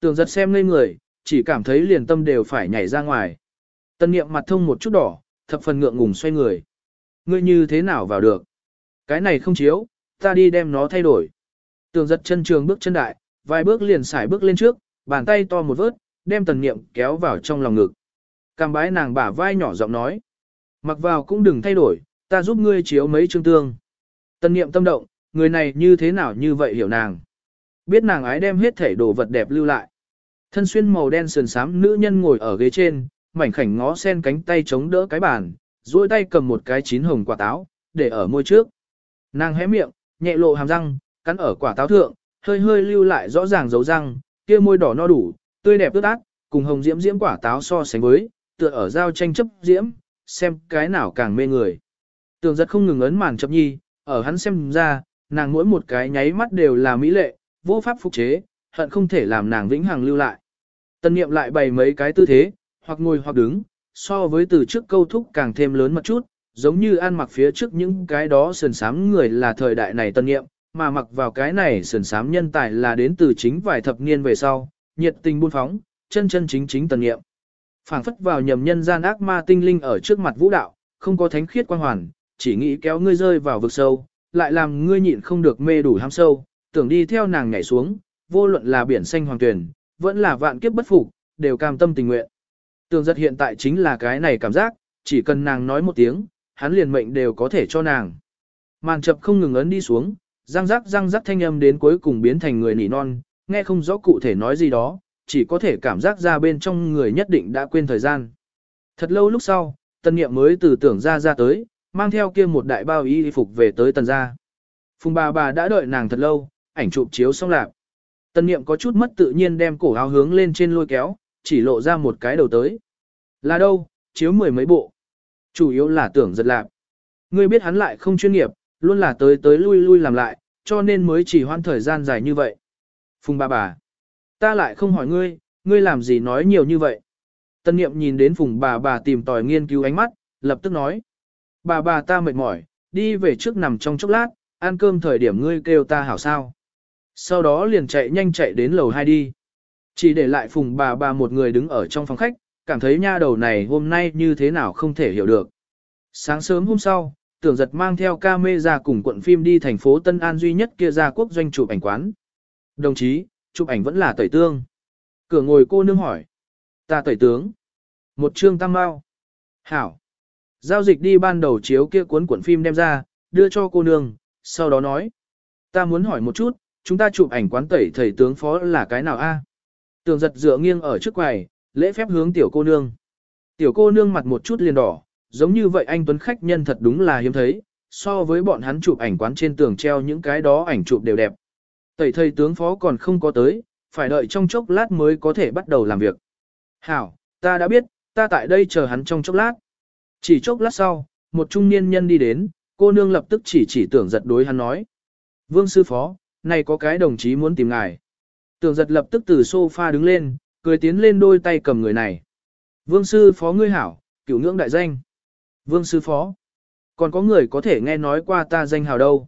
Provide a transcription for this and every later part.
Tường giật xem ngây người, chỉ cảm thấy liền tâm đều phải nhảy ra ngoài. Tân niệm mặt thông một chút đỏ, thập phần ngượng ngùng xoay người. Ngươi như thế nào vào được? Cái này không chiếu, ta đi đem nó thay đổi. Tường giật chân trường bước chân đại, vài bước liền xài bước lên trước, bàn tay to một vớt, đem tần niệm kéo vào trong lòng ngực. Cam bái nàng bả vai nhỏ giọng nói. Mặc vào cũng đừng thay đổi, ta giúp ngươi chiếu mấy chương tương. Tần niệm tâm động, người này như thế nào như vậy hiểu nàng. Biết nàng ái đem hết thể đồ vật đẹp lưu lại. Thân xuyên màu đen sườn xám nữ nhân ngồi ở ghế trên, mảnh khảnh ngó sen cánh tay chống đỡ cái bàn, duỗi tay cầm một cái chín hồng quả táo, để ở môi trước. Nàng hé miệng, nhẹ lộ hàm răng, cắn ở quả táo thượng, hơi hơi lưu lại rõ ràng dấu răng, kia môi đỏ no đủ, tươi đẹp ướt át, cùng hồng diễm diễm quả táo so sánh với, tựa ở giao tranh chấp diễm, xem cái nào càng mê người. Tường giật không ngừng ấn màn chấp nhi, ở hắn xem ra, nàng mỗi một cái nháy mắt đều là mỹ lệ, vô pháp phục chế, hận không thể làm nàng vĩnh hằng lưu lại. Tân niệm lại bày mấy cái tư thế, hoặc ngồi hoặc đứng, so với từ trước câu thúc càng thêm lớn một chút, giống như ăn mặc phía trước những cái đó sườn sám người là thời đại này tân niệm, mà mặc vào cái này sườn sám nhân tài là đến từ chính vài thập niên về sau, nhiệt tình buôn phóng, chân chân chính chính tân niệm. phảng phất vào nhầm nhân gian ác ma tinh linh ở trước mặt vũ đạo, không có thánh khiết quan hoàn, chỉ nghĩ kéo ngươi rơi vào vực sâu, lại làm ngươi nhịn không được mê đủ ham sâu, tưởng đi theo nàng nhảy xuống, vô luận là biển xanh hoàng tuyển, vẫn là vạn kiếp bất phục, đều cam tâm tình nguyện. Tường giật hiện tại chính là cái này cảm giác, chỉ cần nàng nói một tiếng, hắn liền mệnh đều có thể cho nàng. Màn chập không ngừng ấn đi xuống, răng rắc răng rắc thanh âm đến cuối cùng biến thành người nỉ non, nghe không rõ cụ thể nói gì đó, chỉ có thể cảm giác ra bên trong người nhất định đã quên thời gian. Thật lâu lúc sau, tân niệm mới từ tưởng ra ra tới, mang theo kia một đại bao y phục về tới tần gia. Phùng bà bà đã đợi nàng thật lâu, ảnh chụp chiếu xong lạc. Tân niệm có chút mất tự nhiên đem cổ áo hướng lên trên lôi kéo, chỉ lộ ra một cái đầu tới. Là đâu, chiếu mười mấy bộ. Chủ yếu là tưởng giật lạc. Ngươi biết hắn lại không chuyên nghiệp, luôn là tới tới lui lui làm lại, cho nên mới chỉ hoãn thời gian dài như vậy. Phùng bà bà. Ta lại không hỏi ngươi, ngươi làm gì nói nhiều như vậy. Tân niệm nhìn đến phùng bà bà tìm tòi nghiên cứu ánh mắt, lập tức nói. Bà bà ta mệt mỏi, đi về trước nằm trong chốc lát, ăn cơm thời điểm ngươi kêu ta hảo sao. Sau đó liền chạy nhanh chạy đến lầu 2 đi. Chỉ để lại phùng bà bà một người đứng ở trong phòng khách, cảm thấy nha đầu này hôm nay như thế nào không thể hiểu được. Sáng sớm hôm sau, tưởng giật mang theo ca mê ra cùng quận phim đi thành phố Tân An duy nhất kia ra quốc doanh chụp ảnh quán. Đồng chí, chụp ảnh vẫn là tẩy tương. Cửa ngồi cô nương hỏi. Ta tẩy tướng. Một chương tam bao. Hảo. Giao dịch đi ban đầu chiếu kia cuốn cuộn phim đem ra, đưa cho cô nương, sau đó nói. Ta muốn hỏi một chút, chúng ta chụp ảnh quán tẩy thầy tướng phó là cái nào a? Tường giật dựa nghiêng ở trước quầy, lễ phép hướng tiểu cô nương. Tiểu cô nương mặt một chút liền đỏ, giống như vậy anh Tuấn khách nhân thật đúng là hiếm thấy, so với bọn hắn chụp ảnh quán trên tường treo những cái đó ảnh chụp đều đẹp. Tẩy thầy tướng phó còn không có tới, phải đợi trong chốc lát mới có thể bắt đầu làm việc. Hảo, ta đã biết, ta tại đây chờ hắn trong chốc lát. Chỉ chốc lát sau, một trung niên nhân đi đến, cô nương lập tức chỉ chỉ tưởng giật đối hắn nói. Vương sư phó, này có cái đồng chí muốn tìm ngài. Tưởng giật lập tức từ sofa đứng lên, cười tiến lên đôi tay cầm người này. Vương sư phó ngươi hảo, cửu ngưỡng đại danh. Vương sư phó. Còn có người có thể nghe nói qua ta danh hào đâu.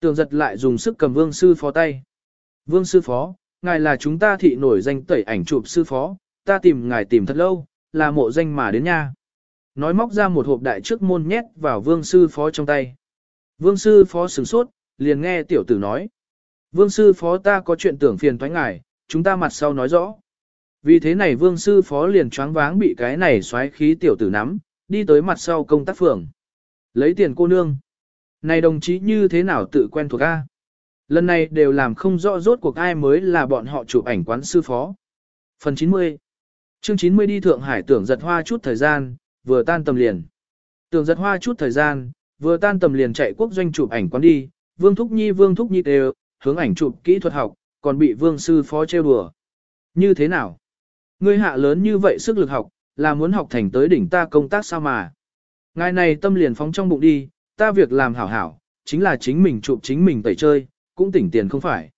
Tưởng giật lại dùng sức cầm vương sư phó tay. Vương sư phó, ngài là chúng ta thị nổi danh tẩy ảnh chụp sư phó, ta tìm ngài tìm thật lâu, là mộ danh mà đến nha. Nói móc ra một hộp đại trước môn nhét vào vương sư phó trong tay. Vương sư phó sửng sốt, liền nghe tiểu tử nói. Vương sư phó ta có chuyện tưởng phiền thoái ngài, chúng ta mặt sau nói rõ. Vì thế này vương sư phó liền choáng váng bị cái này xoáy khí tiểu tử nắm, đi tới mặt sau công tác phường. Lấy tiền cô nương. Này đồng chí như thế nào tự quen thuộc A? Lần này đều làm không rõ rốt cuộc ai mới là bọn họ chụp ảnh quán sư phó. Phần 90 Chương 90 đi Thượng Hải tưởng giật hoa chút thời gian, vừa tan tầm liền. Tưởng giật hoa chút thời gian, vừa tan tầm liền chạy quốc doanh chụp ảnh quán đi, Vương Thúc Nhi Vương Thúc Nhi đều, hướng ảnh chụp kỹ thuật học, còn bị Vương sư phó trêu đùa. Như thế nào? Ngươi hạ lớn như vậy sức lực học, là muốn học thành tới đỉnh ta công tác sao mà? Ngài này tâm liền phóng trong bụng đi, ta việc làm hảo hảo, chính là chính mình chụp chính mình tẩy chơi, cũng tỉnh tiền không phải.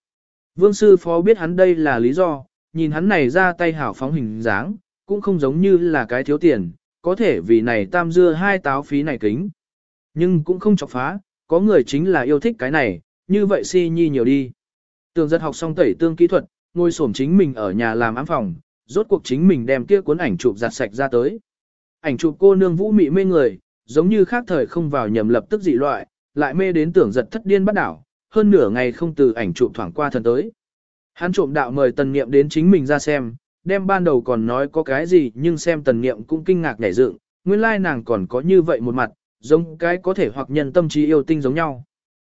Vương sư phó biết hắn đây là lý do, nhìn hắn này ra tay hảo phóng hình dáng, cũng không giống như là cái thiếu tiền, có thể vì này tam dưa hai táo phí này kính. Nhưng cũng không chọc phá, có người chính là yêu thích cái này, như vậy si nhi nhiều đi. Tường giật học xong tẩy tương kỹ thuật, ngồi xổm chính mình ở nhà làm ám phòng, rốt cuộc chính mình đem kia cuốn ảnh chụp giặt sạch ra tới. Ảnh chụp cô nương vũ mị mê người, giống như khác thời không vào nhầm lập tức dị loại, lại mê đến tưởng giật thất điên bắt đảo, hơn nửa ngày không từ ảnh chụp thoảng qua thần tới. Hắn trộm đạo mời tần niệm đến chính mình ra xem, đem ban đầu còn nói có cái gì nhưng xem tần niệm cũng kinh ngạc nhảy dựng, nguyên lai nàng còn có như vậy một mặt, giống cái có thể hoặc nhân tâm trí yêu tinh giống nhau.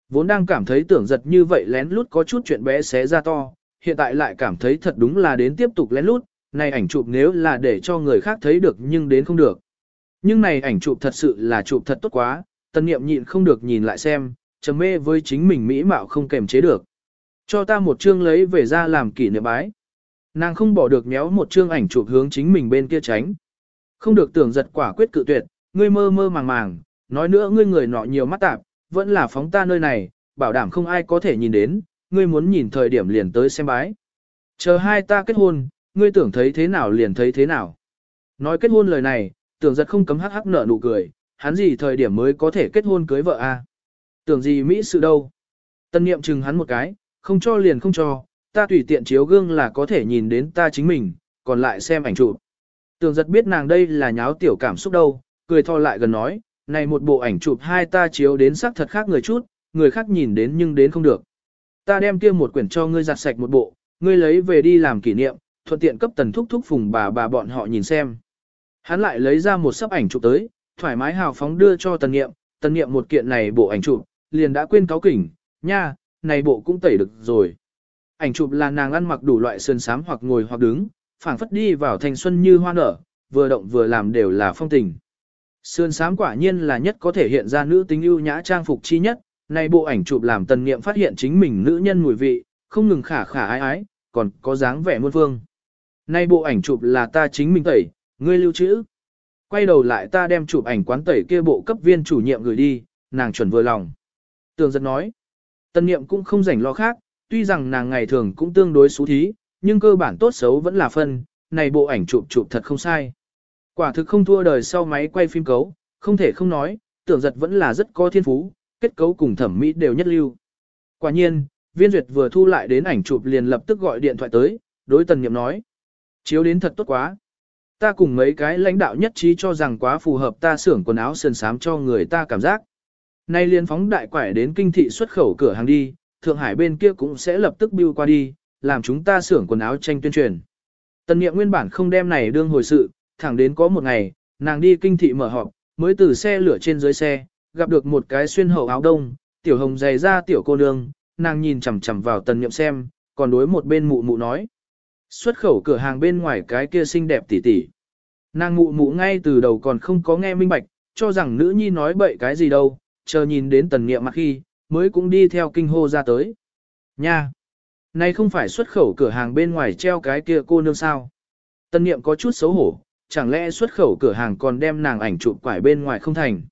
Vốn đang cảm thấy tưởng giật như vậy lén lút có chút chuyện bé xé ra to, hiện tại lại cảm thấy thật đúng là đến tiếp tục lén lút, này ảnh chụp nếu là để cho người khác thấy được nhưng đến không được. Nhưng này ảnh chụp thật sự là chụp thật tốt quá, tân niệm nhịn không được nhìn lại xem, trầm mê với chính mình mỹ mạo không kềm chế được. Cho ta một chương lấy về ra làm kỷ niệm bái. Nàng không bỏ được méo một chương ảnh chụp hướng chính mình bên kia tránh. Không được tưởng giật quả quyết cự tuyệt, ngươi mơ mơ màng màng, nói nữa ngươi người nọ nhiều mắt tạp, vẫn là phóng ta nơi này, bảo đảm không ai có thể nhìn đến, ngươi muốn nhìn thời điểm liền tới xem bái. Chờ hai ta kết hôn, ngươi tưởng thấy thế nào liền thấy thế nào. Nói kết hôn lời này, tưởng giật không cấm hắc hắc nở nụ cười, hắn gì thời điểm mới có thể kết hôn cưới vợ a? Tưởng gì Mỹ sự đâu? Tân niệm chừng hắn một cái, không cho liền không cho, ta tùy tiện chiếu gương là có thể nhìn đến ta chính mình, còn lại xem ảnh chụp. Tưởng giật biết nàng đây là nháo tiểu cảm xúc đâu, cười thò lại gần nói, này một bộ ảnh chụp hai ta chiếu đến sắc thật khác người chút, người khác nhìn đến nhưng đến không được. Ta đem kia một quyển cho ngươi giặt sạch một bộ, ngươi lấy về đi làm kỷ niệm, thuận tiện cấp tần thúc thúc phùng bà bà bọn họ nhìn xem. Hắn lại lấy ra một sấp ảnh chụp tới, thoải mái hào phóng đưa cho tần niệm, tần niệm một kiện này bộ ảnh chụp, liền đã quên cáo kỉnh, nha, này bộ cũng tẩy được rồi. Ảnh chụp là nàng ăn mặc đủ loại sơn sám hoặc ngồi hoặc đứng, phảng phất đi vào thanh xuân như hoa nở, vừa động vừa làm đều là phong tình. Sườn sám quả nhiên là nhất có thể hiện ra nữ tính ưu nhã trang phục chi nhất, này bộ ảnh chụp làm tần niệm phát hiện chính mình nữ nhân mùi vị, không ngừng khả khả ái ái, còn có dáng vẻ muôn phương. Này bộ ảnh chụp là ta chính mình tẩy, ngươi lưu trữ. Quay đầu lại ta đem chụp ảnh quán tẩy kia bộ cấp viên chủ nhiệm gửi đi, nàng chuẩn vừa lòng. Tường giật nói, tần niệm cũng không rảnh lo khác, tuy rằng nàng ngày thường cũng tương đối xú thí, nhưng cơ bản tốt xấu vẫn là phân, này bộ ảnh chụp chụp thật không sai. Quả thực không thua đời sau máy quay phim cấu, không thể không nói, tưởng giật vẫn là rất có thiên phú, kết cấu cùng thẩm mỹ đều nhất lưu. Quả nhiên, viên duyệt vừa thu lại đến ảnh chụp liền lập tức gọi điện thoại tới, đối tần niệm nói. Chiếu đến thật tốt quá. Ta cùng mấy cái lãnh đạo nhất trí cho rằng quá phù hợp ta xưởng quần áo sơn sám cho người ta cảm giác. Nay liên phóng đại quải đến kinh thị xuất khẩu cửa hàng đi, Thượng Hải bên kia cũng sẽ lập tức bưu qua đi, làm chúng ta xưởng quần áo tranh tuyên truyền. Tần niệm nguyên bản không đem này đương hồi sự, thẳng đến có một ngày, nàng đi kinh thị mở họp, mới từ xe lửa trên dưới xe, gặp được một cái xuyên hậu áo đông, tiểu hồng dày ra tiểu cô nương, nàng nhìn chằm chằm vào tần nhậm xem, còn đối một bên mụ mụ nói. Xuất khẩu cửa hàng bên ngoài cái kia xinh đẹp tỉ tỉ. Nàng mụ mụ ngay từ đầu còn không có nghe minh bạch, cho rằng nữ nhi nói bậy cái gì đâu, chờ nhìn đến tần nghiệm mặt khi, mới cũng đi theo kinh hô ra tới. Nha! Này không phải xuất khẩu cửa hàng bên ngoài treo cái kia cô nương sao. Tần nghiệm có chút xấu hổ, chẳng lẽ xuất khẩu cửa hàng còn đem nàng ảnh chụp quải bên ngoài không thành.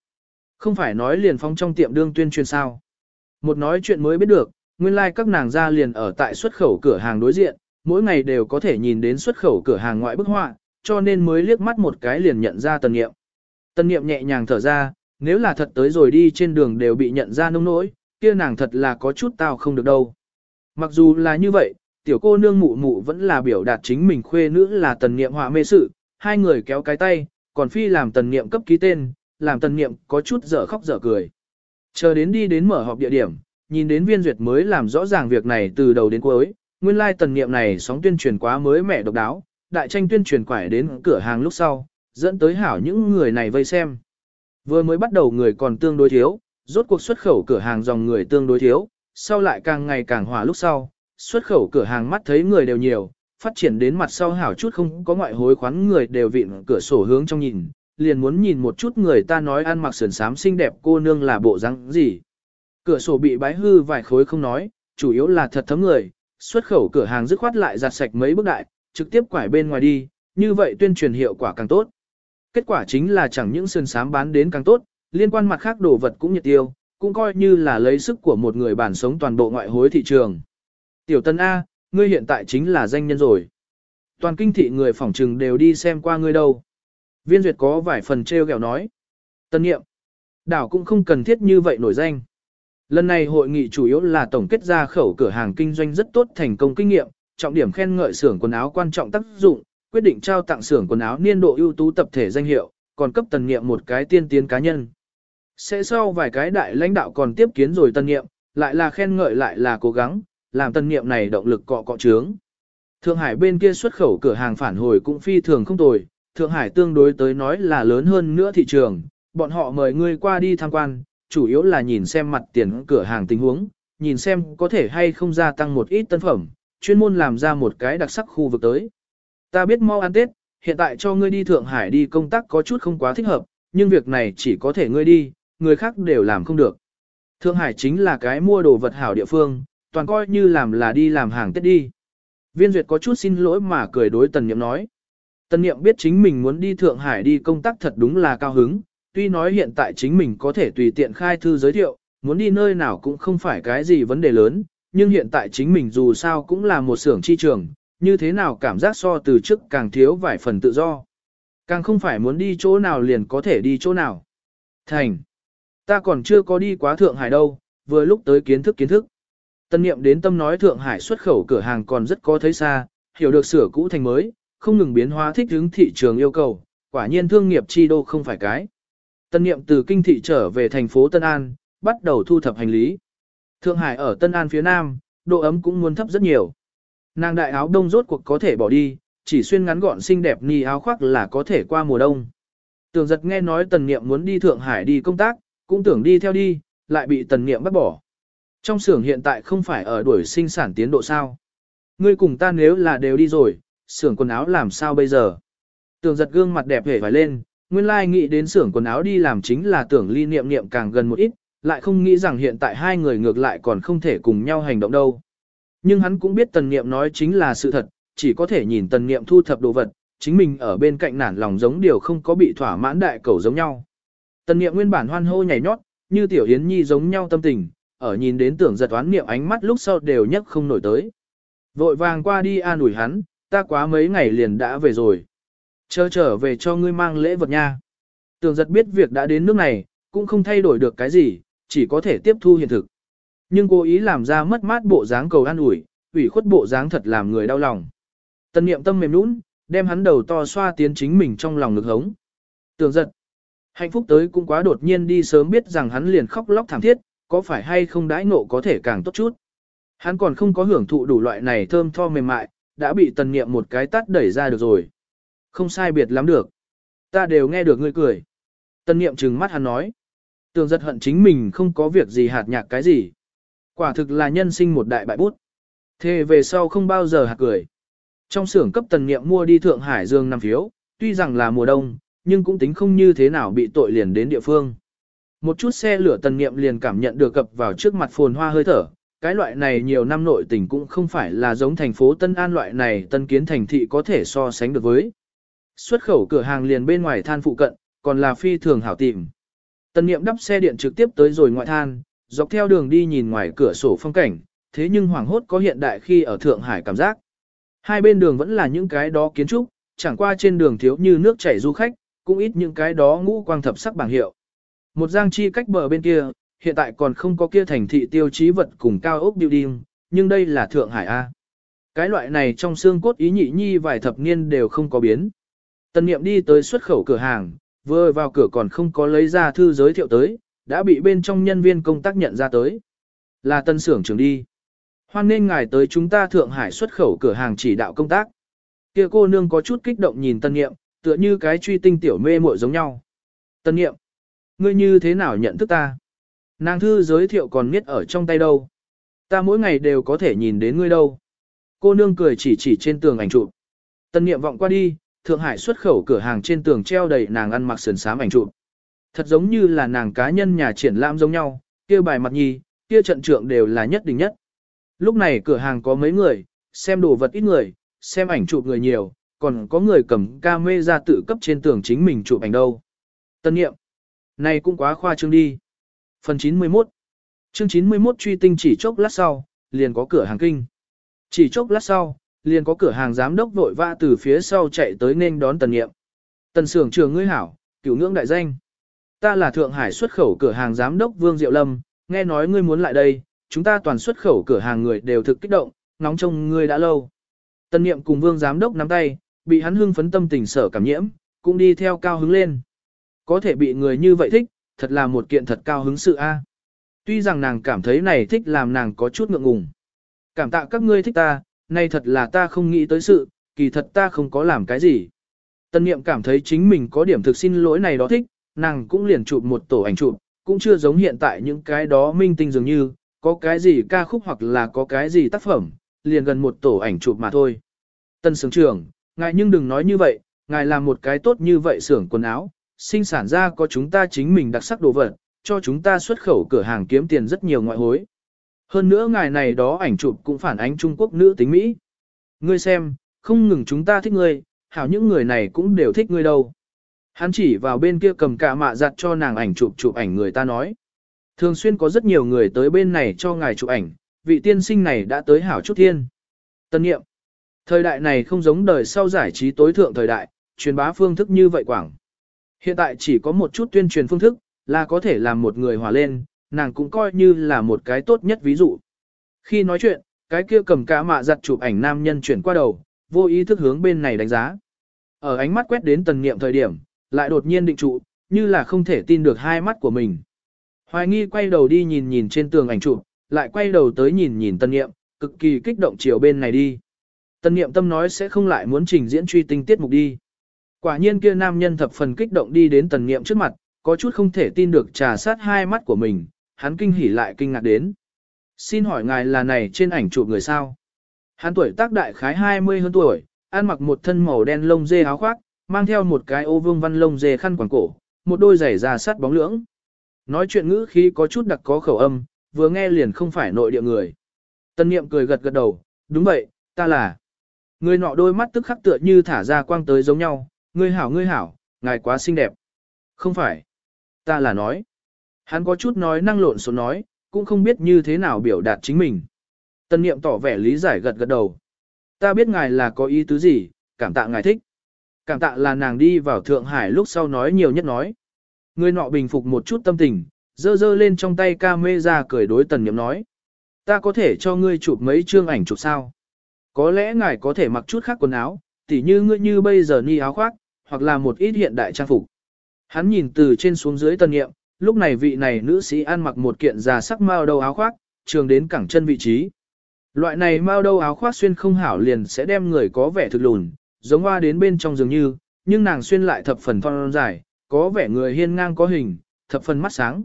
Không phải nói liền phóng trong tiệm đương tuyên truyền sao. Một nói chuyện mới biết được, nguyên lai like các nàng ra liền ở tại xuất khẩu cửa hàng đối diện, mỗi ngày đều có thể nhìn đến xuất khẩu cửa hàng ngoại bức họa, cho nên mới liếc mắt một cái liền nhận ra tần nghiệm. Tần nghiệm nhẹ nhàng thở ra, nếu là thật tới rồi đi trên đường đều bị nhận ra nông nỗi, kia nàng thật là có chút tao không được đâu. Mặc dù là như vậy, tiểu cô nương mụ mụ vẫn là biểu đạt chính mình khuê nữ là tần nghiệm họa mê sự, hai người kéo cái tay, còn phi làm tần niệm cấp ký tên, làm tần niệm có chút dở khóc dở cười. Chờ đến đi đến mở họp địa điểm, nhìn đến viên duyệt mới làm rõ ràng việc này từ đầu đến cuối, nguyên lai tần niệm này sóng tuyên truyền quá mới mẻ độc đáo, đại tranh tuyên truyền quải đến cửa hàng lúc sau, dẫn tới hảo những người này vây xem. Vừa mới bắt đầu người còn tương đối thiếu, rốt cuộc xuất khẩu cửa hàng dòng người tương đối thiếu, sau lại càng ngày càng hòa lúc sau, xuất khẩu cửa hàng mắt thấy người đều nhiều, phát triển đến mặt sau hảo chút không có ngoại hối khoán người đều vịn cửa sổ hướng trong nhìn, liền muốn nhìn một chút người ta nói ăn mặc sườn sám xinh đẹp cô nương là bộ răng gì. Cửa sổ bị bái hư vài khối không nói, chủ yếu là thật thấm người, xuất khẩu cửa hàng dứt khoát lại giặt sạch mấy bước đại, trực tiếp quải bên ngoài đi, như vậy tuyên truyền hiệu quả càng tốt. Kết quả chính là chẳng những sườn sám bán đến càng tốt, liên quan mặt khác đồ vật cũng nhiệt tiêu, cũng coi như là lấy sức của một người bản sống toàn bộ ngoại hối thị trường. Tiểu Tân A, ngươi hiện tại chính là danh nhân rồi. Toàn kinh thị người phỏng trừng đều đi xem qua ngươi đâu. Viên duyệt có vài phần treo gẹo nói. Tân nghiệm. Đảo cũng không cần thiết như vậy nổi danh. Lần này hội nghị chủ yếu là tổng kết ra khẩu cửa hàng kinh doanh rất tốt thành công kinh nghiệm, trọng điểm khen ngợi xưởng quần áo quan trọng tác dụng, quyết định trao tặng xưởng quần áo niên độ ưu tú tập thể danh hiệu, còn cấp tần nghiệm một cái tiên tiến cá nhân. Sẽ sau vài cái đại lãnh đạo còn tiếp kiến rồi tần nghiệm, lại là khen ngợi lại là cố gắng, làm tân nghiệm này động lực cọ cọ trướng. Thượng Hải bên kia xuất khẩu cửa hàng phản hồi cũng phi thường không tồi, Thượng Hải tương đối tới nói là lớn hơn nữa thị trường, bọn họ mời ngươi qua đi tham quan, chủ yếu là nhìn xem mặt tiền cửa hàng tình huống, nhìn xem có thể hay không gia tăng một ít tân phẩm, chuyên môn làm ra một cái đặc sắc khu vực tới. Ta biết mau ăn Tết, hiện tại cho ngươi đi Thượng Hải đi công tác có chút không quá thích hợp, nhưng việc này chỉ có thể ngươi đi, người khác đều làm không được. Thượng Hải chính là cái mua đồ vật hảo địa phương, toàn coi như làm là đi làm hàng Tết đi. Viên Duyệt có chút xin lỗi mà cười đối Tần Niệm nói. Tần Niệm biết chính mình muốn đi Thượng Hải đi công tác thật đúng là cao hứng, tuy nói hiện tại chính mình có thể tùy tiện khai thư giới thiệu, muốn đi nơi nào cũng không phải cái gì vấn đề lớn, nhưng hiện tại chính mình dù sao cũng là một xưởng chi trường, như thế nào cảm giác so từ trước càng thiếu vài phần tự do. Càng không phải muốn đi chỗ nào liền có thể đi chỗ nào. Thành. Ta còn chưa có đi quá Thượng Hải đâu, vừa lúc tới kiến thức kiến thức. Tân niệm đến tâm nói Thượng Hải xuất khẩu cửa hàng còn rất có thấy xa, hiểu được sửa cũ thành mới, không ngừng biến hóa thích ứng thị trường yêu cầu, quả nhiên thương nghiệp chi đô không phải cái. Tân niệm từ kinh thị trở về thành phố Tân An, bắt đầu thu thập hành lý. Thượng Hải ở Tân An phía nam, độ ấm cũng muốn thấp rất nhiều. Nàng đại áo đông rốt cuộc có thể bỏ đi, chỉ xuyên ngắn gọn xinh đẹp ni áo khoác là có thể qua mùa đông. Tường giật nghe nói tần niệm muốn đi Thượng Hải đi công tác, cũng tưởng đi theo đi, lại bị tần niệm bắt bỏ. Trong xưởng hiện tại không phải ở đuổi sinh sản tiến độ sao. Ngươi cùng ta nếu là đều đi rồi, xưởng quần áo làm sao bây giờ? Tưởng giật gương mặt đẹp hề vải lên, nguyên lai nghĩ đến xưởng quần áo đi làm chính là tưởng ly niệm niệm càng gần một ít, lại không nghĩ rằng hiện tại hai người ngược lại còn không thể cùng nhau hành động đâu. Nhưng hắn cũng biết tần niệm nói chính là sự thật, chỉ có thể nhìn tần niệm thu thập đồ vật, chính mình ở bên cạnh nản lòng giống điều không có bị thỏa mãn đại cầu giống nhau. Tần niệm nguyên bản hoan hô nhảy nhót, như tiểu yến nhi giống nhau tâm tình, ở nhìn đến tưởng giật oán niệm ánh mắt lúc sau đều nhấc không nổi tới. Vội vàng qua đi an ủi hắn, ta quá mấy ngày liền đã về rồi. Chờ trở về cho ngươi mang lễ vật nha. Tưởng giật biết việc đã đến nước này, cũng không thay đổi được cái gì, chỉ có thể tiếp thu hiện thực. Nhưng cố ý làm ra mất mát bộ dáng cầu an ủi, ủy khuất bộ dáng thật làm người đau lòng. Tân niệm tâm mềm nũng, đem hắn đầu to xoa tiến chính mình trong lòng ngực hống. Tưởng giật. Hạnh phúc tới cũng quá đột nhiên đi sớm biết rằng hắn liền khóc lóc thảm thiết, có phải hay không đãi ngộ có thể càng tốt chút. Hắn còn không có hưởng thụ đủ loại này thơm tho mềm mại, đã bị tần niệm một cái tát đẩy ra được rồi. Không sai biệt lắm được. Ta đều nghe được ngươi cười. Tần niệm trừng mắt hắn nói. Tường giật hận chính mình không có việc gì hạt nhạc cái gì. Quả thực là nhân sinh một đại bại bút. Thế về sau không bao giờ hạt cười. Trong xưởng cấp tần niệm mua đi Thượng Hải Dương năm phiếu, tuy rằng là mùa đông, nhưng cũng tính không như thế nào bị tội liền đến địa phương. Một chút xe lửa tần niệm liền cảm nhận được cập vào trước mặt phồn hoa hơi thở, cái loại này nhiều năm nội tình cũng không phải là giống thành phố Tân An loại này tân kiến thành thị có thể so sánh được với. Xuất khẩu cửa hàng liền bên ngoài than phụ cận, còn là phi thường hảo tìm. Tần niệm đắp xe điện trực tiếp tới rồi ngoại than, dọc theo đường đi nhìn ngoài cửa sổ phong cảnh, thế nhưng hoàng hốt có hiện đại khi ở Thượng Hải cảm giác. Hai bên đường vẫn là những cái đó kiến trúc, chẳng qua trên đường thiếu như nước chảy du khách, cũng ít những cái đó ngũ quang thập sắc bảng hiệu. Một giang chi cách bờ bên kia, hiện tại còn không có kia thành thị tiêu chí vật cùng cao ốc building, nhưng đây là Thượng Hải A. Cái loại này trong xương cốt ý nhị nhi vài thập niên đều không có biến. Tần niệm đi tới xuất khẩu cửa hàng, vừa vào cửa còn không có lấy ra thư giới thiệu tới, đã bị bên trong nhân viên công tác nhận ra tới. Là tân xưởng trưởng đi. Hoan nên ngài tới chúng ta Thượng Hải xuất khẩu cửa hàng chỉ đạo công tác. Kia cô nương có chút kích động nhìn tân Niệm, tựa như cái truy tinh tiểu mê muội giống nhau. Tân Niệm, ngươi như thế nào nhận thức ta? Nàng thư giới thiệu còn miết ở trong tay đâu. Ta mỗi ngày đều có thể nhìn đến ngươi đâu. Cô nương cười chỉ chỉ trên tường ảnh chụp. Tân niệm vọng qua đi, Thượng Hải xuất khẩu cửa hàng trên tường treo đầy nàng ăn mặc sườn sám ảnh chụp. Thật giống như là nàng cá nhân nhà triển lãm giống nhau, kia bài mặt nhi, kia trận trượng đều là nhất định nhất. Lúc này cửa hàng có mấy người, xem đồ vật ít người, xem ảnh chụp người nhiều, còn có người cầm ca mê ra tự cấp trên tường chính mình chụp ảnh đâu. Tân nghiệm. Này cũng quá khoa trương đi. Phần 91 Chương 91 truy tinh chỉ chốc lát sau, liền có cửa hàng kinh. Chỉ chốc lát sau, liền có cửa hàng giám đốc vội vã từ phía sau chạy tới nên đón tần nghiệm. Tần sưởng trường ngươi hảo, cửu ngưỡng đại danh. Ta là Thượng Hải xuất khẩu cửa hàng giám đốc Vương Diệu Lâm, nghe nói ngươi muốn lại đây, chúng ta toàn xuất khẩu cửa hàng người đều thực kích động, nóng trông ngươi đã lâu. Tần niệm cùng vương giám đốc nắm tay, bị hắn hưng phấn tâm tình sở cảm nhiễm, cũng đi theo cao hứng lên. Có thể bị người như vậy thích, thật là một kiện thật cao hứng sự a. Tuy rằng nàng cảm thấy này thích làm nàng có chút ngượng ngùng. Cảm tạ các ngươi thích ta, nay thật là ta không nghĩ tới sự, kỳ thật ta không có làm cái gì. Tân niệm cảm thấy chính mình có điểm thực xin lỗi này đó thích, nàng cũng liền chụp một tổ ảnh chụp, cũng chưa giống hiện tại những cái đó minh tinh dường như, có cái gì ca khúc hoặc là có cái gì tác phẩm, liền gần một tổ ảnh chụp mà thôi. Tân sướng trưởng, ngài nhưng đừng nói như vậy, ngài làm một cái tốt như vậy xưởng quần áo, sinh sản ra có chúng ta chính mình đặc sắc đồ vật, cho chúng ta xuất khẩu cửa hàng kiếm tiền rất nhiều ngoại hối. Hơn nữa ngài này đó ảnh chụp cũng phản ánh Trung Quốc nữ tính Mỹ. Ngươi xem, không ngừng chúng ta thích ngươi, hảo những người này cũng đều thích ngươi đâu. Hắn chỉ vào bên kia cầm cả mạ giặt cho nàng ảnh chụp chụp ảnh người ta nói. Thường xuyên có rất nhiều người tới bên này cho ngài chụp ảnh, vị tiên sinh này đã tới hảo chút thiên. Tân nghiệm. Thời đại này không giống đời sau giải trí tối thượng thời đại, truyền bá phương thức như vậy quảng. Hiện tại chỉ có một chút tuyên truyền phương thức, là có thể làm một người hòa lên, nàng cũng coi như là một cái tốt nhất ví dụ. Khi nói chuyện, cái kia cầm cả mạ giặt chụp ảnh nam nhân chuyển qua đầu, vô ý thức hướng bên này đánh giá. Ở ánh mắt quét đến tần niệm thời điểm, lại đột nhiên định trụ, như là không thể tin được hai mắt của mình. Hoài nghi quay đầu đi nhìn nhìn trên tường ảnh chụp, lại quay đầu tới nhìn nhìn tân niệm, cực kỳ kích động chiều bên này đi. Tân niệm tâm nói sẽ không lại muốn trình diễn truy tinh tiết mục đi. Quả nhiên kia nam nhân thập phần kích động đi đến tần niệm trước mặt, có chút không thể tin được trà sát hai mắt của mình, hắn kinh hỉ lại kinh ngạc đến. Xin hỏi ngài là này trên ảnh chụp người sao? Hắn tuổi tác đại khái 20 hơn tuổi, ăn mặc một thân màu đen lông dê áo khoác, mang theo một cái ô vương văn lông dê khăn quàng cổ, một đôi giày da sắt bóng lưỡng. Nói chuyện ngữ khí có chút đặc có khẩu âm, vừa nghe liền không phải nội địa người. Tân niệm cười gật gật đầu, đúng vậy, ta là. Người nọ đôi mắt tức khắc tựa như thả ra quang tới giống nhau, ngươi hảo ngươi hảo, ngài quá xinh đẹp. Không phải. Ta là nói. Hắn có chút nói năng lộn số nói, cũng không biết như thế nào biểu đạt chính mình. Tân niệm tỏ vẻ lý giải gật gật đầu. Ta biết ngài là có ý tứ gì, cảm tạ ngài thích. Cảm tạ là nàng đi vào Thượng Hải lúc sau nói nhiều nhất nói. Người nọ bình phục một chút tâm tình, dơ dơ lên trong tay ca mê ra cười đối tần niệm nói. Ta có thể cho ngươi chụp mấy chương ảnh chụp sao? Có lẽ ngài có thể mặc chút khác quần áo, tỉ như ngươi như bây giờ ni áo khoác, hoặc là một ít hiện đại trang phục. Hắn nhìn từ trên xuống dưới tân nghiệm, lúc này vị này nữ sĩ ăn mặc một kiện già sắc mao đầu áo khoác, trường đến cẳng chân vị trí. Loại này mao đầu áo khoác xuyên không hảo liền sẽ đem người có vẻ thực lùn, giống hoa đến bên trong dường như, nhưng nàng xuyên lại thập phần thon dài, có vẻ người hiên ngang có hình, thập phần mắt sáng.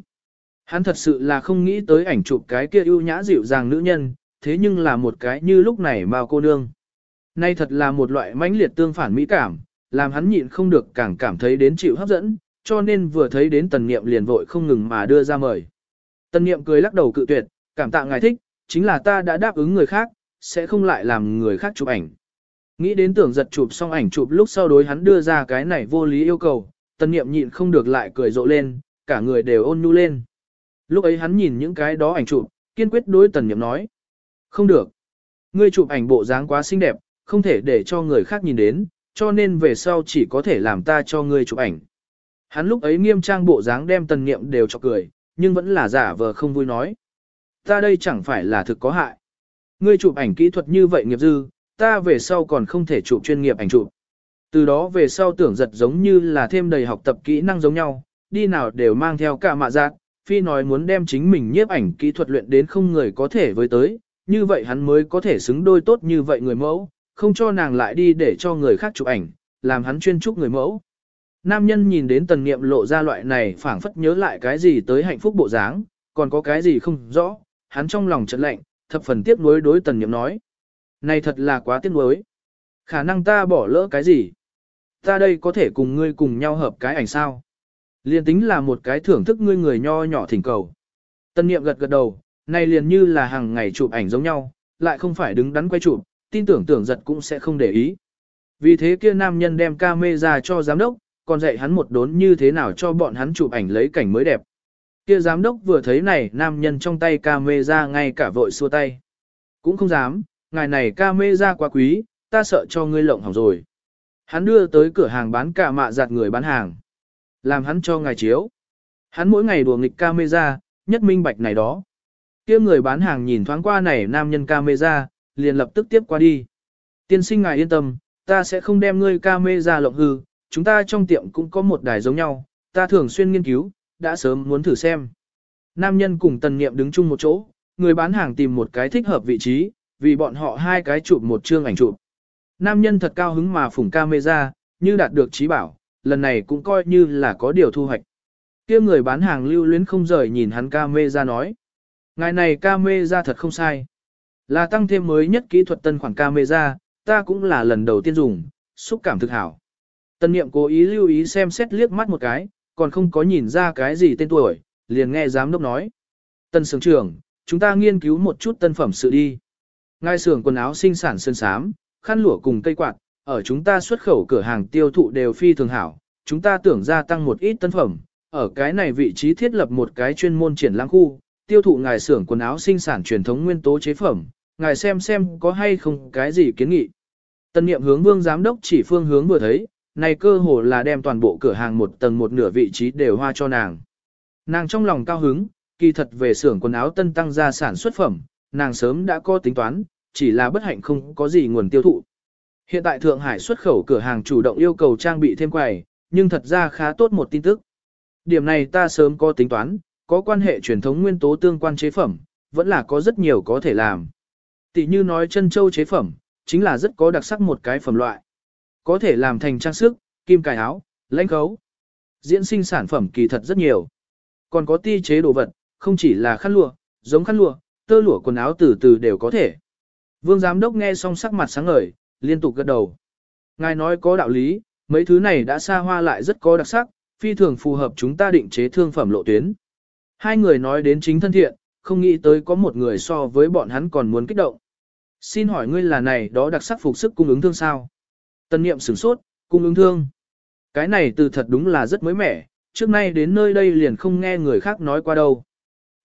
Hắn thật sự là không nghĩ tới ảnh chụp cái kia ưu nhã dịu dàng nữ nhân, thế nhưng là một cái như lúc này mao cô nương. Nay thật là một loại mãnh liệt tương phản mỹ cảm, làm hắn nhịn không được càng cảm thấy đến chịu hấp dẫn, cho nên vừa thấy đến tần niệm liền vội không ngừng mà đưa ra mời. Tần niệm cười lắc đầu cự tuyệt, cảm tạ ngài thích, chính là ta đã đáp ứng người khác, sẽ không lại làm người khác chụp ảnh. Nghĩ đến tưởng giật chụp xong ảnh chụp lúc sau đối hắn đưa ra cái này vô lý yêu cầu, tần niệm nhịn không được lại cười rộ lên, cả người đều ôn nhu lên. Lúc ấy hắn nhìn những cái đó ảnh chụp, kiên quyết đối tần niệm nói. Không được. Ngươi chụp ảnh bộ dáng quá xinh đẹp, không thể để cho người khác nhìn đến, cho nên về sau chỉ có thể làm ta cho ngươi chụp ảnh. Hắn lúc ấy nghiêm trang bộ dáng đem tần niệm đều cho cười, nhưng vẫn là giả vờ không vui nói. Ta đây chẳng phải là thực có hại. Ngươi chụp ảnh kỹ thuật như vậy nghiệp dư, ta về sau còn không thể chụp chuyên nghiệp ảnh chụp. Từ đó về sau tưởng giật giống như là thêm đầy học tập kỹ năng giống nhau, đi nào đều mang theo cả mạ giác, phi nói muốn đem chính mình nhiếp ảnh kỹ thuật luyện đến không người có thể với tới, như vậy hắn mới có thể xứng đôi tốt như vậy người mẫu, không cho nàng lại đi để cho người khác chụp ảnh, làm hắn chuyên chúc người mẫu. Nam nhân nhìn đến tần niệm lộ ra loại này phảng phất nhớ lại cái gì tới hạnh phúc bộ dáng, còn có cái gì không rõ, hắn trong lòng chợt lạnh, thập phần tiếc nuối đối tần niệm nói. Này thật là quá tiếc nuối. Khả năng ta bỏ lỡ cái gì? Ta đây có thể cùng ngươi cùng nhau hợp cái ảnh sao? Liên tính là một cái thưởng thức ngươi người nho nhỏ thỉnh cầu. Tần niệm gật gật đầu, này liền như là hàng ngày chụp ảnh giống nhau, lại không phải đứng đắn quay chụp, tin tưởng tưởng giật cũng sẽ không để ý. Vì thế kia nam nhân đem camera cho giám đốc, còn dạy hắn một đốn như thế nào cho bọn hắn chụp ảnh lấy cảnh mới đẹp. Kia giám đốc vừa thấy này nam nhân trong tay camera ngay cả vội xua tay. Cũng không dám, ngài này camera quá quý, ta sợ cho ngươi lộng hỏng rồi. Hắn đưa tới cửa hàng bán cả mạ giặt người bán hàng. Làm hắn cho ngài chiếu. Hắn mỗi ngày đùa nghịch camera, nhất minh bạch này đó. kia người bán hàng nhìn thoáng qua này nam nhân camera, liền lập tức tiếp qua đi. Tiên sinh ngài yên tâm, ta sẽ không đem ngươi ca mê ra lộng hư, chúng ta trong tiệm cũng có một đài giống nhau, ta thường xuyên nghiên cứu, đã sớm muốn thử xem. Nam nhân cùng tần niệm đứng chung một chỗ, người bán hàng tìm một cái thích hợp vị trí, vì bọn họ hai cái chụp một chương ảnh chụp. Nam nhân thật cao hứng mà phủng camera, như đạt được trí bảo, lần này cũng coi như là có điều thu hoạch. kia người bán hàng lưu luyến không rời nhìn hắn camera nói. ngài này camera thật không sai. Là tăng thêm mới nhất kỹ thuật tân khoảng camera, ta cũng là lần đầu tiên dùng, xúc cảm thực hảo. Tân niệm cố ý lưu ý xem xét liếc mắt một cái, còn không có nhìn ra cái gì tên tuổi, liền nghe giám đốc nói. Tân sướng trưởng, chúng ta nghiên cứu một chút tân phẩm sự đi. Ngai xưởng quần áo sinh sản sơn sám, khăn lụa cùng cây quạt, ở chúng ta xuất khẩu cửa hàng tiêu thụ đều phi thường hảo, chúng ta tưởng gia tăng một ít tân phẩm, ở cái này vị trí thiết lập một cái chuyên môn triển lãm khu, tiêu thụ ngài xưởng quần áo sinh sản truyền thống nguyên tố chế phẩm, ngài xem xem có hay không cái gì kiến nghị. Tân niệm hướng vương giám đốc chỉ phương hướng vừa thấy, này cơ hồ là đem toàn bộ cửa hàng một tầng một nửa vị trí đều hoa cho nàng. Nàng trong lòng cao hứng, kỳ thật về xưởng quần áo tân tăng ra sản xuất phẩm, nàng sớm đã có tính toán, chỉ là bất hạnh không có gì nguồn tiêu thụ. Hiện tại Thượng Hải xuất khẩu cửa hàng chủ động yêu cầu trang bị thêm quầy, nhưng thật ra khá tốt một tin tức. Điểm này ta sớm có tính toán, có quan hệ truyền thống nguyên tố tương quan chế phẩm, vẫn là có rất nhiều có thể làm. Tỷ như nói chân châu chế phẩm, chính là rất có đặc sắc một cái phẩm loại. Có thể làm thành trang sức, kim cài áo, lãnh khấu. Diễn sinh sản phẩm kỳ thật rất nhiều. Còn có ti chế đồ vật, không chỉ là khăn lụa, giống khăn lụa, tơ lụa quần áo từ từ đều có thể. Vương giám đốc nghe xong sắc mặt sáng ngời, liên tục gật đầu. Ngài nói có đạo lý, mấy thứ này đã xa hoa lại rất có đặc sắc, phi thường phù hợp chúng ta định chế thương phẩm lộ tuyến. Hai người nói đến chính thân thiện, không nghĩ tới có một người so với bọn hắn còn muốn kích động. Xin hỏi ngươi là này đó đặc sắc phục sức cung ứng thương sao? Tân niệm sửng sốt, cung ứng thương. Cái này từ thật đúng là rất mới mẻ, trước nay đến nơi đây liền không nghe người khác nói qua đâu.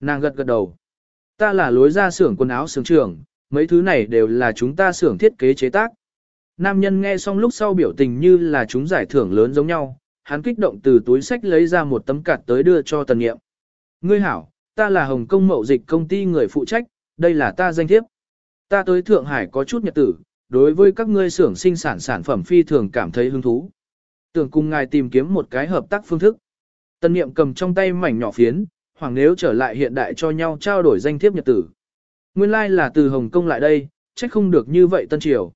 Nàng gật gật đầu. Ta là lối ra xưởng quần áo xưởng trưởng, mấy thứ này đều là chúng ta xưởng thiết kế chế tác. Nam nhân nghe xong lúc sau biểu tình như là chúng giải thưởng lớn giống nhau, hắn kích động từ túi sách lấy ra một tấm cạt tới đưa cho tần nghiệm. Ngươi hảo, ta là Hồng Kông Mậu Dịch công ty người phụ trách, đây là ta danh thiếp. Ta tới Thượng Hải có chút nhật tử, đối với các ngươi xưởng sinh sản sản phẩm phi thường cảm thấy hứng thú. Tưởng cùng ngài tìm kiếm một cái hợp tác phương thức. Tân niệm cầm trong tay mảnh nhỏ phiến, hoàng nếu trở lại hiện đại cho nhau trao đổi danh thiếp nhật tử. Nguyên lai like là từ Hồng Kông lại đây, trách không được như vậy tân triều.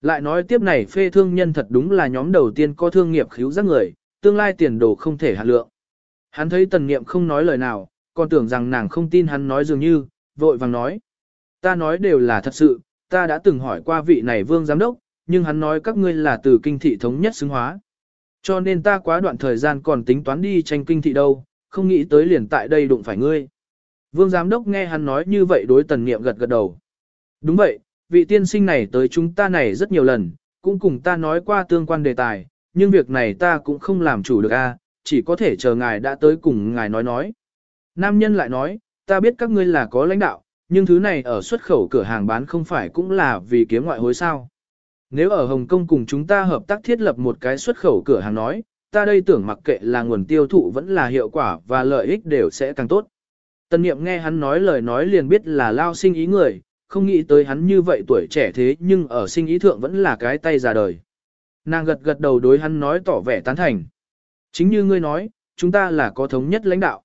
Lại nói tiếp này phê thương nhân thật đúng là nhóm đầu tiên có thương nghiệp khíu giác người, tương lai tiền đồ không thể hạt lượng. Hắn thấy tần niệm không nói lời nào, còn tưởng rằng nàng không tin hắn nói dường như, vội vàng nói. Ta nói đều là thật sự, ta đã từng hỏi qua vị này vương giám đốc, nhưng hắn nói các ngươi là từ kinh thị thống nhất xứng hóa. Cho nên ta quá đoạn thời gian còn tính toán đi tranh kinh thị đâu, không nghĩ tới liền tại đây đụng phải ngươi. Vương giám đốc nghe hắn nói như vậy đối tần niệm gật gật đầu. Đúng vậy, vị tiên sinh này tới chúng ta này rất nhiều lần, cũng cùng ta nói qua tương quan đề tài, nhưng việc này ta cũng không làm chủ được a, chỉ có thể chờ ngài đã tới cùng ngài nói nói. Nam nhân lại nói, ta biết các ngươi là có lãnh đạo, nhưng thứ này ở xuất khẩu cửa hàng bán không phải cũng là vì kiếm ngoại hối sao. Nếu ở Hồng Kông cùng chúng ta hợp tác thiết lập một cái xuất khẩu cửa hàng nói, ta đây tưởng mặc kệ là nguồn tiêu thụ vẫn là hiệu quả và lợi ích đều sẽ càng tốt. Tân niệm nghe hắn nói lời nói liền biết là lao sinh ý người, không nghĩ tới hắn như vậy tuổi trẻ thế nhưng ở sinh ý thượng vẫn là cái tay già đời. Nàng gật gật đầu đối hắn nói tỏ vẻ tán thành. Chính như ngươi nói, chúng ta là có thống nhất lãnh đạo.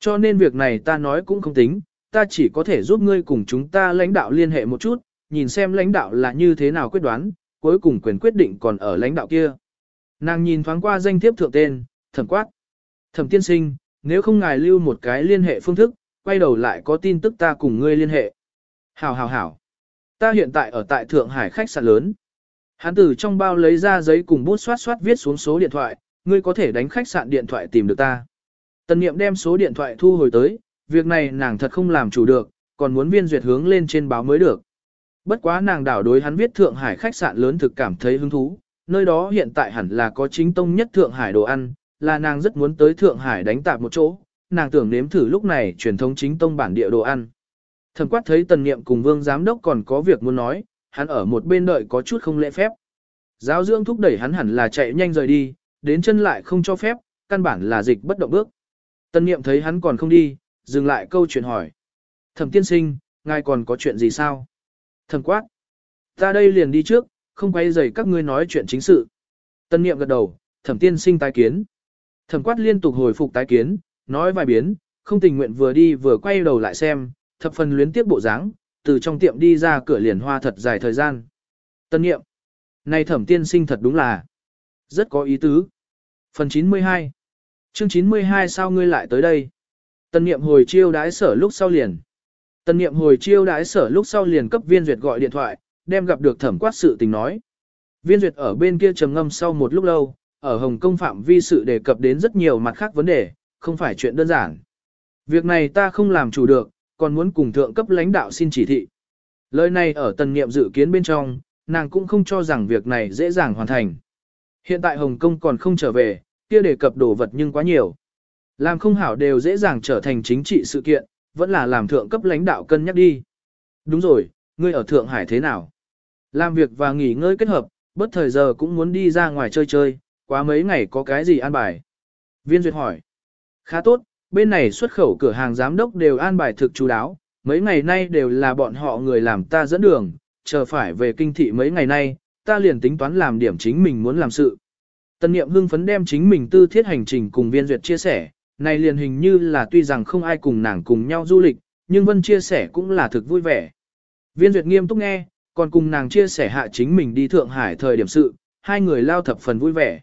Cho nên việc này ta nói cũng không tính, ta chỉ có thể giúp ngươi cùng chúng ta lãnh đạo liên hệ một chút, nhìn xem lãnh đạo là như thế nào quyết đoán, cuối cùng quyền quyết định còn ở lãnh đạo kia. Nàng nhìn thoáng qua danh thiếp thượng tên, thẩm quát. Thẩm tiên sinh, nếu không ngài lưu một cái liên hệ phương thức, quay đầu lại có tin tức ta cùng ngươi liên hệ. Hảo hảo hảo. Ta hiện tại ở tại Thượng Hải khách sạn lớn. Hắn từ trong bao lấy ra giấy cùng bút xoát xoát viết xuống số điện thoại, ngươi có thể đánh khách sạn điện thoại tìm được ta. Tần Niệm đem số điện thoại thu hồi tới, việc này nàng thật không làm chủ được, còn muốn viên duyệt hướng lên trên báo mới được. Bất quá nàng đảo đối hắn viết Thượng Hải khách sạn lớn thực cảm thấy hứng thú, nơi đó hiện tại hẳn là có chính tông nhất Thượng Hải đồ ăn, là nàng rất muốn tới Thượng Hải đánh tạp một chỗ, nàng tưởng nếm thử lúc này truyền thống chính tông bản địa đồ ăn. Thẩm quát thấy tần niệm cùng vương giám đốc còn có việc muốn nói, hắn ở một bên đợi có chút không lễ phép. Giáo dưỡng thúc đẩy hắn hẳn là chạy nhanh rời đi, đến chân lại không cho phép, căn bản là dịch bất động bước. Tân niệm thấy hắn còn không đi, dừng lại câu chuyện hỏi. Thẩm tiên sinh, ngài còn có chuyện gì sao? Thẩm quát. Ta đây liền đi trước, không quay dày các ngươi nói chuyện chính sự. Tân niệm gật đầu, thẩm tiên sinh tái kiến. Thẩm quát liên tục hồi phục tái kiến, nói vài biến, không tình nguyện vừa đi vừa quay đầu lại xem, thập phần luyến tiếc bộ dáng, từ trong tiệm đi ra cửa liền hoa thật dài thời gian. Tân niệm. Này thẩm tiên sinh thật đúng là rất có ý tứ. Phần 92 Chương 92 sao ngươi lại tới đây? Tân niệm hồi chiêu đái sở lúc sau liền. Tân niệm hồi chiêu đái sở lúc sau liền cấp viên duyệt gọi điện thoại, đem gặp được thẩm quát sự tình nói. Viên duyệt ở bên kia trầm ngâm sau một lúc lâu, ở Hồng Kông phạm vi sự đề cập đến rất nhiều mặt khác vấn đề, không phải chuyện đơn giản. Việc này ta không làm chủ được, còn muốn cùng thượng cấp lãnh đạo xin chỉ thị. Lời này ở tần niệm dự kiến bên trong, nàng cũng không cho rằng việc này dễ dàng hoàn thành. Hiện tại Hồng Kông còn không trở về, kia đề cập đồ vật nhưng quá nhiều. Làm không hảo đều dễ dàng trở thành chính trị sự kiện, vẫn là làm thượng cấp lãnh đạo cân nhắc đi. Đúng rồi, ngươi ở Thượng Hải thế nào? Làm việc và nghỉ ngơi kết hợp, bất thời giờ cũng muốn đi ra ngoài chơi chơi, quá mấy ngày có cái gì an bài? Viên Duyệt hỏi. Khá tốt, bên này xuất khẩu cửa hàng giám đốc đều an bài thực chú đáo, mấy ngày nay đều là bọn họ người làm ta dẫn đường, chờ phải về kinh thị mấy ngày nay, ta liền tính toán làm điểm chính mình muốn làm sự. Tân niệm hưng phấn đem chính mình tư thiết hành trình cùng viên duyệt chia sẻ, này liền hình như là tuy rằng không ai cùng nàng cùng nhau du lịch, nhưng vân chia sẻ cũng là thực vui vẻ. Viên duyệt nghiêm túc nghe, còn cùng nàng chia sẻ hạ chính mình đi Thượng Hải thời điểm sự, hai người lao thập phần vui vẻ.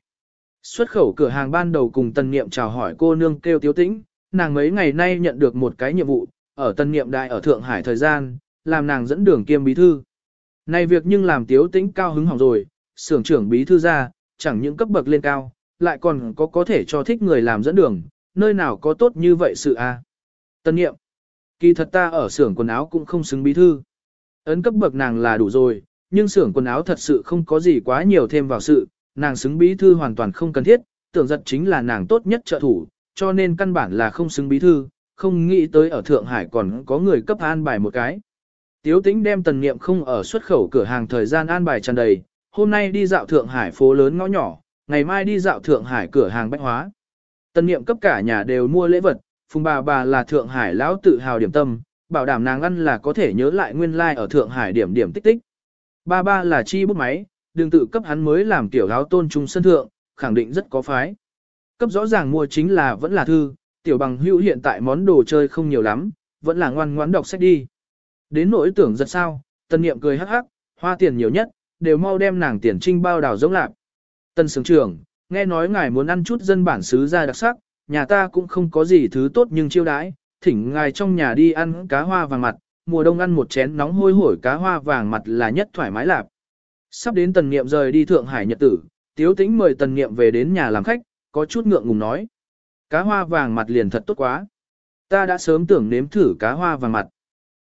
Xuất khẩu cửa hàng ban đầu cùng tân niệm chào hỏi cô nương kêu tiếu tĩnh, nàng mấy ngày nay nhận được một cái nhiệm vụ, ở tân niệm đại ở Thượng Hải thời gian, làm nàng dẫn đường kiêm bí thư. Này việc nhưng làm tiếu tĩnh cao hứng hỏng rồi, xưởng trưởng bí thư ra, chẳng những cấp bậc lên cao, lại còn có có thể cho thích người làm dẫn đường, nơi nào có tốt như vậy sự a? À? Tân nghiệm, kỳ thật ta ở xưởng quần áo cũng không xứng bí thư. Ấn cấp bậc nàng là đủ rồi, nhưng xưởng quần áo thật sự không có gì quá nhiều thêm vào sự, nàng xứng bí thư hoàn toàn không cần thiết, tưởng giật chính là nàng tốt nhất trợ thủ, cho nên căn bản là không xứng bí thư, không nghĩ tới ở Thượng Hải còn có người cấp an bài một cái. Tiếu tĩnh đem tần niệm không ở xuất khẩu cửa hàng thời gian an bài tràn đầy, hôm nay đi dạo Thượng Hải phố lớn ngõ nhỏ, ngày mai đi dạo Thượng Hải cửa hàng bách hóa. Tần niệm cấp cả nhà đều mua lễ vật, phùng bà bà là Thượng Hải lão tự hào điểm tâm, bảo đảm nàng ăn là có thể nhớ lại nguyên lai like ở Thượng Hải điểm điểm tích tích. Ba ba là chi bút máy, đường tự cấp hắn mới làm tiểu áo tôn trung sân thượng, khẳng định rất có phái. Cấp rõ ràng mua chính là vẫn là thư, tiểu bằng hữu hiện tại món đồ chơi không nhiều lắm, vẫn là ngoan ngoãn đọc sách đi. Đến nỗi tưởng giật sao, tần niệm cười hắc hắc, hoa tiền nhiều nhất, đều mau đem nàng tiền trinh bao đào giống lạc. Tần sướng trưởng, nghe nói ngài muốn ăn chút dân bản xứ ra đặc sắc, nhà ta cũng không có gì thứ tốt nhưng chiêu đãi, thỉnh ngài trong nhà đi ăn cá hoa vàng mặt, mùa đông ăn một chén nóng hôi hổi cá hoa vàng mặt là nhất thoải mái lạp. Sắp đến tần niệm rời đi Thượng Hải Nhật tử, tiếu tĩnh mời tần niệm về đến nhà làm khách, có chút ngượng ngùng nói. Cá hoa vàng mặt liền thật tốt quá. Ta đã sớm tưởng nếm thử cá hoa vàng mặt.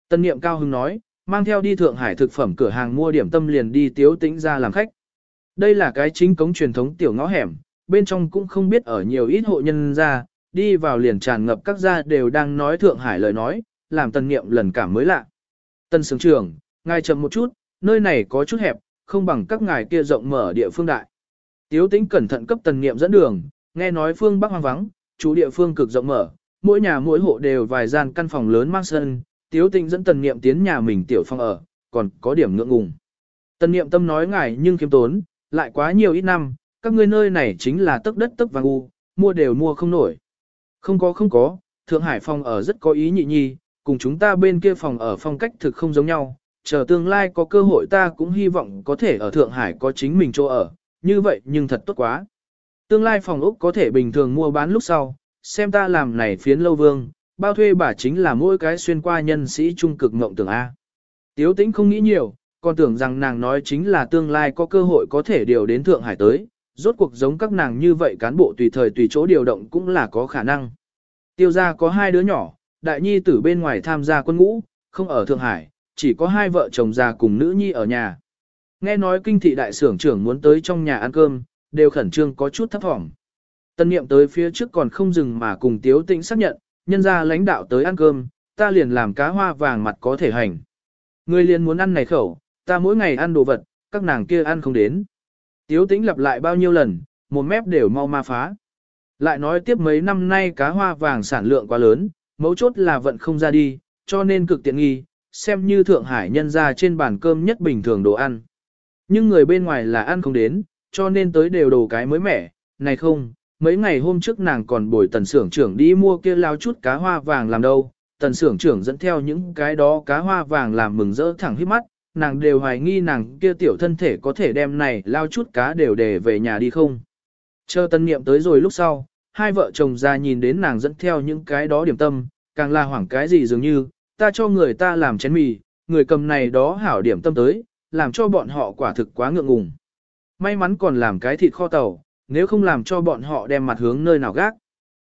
Tần niệm cao hưng nói, mang theo đi Thượng Hải thực phẩm cửa hàng mua điểm tâm liền đi tiếu tĩnh ra làm khách. Đây là cái chính cống truyền thống tiểu ngõ hẻm, bên trong cũng không biết ở nhiều ít hộ nhân ra, đi vào liền tràn ngập các gia đều đang nói Thượng Hải lời nói, làm tân niệm lần cảm mới lạ. Tân sướng trưởng, ngài chậm một chút, nơi này có chút hẹp, không bằng các ngài kia rộng mở địa phương đại. Tiếu tĩnh cẩn thận cấp tần niệm dẫn đường, nghe nói phương Bắc hoang vắng, chủ địa phương cực rộng mở, mỗi nhà mỗi hộ đều vài gian căn phòng lớn mang sân, tiếu Tinh dẫn tần niệm tiến nhà mình tiểu phong ở, còn có điểm ngượng ngùng. Tần niệm tâm nói ngài nhưng kiếm tốn, lại quá nhiều ít năm, các ngươi nơi này chính là tức đất tức vàng u, mua đều mua không nổi. Không có không có, Thượng Hải phòng ở rất có ý nhị nhi, cùng chúng ta bên kia phòng ở phong cách thực không giống nhau, chờ tương lai có cơ hội ta cũng hy vọng có thể ở Thượng Hải có chính mình chỗ ở, như vậy nhưng thật tốt quá. Tương lai phòng ốc có thể bình thường mua bán lúc sau, xem ta làm này phiến lâu vương, bao thuê bà chính là mỗi cái xuyên qua nhân sĩ trung cực ngộng tưởng A. Tiếu tĩnh không nghĩ nhiều, còn tưởng rằng nàng nói chính là tương lai có cơ hội có thể điều đến Thượng Hải tới, rốt cuộc giống các nàng như vậy cán bộ tùy thời tùy chỗ điều động cũng là có khả năng. Tiêu gia có hai đứa nhỏ, đại nhi tử bên ngoài tham gia quân ngũ, không ở Thượng Hải, chỉ có hai vợ chồng già cùng nữ nhi ở nhà. Nghe nói kinh thị đại sưởng trưởng muốn tới trong nhà ăn cơm, đều khẩn trương có chút thấp thỏm. Tân niệm tới phía trước còn không dừng mà cùng tiếu tĩnh xác nhận, nhân ra lãnh đạo tới ăn cơm, ta liền làm cá hoa vàng mặt có thể hành. Người liền muốn ăn này khẩu, ta mỗi ngày ăn đồ vật, các nàng kia ăn không đến. Tiếu tĩnh lặp lại bao nhiêu lần, một mép đều mau ma phá. Lại nói tiếp mấy năm nay cá hoa vàng sản lượng quá lớn, mấu chốt là vận không ra đi, cho nên cực tiện nghi, xem như Thượng Hải nhân ra trên bàn cơm nhất bình thường đồ ăn. nhưng người bên ngoài là ăn không đến, cho nên tới đều đồ cái mới mẻ, này không, mấy ngày hôm trước nàng còn bồi tần xưởng trưởng đi mua kia lao chút cá hoa vàng làm đâu, tần xưởng trưởng dẫn theo những cái đó cá hoa vàng làm mừng rỡ thẳng hít mắt, nàng đều hoài nghi nàng kia tiểu thân thể có thể đem này lao chút cá đều để về nhà đi không. Chờ tân niệm tới rồi lúc sau, hai vợ chồng ra nhìn đến nàng dẫn theo những cái đó điểm tâm, càng là hoảng cái gì dường như, ta cho người ta làm chén mì, người cầm này đó hảo điểm tâm tới, làm cho bọn họ quả thực quá ngượng ngùng. May mắn còn làm cái thịt kho tàu, nếu không làm cho bọn họ đem mặt hướng nơi nào gác.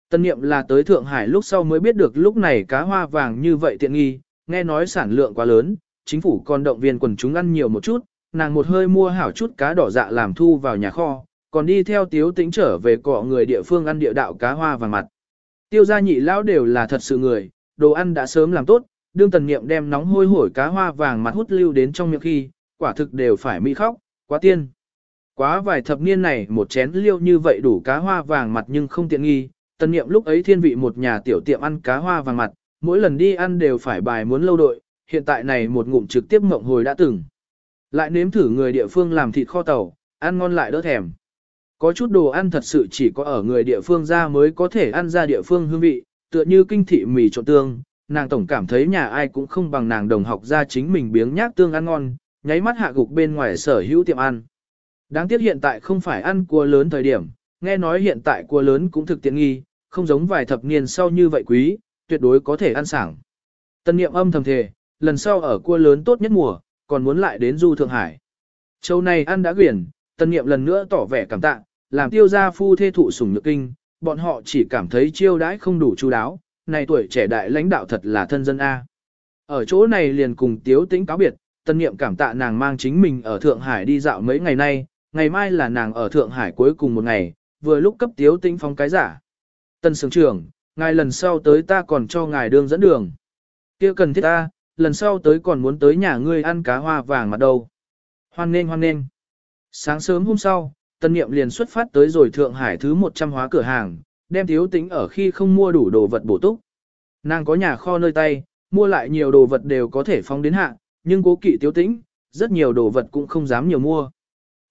Tân niệm là tới Thượng Hải lúc sau mới biết được lúc này cá hoa vàng như vậy tiện nghi, nghe nói sản lượng quá lớn, chính phủ còn động viên quần chúng ăn nhiều một chút, nàng một hơi mua hảo chút cá đỏ dạ làm thu vào nhà kho, còn đi theo tiếu tính trở về cọ người địa phương ăn địa đạo cá hoa vàng mặt. Tiêu gia nhị lão đều là thật sự người, đồ ăn đã sớm làm tốt, đương tần niệm đem nóng hôi hổi cá hoa vàng mặt hút lưu đến trong miệng khi, quả thực đều phải mỹ khóc, quá tiên. Quá vài thập niên này một chén liêu như vậy đủ cá hoa vàng mặt nhưng không tiện nghi, tần niệm lúc ấy thiên vị một nhà tiểu tiệm ăn cá hoa vàng mặt, mỗi lần đi ăn đều phải bài muốn lâu đội, hiện tại này một ngụm trực tiếp mộng hồi đã từng. Lại nếm thử người địa phương làm thịt kho tàu, ăn ngon lại đỡ thèm. Có chút đồ ăn thật sự chỉ có ở người địa phương ra mới có thể ăn ra địa phương hương vị, tựa như kinh thị mì trộn tương, nàng tổng cảm thấy nhà ai cũng không bằng nàng đồng học ra chính mình biếng nhác tương ăn ngon, nháy mắt hạ gục bên ngoài sở hữu tiệm ăn. Đáng tiếc hiện tại không phải ăn cua lớn thời điểm, nghe nói hiện tại cua lớn cũng thực tiện nghi, không giống vài thập niên sau như vậy quý, tuyệt đối có thể ăn sảng. Tân niệm âm thầm thề, lần sau ở cua lớn tốt nhất mùa, còn muốn lại đến du Thượng Hải. Châu này ăn đã quyển, tân niệm lần nữa tỏ vẻ cảm tạ, làm tiêu gia phu thê thụ sủng nhược kinh, bọn họ chỉ cảm thấy chiêu đãi không đủ chu đáo, này tuổi trẻ đại lãnh đạo thật là thân dân A. Ở chỗ này liền cùng tiếu tĩnh cáo biệt, tân niệm cảm tạ nàng mang chính mình ở Thượng Hải đi dạo mấy ngày nay, ngày mai là nàng ở Thượng Hải cuối cùng một ngày, vừa lúc cấp tiếu tinh phong cái giả. Tân sướng trưởng, ngài lần sau tới ta còn cho ngài đường dẫn đường. kia cần thiết ta, lần sau tới còn muốn tới nhà ngươi ăn cá hoa vàng mặt đâu. Hoan nên hoan nên. Sáng sớm hôm sau, Tân Niệm liền xuất phát tới rồi Thượng Hải thứ 100 hóa cửa hàng, đem thiếu tính ở khi không mua đủ đồ vật bổ túc. Nàng có nhà kho nơi tay, mua lại nhiều đồ vật đều có thể phong đến hạ, nhưng cố kỵ thiếu tính, rất nhiều đồ vật cũng không dám nhiều mua.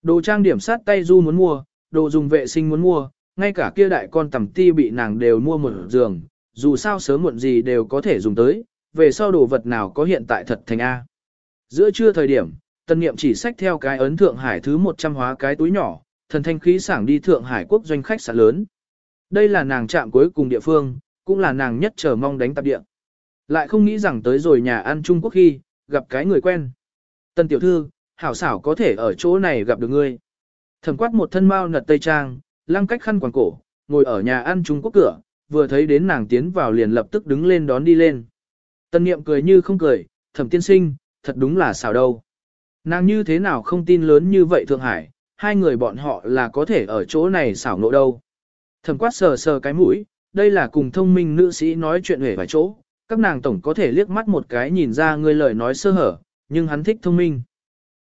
Đồ trang điểm sát tay du muốn mua, đồ dùng vệ sinh muốn mua, ngay cả kia đại con tầm ti bị nàng đều mua một giường, dù sao sớm muộn gì đều có thể dùng tới, về sau đồ vật nào có hiện tại thật thành A. Giữa trưa thời điểm, tân niệm chỉ xách theo cái ấn Thượng Hải thứ 100 hóa cái túi nhỏ, thần thanh khí sảng đi Thượng Hải quốc doanh khách sạn lớn. Đây là nàng chạm cuối cùng địa phương, cũng là nàng nhất chờ mong đánh tạp địa. Lại không nghĩ rằng tới rồi nhà ăn Trung Quốc khi, gặp cái người quen. Tân tiểu thư, hảo xảo có thể ở chỗ này gặp được ngươi. Thẩm quát một thân mao nật tây trang, lăng cách khăn quàng cổ, ngồi ở nhà ăn Trung Quốc cửa, vừa thấy đến nàng tiến vào liền lập tức đứng lên đón đi lên. Tân niệm cười như không cười, thẩm tiên sinh, thật đúng là xảo đâu. Nàng như thế nào không tin lớn như vậy Thượng Hải, hai người bọn họ là có thể ở chỗ này xảo nộ đâu. Thẩm quát sờ sờ cái mũi, đây là cùng thông minh nữ sĩ nói chuyện về vài chỗ, các nàng tổng có thể liếc mắt một cái nhìn ra người lời nói sơ hở, nhưng hắn thích thông minh.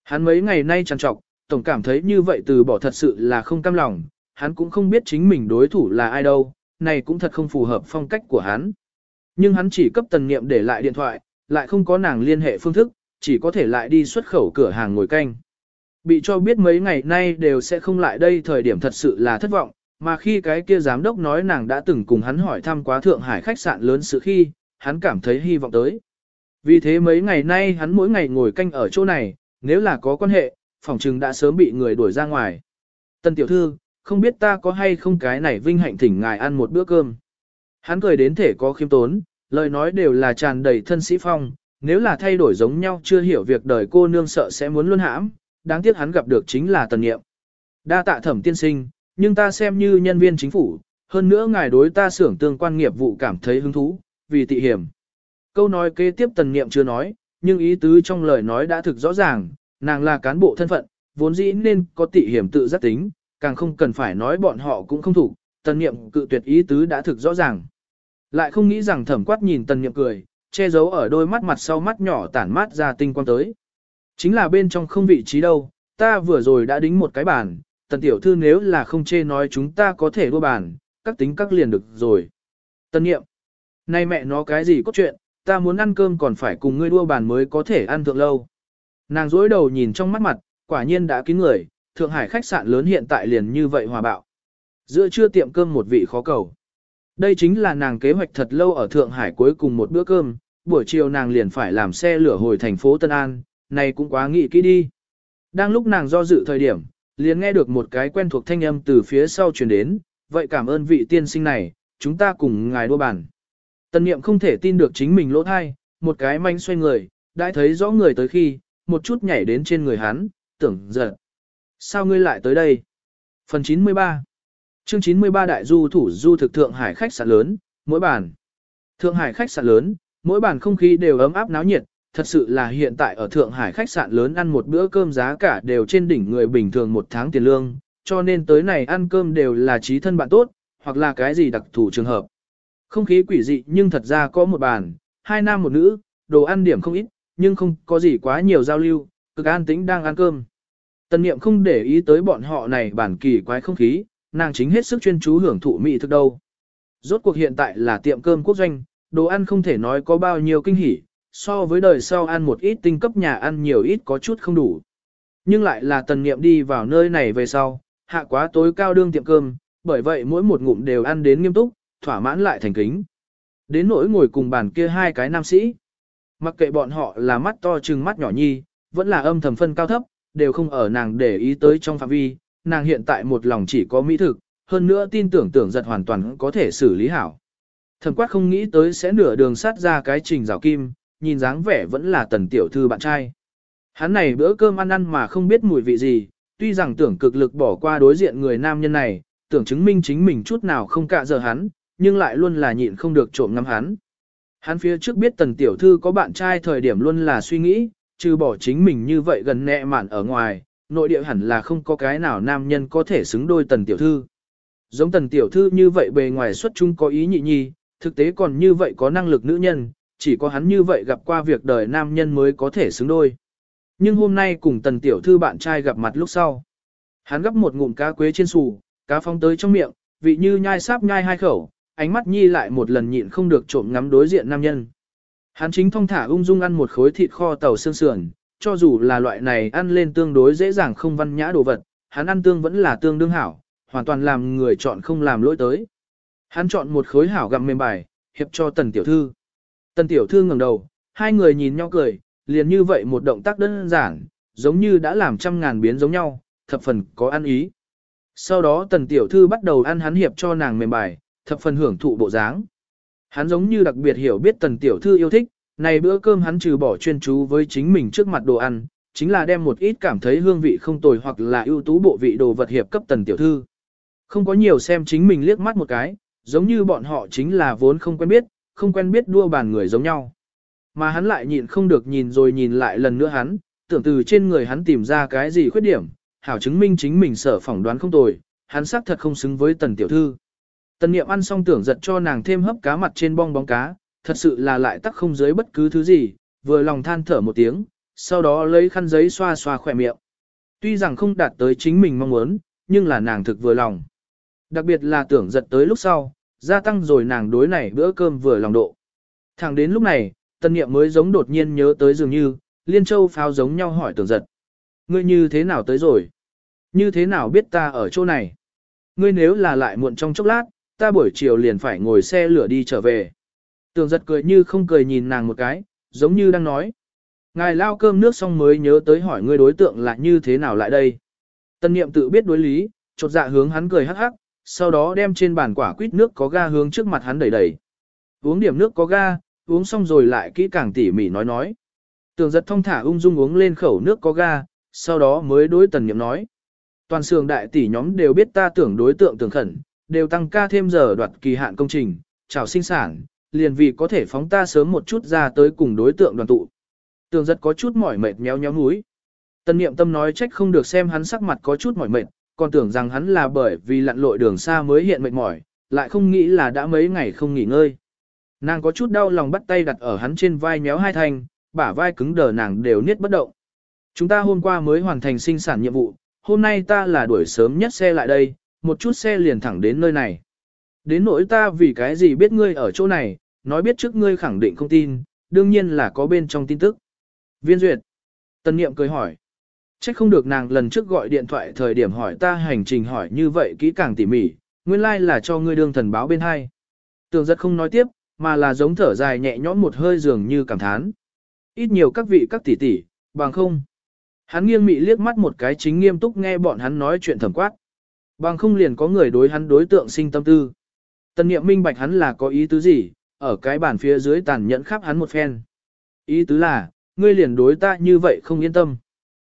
Hắn mấy ngày nay trằn trọc, tổng cảm thấy như vậy từ bỏ thật sự là không cam lòng, hắn cũng không biết chính mình đối thủ là ai đâu, này cũng thật không phù hợp phong cách của hắn. Nhưng hắn chỉ cấp tần nghiệm để lại điện thoại, lại không có nàng liên hệ phương thức, chỉ có thể lại đi xuất khẩu cửa hàng ngồi canh. Bị cho biết mấy ngày nay đều sẽ không lại đây thời điểm thật sự là thất vọng, mà khi cái kia giám đốc nói nàng đã từng cùng hắn hỏi thăm quá Thượng Hải khách sạn lớn sự khi, hắn cảm thấy hy vọng tới. Vì thế mấy ngày nay hắn mỗi ngày ngồi canh ở chỗ này, nếu là có quan hệ, phòng trừng đã sớm bị người đuổi ra ngoài. Tân tiểu thư, không biết ta có hay không cái này vinh hạnh thỉnh ngài ăn một bữa cơm. Hắn cười đến thể có khiêm tốn, lời nói đều là tràn đầy thân sĩ phong, nếu là thay đổi giống nhau chưa hiểu việc đời cô nương sợ sẽ muốn luôn hãm, đáng tiếc hắn gặp được chính là tần nghiệm. Đa tạ thẩm tiên sinh, nhưng ta xem như nhân viên chính phủ, hơn nữa ngài đối ta xưởng tương quan nghiệp vụ cảm thấy hứng thú, vì tị hiểm. Câu nói kế tiếp tần nghiệm chưa nói, nhưng ý tứ trong lời nói đã thực rõ ràng, nàng là cán bộ thân phận, vốn dĩ nên có tị hiểm tự giác tính, càng không cần phải nói bọn họ cũng không thủ, tần Niệm cự tuyệt ý tứ đã thực rõ ràng. Lại không nghĩ rằng thẩm quát nhìn tần Niệm cười, che giấu ở đôi mắt mặt sau mắt nhỏ tản mát ra tinh quang tới. Chính là bên trong không vị trí đâu, ta vừa rồi đã đính một cái bàn, tần tiểu thư nếu là không chê nói chúng ta có thể đua bàn, các tính các liền được rồi. Tần Niệm, nay mẹ nó cái gì có chuyện, ta muốn ăn cơm còn phải cùng ngươi đua bàn mới có thể ăn thượng lâu. Nàng dối đầu nhìn trong mắt mặt, quả nhiên đã kín người, Thượng Hải khách sạn lớn hiện tại liền như vậy hòa bạo. Giữa trưa tiệm cơm một vị khó cầu. Đây chính là nàng kế hoạch thật lâu ở Thượng Hải cuối cùng một bữa cơm, buổi chiều nàng liền phải làm xe lửa hồi thành phố Tân An, này cũng quá nghị kỹ đi. Đang lúc nàng do dự thời điểm, liền nghe được một cái quen thuộc thanh âm từ phía sau truyền đến, vậy cảm ơn vị tiên sinh này, chúng ta cùng ngài đua bàn. Tần niệm không thể tin được chính mình lỗ thai, một cái manh xoay người, đã thấy rõ người tới khi, một chút nhảy đến trên người hắn, tưởng giật. Sao ngươi lại tới đây? Phần 93 Chương 93 Đại Du thủ du thực Thượng Hải khách sạn lớn, mỗi bàn. Thượng Hải khách sạn lớn, mỗi bàn không khí đều ấm áp náo nhiệt, thật sự là hiện tại ở Thượng Hải khách sạn lớn ăn một bữa cơm giá cả đều trên đỉnh người bình thường một tháng tiền lương, cho nên tới này ăn cơm đều là trí thân bạn tốt, hoặc là cái gì đặc thù trường hợp. Không khí quỷ dị nhưng thật ra có một bàn, hai nam một nữ, đồ ăn điểm không ít, nhưng không có gì quá nhiều giao lưu, cực an tĩnh đang ăn cơm. Tần niệm không để ý tới bọn họ này bản kỳ quái không khí, nàng chính hết sức chuyên chú hưởng thụ mỹ thực đâu. Rốt cuộc hiện tại là tiệm cơm quốc doanh, đồ ăn không thể nói có bao nhiêu kinh hỉ, so với đời sau ăn một ít tinh cấp nhà ăn nhiều ít có chút không đủ. Nhưng lại là tần niệm đi vào nơi này về sau, hạ quá tối cao đương tiệm cơm, bởi vậy mỗi một ngụm đều ăn đến nghiêm túc, thỏa mãn lại thành kính. Đến nỗi ngồi cùng bàn kia hai cái nam sĩ. Mặc kệ bọn họ là mắt to trừng mắt nhỏ nhi, vẫn là âm thầm phân cao thấp, đều không ở nàng để ý tới trong phạm vi, nàng hiện tại một lòng chỉ có mỹ thực, hơn nữa tin tưởng tưởng giật hoàn toàn có thể xử lý hảo. Thẩm quát không nghĩ tới sẽ nửa đường sát ra cái trình rào kim, nhìn dáng vẻ vẫn là tần tiểu thư bạn trai. Hắn này bữa cơm ăn ăn mà không biết mùi vị gì, tuy rằng tưởng cực lực bỏ qua đối diện người nam nhân này, tưởng chứng minh chính mình chút nào không cạ giờ hắn, nhưng lại luôn là nhịn không được trộm ngắm hắn. Hắn phía trước biết tần tiểu thư có bạn trai thời điểm luôn là suy nghĩ, trừ bỏ chính mình như vậy gần nẹ mạn ở ngoài, nội địa hẳn là không có cái nào nam nhân có thể xứng đôi tần tiểu thư. Giống tần tiểu thư như vậy bề ngoài xuất chúng có ý nhị nhi, thực tế còn như vậy có năng lực nữ nhân, chỉ có hắn như vậy gặp qua việc đời nam nhân mới có thể xứng đôi. Nhưng hôm nay cùng tần tiểu thư bạn trai gặp mặt lúc sau. Hắn gấp một ngụm cá quế trên sù, cá phong tới trong miệng, vị như nhai sáp nhai hai khẩu, ánh mắt nhi lại một lần nhịn không được trộm ngắm đối diện nam nhân. Hắn chính thong thả ung dung ăn một khối thịt kho tàu xương sườn, cho dù là loại này ăn lên tương đối dễ dàng không văn nhã đồ vật, hắn ăn tương vẫn là tương đương hảo, hoàn toàn làm người chọn không làm lỗi tới. Hắn chọn một khối hảo gặm mềm bài, hiệp cho tần tiểu thư. Tần tiểu thư ngẩng đầu, hai người nhìn nhau cười, liền như vậy một động tác đơn giản, giống như đã làm trăm ngàn biến giống nhau, thập phần có ăn ý. Sau đó tần tiểu thư bắt đầu ăn hắn hiệp cho nàng mềm bài, thập phần hưởng thụ bộ dáng. Hắn giống như đặc biệt hiểu biết tần tiểu thư yêu thích, này bữa cơm hắn trừ bỏ chuyên chú với chính mình trước mặt đồ ăn, chính là đem một ít cảm thấy hương vị không tồi hoặc là ưu tú bộ vị đồ vật hiệp cấp tần tiểu thư. Không có nhiều xem chính mình liếc mắt một cái, giống như bọn họ chính là vốn không quen biết, không quen biết đua bàn người giống nhau. Mà hắn lại nhịn không được nhìn rồi nhìn lại lần nữa hắn, tưởng từ trên người hắn tìm ra cái gì khuyết điểm, hảo chứng minh chính mình sở phỏng đoán không tồi, hắn xác thật không xứng với tần tiểu thư. Tần niệm ăn xong tưởng giật cho nàng thêm hấp cá mặt trên bong bóng cá, thật sự là lại tắc không dưới bất cứ thứ gì, vừa lòng than thở một tiếng, sau đó lấy khăn giấy xoa xoa khỏe miệng. Tuy rằng không đạt tới chính mình mong muốn, nhưng là nàng thực vừa lòng. Đặc biệt là tưởng giật tới lúc sau, gia tăng rồi nàng đối này bữa cơm vừa lòng độ. Thẳng đến lúc này, tân niệm mới giống đột nhiên nhớ tới dường như, liên châu pháo giống nhau hỏi tưởng giật. Ngươi như thế nào tới rồi? Như thế nào biết ta ở chỗ này? Ngươi nếu là lại muộn trong chốc lát, ta buổi chiều liền phải ngồi xe lửa đi trở về. Tường giật cười như không cười nhìn nàng một cái, giống như đang nói. Ngài lao cơm nước xong mới nhớ tới hỏi ngươi đối tượng là như thế nào lại đây. Tân niệm tự biết đối lý, chột dạ hướng hắn cười hắc hắc, sau đó đem trên bàn quả quýt nước có ga hướng trước mặt hắn đẩy đẩy. Uống điểm nước có ga, uống xong rồi lại kỹ càng tỉ mỉ nói nói. Tường giật thông thả ung dung uống lên khẩu nước có ga, sau đó mới đối tần niệm nói. Toàn sường đại tỷ nhóm đều biết ta tưởng đối tượng tưởng khẩn, đều tăng ca thêm giờ đoạt kỳ hạn công trình, chào sinh sản, liền vì có thể phóng ta sớm một chút ra tới cùng đối tượng đoàn tụ. Tường giật có chút mỏi mệt méo nhéo núi. Tân niệm tâm nói trách không được xem hắn sắc mặt có chút mỏi mệt, còn tưởng rằng hắn là bởi vì lặn lội đường xa mới hiện mệt mỏi, lại không nghĩ là đã mấy ngày không nghỉ ngơi. Nàng có chút đau lòng bắt tay đặt ở hắn trên vai méo hai thành, bả vai cứng đờ nàng đều niết bất động. Chúng ta hôm qua mới hoàn thành sinh sản nhiệm vụ, hôm nay ta là đuổi sớm nhất xe lại đây, một chút xe liền thẳng đến nơi này. Đến nỗi ta vì cái gì biết ngươi ở chỗ này, nói biết trước ngươi khẳng định không tin, đương nhiên là có bên trong tin tức. Viên duyệt. Tân niệm cười hỏi. Chắc không được nàng lần trước gọi điện thoại thời điểm hỏi ta hành trình hỏi như vậy kỹ càng tỉ mỉ, nguyên lai like là cho ngươi đương thần báo bên hai. Tường giật không nói tiếp, mà là giống thở dài nhẹ nhõm một hơi dường như cảm thán. Ít nhiều các vị các tỷ tỷ, bằng không. Hắn nghiêng mị liếc mắt một cái chính nghiêm túc nghe bọn hắn nói chuyện thầm quát. Bằng không liền có người đối hắn đối tượng sinh tâm tư. tần niệm minh bạch hắn là có ý tứ gì, ở cái bàn phía dưới tàn nhẫn khắp hắn một phen. Ý tứ là, ngươi liền đối ta như vậy không yên tâm.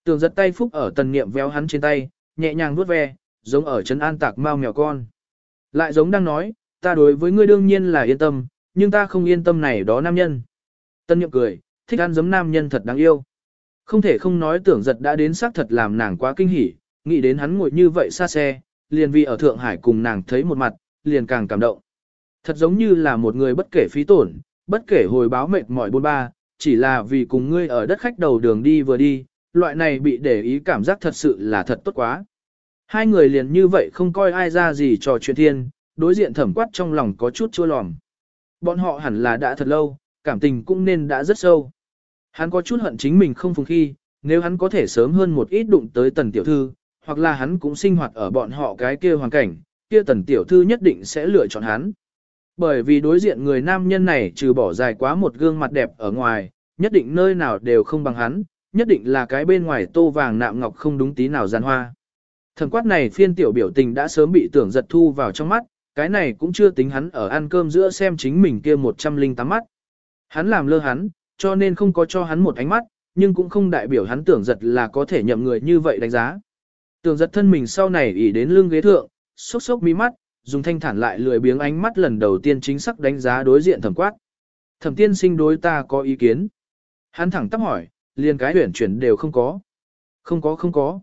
Tường giật tay phúc ở tần niệm véo hắn trên tay, nhẹ nhàng vuốt ve, giống ở chân an tạc mau mèo con. Lại giống đang nói, ta đối với ngươi đương nhiên là yên tâm, nhưng ta không yên tâm này đó nam nhân. Tân niệm cười, thích ăn giấm nam nhân thật đáng yêu. Không thể không nói tưởng giật đã đến xác thật làm nàng quá kinh hỉ, nghĩ đến hắn ngồi như vậy xa xe, liền vì ở Thượng Hải cùng nàng thấy một mặt, liền càng cảm động. Thật giống như là một người bất kể phí tổn, bất kể hồi báo mệt mỏi bôn ba, chỉ là vì cùng ngươi ở đất khách đầu đường đi vừa đi, loại này bị để ý cảm giác thật sự là thật tốt quá. Hai người liền như vậy không coi ai ra gì trò chuyện thiên, đối diện thẩm quát trong lòng có chút chua lòm. Bọn họ hẳn là đã thật lâu, cảm tình cũng nên đã rất sâu. Hắn có chút hận chính mình không phùng khi, nếu hắn có thể sớm hơn một ít đụng tới tần tiểu thư, hoặc là hắn cũng sinh hoạt ở bọn họ cái kia hoàn cảnh, kia tần tiểu thư nhất định sẽ lựa chọn hắn. Bởi vì đối diện người nam nhân này trừ bỏ dài quá một gương mặt đẹp ở ngoài, nhất định nơi nào đều không bằng hắn, nhất định là cái bên ngoài tô vàng nạm ngọc không đúng tí nào gian hoa. Thần quát này phiên tiểu biểu tình đã sớm bị tưởng giật thu vào trong mắt, cái này cũng chưa tính hắn ở ăn cơm giữa xem chính mình kia 108 mắt. Hắn làm lơ hắn, cho nên không có cho hắn một ánh mắt, nhưng cũng không đại biểu hắn tưởng giật là có thể nhậm người như vậy đánh giá. Tưởng giật thân mình sau này ỉ đến lưng ghế thượng, sốc sốc mí mắt, dùng thanh thản lại lười biếng ánh mắt lần đầu tiên chính xác đánh giá đối diện thẩm quát. Thẩm tiên sinh đối ta có ý kiến. Hắn thẳng tắp hỏi, liền cái huyển chuyển đều không có. Không có không có.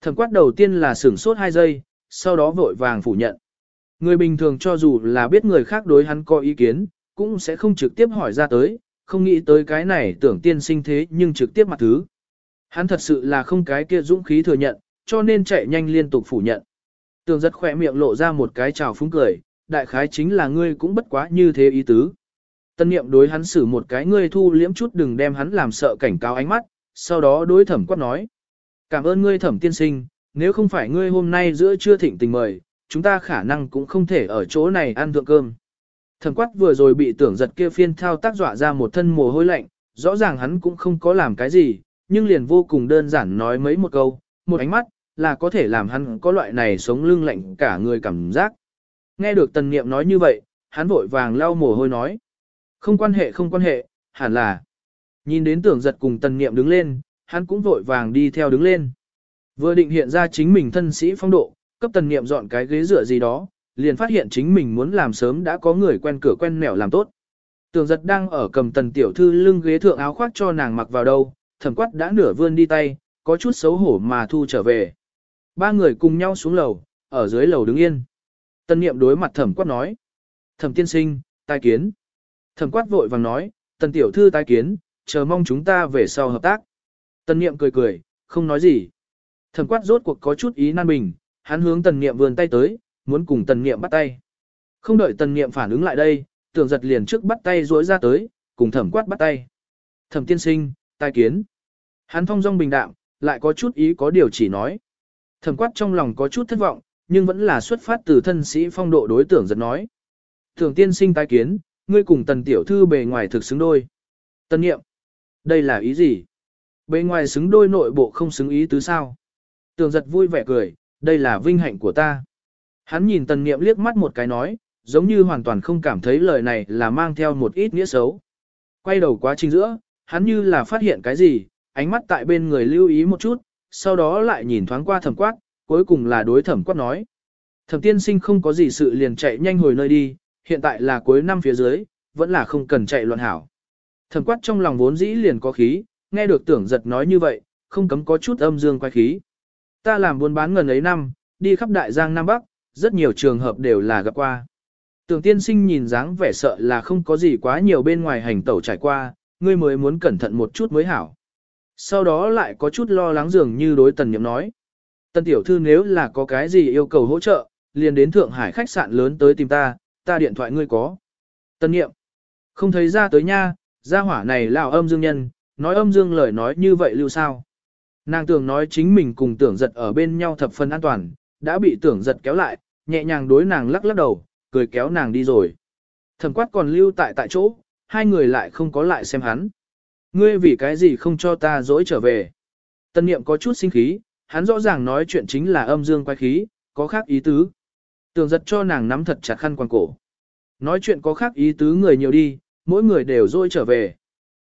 Thẩm quát đầu tiên là sửng sốt 2 giây, sau đó vội vàng phủ nhận. Người bình thường cho dù là biết người khác đối hắn có ý kiến, cũng sẽ không trực tiếp hỏi ra tới, không nghĩ tới cái này tưởng tiên sinh thế nhưng trực tiếp mặt thứ. Hắn thật sự là không cái kia dũng khí thừa nhận, cho nên chạy nhanh liên tục phủ nhận. Tường rất khỏe miệng lộ ra một cái trào phúng cười, đại khái chính là ngươi cũng bất quá như thế ý tứ. Tân niệm đối hắn xử một cái ngươi thu liễm chút đừng đem hắn làm sợ cảnh cáo ánh mắt, sau đó đối thẩm quát nói. Cảm ơn ngươi thẩm tiên sinh, nếu không phải ngươi hôm nay giữa trưa thịnh tình mời, chúng ta khả năng cũng không thể ở chỗ này ăn thượng cơm. Thẩm quát vừa rồi bị tưởng giật kia phiên thao tác dọa ra một thân mồ hôi lạnh, rõ ràng hắn cũng không có làm cái gì, nhưng liền vô cùng đơn giản nói mấy một câu, một ánh mắt, là có thể làm hắn có loại này sống lưng lạnh cả người cảm giác. Nghe được tần niệm nói như vậy, hắn vội vàng lau mồ hôi nói. Không quan hệ không quan hệ, hẳn là. Nhìn đến tưởng giật cùng tần niệm đứng lên, hắn cũng vội vàng đi theo đứng lên. Vừa định hiện ra chính mình thân sĩ phong độ, cấp tần niệm dọn cái ghế dựa gì đó, liền phát hiện chính mình muốn làm sớm đã có người quen cửa quen mẻo làm tốt. Tường giật đang ở cầm tần tiểu thư lưng ghế thượng áo khoác cho nàng mặc vào đâu, thẩm quát đã nửa vươn đi tay, có chút xấu hổ mà thu trở về. Ba người cùng nhau xuống lầu, ở dưới lầu đứng yên. Tân niệm đối mặt thẩm quát nói. Thẩm tiên sinh, tai kiến. Thẩm quát vội vàng nói, tần tiểu thư tai kiến, chờ mong chúng ta về sau hợp tác. Tân niệm cười cười, không nói gì. Thẩm quát rốt cuộc có chút ý nan bình, hắn hướng tần niệm vươn tay tới, muốn cùng tần niệm bắt tay. Không đợi tần niệm phản ứng lại đây, tưởng giật liền trước bắt tay rối ra tới, cùng thẩm quát bắt tay. Thẩm tiên sinh, tai kiến. Hắn phong dong bình đạm, lại có chút ý có điều chỉ nói. Thẩm quát trong lòng có chút thất vọng, nhưng vẫn là xuất phát từ thân sĩ phong độ đối tưởng giật nói. Thường tiên sinh tái kiến, ngươi cùng tần tiểu thư bề ngoài thực xứng đôi. Tân nghiệm. Đây là ý gì? Bề ngoài xứng đôi nội bộ không xứng ý tứ sao? Tưởng giật vui vẻ cười, đây là vinh hạnh của ta. Hắn nhìn tần niệm liếc mắt một cái nói, giống như hoàn toàn không cảm thấy lời này là mang theo một ít nghĩa xấu. Quay đầu quá trình giữa, hắn như là phát hiện cái gì, ánh mắt tại bên người lưu ý một chút, sau đó lại nhìn thoáng qua thẩm quát, cuối cùng là đối thẩm quát nói. Thẩm tiên sinh không có gì sự liền chạy nhanh hồi nơi đi, hiện tại là cuối năm phía dưới, vẫn là không cần chạy loạn hảo. Thẩm quát trong lòng vốn dĩ liền có khí, nghe được tưởng giật nói như vậy, không cấm có chút âm dương quay khí. Ta làm buôn bán ngần ấy năm, đi khắp đại giang Nam Bắc, rất nhiều trường hợp đều là gặp qua. Tưởng tiên sinh nhìn dáng vẻ sợ là không có gì quá nhiều bên ngoài hành tẩu trải qua, ngươi mới muốn cẩn thận một chút mới hảo. Sau đó lại có chút lo lắng dường như đối tần nhậm nói. Tần tiểu thư nếu là có cái gì yêu cầu hỗ trợ, liền đến Thượng Hải khách sạn lớn tới tìm ta, ta điện thoại ngươi có. Tần nhậm, không thấy ra tới nha, gia hỏa này lào âm dương nhân, nói âm dương lời nói như vậy lưu sao. Nàng tưởng nói chính mình cùng tưởng giật ở bên nhau thập phần an toàn, đã bị tưởng giật kéo lại, nhẹ nhàng đối nàng lắc lắc đầu, cười kéo nàng đi rồi. Thẩm quát còn lưu tại tại chỗ, hai người lại không có lại xem hắn. Ngươi vì cái gì không cho ta dỗi trở về. Tân niệm có chút sinh khí, hắn rõ ràng nói chuyện chính là âm dương quay khí, có khác ý tứ. Tưởng giật cho nàng nắm thật chặt khăn quàng cổ. Nói chuyện có khác ý tứ người nhiều đi, mỗi người đều dỗi trở về.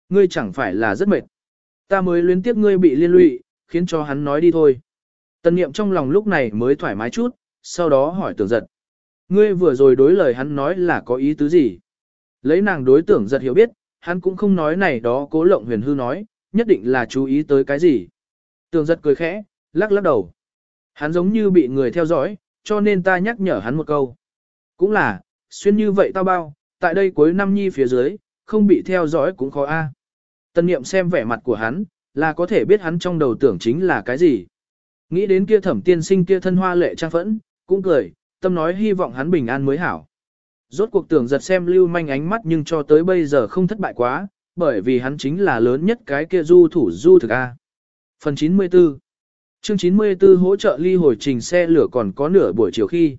Ngươi chẳng phải là rất mệt. Ta mới luyến tiếp ngươi bị liên lụy, khiến cho hắn nói đi thôi. Tần niệm trong lòng lúc này mới thoải mái chút, sau đó hỏi tưởng giật. Ngươi vừa rồi đối lời hắn nói là có ý tứ gì? Lấy nàng đối tưởng giật hiểu biết, hắn cũng không nói này đó cố lộng huyền hư nói, nhất định là chú ý tới cái gì. Tường giật cười khẽ, lắc lắc đầu. Hắn giống như bị người theo dõi, cho nên ta nhắc nhở hắn một câu. Cũng là, xuyên như vậy tao bao, tại đây cuối năm nhi phía dưới, không bị theo dõi cũng khó a. Tân niệm xem vẻ mặt của hắn, là có thể biết hắn trong đầu tưởng chính là cái gì. Nghĩ đến kia thẩm tiên sinh kia thân hoa lệ trang phẫn, cũng cười, tâm nói hy vọng hắn bình an mới hảo. Rốt cuộc tưởng giật xem lưu manh ánh mắt nhưng cho tới bây giờ không thất bại quá, bởi vì hắn chính là lớn nhất cái kia du thủ du thực A. Phần 94 Chương 94 hỗ trợ ly hồi trình xe lửa còn có nửa buổi chiều khi.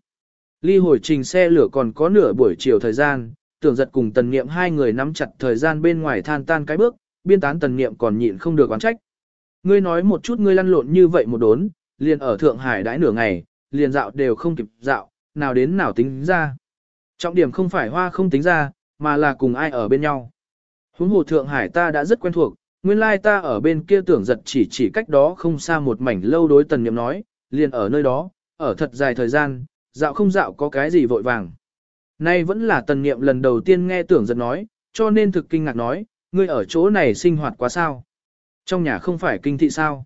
Ly hồi trình xe lửa còn có nửa buổi chiều thời gian, tưởng giật cùng tần niệm hai người nắm chặt thời gian bên ngoài than tan cái bước, biên tán tần niệm còn nhịn không được oán trách. Ngươi nói một chút ngươi lăn lộn như vậy một đốn, liền ở Thượng Hải đãi nửa ngày, liền dạo đều không kịp dạo, nào đến nào tính ra. Trọng điểm không phải hoa không tính ra, mà là cùng ai ở bên nhau. Huống hồ Thượng Hải ta đã rất quen thuộc, nguyên lai ta ở bên kia tưởng giật chỉ chỉ cách đó không xa một mảnh lâu đối tần niệm nói, liền ở nơi đó, ở thật dài thời gian, dạo không dạo có cái gì vội vàng. Nay vẫn là tần niệm lần đầu tiên nghe tưởng giật nói, cho nên thực kinh ngạc nói, ngươi ở chỗ này sinh hoạt quá sao? Trong nhà không phải kinh thị sao?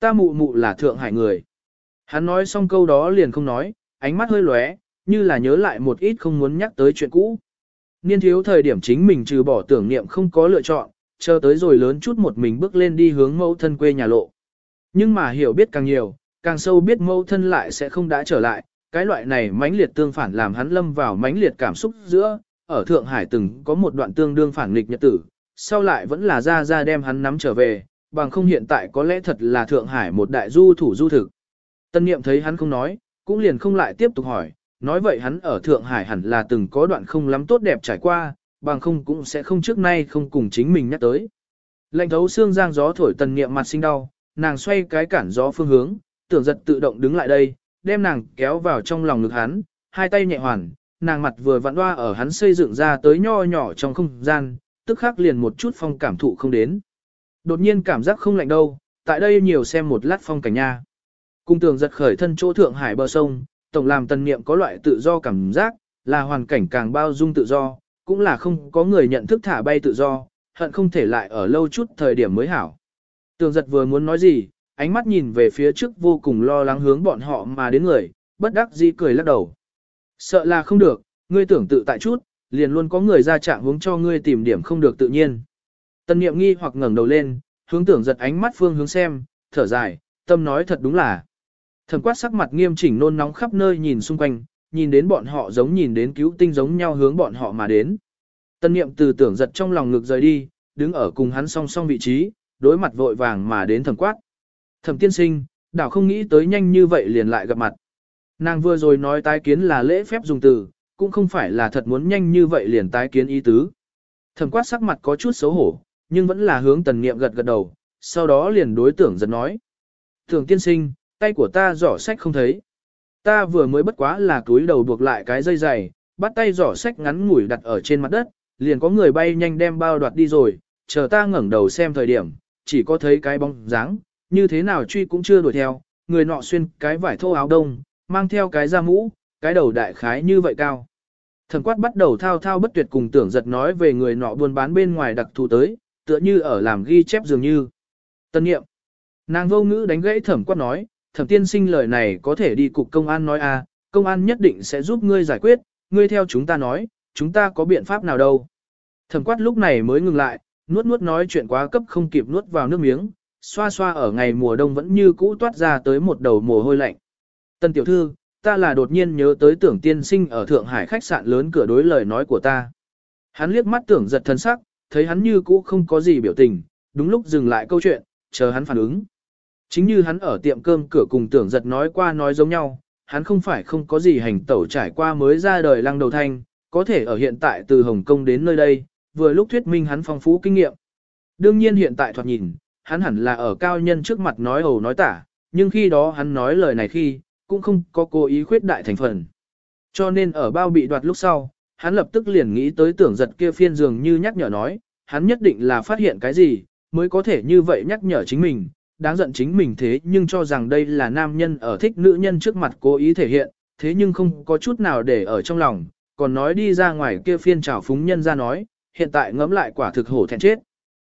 Ta mụ mụ là thượng hải người. Hắn nói xong câu đó liền không nói, ánh mắt hơi lóe, như là nhớ lại một ít không muốn nhắc tới chuyện cũ. Niên thiếu thời điểm chính mình trừ bỏ tưởng niệm không có lựa chọn, chờ tới rồi lớn chút một mình bước lên đi hướng mẫu thân quê nhà lộ. Nhưng mà hiểu biết càng nhiều, càng sâu biết mẫu thân lại sẽ không đã trở lại, cái loại này mãnh liệt tương phản làm hắn lâm vào mãnh liệt cảm xúc giữa, ở Thượng Hải từng có một đoạn tương đương phản nghịch nhật tử, sau lại vẫn là ra ra đem hắn nắm trở về, bằng không hiện tại có lẽ thật là Thượng Hải một đại du thủ du thực. Tân niệm thấy hắn không nói, cũng liền không lại tiếp tục hỏi, nói vậy hắn ở Thượng Hải hẳn là từng có đoạn không lắm tốt đẹp trải qua, bằng không cũng sẽ không trước nay không cùng chính mình nhắc tới. lạnh thấu xương giang gió thổi tần niệm mặt sinh đau, nàng xoay cái cản gió phương hướng, tưởng giật tự động đứng lại đây, đem nàng kéo vào trong lòng ngực hắn, hai tay nhẹ hoàn, nàng mặt vừa vặn đoa ở hắn xây dựng ra tới nho nhỏ trong không gian, tức khắc liền một chút phong cảm thụ không đến. Đột nhiên cảm giác không lạnh đâu, tại đây nhiều xem một lát phong cảnh nha. Cung tường giật khởi thân chỗ thượng hải bờ sông, tổng làm tần niệm có loại tự do cảm giác, là hoàn cảnh càng bao dung tự do, cũng là không có người nhận thức thả bay tự do, hận không thể lại ở lâu chút thời điểm mới hảo. Tường giật vừa muốn nói gì, ánh mắt nhìn về phía trước vô cùng lo lắng hướng bọn họ mà đến người, bất đắc dĩ cười lắc đầu. Sợ là không được, ngươi tưởng tự tại chút, liền luôn có người ra trạng hướng cho ngươi tìm điểm không được tự nhiên. Tần niệm nghi hoặc ngẩng đầu lên, hướng tưởng giật ánh mắt phương hướng xem, thở dài, tâm nói thật đúng là. Thẩm quát sắc mặt nghiêm chỉnh nôn nóng khắp nơi nhìn xung quanh, nhìn đến bọn họ giống nhìn đến cứu tinh giống nhau hướng bọn họ mà đến. Tân niệm từ tưởng giật trong lòng ngực rời đi, đứng ở cùng hắn song song vị trí, đối mặt vội vàng mà đến thẩm quát. Thẩm tiên sinh, đảo không nghĩ tới nhanh như vậy liền lại gặp mặt. Nàng vừa rồi nói tái kiến là lễ phép dùng từ, cũng không phải là thật muốn nhanh như vậy liền tái kiến ý tứ. Thẩm quát sắc mặt có chút xấu hổ, nhưng vẫn là hướng tần niệm gật gật đầu, sau đó liền đối tưởng giật nói. Tưởng tiên sinh, tay của ta giỏ sách không thấy. Ta vừa mới bất quá là túi đầu buộc lại cái dây dày, bắt tay giỏ sách ngắn ngủi đặt ở trên mặt đất, liền có người bay nhanh đem bao đoạt đi rồi, chờ ta ngẩng đầu xem thời điểm, chỉ có thấy cái bóng dáng, như thế nào truy cũng chưa đuổi theo, người nọ xuyên cái vải thô áo đông, mang theo cái da mũ, cái đầu đại khái như vậy cao. Thần quát bắt đầu thao thao bất tuyệt cùng tưởng giật nói về người nọ buôn bán bên ngoài đặc thù tới, tựa như ở làm ghi chép dường như. Tân nghiệm. Nàng vô ngữ đánh gãy thẩm quát nói, thẩm tiên sinh lời này có thể đi cục công an nói a, à, công an nhất định sẽ giúp ngươi giải quyết, ngươi theo chúng ta nói, chúng ta có biện pháp nào đâu. Thẩm quát lúc này mới ngừng lại, nuốt nuốt nói chuyện quá cấp không kịp nuốt vào nước miếng, xoa xoa ở ngày mùa đông vẫn như cũ toát ra tới một đầu mồ hôi lạnh. Tân tiểu thư, ta là đột nhiên nhớ tới tưởng tiên sinh ở Thượng Hải khách sạn lớn cửa đối lời nói của ta. Hắn liếc mắt tưởng giật thân sắc, thấy hắn như cũ không có gì biểu tình, đúng lúc dừng lại câu chuyện, chờ hắn phản ứng. Chính như hắn ở tiệm cơm cửa cùng tưởng giật nói qua nói giống nhau, hắn không phải không có gì hành tẩu trải qua mới ra đời lăng đầu thanh, có thể ở hiện tại từ Hồng Kông đến nơi đây, vừa lúc thuyết minh hắn phong phú kinh nghiệm. Đương nhiên hiện tại thoạt nhìn, hắn hẳn là ở cao nhân trước mặt nói ồ nói tả, nhưng khi đó hắn nói lời này khi, cũng không có cố ý khuyết đại thành phần. Cho nên ở bao bị đoạt lúc sau, hắn lập tức liền nghĩ tới tưởng giật kia phiên dường như nhắc nhở nói, hắn nhất định là phát hiện cái gì, mới có thể như vậy nhắc nhở chính mình, đáng giận chính mình thế nhưng cho rằng đây là nam nhân ở thích nữ nhân trước mặt cố ý thể hiện, thế nhưng không có chút nào để ở trong lòng, còn nói đi ra ngoài kia phiên trào phúng nhân ra nói, hiện tại ngẫm lại quả thực hổ thẹn chết.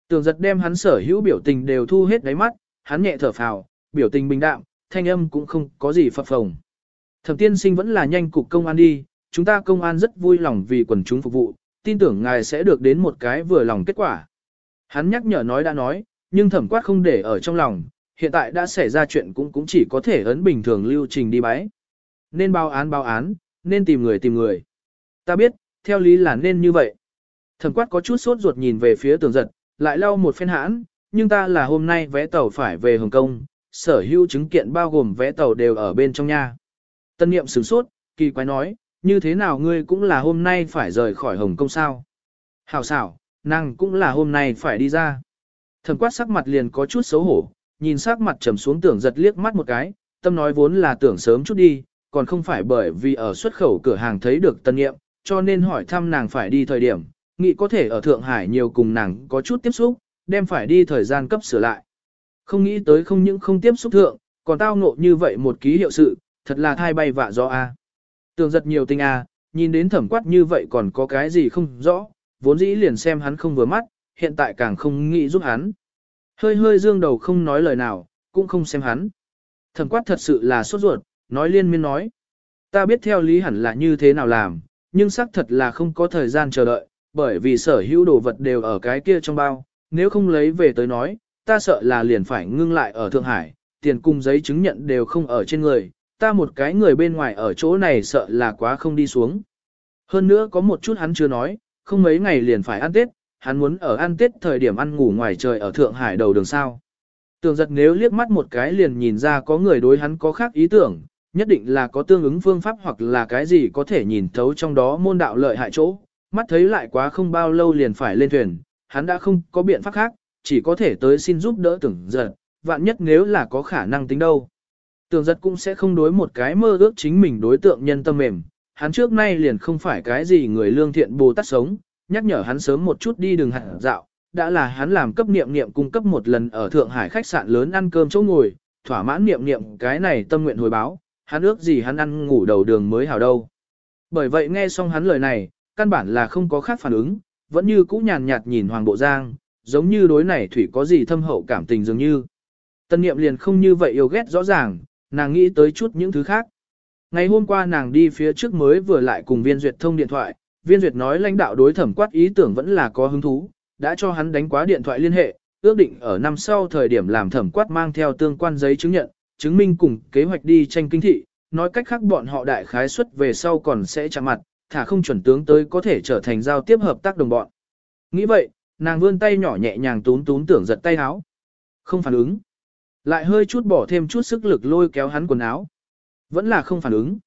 Tưởng giật đem hắn sở hữu biểu tình đều thu hết đáy mắt, hắn nhẹ thở phào, biểu tình bình đạm, thanh âm cũng không có gì phập phồng. Thẩm tiên sinh vẫn là nhanh cục công an đi, chúng ta công an rất vui lòng vì quần chúng phục vụ, tin tưởng ngài sẽ được đến một cái vừa lòng kết quả. Hắn nhắc nhở nói đã nói, nhưng thẩm quát không để ở trong lòng, hiện tại đã xảy ra chuyện cũng cũng chỉ có thể ấn bình thường lưu trình đi bái. Nên báo án báo án, nên tìm người tìm người. Ta biết, theo lý là nên như vậy. Thẩm quát có chút sốt ruột nhìn về phía tường giật, lại lau một phen hãn, nhưng ta là hôm nay vé tàu phải về Hồng Kông, sở hữu chứng kiện bao gồm vé tàu đều ở bên trong nha. Tân niệm sửng sốt, kỳ quái nói, như thế nào ngươi cũng là hôm nay phải rời khỏi Hồng Kông sao? Hảo xảo, nàng cũng là hôm nay phải đi ra. Thẩm quát sắc mặt liền có chút xấu hổ, nhìn sắc mặt trầm xuống tưởng giật liếc mắt một cái, tâm nói vốn là tưởng sớm chút đi, còn không phải bởi vì ở xuất khẩu cửa hàng thấy được tân nghiệm, cho nên hỏi thăm nàng phải đi thời điểm, nghĩ có thể ở Thượng Hải nhiều cùng nàng có chút tiếp xúc, đem phải đi thời gian cấp sửa lại. Không nghĩ tới không những không tiếp xúc thượng, còn tao ngộ như vậy một ký hiệu sự, thật là thai bay vạ do a. Tưởng giật nhiều tình a, nhìn đến thẩm quát như vậy còn có cái gì không rõ, vốn dĩ liền xem hắn không vừa mắt, hiện tại càng không nghĩ giúp hắn. Hơi hơi dương đầu không nói lời nào, cũng không xem hắn. Thẩm quát thật sự là sốt ruột, nói liên miên nói. Ta biết theo lý hẳn là như thế nào làm, nhưng xác thật là không có thời gian chờ đợi, bởi vì sở hữu đồ vật đều ở cái kia trong bao, nếu không lấy về tới nói, ta sợ là liền phải ngưng lại ở Thượng Hải, tiền cùng giấy chứng nhận đều không ở trên người, ta một cái người bên ngoài ở chỗ này sợ là quá không đi xuống. Hơn nữa có một chút hắn chưa nói, không mấy ngày liền phải ăn Tết, hắn muốn ở ăn Tết thời điểm ăn ngủ ngoài trời ở Thượng Hải đầu đường sao. Tường giật nếu liếc mắt một cái liền nhìn ra có người đối hắn có khác ý tưởng, nhất định là có tương ứng phương pháp hoặc là cái gì có thể nhìn thấu trong đó môn đạo lợi hại chỗ, mắt thấy lại quá không bao lâu liền phải lên thuyền, hắn đã không có biện pháp khác, chỉ có thể tới xin giúp đỡ tưởng giật, vạn nhất nếu là có khả năng tính đâu. Tưởng giật cũng sẽ không đối một cái mơ ước chính mình đối tượng nhân tâm mềm, hắn trước nay liền không phải cái gì người lương thiện bồ tát sống, nhắc nhở hắn sớm một chút đi đường hạng dạo, đã là hắn làm cấp niệm niệm cung cấp một lần ở Thượng Hải khách sạn lớn ăn cơm chỗ ngồi, thỏa mãn niệm niệm cái này tâm nguyện hồi báo, hắn ước gì hắn ăn ngủ đầu đường mới hảo đâu. Bởi vậy nghe xong hắn lời này, căn bản là không có khác phản ứng, vẫn như cũ nhàn nhạt nhìn Hoàng Bộ Giang, giống như đối này thủy có gì thâm hậu cảm tình dường như. Tân niệm liền không như vậy yêu ghét rõ ràng, nàng nghĩ tới chút những thứ khác. Ngày hôm qua nàng đi phía trước mới vừa lại cùng viên duyệt thông điện thoại, viên duyệt nói lãnh đạo đối thẩm quát ý tưởng vẫn là có hứng thú, đã cho hắn đánh quá điện thoại liên hệ, ước định ở năm sau thời điểm làm thẩm quát mang theo tương quan giấy chứng nhận, chứng minh cùng kế hoạch đi tranh kinh thị, nói cách khác bọn họ đại khái suất về sau còn sẽ chạm mặt, thả không chuẩn tướng tới có thể trở thành giao tiếp hợp tác đồng bọn. Nghĩ vậy, nàng vươn tay nhỏ nhẹ nhàng tún tún tưởng giật tay áo. Không phản ứng. Lại hơi chút bỏ thêm chút sức lực lôi kéo hắn quần áo. Vẫn là không phản ứng.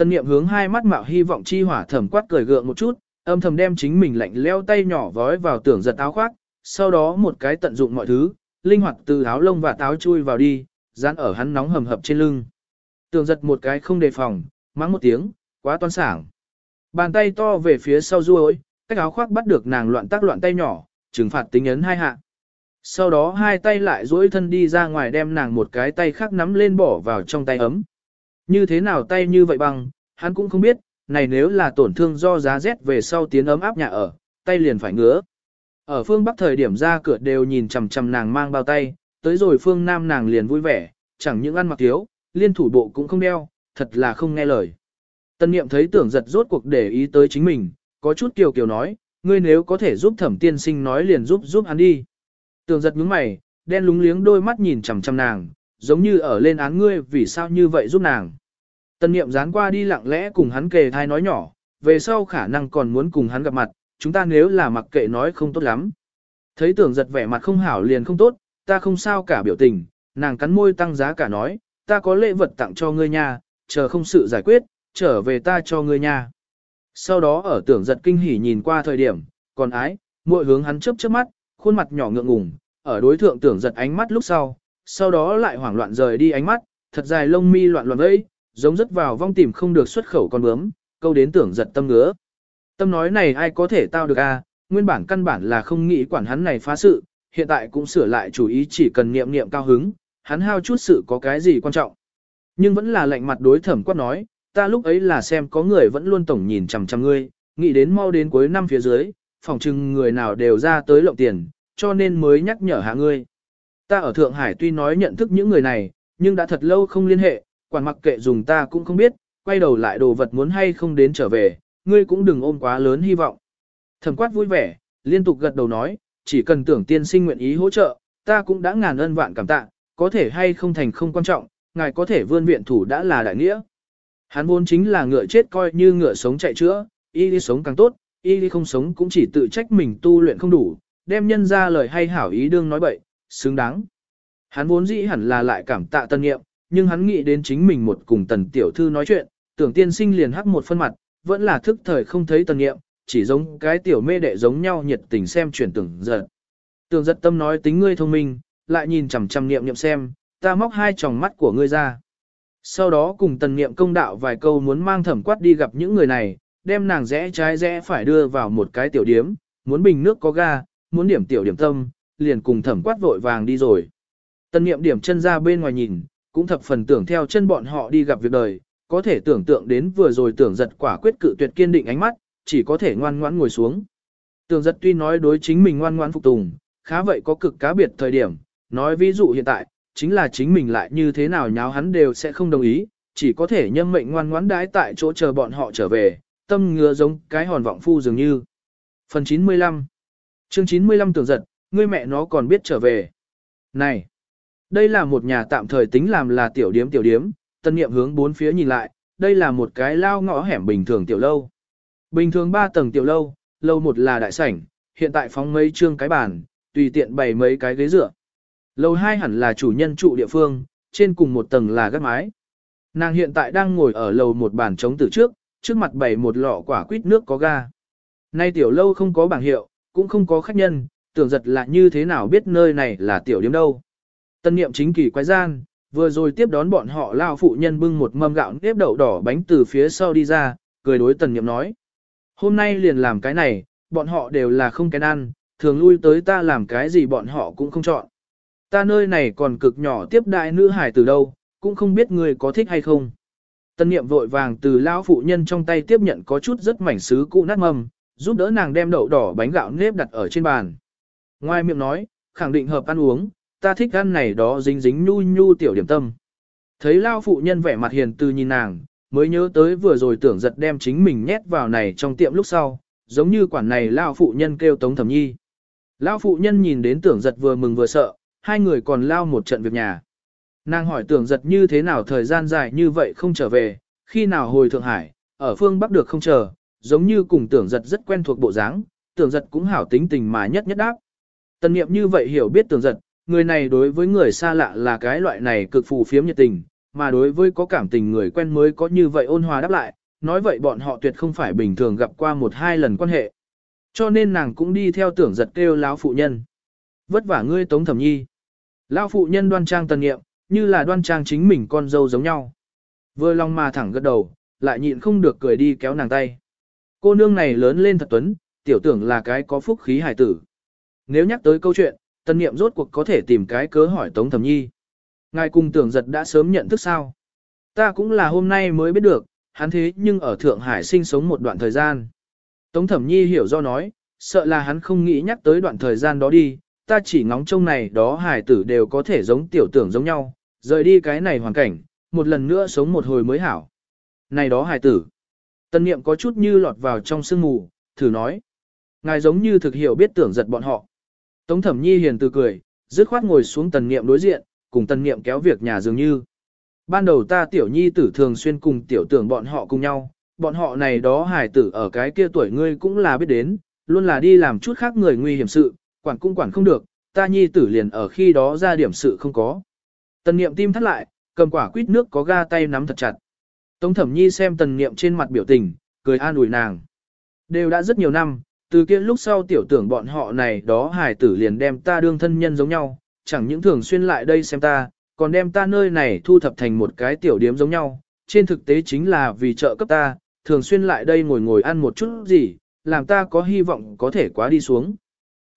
Tân niệm hướng hai mắt mạo hy vọng chi hỏa thẩm quát cười gượng một chút, âm thầm đem chính mình lạnh leo tay nhỏ vói vào tưởng giật áo khoác, sau đó một cái tận dụng mọi thứ, linh hoạt từ áo lông và táo chui vào đi, dán ở hắn nóng hầm hập trên lưng. Tưởng giật một cái không đề phòng, mắng một tiếng, quá toan sảng. Bàn tay to về phía sau ruôi, cách áo khoác bắt được nàng loạn tác loạn tay nhỏ, trừng phạt tính ấn hai hạ. Sau đó hai tay lại duỗi thân đi ra ngoài đem nàng một cái tay khác nắm lên bỏ vào trong tay ấm. Như thế nào tay như vậy bằng, hắn cũng không biết, này nếu là tổn thương do giá rét về sau tiến ấm áp nhà ở, tay liền phải ngứa. Ở phương Bắc thời điểm ra cửa đều nhìn chằm chằm nàng mang bao tay, tới rồi phương Nam nàng liền vui vẻ, chẳng những ăn mặc thiếu, liên thủ bộ cũng không đeo, thật là không nghe lời. Tân niệm thấy tưởng giật rốt cuộc để ý tới chính mình, có chút kiều kiều nói, ngươi nếu có thể giúp thẩm tiên sinh nói liền giúp giúp hắn đi. Tưởng giật nhướng mày, đen lúng liếng đôi mắt nhìn chằm chằm nàng, giống như ở lên án ngươi vì sao như vậy giúp nàng. Tân niệm dán qua đi lặng lẽ cùng hắn kề thai nói nhỏ, về sau khả năng còn muốn cùng hắn gặp mặt, chúng ta nếu là mặc kệ nói không tốt lắm. Thấy tưởng giật vẻ mặt không hảo liền không tốt, ta không sao cả biểu tình, nàng cắn môi tăng giá cả nói, ta có lễ vật tặng cho ngươi nha, chờ không sự giải quyết, trở về ta cho ngươi nha. Sau đó ở tưởng giật kinh hỉ nhìn qua thời điểm, còn ái, muội hướng hắn chớp chớp mắt, khuôn mặt nhỏ ngượng ngùng, ở đối thượng tưởng giật ánh mắt lúc sau, sau đó lại hoảng loạn rời đi ánh mắt, thật dài lông mi loạn loạn vẫy, giống rất vào vong tìm không được xuất khẩu con bướm, câu đến tưởng giật tâm ngứa. Tâm nói này ai có thể tao được a? nguyên bản căn bản là không nghĩ quản hắn này phá sự, hiện tại cũng sửa lại chủ ý chỉ cần niệm niệm cao hứng, hắn hao chút sự có cái gì quan trọng. Nhưng vẫn là lạnh mặt đối thẩm quát nói, ta lúc ấy là xem có người vẫn luôn tổng nhìn chằm chằm ngươi, nghĩ đến mau đến cuối năm phía dưới, phòng chừng người nào đều ra tới lộng tiền, cho nên mới nhắc nhở hạ ngươi. Ta ở Thượng Hải tuy nói nhận thức những người này, nhưng đã thật lâu không liên hệ, quản mặc kệ dùng ta cũng không biết, quay đầu lại đồ vật muốn hay không đến trở về, ngươi cũng đừng ôm quá lớn hy vọng. Thẩm quát vui vẻ, liên tục gật đầu nói, chỉ cần tưởng tiên sinh nguyện ý hỗ trợ, ta cũng đã ngàn ân vạn cảm tạ, có thể hay không thành không quan trọng, ngài có thể vươn viện thủ đã là đại nghĩa. Hắn vốn chính là ngựa chết coi như ngựa sống chạy chữa, y đi sống càng tốt, y đi không sống cũng chỉ tự trách mình tu luyện không đủ, đem nhân ra lời hay hảo ý đương nói bậy, xứng đáng. Hắn vốn dĩ hẳn là lại cảm tạ tân nghiệm, nhưng hắn nghĩ đến chính mình một cùng tần tiểu thư nói chuyện, tưởng tiên sinh liền hắc một phân mặt, vẫn là thức thời không thấy tân nghiệm, chỉ giống cái tiểu mê đệ giống nhau nhiệt tình xem chuyển tưởng giật. Tưởng giật tâm nói tính ngươi thông minh, lại nhìn chằm chằm niệm niệm xem, ta móc hai tròng mắt của ngươi ra. Sau đó cùng tần niệm công đạo vài câu muốn mang thẩm quát đi gặp những người này, đem nàng rẽ trái rẽ phải đưa vào một cái tiểu điếm, muốn bình nước có ga, muốn điểm tiểu điểm tâm, liền cùng thẩm quát vội vàng đi rồi. Tần niệm điểm chân ra bên ngoài nhìn, cũng thập phần tưởng theo chân bọn họ đi gặp việc đời, có thể tưởng tượng đến vừa rồi tưởng giật quả quyết cự tuyệt kiên định ánh mắt, chỉ có thể ngoan ngoãn ngồi xuống. Tưởng giật tuy nói đối chính mình ngoan ngoãn phục tùng, khá vậy có cực cá biệt thời điểm, nói ví dụ hiện tại, chính là chính mình lại như thế nào nháo hắn đều sẽ không đồng ý, chỉ có thể nhâm mệnh ngoan ngoãn đái tại chỗ chờ bọn họ trở về, tâm ngứa giống cái hòn vọng phu dường như. Phần 95 Chương 95 tưởng giật, ngươi mẹ nó còn biết trở về. Này! Đây là một nhà tạm thời tính làm là tiểu điếm tiểu điếm, tân niệm hướng bốn phía nhìn lại, đây là một cái lao ngõ hẻm bình thường tiểu lâu. Bình thường ba tầng tiểu lâu, lâu một là đại sảnh, hiện tại phóng mấy trương cái bàn, tùy tiện bày mấy cái ghế dựa. Lầu hai hẳn là chủ nhân trụ địa phương, trên cùng một tầng là gác mái. Nàng hiện tại đang ngồi ở lầu một bàn trống từ trước, trước mặt bày một lọ quả quýt nước có ga. Nay tiểu lâu không có bảng hiệu, cũng không có khách nhân, tưởng giật là như thế nào biết nơi này là tiểu điểm đâu. Tân niệm chính kỳ quái gian, vừa rồi tiếp đón bọn họ lao phụ nhân bưng một mâm gạo nếp đậu đỏ bánh từ phía sau đi ra, cười đối tần niệm nói. Hôm nay liền làm cái này, bọn họ đều là không kén ăn, thường lui tới ta làm cái gì bọn họ cũng không chọn. Ta nơi này còn cực nhỏ tiếp đại nữ hải từ đâu, cũng không biết người có thích hay không. Tân niệm vội vàng từ lão phụ nhân trong tay tiếp nhận có chút rất mảnh sứ cũ nát mầm, giúp đỡ nàng đem đậu đỏ bánh gạo nếp đặt ở trên bàn. Ngoài miệng nói, khẳng định hợp ăn uống, ta thích ăn này đó dính dính nhu nhu tiểu điểm tâm. Thấy lao phụ nhân vẻ mặt hiền từ nhìn nàng, mới nhớ tới vừa rồi tưởng giật đem chính mình nhét vào này trong tiệm lúc sau, giống như quản này lao phụ nhân kêu tống thẩm nhi. Lao phụ nhân nhìn đến tưởng giật vừa mừng vừa sợ, hai người còn lao một trận việc nhà. Nàng hỏi tưởng giật như thế nào thời gian dài như vậy không trở về, khi nào hồi Thượng Hải, ở phương Bắc được không chờ, giống như cùng tưởng giật rất quen thuộc bộ dáng, tưởng giật cũng hảo tính tình mà nhất nhất đáp. Tần niệm như vậy hiểu biết tường giật, người này đối với người xa lạ là cái loại này cực phù phiếm nhiệt tình, mà đối với có cảm tình người quen mới có như vậy ôn hòa đáp lại, nói vậy bọn họ tuyệt không phải bình thường gặp qua một hai lần quan hệ. Cho nên nàng cũng đi theo tưởng giật kêu lão phụ nhân. Vất vả ngươi tống thẩm nhi. Lão phụ nhân đoan trang tần nghiệm, như là đoan trang chính mình con dâu giống nhau. Vừa lòng mà thẳng gật đầu, lại nhịn không được cười đi kéo nàng tay. Cô nương này lớn lên thật tuấn, tiểu tưởng là cái có phúc khí hải tử. Nếu nhắc tới câu chuyện, tân niệm rốt cuộc có thể tìm cái cớ hỏi tống thẩm nhi. Ngài cùng tưởng giật đã sớm nhận thức sao. Ta cũng là hôm nay mới biết được, hắn thế nhưng ở Thượng Hải sinh sống một đoạn thời gian. Tống thẩm nhi hiểu do nói, sợ là hắn không nghĩ nhắc tới đoạn thời gian đó đi, ta chỉ ngóng trông này đó hải tử đều có thể giống tiểu tưởng giống nhau, rời đi cái này hoàn cảnh, một lần nữa sống một hồi mới hảo. Này đó hải tử, tân niệm có chút như lọt vào trong sương mù, thử nói. Ngài giống như thực hiểu biết tưởng giật bọn họ. Tống thẩm nhi hiền từ cười, dứt khoát ngồi xuống tần niệm đối diện, cùng tần niệm kéo việc nhà dường như. Ban đầu ta tiểu nhi tử thường xuyên cùng tiểu tưởng bọn họ cùng nhau, bọn họ này đó hài tử ở cái kia tuổi ngươi cũng là biết đến, luôn là đi làm chút khác người nguy hiểm sự, quản cũng quản không được, ta nhi tử liền ở khi đó ra điểm sự không có. Tần niệm tim thắt lại, cầm quả quýt nước có ga tay nắm thật chặt. Tống thẩm nhi xem tần niệm trên mặt biểu tình, cười an ủi nàng. Đều đã rất nhiều năm, từ kia lúc sau tiểu tưởng bọn họ này đó hài tử liền đem ta đương thân nhân giống nhau, chẳng những thường xuyên lại đây xem ta, còn đem ta nơi này thu thập thành một cái tiểu điếm giống nhau, trên thực tế chính là vì trợ cấp ta, thường xuyên lại đây ngồi ngồi ăn một chút gì, làm ta có hy vọng có thể quá đi xuống.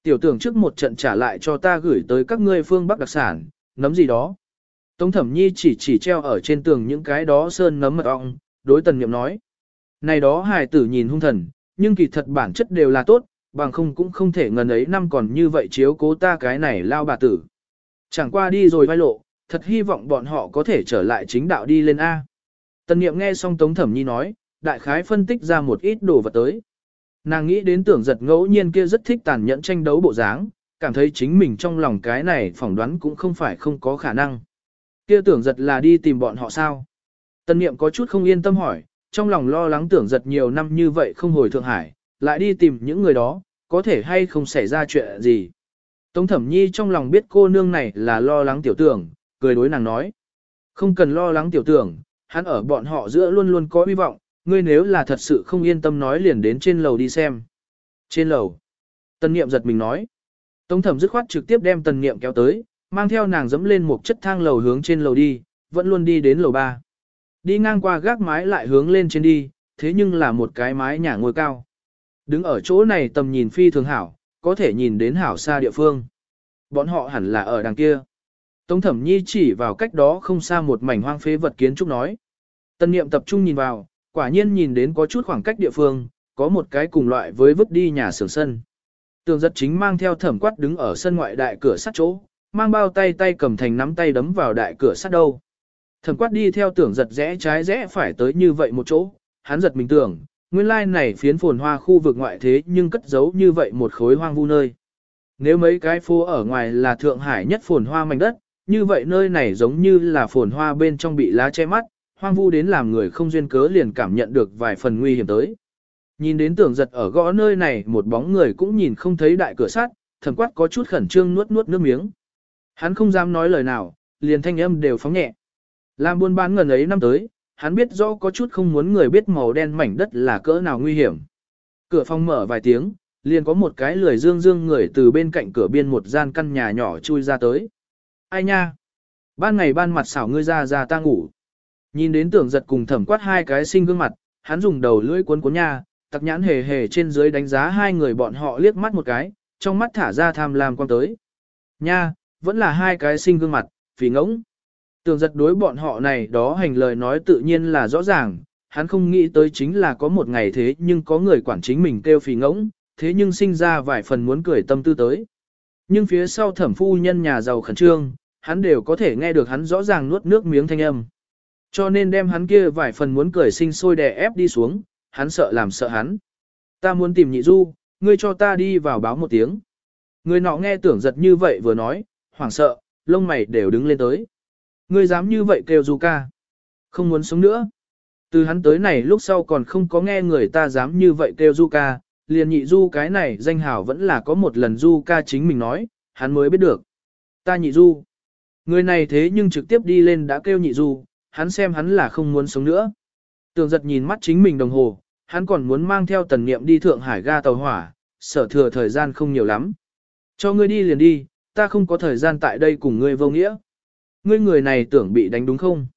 Tiểu tưởng trước một trận trả lại cho ta gửi tới các ngươi phương Bắc đặc sản, nấm gì đó. Tống thẩm nhi chỉ chỉ treo ở trên tường những cái đó sơn nấm mật ong, đối tần niệm nói. Này đó hài tử nhìn hung thần, nhưng kỳ thật bản chất đều là tốt, bằng không cũng không thể ngần ấy năm còn như vậy chiếu cố ta cái này lao bà tử. Chẳng qua đi rồi vai lộ, thật hy vọng bọn họ có thể trở lại chính đạo đi lên A. Tần niệm nghe xong Tống Thẩm Nhi nói, đại khái phân tích ra một ít đồ vật tới. Nàng nghĩ đến tưởng giật ngẫu nhiên kia rất thích tàn nhẫn tranh đấu bộ dáng, cảm thấy chính mình trong lòng cái này phỏng đoán cũng không phải không có khả năng. Kia tưởng giật là đi tìm bọn họ sao? Tần niệm có chút không yên tâm hỏi, trong lòng lo lắng tưởng giật nhiều năm như vậy không hồi Thượng Hải, lại đi tìm những người đó, có thể hay không xảy ra chuyện gì. Tống thẩm nhi trong lòng biết cô nương này là lo lắng tiểu tưởng, cười đối nàng nói. Không cần lo lắng tiểu tưởng, hắn ở bọn họ giữa luôn luôn có hy vọng, ngươi nếu là thật sự không yên tâm nói liền đến trên lầu đi xem. Trên lầu. Tân niệm giật mình nói. Tống thẩm dứt khoát trực tiếp đem tân niệm kéo tới, mang theo nàng dẫm lên một chất thang lầu hướng trên lầu đi, vẫn luôn đi đến lầu ba. Đi ngang qua gác mái lại hướng lên trên đi, thế nhưng là một cái mái nhà ngôi cao. Đứng ở chỗ này tầm nhìn phi thường hảo, có thể nhìn đến hảo xa địa phương. Bọn họ hẳn là ở đằng kia. Tống thẩm nhi chỉ vào cách đó không xa một mảnh hoang phế vật kiến trúc nói. Tân niệm tập trung nhìn vào, quả nhiên nhìn đến có chút khoảng cách địa phương, có một cái cùng loại với vứt đi nhà xưởng sân. Tường giật chính mang theo thẩm quát đứng ở sân ngoại đại cửa sắt chỗ, mang bao tay tay cầm thành nắm tay đấm vào đại cửa sắt đâu. Thẩm quát đi theo tưởng giật rẽ trái rẽ phải tới như vậy một chỗ, hắn giật mình tưởng, nguyên lai này phiến phồn hoa khu vực ngoại thế nhưng cất giấu như vậy một khối hoang vu nơi. Nếu mấy cái phố ở ngoài là Thượng Hải nhất phồn hoa mảnh đất, như vậy nơi này giống như là phồn hoa bên trong bị lá che mắt, hoang vu đến làm người không duyên cớ liền cảm nhận được vài phần nguy hiểm tới. Nhìn đến tưởng giật ở gõ nơi này một bóng người cũng nhìn không thấy đại cửa sắt, thẩm quát có chút khẩn trương nuốt nuốt nước miếng. Hắn không dám nói lời nào, liền thanh âm đều phóng nhẹ. Làm buôn bán ngần ấy năm tới, hắn biết rõ có chút không muốn người biết màu đen mảnh đất là cỡ nào nguy hiểm. Cửa phòng mở vài tiếng, liền có một cái lười dương dương người từ bên cạnh cửa biên một gian căn nhà nhỏ chui ra tới. Ai nha? Ban ngày ban mặt xảo ngươi ra ra ta ngủ. Nhìn đến tưởng giật cùng thẩm quát hai cái sinh gương mặt, hắn dùng đầu lưỡi cuốn cuốn nha, tặc nhãn hề hề trên dưới đánh giá hai người bọn họ liếc mắt một cái, trong mắt thả ra tham lam quan tới. Nha, vẫn là hai cái sinh gương mặt, phỉ ngỗng tường giật đối bọn họ này đó hành lời nói tự nhiên là rõ ràng, hắn không nghĩ tới chính là có một ngày thế nhưng có người quản chính mình kêu phì ngỗng, thế nhưng sinh ra vài phần muốn cười tâm tư tới. Nhưng phía sau thẩm phu nhân nhà giàu khẩn trương, hắn đều có thể nghe được hắn rõ ràng nuốt nước miếng thanh âm. Cho nên đem hắn kia vài phần muốn cười sinh sôi đè ép đi xuống, hắn sợ làm sợ hắn. Ta muốn tìm nhị du, ngươi cho ta đi vào báo một tiếng. Người nọ nghe tưởng giật như vậy vừa nói, hoảng sợ, lông mày đều đứng lên tới. Ngươi dám như vậy kêu du ca. Không muốn sống nữa. Từ hắn tới này lúc sau còn không có nghe người ta dám như vậy kêu du ca, liền nhị du cái này danh hảo vẫn là có một lần du ca chính mình nói, hắn mới biết được. Ta nhị du. Người này thế nhưng trực tiếp đi lên đã kêu nhị du, hắn xem hắn là không muốn sống nữa. Tường giật nhìn mắt chính mình đồng hồ, hắn còn muốn mang theo tần niệm đi Thượng Hải ga tàu hỏa, sở thừa thời gian không nhiều lắm. Cho ngươi đi liền đi, ta không có thời gian tại đây cùng ngươi vô nghĩa. Ngươi người này tưởng bị đánh đúng không?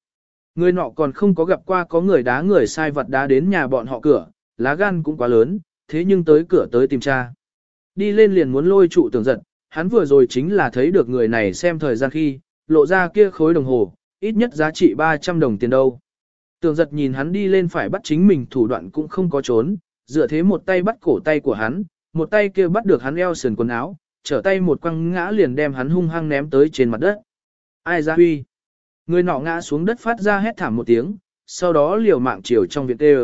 Ngươi nọ còn không có gặp qua có người đá người sai vật đá đến nhà bọn họ cửa, lá gan cũng quá lớn, thế nhưng tới cửa tới tìm cha. Đi lên liền muốn lôi trụ tưởng giật, hắn vừa rồi chính là thấy được người này xem thời gian khi, lộ ra kia khối đồng hồ, ít nhất giá trị 300 đồng tiền đâu. Tường giật nhìn hắn đi lên phải bắt chính mình thủ đoạn cũng không có trốn, dựa thế một tay bắt cổ tay của hắn, một tay kia bắt được hắn eo sườn quần áo, trở tay một quăng ngã liền đem hắn hung hăng ném tới trên mặt đất. Ai ra huy? Người nọ ngã xuống đất phát ra hét thảm một tiếng, sau đó liều mạng chiều trong viện tê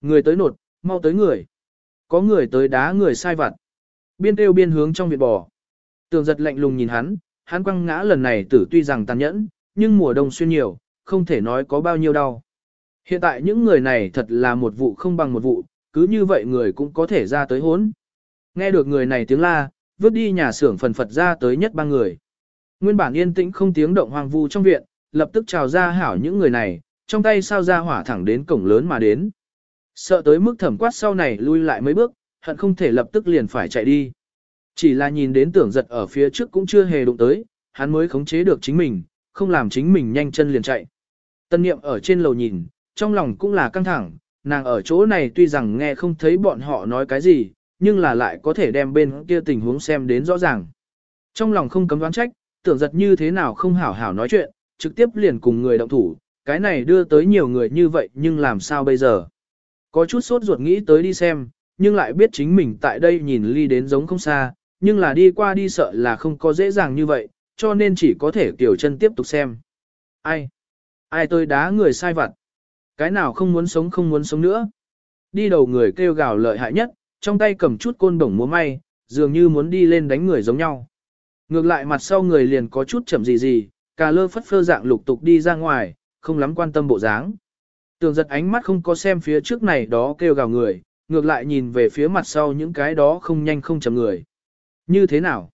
Người tới nột, mau tới người. Có người tới đá người sai vặt. Biên tiêu biên hướng trong viện bò. Tường giật lạnh lùng nhìn hắn, hắn quăng ngã lần này tử tuy rằng tàn nhẫn, nhưng mùa đông xuyên nhiều, không thể nói có bao nhiêu đau. Hiện tại những người này thật là một vụ không bằng một vụ, cứ như vậy người cũng có thể ra tới hốn. Nghe được người này tiếng la, vứt đi nhà xưởng phần phật ra tới nhất ba người. Nguyên bản yên tĩnh không tiếng động hoang vu trong viện, lập tức trào ra hảo những người này, trong tay sao ra hỏa thẳng đến cổng lớn mà đến. Sợ tới mức thẩm quát sau này lui lại mấy bước, hận không thể lập tức liền phải chạy đi. Chỉ là nhìn đến tưởng giật ở phía trước cũng chưa hề đụng tới, hắn mới khống chế được chính mình, không làm chính mình nhanh chân liền chạy. Tân niệm ở trên lầu nhìn, trong lòng cũng là căng thẳng, nàng ở chỗ này tuy rằng nghe không thấy bọn họ nói cái gì, nhưng là lại có thể đem bên kia tình huống xem đến rõ ràng. Trong lòng không cấm đoán trách, tưởng giật như thế nào không hảo hảo nói chuyện, trực tiếp liền cùng người động thủ, cái này đưa tới nhiều người như vậy nhưng làm sao bây giờ. Có chút sốt ruột nghĩ tới đi xem, nhưng lại biết chính mình tại đây nhìn ly đến giống không xa, nhưng là đi qua đi sợ là không có dễ dàng như vậy, cho nên chỉ có thể tiểu chân tiếp tục xem. Ai? Ai tôi đá người sai vặt? Cái nào không muốn sống không muốn sống nữa? Đi đầu người kêu gào lợi hại nhất, trong tay cầm chút côn đồng múa may, dường như muốn đi lên đánh người giống nhau. Ngược lại mặt sau người liền có chút chậm gì gì, cà lơ phất phơ dạng lục tục đi ra ngoài, không lắm quan tâm bộ dáng. Tường giật ánh mắt không có xem phía trước này đó kêu gào người, ngược lại nhìn về phía mặt sau những cái đó không nhanh không chậm người. Như thế nào?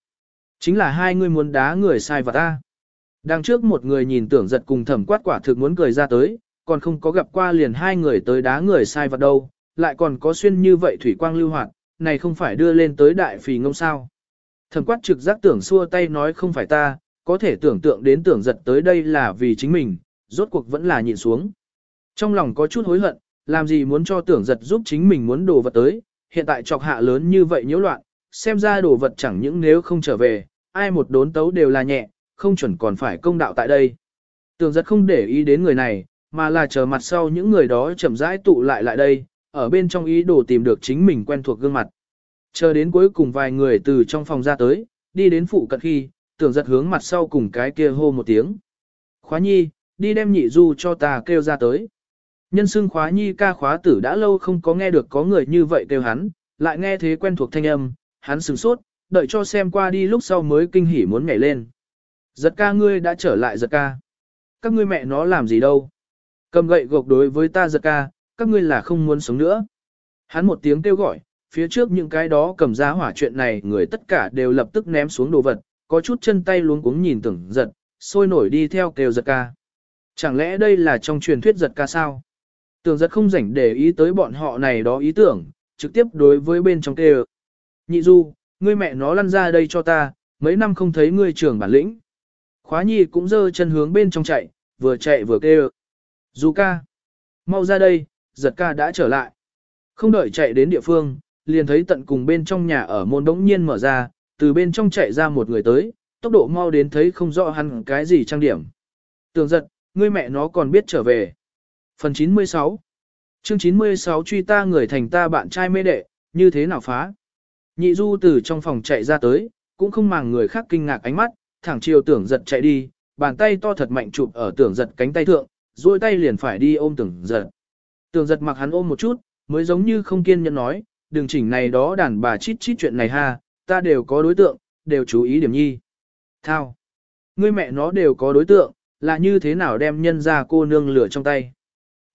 Chính là hai người muốn đá người sai và ta. Đang trước một người nhìn tưởng giật cùng thẩm quát quả thực muốn cười ra tới, còn không có gặp qua liền hai người tới đá người sai vật đâu, lại còn có xuyên như vậy thủy quang lưu hoạt, này không phải đưa lên tới đại phì ngông sao. Thẩm quát trực giác tưởng xua tay nói không phải ta, có thể tưởng tượng đến tưởng giật tới đây là vì chính mình, rốt cuộc vẫn là nhịn xuống. Trong lòng có chút hối hận, làm gì muốn cho tưởng giật giúp chính mình muốn đồ vật tới, hiện tại chọc hạ lớn như vậy nhiễu loạn, xem ra đồ vật chẳng những nếu không trở về, ai một đốn tấu đều là nhẹ, không chuẩn còn phải công đạo tại đây. Tưởng giật không để ý đến người này, mà là chờ mặt sau những người đó chậm rãi tụ lại lại đây, ở bên trong ý đồ tìm được chính mình quen thuộc gương mặt. Chờ đến cuối cùng vài người từ trong phòng ra tới, đi đến phụ cận khi, tưởng giật hướng mặt sau cùng cái kia hô một tiếng. Khóa nhi, đi đem nhị du cho ta kêu ra tới. Nhân xưng khóa nhi ca khóa tử đã lâu không có nghe được có người như vậy kêu hắn, lại nghe thế quen thuộc thanh âm, hắn sửng sốt, đợi cho xem qua đi lúc sau mới kinh hỉ muốn nhảy lên. Giật ca ngươi đã trở lại giật ca. Các ngươi mẹ nó làm gì đâu. Cầm gậy gộc đối với ta giật ca, các ngươi là không muốn sống nữa. Hắn một tiếng kêu gọi, phía trước những cái đó cầm giá hỏa chuyện này người tất cả đều lập tức ném xuống đồ vật, có chút chân tay luống cuống nhìn tưởng giật, sôi nổi đi theo kêu giật ca. Chẳng lẽ đây là trong truyền thuyết giật ca sao? Tưởng giật không rảnh để ý tới bọn họ này đó ý tưởng, trực tiếp đối với bên trong kêu. Nhị du, ngươi mẹ nó lăn ra đây cho ta, mấy năm không thấy ngươi trưởng bản lĩnh. Khóa nhi cũng dơ chân hướng bên trong chạy, vừa chạy vừa kêu. Du ca, mau ra đây, giật ca đã trở lại. Không đợi chạy đến địa phương, liền thấy tận cùng bên trong nhà ở môn đống nhiên mở ra, từ bên trong chạy ra một người tới, tốc độ mau đến thấy không rõ hắn cái gì trang điểm. Tường giật, ngươi mẹ nó còn biết trở về. Phần 96 Chương 96 truy ta người thành ta bạn trai mê đệ, như thế nào phá? Nhị du từ trong phòng chạy ra tới, cũng không màng người khác kinh ngạc ánh mắt, thẳng chiều tưởng giật chạy đi, bàn tay to thật mạnh chụp ở tưởng giật cánh tay thượng, duỗi tay liền phải đi ôm tưởng giật. Tưởng giật mặc hắn ôm một chút, mới giống như không kiên nhẫn nói, đừng chỉnh này đó đàn bà chít chít chuyện này ha, ta đều có đối tượng, đều chú ý điểm nhi. Thao. Ngươi mẹ nó đều có đối tượng, là như thế nào đem nhân ra cô nương lửa trong tay.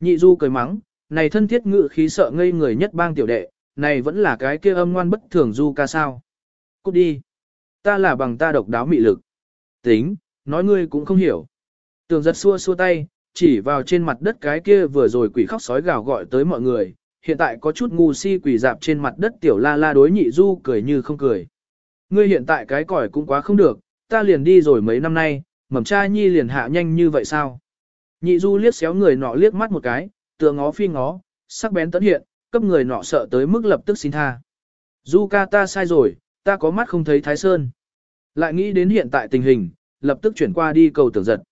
Nhị du cười mắng, này thân thiết ngự khí sợ ngây người nhất bang tiểu đệ, này vẫn là cái kia âm ngoan bất thường du ca sao. Cút đi. Ta là bằng ta độc đáo mị lực. Tính, nói ngươi cũng không hiểu. Tường giật xua xua tay, chỉ vào trên mặt đất cái kia vừa rồi quỷ khóc sói gào gọi tới mọi người, hiện tại có chút ngu si quỷ dạp trên mặt đất tiểu la la đối nhị du cười như không cười. Ngươi hiện tại cái còi cũng quá không được, ta liền đi rồi mấy năm nay, mầm cha nhi liền hạ nhanh như vậy sao? Nhị du liếc xéo người nọ liếc mắt một cái, tựa ngó phi ngó, sắc bén tấn hiện, cấp người nọ sợ tới mức lập tức xin tha. Du ca ta sai rồi, ta có mắt không thấy Thái Sơn. Lại nghĩ đến hiện tại tình hình, lập tức chuyển qua đi cầu tưởng giật.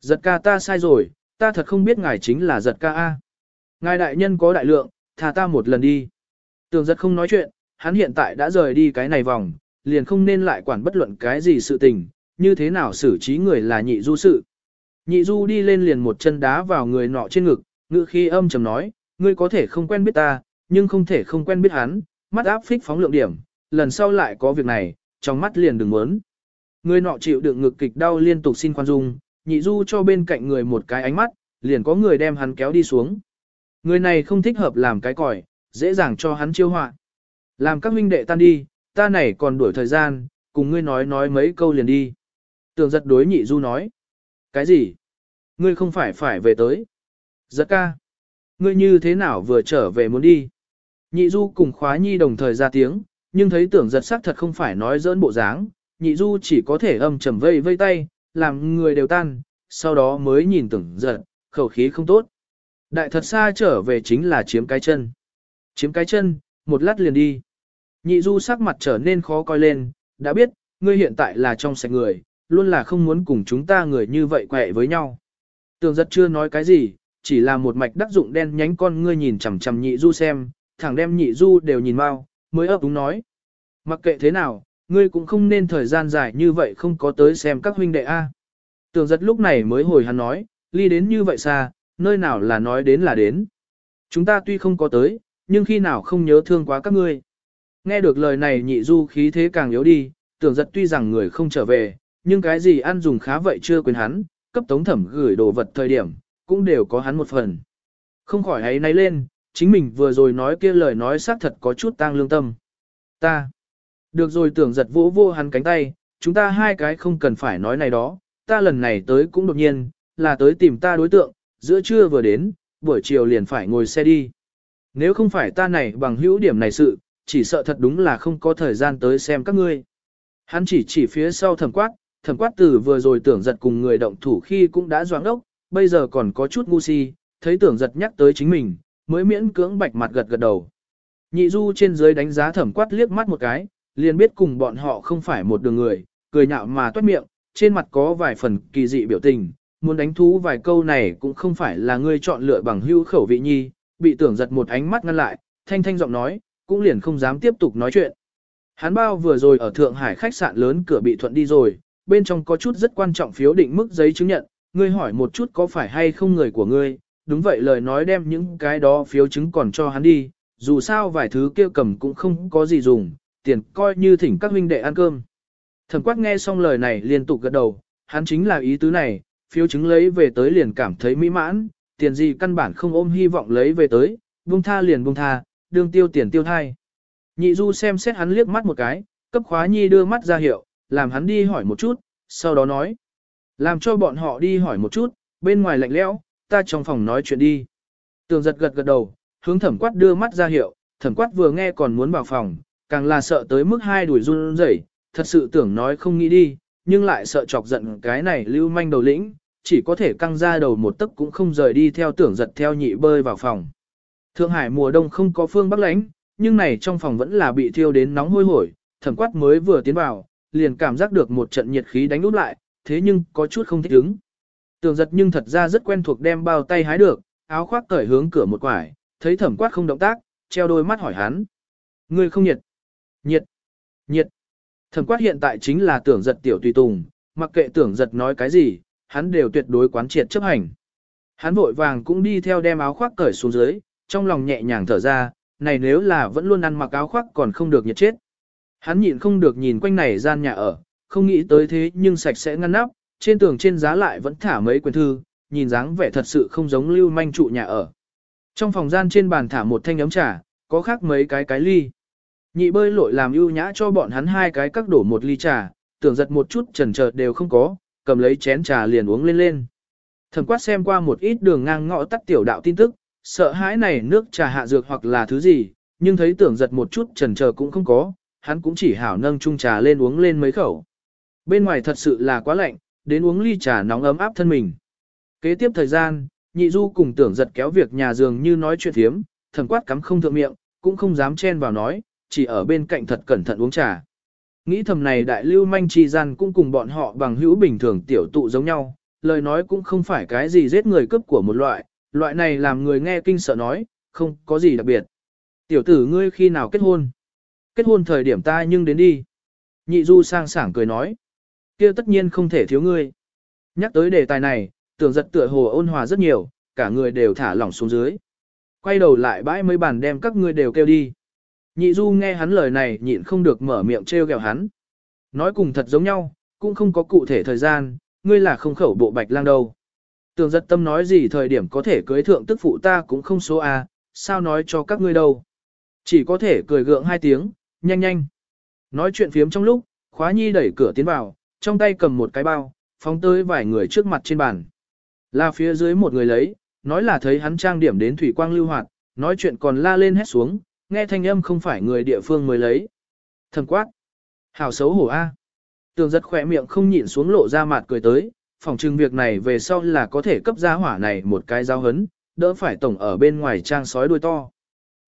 Giật ca ta sai rồi, ta thật không biết ngài chính là giật ca A. Ngài đại nhân có đại lượng, thà ta một lần đi. Tường giật không nói chuyện, hắn hiện tại đã rời đi cái này vòng, liền không nên lại quản bất luận cái gì sự tình, như thế nào xử trí người là nhị du sự. Nhị du đi lên liền một chân đá vào người nọ trên ngực, ngự khi âm trầm nói, ngươi có thể không quen biết ta, nhưng không thể không quen biết hắn, mắt áp phích phóng lượng điểm, lần sau lại có việc này, trong mắt liền đừng muốn. Người nọ chịu đựng ngực kịch đau liên tục xin khoan dung, nhị du cho bên cạnh người một cái ánh mắt, liền có người đem hắn kéo đi xuống. Người này không thích hợp làm cái còi, dễ dàng cho hắn chiêu họa. Làm các huynh đệ tan đi, ta này còn đuổi thời gian, cùng ngươi nói nói mấy câu liền đi. Tưởng giật đối nhị du nói. Cái gì? Ngươi không phải phải về tới. Giật ca. Ngươi như thế nào vừa trở về muốn đi? Nhị du cùng khóa nhi đồng thời ra tiếng, nhưng thấy tưởng giật sắc thật không phải nói dỡn bộ dáng. Nhị du chỉ có thể âm trầm vây vây tay, làm người đều tan, sau đó mới nhìn tưởng giật, khẩu khí không tốt. Đại thật xa trở về chính là chiếm cái chân. Chiếm cái chân, một lát liền đi. Nhị du sắc mặt trở nên khó coi lên, đã biết, ngươi hiện tại là trong sạch người, luôn là không muốn cùng chúng ta người như vậy quẹ với nhau. Tường giật chưa nói cái gì, chỉ là một mạch đắc dụng đen nhánh con ngươi nhìn chằm chằm nhị du xem, thẳng đem nhị du đều nhìn mau, mới ấp đúng nói. Mặc kệ thế nào, ngươi cũng không nên thời gian dài như vậy không có tới xem các huynh đệ A. Tường giật lúc này mới hồi hắn nói, ly đến như vậy xa, nơi nào là nói đến là đến. Chúng ta tuy không có tới, nhưng khi nào không nhớ thương quá các ngươi. Nghe được lời này nhị du khí thế càng yếu đi, tưởng giật tuy rằng người không trở về, nhưng cái gì ăn dùng khá vậy chưa quên hắn, cấp tống thẩm gửi đồ vật thời điểm, cũng đều có hắn một phần. Không khỏi hãy náy lên, chính mình vừa rồi nói kia lời nói xác thật có chút tang lương tâm. Ta. Được rồi tưởng giật vỗ vô hắn cánh tay, chúng ta hai cái không cần phải nói này đó, ta lần này tới cũng đột nhiên, là tới tìm ta đối tượng, giữa trưa vừa đến, buổi chiều liền phải ngồi xe đi. Nếu không phải ta này bằng hữu điểm này sự, chỉ sợ thật đúng là không có thời gian tới xem các ngươi. Hắn chỉ chỉ phía sau thẩm quát, thẩm quát tử vừa rồi tưởng giật cùng người động thủ khi cũng đã doãn ốc, bây giờ còn có chút ngu si, thấy tưởng giật nhắc tới chính mình, mới miễn cưỡng bạch mặt gật gật đầu. Nhị du trên dưới đánh giá thẩm quát liếc mắt một cái, liền biết cùng bọn họ không phải một đường người, cười nhạo mà toát miệng, trên mặt có vài phần kỳ dị biểu tình, muốn đánh thú vài câu này cũng không phải là ngươi chọn lựa bằng hữu khẩu vị nhi, bị tưởng giật một ánh mắt ngăn lại, thanh thanh giọng nói, cũng liền không dám tiếp tục nói chuyện. Hắn bao vừa rồi ở Thượng Hải khách sạn lớn cửa bị thuận đi rồi, bên trong có chút rất quan trọng phiếu định mức giấy chứng nhận, ngươi hỏi một chút có phải hay không người của ngươi, đúng vậy lời nói đem những cái đó phiếu chứng còn cho hắn đi, dù sao vài thứ kia cầm cũng không có gì dùng, tiền coi như thỉnh các huynh đệ ăn cơm. Thẩm quát nghe xong lời này liên tục gật đầu, hắn chính là ý tứ này, phiếu chứng lấy về tới liền cảm thấy mỹ mãn, tiền gì căn bản không ôm hy vọng lấy về tới, buông tha liền buông tha, đương tiêu tiền tiêu thai. Nhị du xem xét hắn liếc mắt một cái, cấp khóa nhi đưa mắt ra hiệu, làm hắn đi hỏi một chút, sau đó nói. Làm cho bọn họ đi hỏi một chút, bên ngoài lạnh lẽo, ta trong phòng nói chuyện đi. Tường giật gật gật đầu, hướng thẩm quát đưa mắt ra hiệu, thẩm quát vừa nghe còn muốn vào phòng, càng là sợ tới mức hai đuổi run rẩy, thật sự tưởng nói không nghĩ đi, nhưng lại sợ chọc giận cái này lưu manh đầu lĩnh, chỉ có thể căng ra đầu một tấc cũng không rời đi theo tưởng giật theo nhị bơi vào phòng. Thượng Hải mùa đông không có phương bắc lánh, nhưng này trong phòng vẫn là bị thiêu đến nóng hôi hổi, thẩm quát mới vừa tiến vào, liền cảm giác được một trận nhiệt khí đánh úp lại, thế nhưng có chút không thích ứng. tưởng giật nhưng thật ra rất quen thuộc đem bao tay hái được, áo khoác cởi hướng cửa một quải, thấy thẩm quát không động tác, treo đôi mắt hỏi hắn. Ngươi không nhiệt? Nhiệt. Nhiệt. Thẩm quát hiện tại chính là tưởng giật tiểu tùy tùng, mặc kệ tưởng giật nói cái gì, hắn đều tuyệt đối quán triệt chấp hành. Hắn vội vàng cũng đi theo đem áo khoác cởi xuống dưới, trong lòng nhẹ nhàng thở ra, này nếu là vẫn luôn ăn mặc áo khoác còn không được nhiệt chết. Hắn nhịn không được nhìn quanh này gian nhà ở, không nghĩ tới thế nhưng sạch sẽ ngăn nắp, trên tường trên giá lại vẫn thả mấy quyển thư, nhìn dáng vẻ thật sự không giống lưu manh trụ nhà ở. Trong phòng gian trên bàn thả một thanh ấm trà, có khác mấy cái cái ly. Nhị bơi lội làm ưu nhã cho bọn hắn hai cái các đổ một ly trà, tưởng giật một chút trần chờ đều không có, cầm lấy chén trà liền uống lên lên. Thẩm quát xem qua một ít đường ngang ngõ tắt tiểu đạo tin tức, sợ hãi này nước trà hạ dược hoặc là thứ gì, nhưng thấy tưởng giật một chút trần chờ cũng không có, hắn cũng chỉ hảo nâng chung trà lên uống lên mấy khẩu. Bên ngoài thật sự là quá lạnh, đến uống ly trà nóng ấm áp thân mình. Kế tiếp thời gian, nhị du cùng tưởng giật kéo việc nhà giường như nói chuyện thiếm, thẩm quát cắm không thượng miệng, cũng không dám chen vào nói, chỉ ở bên cạnh thật cẩn thận uống trà. Nghĩ thầm này đại lưu manh chi gian cũng cùng bọn họ bằng hữu bình thường tiểu tụ giống nhau, lời nói cũng không phải cái gì giết người cướp của một loại, loại này làm người nghe kinh sợ nói, không có gì đặc biệt. Tiểu tử ngươi khi nào kết hôn? Kết hôn thời điểm ta nhưng đến đi. Nhị du sang sảng cười nói. kia tất nhiên không thể thiếu ngươi. Nhắc tới đề tài này, tưởng giật tựa hồ ôn hòa rất nhiều, cả người đều thả lỏng xuống dưới. Quay đầu lại bãi mấy bàn đem các ngươi đều kêu đi. Nhị du nghe hắn lời này nhịn không được mở miệng trêu ghẹo hắn. Nói cùng thật giống nhau, cũng không có cụ thể thời gian, ngươi là không khẩu bộ bạch lang đâu. Tường giật tâm nói gì thời điểm có thể cưới thượng tức phụ ta cũng không số a, sao nói cho các ngươi đâu. Chỉ có thể cười gượng hai tiếng, nhanh nhanh. Nói chuyện phiếm trong lúc, khóa nhi đẩy cửa tiến vào, trong tay cầm một cái bao, phóng tới vài người trước mặt trên bàn. Là phía dưới một người lấy, nói là thấy hắn trang điểm đến thủy quang lưu hoạt, nói chuyện còn la lên hét xuống, nghe thanh âm không phải người địa phương mới lấy. Thầm quát. Hảo xấu hổ a. Tường giật khỏe miệng không nhịn xuống lộ ra mặt cười tới, phòng trưng việc này về sau là có thể cấp ra hỏa này một cái giao hấn, đỡ phải tổng ở bên ngoài trang sói đuôi to.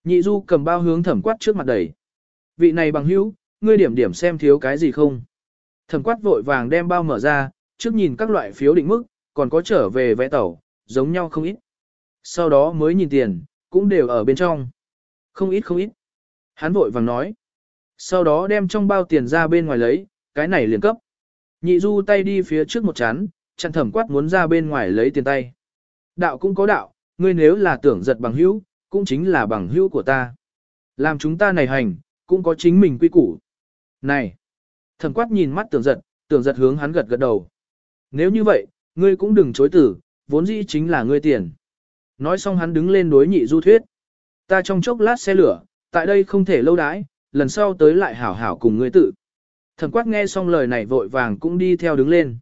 Nhị du cầm bao hướng thẩm quát trước mặt đẩy. Vị này bằng hữu, ngươi điểm điểm xem thiếu cái gì không. Thẩm quát vội vàng đem bao mở ra, trước nhìn các loại phiếu định mức, còn có trở về vẽ tàu, giống nhau không ít. Sau đó mới nhìn tiền, cũng đều ở bên trong. Không ít không ít. Hắn vội vàng nói. Sau đó đem trong bao tiền ra bên ngoài lấy, cái này liền cấp. Nhị du tay đi phía trước một chán, chặn thẩm quát muốn ra bên ngoài lấy tiền tay. Đạo cũng có đạo, ngươi nếu là tưởng giật bằng hữu, cũng chính là bằng hữu của ta. Làm chúng ta này hành, cũng có chính mình quy củ. Này! Thẩm quát nhìn mắt tưởng giật, tưởng giật hướng hắn gật gật đầu. Nếu như vậy, ngươi cũng đừng chối tử, vốn dĩ chính là ngươi tiền. Nói xong hắn đứng lên đối nhị du thuyết. Ta trong chốc lát xe lửa, tại đây không thể lâu đãi, lần sau tới lại hảo hảo cùng ngươi tự. Thẩm quát nghe xong lời này vội vàng cũng đi theo đứng lên.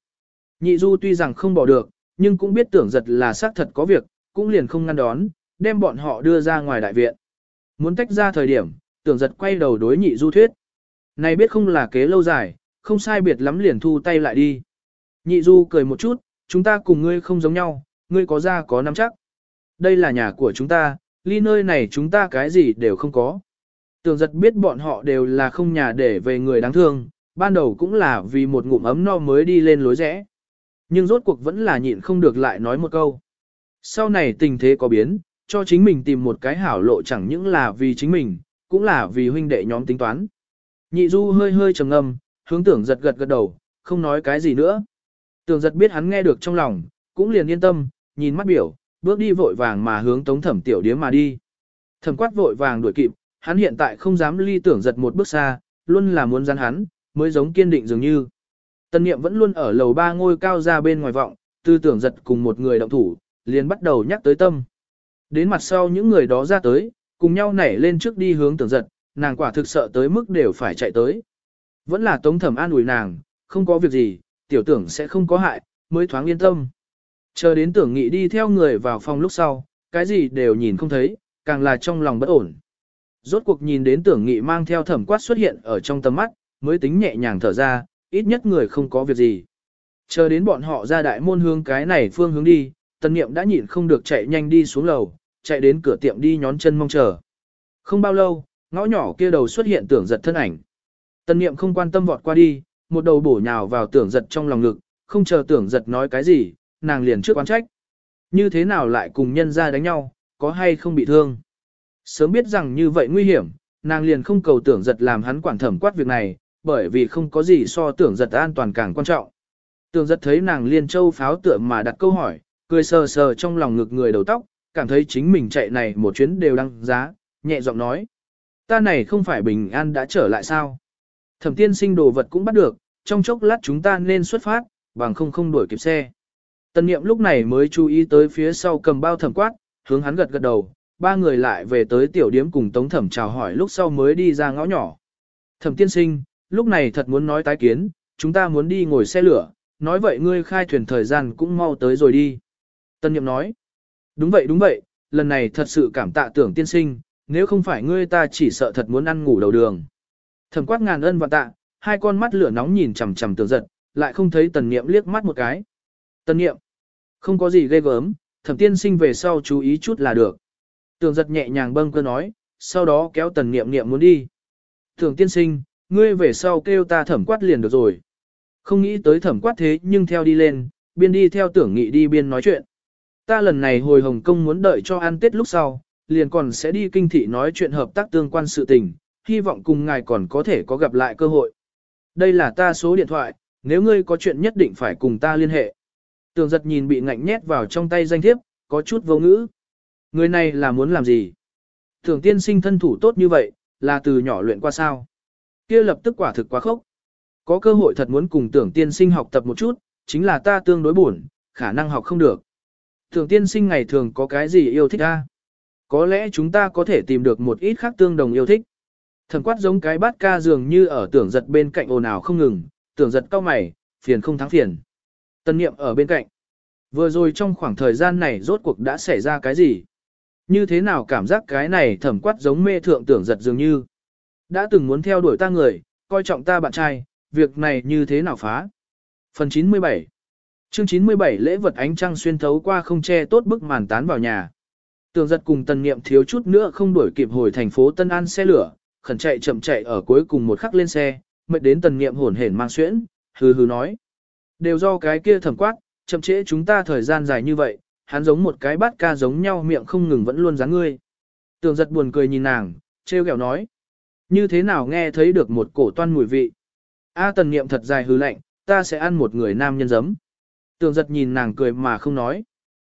Nhị du tuy rằng không bỏ được, nhưng cũng biết tưởng giật là xác thật có việc, cũng liền không ngăn đón, đem bọn họ đưa ra ngoài đại viện. Muốn tách ra thời điểm, tưởng giật quay đầu đối nhị du thuyết. Này biết không là kế lâu dài, không sai biệt lắm liền thu tay lại đi. Nhị du cười một chút, chúng ta cùng ngươi không giống nhau, ngươi có ra có nắm chắc. Đây là nhà của chúng ta, ly nơi này chúng ta cái gì đều không có. Tường giật biết bọn họ đều là không nhà để về người đáng thương, ban đầu cũng là vì một ngụm ấm no mới đi lên lối rẽ. Nhưng rốt cuộc vẫn là nhịn không được lại nói một câu. Sau này tình thế có biến, cho chính mình tìm một cái hảo lộ chẳng những là vì chính mình, cũng là vì huynh đệ nhóm tính toán. Nhị du hơi hơi trầm ngâm, hướng tưởng giật gật gật đầu, không nói cái gì nữa. Tưởng giật biết hắn nghe được trong lòng, cũng liền yên tâm, nhìn mắt biểu, bước đi vội vàng mà hướng tống thẩm tiểu điếm mà đi. Thẩm quát vội vàng đuổi kịp, hắn hiện tại không dám ly tưởng giật một bước xa, luôn là muốn rắn hắn, mới giống kiên định dường như. Tân niệm vẫn luôn ở lầu ba ngôi cao ra bên ngoài vọng, tư tưởng giật cùng một người động thủ, liền bắt đầu nhắc tới tâm. Đến mặt sau những người đó ra tới, cùng nhau nảy lên trước đi hướng tưởng giật, nàng quả thực sợ tới mức đều phải chạy tới. Vẫn là tống thẩm an ủi nàng, không có việc gì, tiểu tưởng sẽ không có hại, mới thoáng yên tâm. Chờ đến tưởng nghị đi theo người vào phòng lúc sau, cái gì đều nhìn không thấy, càng là trong lòng bất ổn. Rốt cuộc nhìn đến tưởng nghị mang theo thẩm quát xuất hiện ở trong tầm mắt, mới tính nhẹ nhàng thở ra, ít nhất người không có việc gì. Chờ đến bọn họ ra đại môn hướng cái này phương hướng đi, tần niệm đã nhịn không được chạy nhanh đi xuống lầu, chạy đến cửa tiệm đi nhón chân mong chờ. Không bao lâu, ngõ nhỏ kia đầu xuất hiện tưởng giật thân ảnh. Tần niệm không quan tâm vọt qua đi, một đầu bổ nhào vào tưởng giật trong lòng ngực, không chờ tưởng giật nói cái gì, nàng liền trước quán trách. Như thế nào lại cùng nhân ra đánh nhau, có hay không bị thương. Sớm biết rằng như vậy nguy hiểm, nàng liền không cầu tưởng giật làm hắn quản thẩm quát việc này, bởi vì không có gì so tưởng giật an toàn càng quan trọng. Tưởng giật thấy nàng liên châu pháo tựa mà đặt câu hỏi, cười sờ sờ trong lòng ngực người đầu tóc, cảm thấy chính mình chạy này một chuyến đều đăng giá, nhẹ giọng nói. Ta này không phải bình an đã trở lại sao? Thẩm tiên sinh đồ vật cũng bắt được, trong chốc lát chúng ta nên xuất phát, bằng không không đuổi kịp xe. Tần niệm lúc này mới chú ý tới phía sau cầm bao thẩm quát, hướng hắn gật gật đầu, ba người lại về tới tiểu điếm cùng tống thẩm chào hỏi lúc sau mới đi ra ngõ nhỏ. Thẩm tiên sinh, lúc này thật muốn nói tái kiến, chúng ta muốn đi ngồi xe lửa, nói vậy ngươi khai thuyền thời gian cũng mau tới rồi đi. Tân Niệm nói, đúng vậy đúng vậy, lần này thật sự cảm tạ tưởng tiên sinh, nếu không phải ngươi ta chỉ sợ thật muốn ăn ngủ đầu đường. Thẩm quát ngàn ân và tạ, hai con mắt lửa nóng nhìn chằm chằm tưởng giật, lại không thấy tần niệm liếc mắt một cái. Tần niệm, không có gì ghê gớm, thẩm tiên sinh về sau chú ý chút là được. Tưởng giật nhẹ nhàng bâng cơ nói, sau đó kéo tần niệm niệm muốn đi. Tưởng tiên sinh, ngươi về sau kêu ta thẩm quát liền được rồi. Không nghĩ tới thẩm quát thế nhưng theo đi lên, biên đi theo tưởng nghị đi biên nói chuyện. Ta lần này hồi Hồng Kông muốn đợi cho ăn Tết lúc sau, liền còn sẽ đi kinh thị nói chuyện hợp tác tương quan sự tình, hy vọng cùng ngài còn có thể có gặp lại cơ hội. Đây là ta số điện thoại, nếu ngươi có chuyện nhất định phải cùng ta liên hệ. Tường giật nhìn bị ngạnh nhét vào trong tay danh thiếp, có chút vô ngữ. Người này là muốn làm gì? Tưởng tiên sinh thân thủ tốt như vậy, là từ nhỏ luyện qua sao? kia lập tức quả thực quá khốc. Có cơ hội thật muốn cùng tưởng tiên sinh học tập một chút, chính là ta tương đối buồn, khả năng học không được. Tưởng tiên sinh ngày thường có cái gì yêu thích ta? Có lẽ chúng ta có thể tìm được một ít khác tương đồng yêu thích. Thần quát giống cái bát ca dường như ở tưởng giật bên cạnh ồn ào không ngừng, tưởng giật cao mày, phiền không thắng phiền. Tân niệm ở bên cạnh. Vừa rồi trong khoảng thời gian này rốt cuộc đã xảy ra cái gì? Như thế nào cảm giác cái này thẩm quát giống mê thượng tưởng giật dường như? Đã từng muốn theo đuổi ta người, coi trọng ta bạn trai, việc này như thế nào phá? Phần 97 Chương 97 lễ vật ánh trăng xuyên thấu qua không che tốt bức màn tán vào nhà. Tường giật cùng tần niệm thiếu chút nữa không đuổi kịp hồi thành phố Tân An xe lửa, khẩn chạy chậm chạy ở cuối cùng một khắc lên xe, mệt đến tần niệm hổn hển mang xuyễn, hừ hừ nói. Đều do cái kia thẩm quát, chậm trễ chúng ta thời gian dài như vậy, hắn giống một cái bát ca giống nhau miệng không ngừng vẫn luôn dáng ngươi. Tường giật buồn cười nhìn nàng, trêu ghẹo nói. Như thế nào nghe thấy được một cổ toan mùi vị. A tần niệm thật dài hư lạnh, ta sẽ ăn một người nam nhân giấm. Tường giật nhìn nàng cười mà không nói.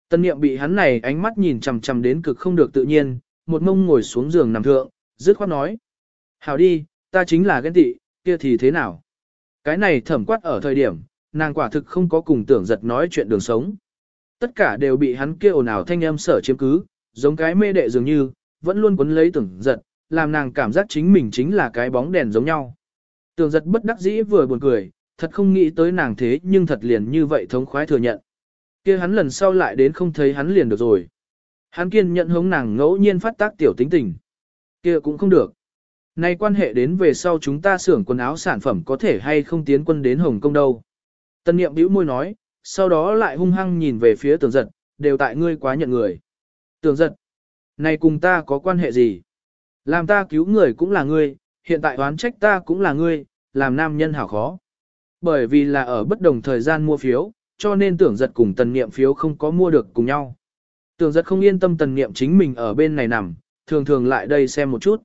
Tần niệm bị hắn này ánh mắt nhìn chằm chằm đến cực không được tự nhiên, một mông ngồi xuống giường nằm thượng, dứt khoát nói. Hảo đi, ta chính là ghen tị, kia thì thế nào? Cái này thẩm quát ở thời điểm, nàng quả thực không có cùng tưởng giật nói chuyện đường sống. Tất cả đều bị hắn kia ồn ào thanh âm sở chiếm cứ, giống cái mê đệ dường như, vẫn luôn quấn lấy tưởng giật, làm nàng cảm giác chính mình chính là cái bóng đèn giống nhau. Tưởng giật bất đắc dĩ vừa buồn cười, thật không nghĩ tới nàng thế nhưng thật liền như vậy thống khoái thừa nhận. kia hắn lần sau lại đến không thấy hắn liền được rồi. Hắn kiên nhận hống nàng ngẫu nhiên phát tác tiểu tính tình. kia cũng không được. Nay quan hệ đến về sau chúng ta xưởng quần áo sản phẩm có thể hay không tiến quân đến Hồng Kông đâu. Tân niệm bĩu môi nói, sau đó lại hung hăng nhìn về phía tường giật, đều tại ngươi quá nhận người. Tường giật, này cùng ta có quan hệ gì? Làm ta cứu người cũng là ngươi, hiện tại oán trách ta cũng là ngươi, làm nam nhân hảo khó. Bởi vì là ở bất đồng thời gian mua phiếu, cho nên tưởng giật cùng tần niệm phiếu không có mua được cùng nhau. Tưởng giật không yên tâm tần niệm chính mình ở bên này nằm, thường thường lại đây xem một chút.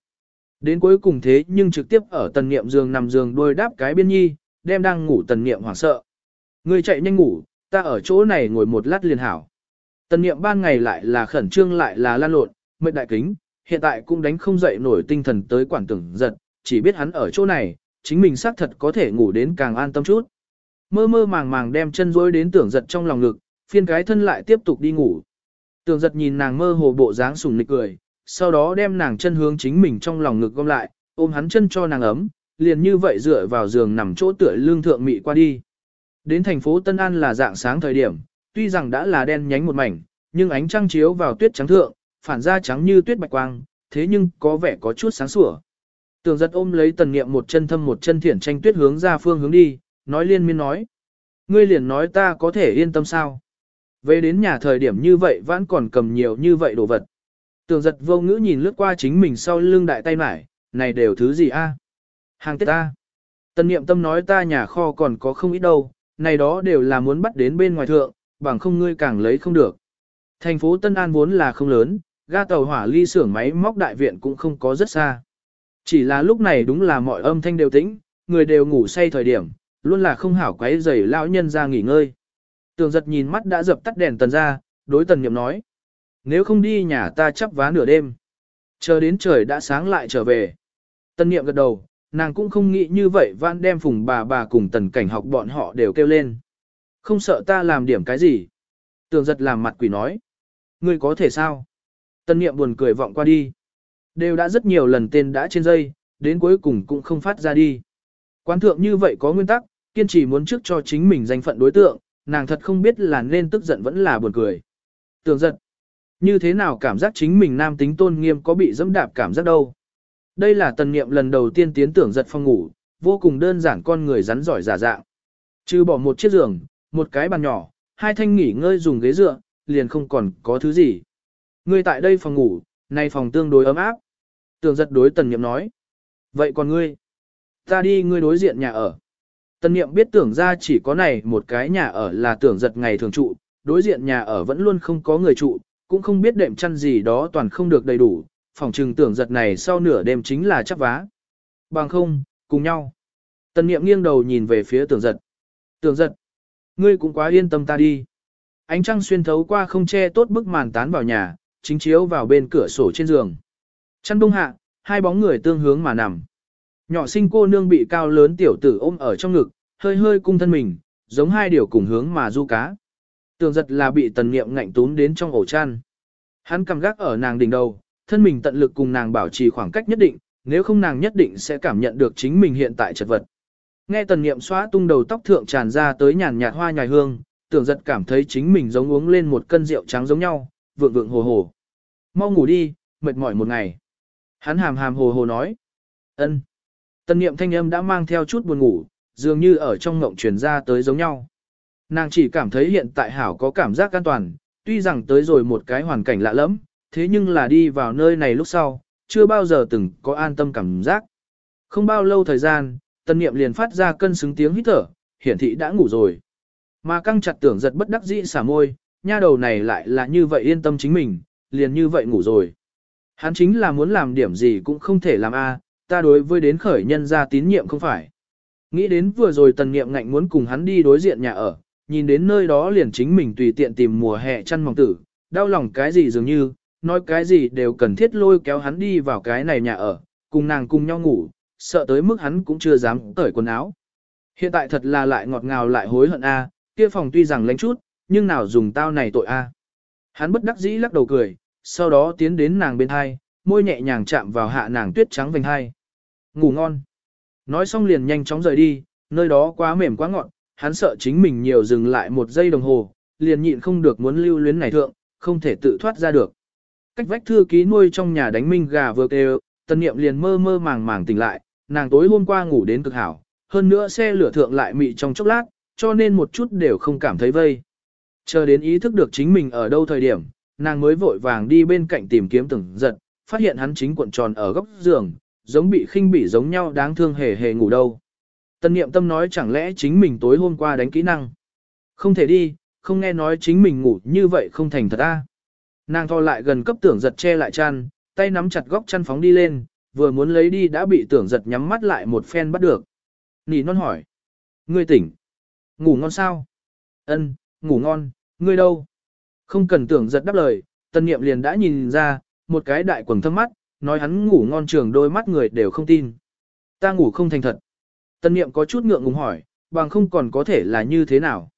Đến cuối cùng thế nhưng trực tiếp ở tần niệm giường nằm giường đôi đáp cái biên nhi, đem đang ngủ tần niệm hoảng sợ. Ngươi chạy nhanh ngủ, ta ở chỗ này ngồi một lát liền hảo. Tần niệm ban ngày lại là khẩn trương lại là lan lộn, mệt đại kính, hiện tại cũng đánh không dậy nổi tinh thần tới quản tưởng giật, chỉ biết hắn ở chỗ này, chính mình xác thật có thể ngủ đến càng an tâm chút. Mơ mơ màng màng đem chân rối đến tưởng giật trong lòng ngực, phiên cái thân lại tiếp tục đi ngủ. Tưởng giật nhìn nàng mơ hồ bộ dáng sùng nịch cười, sau đó đem nàng chân hướng chính mình trong lòng ngực gom lại, ôm hắn chân cho nàng ấm, liền như vậy dựa vào giường nằm chỗ tựa lương thượng mị qua đi. Đến thành phố Tân An là dạng sáng thời điểm, tuy rằng đã là đen nhánh một mảnh, nhưng ánh trăng chiếu vào tuyết trắng thượng, phản ra trắng như tuyết bạch quang, thế nhưng có vẻ có chút sáng sủa. Tường giật ôm lấy tần niệm một chân thâm một chân thiển tranh tuyết hướng ra phương hướng đi, nói liên miên nói. Ngươi liền nói ta có thể yên tâm sao? Về đến nhà thời điểm như vậy vẫn còn cầm nhiều như vậy đồ vật. Tường giật vô ngữ nhìn lướt qua chính mình sau lưng đại tay mải, này đều thứ gì a? Hàng tết ta. Tần niệm tâm nói ta nhà kho còn có không ít đâu, này đó đều là muốn bắt đến bên ngoài thượng, bằng không ngươi càng lấy không được. Thành phố Tân An vốn là không lớn, ga tàu hỏa ly xưởng máy móc đại viện cũng không có rất xa. Chỉ là lúc này đúng là mọi âm thanh đều tĩnh, người đều ngủ say thời điểm, luôn là không hảo quấy rầy lão nhân ra nghỉ ngơi. Tường giật nhìn mắt đã dập tắt đèn tần ra, đối tần niệm nói. Nếu không đi nhà ta chắp vá nửa đêm. Chờ đến trời đã sáng lại trở về. Tần niệm gật đầu, nàng cũng không nghĩ như vậy van đem phùng bà bà cùng tần cảnh học bọn họ đều kêu lên. Không sợ ta làm điểm cái gì. Tường giật làm mặt quỷ nói. Ngươi có thể sao? Tần niệm buồn cười vọng qua đi. Đều đã rất nhiều lần tên đã trên dây, đến cuối cùng cũng không phát ra đi. Quán thượng như vậy có nguyên tắc, kiên trì muốn trước cho chính mình danh phận đối tượng, nàng thật không biết là nên tức giận vẫn là buồn cười. Tường giật. Như thế nào cảm giác chính mình nam tính tôn nghiêm có bị dẫm đạp cảm giác đâu. Đây là tần niệm lần đầu tiên tiến tưởng giật phòng ngủ, vô cùng đơn giản con người rắn giỏi giả dạng. Trừ bỏ một chiếc giường, một cái bàn nhỏ, hai thanh nghỉ ngơi dùng ghế dựa, liền không còn có thứ gì. Ngươi tại đây phòng ngủ, nay phòng tương đối ấm áp. Tưởng giật đối tần niệm nói. Vậy còn ngươi? Ta đi ngươi đối diện nhà ở. Tần niệm biết tưởng ra chỉ có này một cái nhà ở là tưởng giật ngày thường trụ, đối diện nhà ở vẫn luôn không có người trụ, cũng không biết đệm chăn gì đó toàn không được đầy đủ, phòng trừng tưởng giật này sau nửa đêm chính là chắp vá. Bằng không, cùng nhau. Tần niệm nghiêng đầu nhìn về phía tưởng giật. Tưởng giật, ngươi cũng quá yên tâm ta đi. Ánh trăng xuyên thấu qua không che tốt bức màn tán vào nhà, chính chiếu vào bên cửa sổ trên giường. Chăn đông hạ, hai bóng người tương hướng mà nằm. Nhỏ sinh cô nương bị cao lớn tiểu tử ôm ở trong ngực, hơi hơi cung thân mình, giống hai điều cùng hướng mà du cá. Tường giật là bị tần niệm ngạnh tún đến trong ổ chăn. Hắn cầm gác ở nàng đỉnh đầu, thân mình tận lực cùng nàng bảo trì khoảng cách nhất định, nếu không nàng nhất định sẽ cảm nhận được chính mình hiện tại chật vật. Nghe tần niệm xóa tung đầu tóc thượng tràn ra tới nhàn nhạt hoa nhài hương, tưởng giật cảm thấy chính mình giống uống lên một cân rượu trắng giống nhau, vượng vượng hồ hồ. Mau ngủ đi, mệt mỏi một ngày. Hắn hàm hàm hồ hồ nói. ân. Tần niệm thanh âm đã mang theo chút buồn ngủ, dường như ở trong ngộng truyền ra tới giống nhau. Nàng chỉ cảm thấy hiện tại hảo có cảm giác an toàn, tuy rằng tới rồi một cái hoàn cảnh lạ lẫm, thế nhưng là đi vào nơi này lúc sau, chưa bao giờ từng có an tâm cảm giác. Không bao lâu thời gian, tân niệm liền phát ra cân xứng tiếng hít thở, hiển thị đã ngủ rồi. Mà căng chặt tưởng giật bất đắc dĩ xả môi, nha đầu này lại là như vậy yên tâm chính mình, liền như vậy ngủ rồi. Hắn chính là muốn làm điểm gì cũng không thể làm a, à, ta đối với đến khởi nhân ra tín nhiệm không phải. Nghĩ đến vừa rồi tần niệm ngạnh muốn cùng hắn đi đối diện nhà ở, nhìn đến nơi đó liền chính mình tùy tiện tìm mùa hè chăn mỏng tử, đau lòng cái gì dường như, nói cái gì đều cần thiết lôi kéo hắn đi vào cái này nhà ở, cùng nàng cùng nhau ngủ, sợ tới mức hắn cũng chưa dám cởi quần áo. Hiện tại thật là lại ngọt ngào lại hối hận a, à. kia phòng tuy rằng lánh chút, nhưng nào dùng tao này tội a. À. Hắn bất đắc dĩ lắc đầu cười, sau đó tiến đến nàng bên hai, môi nhẹ nhàng chạm vào hạ nàng tuyết trắng vành hai. Ngủ ngon. Nói xong liền nhanh chóng rời đi, nơi đó quá mềm quá ngọt, hắn sợ chính mình nhiều dừng lại một giây đồng hồ, liền nhịn không được muốn lưu luyến này thượng, không thể tự thoát ra được. Cách vách thư ký nuôi trong nhà đánh minh gà vừa kêu, tần niệm liền mơ mơ màng màng tỉnh lại, nàng tối hôm qua ngủ đến cực hảo, hơn nữa xe lửa thượng lại mị trong chốc lát, cho nên một chút đều không cảm thấy vây. Chờ đến ý thức được chính mình ở đâu thời điểm, nàng mới vội vàng đi bên cạnh tìm kiếm từng giật, phát hiện hắn chính cuộn tròn ở góc giường, giống bị khinh bỉ giống nhau đáng thương hề hề ngủ đâu. Tân niệm tâm nói chẳng lẽ chính mình tối hôm qua đánh kỹ năng. Không thể đi, không nghe nói chính mình ngủ như vậy không thành thật a. Nàng thò lại gần cấp tưởng giật che lại chăn, tay nắm chặt góc chăn phóng đi lên, vừa muốn lấy đi đã bị tưởng giật nhắm mắt lại một phen bắt được. Nỉ non hỏi. Ngươi tỉnh. Ngủ ngon sao? Ân, ngủ ngon, ngươi đâu? Không cần tưởng giật đáp lời, tân niệm liền đã nhìn ra, một cái đại quần thâm mắt, nói hắn ngủ ngon trường đôi mắt người đều không tin. Ta ngủ không thành thật. Tân niệm có chút ngượng ngùng hỏi, bằng không còn có thể là như thế nào?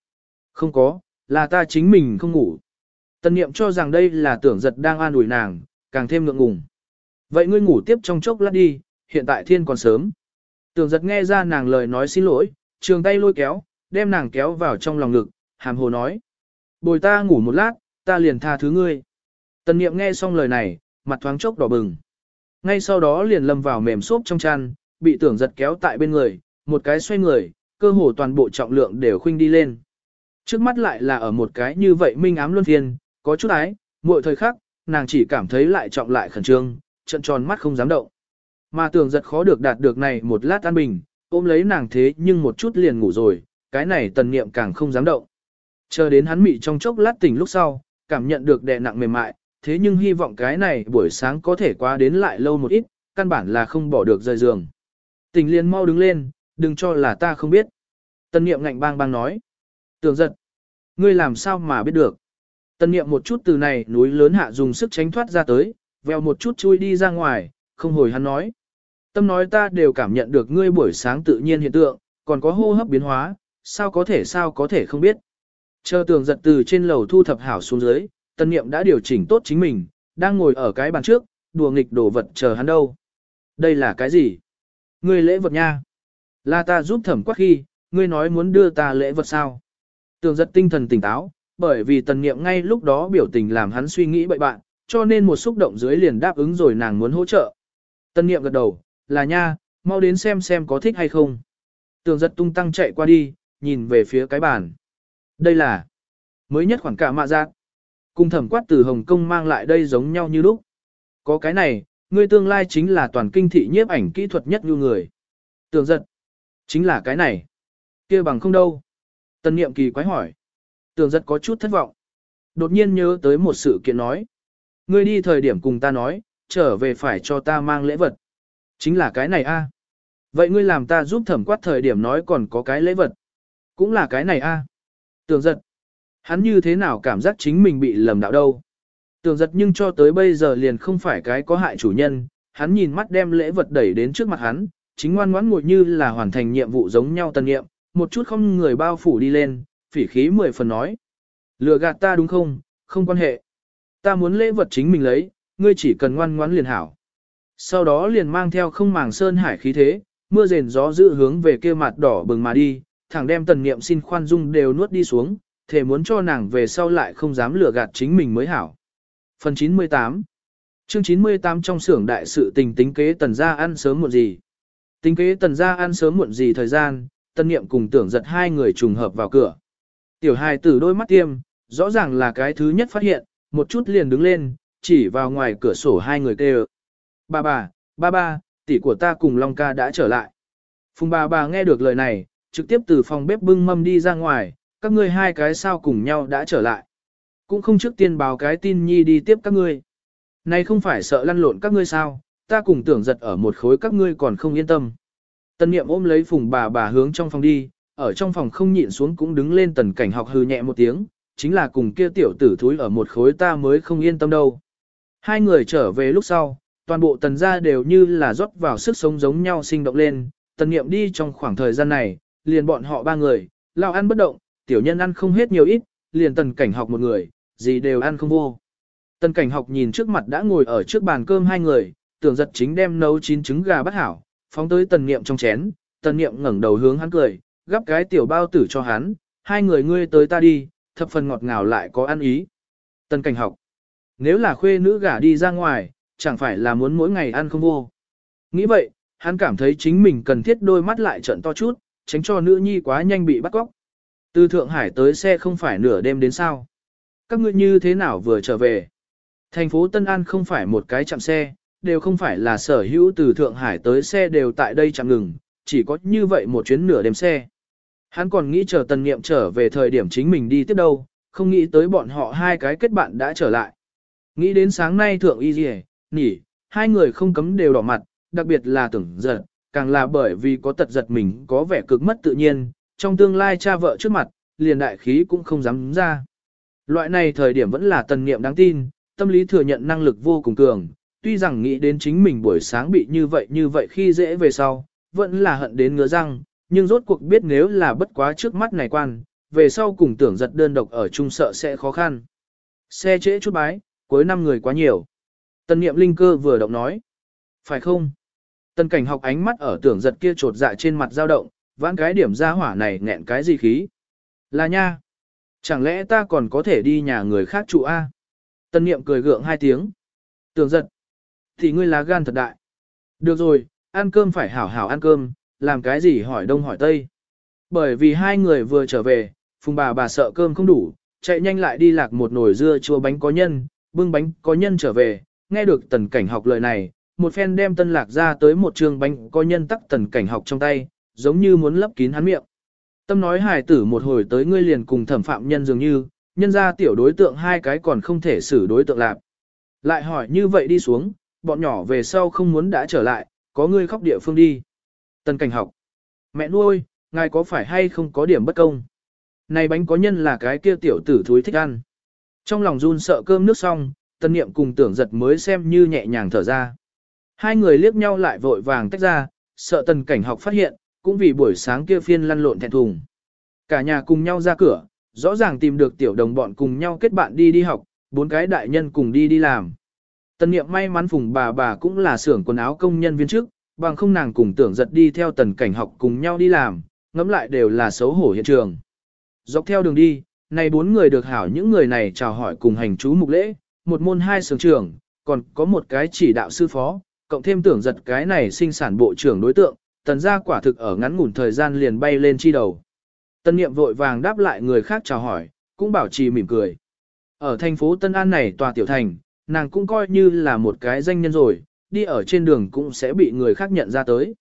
Không có, là ta chính mình không ngủ. Tân niệm cho rằng đây là tưởng giật đang an ủi nàng, càng thêm ngượng ngùng. Vậy ngươi ngủ tiếp trong chốc lát đi, hiện tại thiên còn sớm. Tưởng giật nghe ra nàng lời nói xin lỗi, trường tay lôi kéo, đem nàng kéo vào trong lòng ngực, hàm hồ nói. Bồi ta ngủ một lát, ta liền tha thứ ngươi. Tần niệm nghe xong lời này, mặt thoáng chốc đỏ bừng. Ngay sau đó liền lâm vào mềm xốp trong chăn, bị tưởng giật kéo tại bên người, một cái xoay người, cơ hồ toàn bộ trọng lượng đều khuynh đi lên. Trước mắt lại là ở một cái như vậy minh ám luân phiên, có chút ái, mỗi thời khắc, nàng chỉ cảm thấy lại trọng lại khẩn trương, trận tròn mắt không dám động. Mà tưởng giật khó được đạt được này một lát an bình, ôm lấy nàng thế nhưng một chút liền ngủ rồi, cái này tần niệm càng không dám động. Chờ đến hắn mị trong chốc lát tỉnh lúc sau, cảm nhận được đè nặng mềm mại, thế nhưng hy vọng cái này buổi sáng có thể qua đến lại lâu một ít, căn bản là không bỏ được rời giường. Tỉnh liền mau đứng lên, đừng cho là ta không biết. Tần niệm ngạnh bang bang nói. Tưởng giật. Ngươi làm sao mà biết được. Tần niệm một chút từ này núi lớn hạ dùng sức tránh thoát ra tới, veo một chút chui đi ra ngoài, không hồi hắn nói. Tâm nói ta đều cảm nhận được ngươi buổi sáng tự nhiên hiện tượng, còn có hô hấp biến hóa, sao có thể sao có thể không biết. Chờ tường giật từ trên lầu thu thập hảo xuống dưới, tân niệm đã điều chỉnh tốt chính mình, đang ngồi ở cái bàn trước, đùa nghịch đổ vật chờ hắn đâu. Đây là cái gì? Ngươi lễ vật nha. Là ta giúp thẩm quắc khi, ngươi nói muốn đưa ta lễ vật sao? Tường giật tinh thần tỉnh táo, bởi vì tần niệm ngay lúc đó biểu tình làm hắn suy nghĩ bậy bạn, cho nên một xúc động dưới liền đáp ứng rồi nàng muốn hỗ trợ. Tần niệm gật đầu, là nha, mau đến xem xem có thích hay không. Tường giật tung tăng chạy qua đi, nhìn về phía cái bàn. Đây là mới nhất khoảng cả mạ giác. Cùng thẩm quát từ Hồng Kông mang lại đây giống nhau như lúc. Có cái này, ngươi tương lai chính là toàn kinh thị nhiếp ảnh kỹ thuật nhất như người. Tường giật. Chính là cái này. kia bằng không đâu. Tân niệm kỳ quái hỏi. Tường giật có chút thất vọng. Đột nhiên nhớ tới một sự kiện nói. Ngươi đi thời điểm cùng ta nói, trở về phải cho ta mang lễ vật. Chính là cái này a. Vậy ngươi làm ta giúp thẩm quát thời điểm nói còn có cái lễ vật. Cũng là cái này a. Tường giật. Hắn như thế nào cảm giác chính mình bị lầm đạo đâu. Tường giật nhưng cho tới bây giờ liền không phải cái có hại chủ nhân, hắn nhìn mắt đem lễ vật đẩy đến trước mặt hắn, chính ngoan ngoãn ngồi như là hoàn thành nhiệm vụ giống nhau tân nghiệm, một chút không người bao phủ đi lên, phỉ khí mười phần nói. Lừa gạt ta đúng không, không quan hệ. Ta muốn lễ vật chính mình lấy, ngươi chỉ cần ngoan ngoãn liền hảo. Sau đó liền mang theo không màng sơn hải khí thế, mưa rền gió dữ hướng về kia mặt đỏ bừng mà đi, thẳng đem tần niệm xin khoan dung đều nuốt đi xuống, thể muốn cho nàng về sau lại không dám lừa gạt chính mình mới hảo. Phần 98 Chương 98 trong xưởng đại sự tình tính kế tần gia ăn sớm muộn gì. Tính kế tần gia ăn sớm muộn gì thời gian, tân niệm cùng tưởng giật hai người trùng hợp vào cửa. Tiểu hài tử đôi mắt tiêm, rõ ràng là cái thứ nhất phát hiện, một chút liền đứng lên, chỉ vào ngoài cửa sổ hai người kêu. Ba bà, ba ba, tỷ của ta cùng Long ca đã trở lại. Phùng bà bà nghe được lời này, trực tiếp từ phòng bếp bưng mâm đi ra ngoài, các ngươi hai cái sao cùng nhau đã trở lại. Cũng không trước tiên báo cái tin nhi đi tiếp các ngươi. Này không phải sợ lăn lộn các ngươi sao, ta cùng tưởng giật ở một khối các ngươi còn không yên tâm. tân niệm ôm lấy phùng bà bà hướng trong phòng đi, ở trong phòng không nhịn xuống cũng đứng lên tần cảnh học hư nhẹ một tiếng, chính là cùng kia tiểu tử thúi ở một khối ta mới không yên tâm đâu. Hai người trở về lúc sau, toàn bộ tần gia đều như là rót vào sức sống giống nhau sinh động lên, tần niệm đi trong khoảng thời gian này, liền bọn họ ba người, lao ăn bất động, tiểu nhân ăn không hết nhiều ít, liền tần cảnh học một người, gì đều ăn không vô. Tần cảnh học nhìn trước mặt đã ngồi ở trước bàn cơm hai người, tưởng giật chính đem nấu chín trứng gà bắt hảo, phóng tới tần niệm trong chén, tần niệm ngẩng đầu hướng hắn cười, gắp cái tiểu bao tử cho hắn, hai người ngươi tới ta đi, thập phần ngọt ngào lại có ăn ý. Tần cảnh học, nếu là khuê nữ gả đi ra ngoài, chẳng phải là muốn mỗi ngày ăn không vô. Nghĩ vậy, hắn cảm thấy chính mình cần thiết đôi mắt lại trận to chút, tránh cho nữ nhi quá nhanh bị bắt cóc. Từ Thượng Hải tới xe không phải nửa đêm đến sao. Các ngươi như thế nào vừa trở về? Thành phố Tân An không phải một cái chạm xe, đều không phải là sở hữu từ Thượng Hải tới xe đều tại đây chạm ngừng, chỉ có như vậy một chuyến nửa đêm xe. Hắn còn nghĩ chờ tần niệm trở về thời điểm chính mình đi tiếp đâu, không nghĩ tới bọn họ hai cái kết bạn đã trở lại. Nghĩ đến sáng nay Thượng Y Dì nhỉ, hai người không cấm đều đỏ mặt, đặc biệt là tưởng giật, càng là bởi vì có tật giật mình có vẻ cực mất tự nhiên, trong tương lai cha vợ trước mặt, liền đại khí cũng không dám ra. Loại này thời điểm vẫn là tần niệm đáng tin, tâm lý thừa nhận năng lực vô cùng cường, tuy rằng nghĩ đến chính mình buổi sáng bị như vậy như vậy khi dễ về sau, vẫn là hận đến ngứa răng, nhưng rốt cuộc biết nếu là bất quá trước mắt này quan, về sau cùng tưởng giật đơn độc ở chung sợ sẽ khó khăn. Xe trễ chút bái, cuối năm người quá nhiều. Tần niệm linh cơ vừa động nói. Phải không? Tần cảnh học ánh mắt ở tưởng giật kia trột dạ trên mặt dao động, vãn cái điểm ra hỏa này nghẹn cái gì khí. Là nha. Chẳng lẽ ta còn có thể đi nhà người khác trụ A? Tần niệm cười gượng hai tiếng. Tưởng giật. Thì ngươi lá gan thật đại. Được rồi, ăn cơm phải hảo hảo ăn cơm, làm cái gì hỏi đông hỏi tây. Bởi vì hai người vừa trở về, phùng bà bà sợ cơm không đủ, chạy nhanh lại đi lạc một nồi dưa chua bánh có nhân, bưng bánh có nhân trở về, nghe được tần cảnh học lời này, một phen đem tân lạc ra tới một trường bánh có nhân tắc tần cảnh học trong tay, giống như muốn lấp kín hắn miệng. Tâm nói hài tử một hồi tới ngươi liền cùng thẩm phạm nhân dường như, nhân ra tiểu đối tượng hai cái còn không thể xử đối tượng lạc. Lại hỏi như vậy đi xuống, bọn nhỏ về sau không muốn đã trở lại, có ngươi khóc địa phương đi. Tần cảnh học. Mẹ nuôi, ngài có phải hay không có điểm bất công? Này bánh có nhân là cái kia tiểu tử thúi thích ăn. Trong lòng run sợ cơm nước xong, tân niệm cùng tưởng giật mới xem như nhẹ nhàng thở ra. Hai người liếc nhau lại vội vàng tách ra, sợ tần cảnh học phát hiện, cũng vì buổi sáng kia phiên lăn lộn thẹn thùng. Cả nhà cùng nhau ra cửa, rõ ràng tìm được tiểu đồng bọn cùng nhau kết bạn đi đi học, bốn cái đại nhân cùng đi đi làm. Tần niệm may mắn phùng bà bà cũng là xưởng quần áo công nhân viên trước, bằng không nàng cùng tưởng giật đi theo tần cảnh học cùng nhau đi làm, ngẫm lại đều là xấu hổ hiện trường. Dọc theo đường đi, này bốn người được hảo những người này chào hỏi cùng hành chú mục lễ, một môn hai sướng trưởng, còn có một cái chỉ đạo sư phó, cộng thêm tưởng giật cái này sinh sản bộ trưởng đối tượng, tần gia quả thực ở ngắn ngủn thời gian liền bay lên chi đầu. Tân niệm vội vàng đáp lại người khác chào hỏi, cũng bảo trì mỉm cười. Ở thành phố Tân An này tòa tiểu thành, nàng cũng coi như là một cái danh nhân rồi, đi ở trên đường cũng sẽ bị người khác nhận ra tới.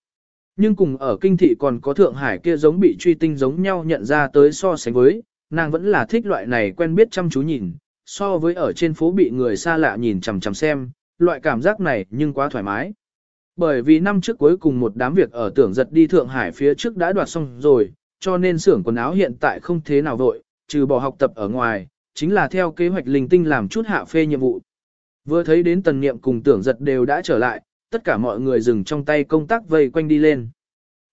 Nhưng cùng ở kinh thị còn có Thượng Hải kia giống bị truy tinh giống nhau nhận ra tới so sánh với, nàng vẫn là thích loại này quen biết chăm chú nhìn, so với ở trên phố bị người xa lạ nhìn chằm chằm xem, loại cảm giác này nhưng quá thoải mái. Bởi vì năm trước cuối cùng một đám việc ở tưởng giật đi Thượng Hải phía trước đã đoạt xong rồi, cho nên xưởng quần áo hiện tại không thế nào vội, trừ bỏ học tập ở ngoài, chính là theo kế hoạch linh tinh làm chút hạ phê nhiệm vụ. Vừa thấy đến tần niệm cùng tưởng giật đều đã trở lại, tất cả mọi người dừng trong tay công tác vây quanh đi lên.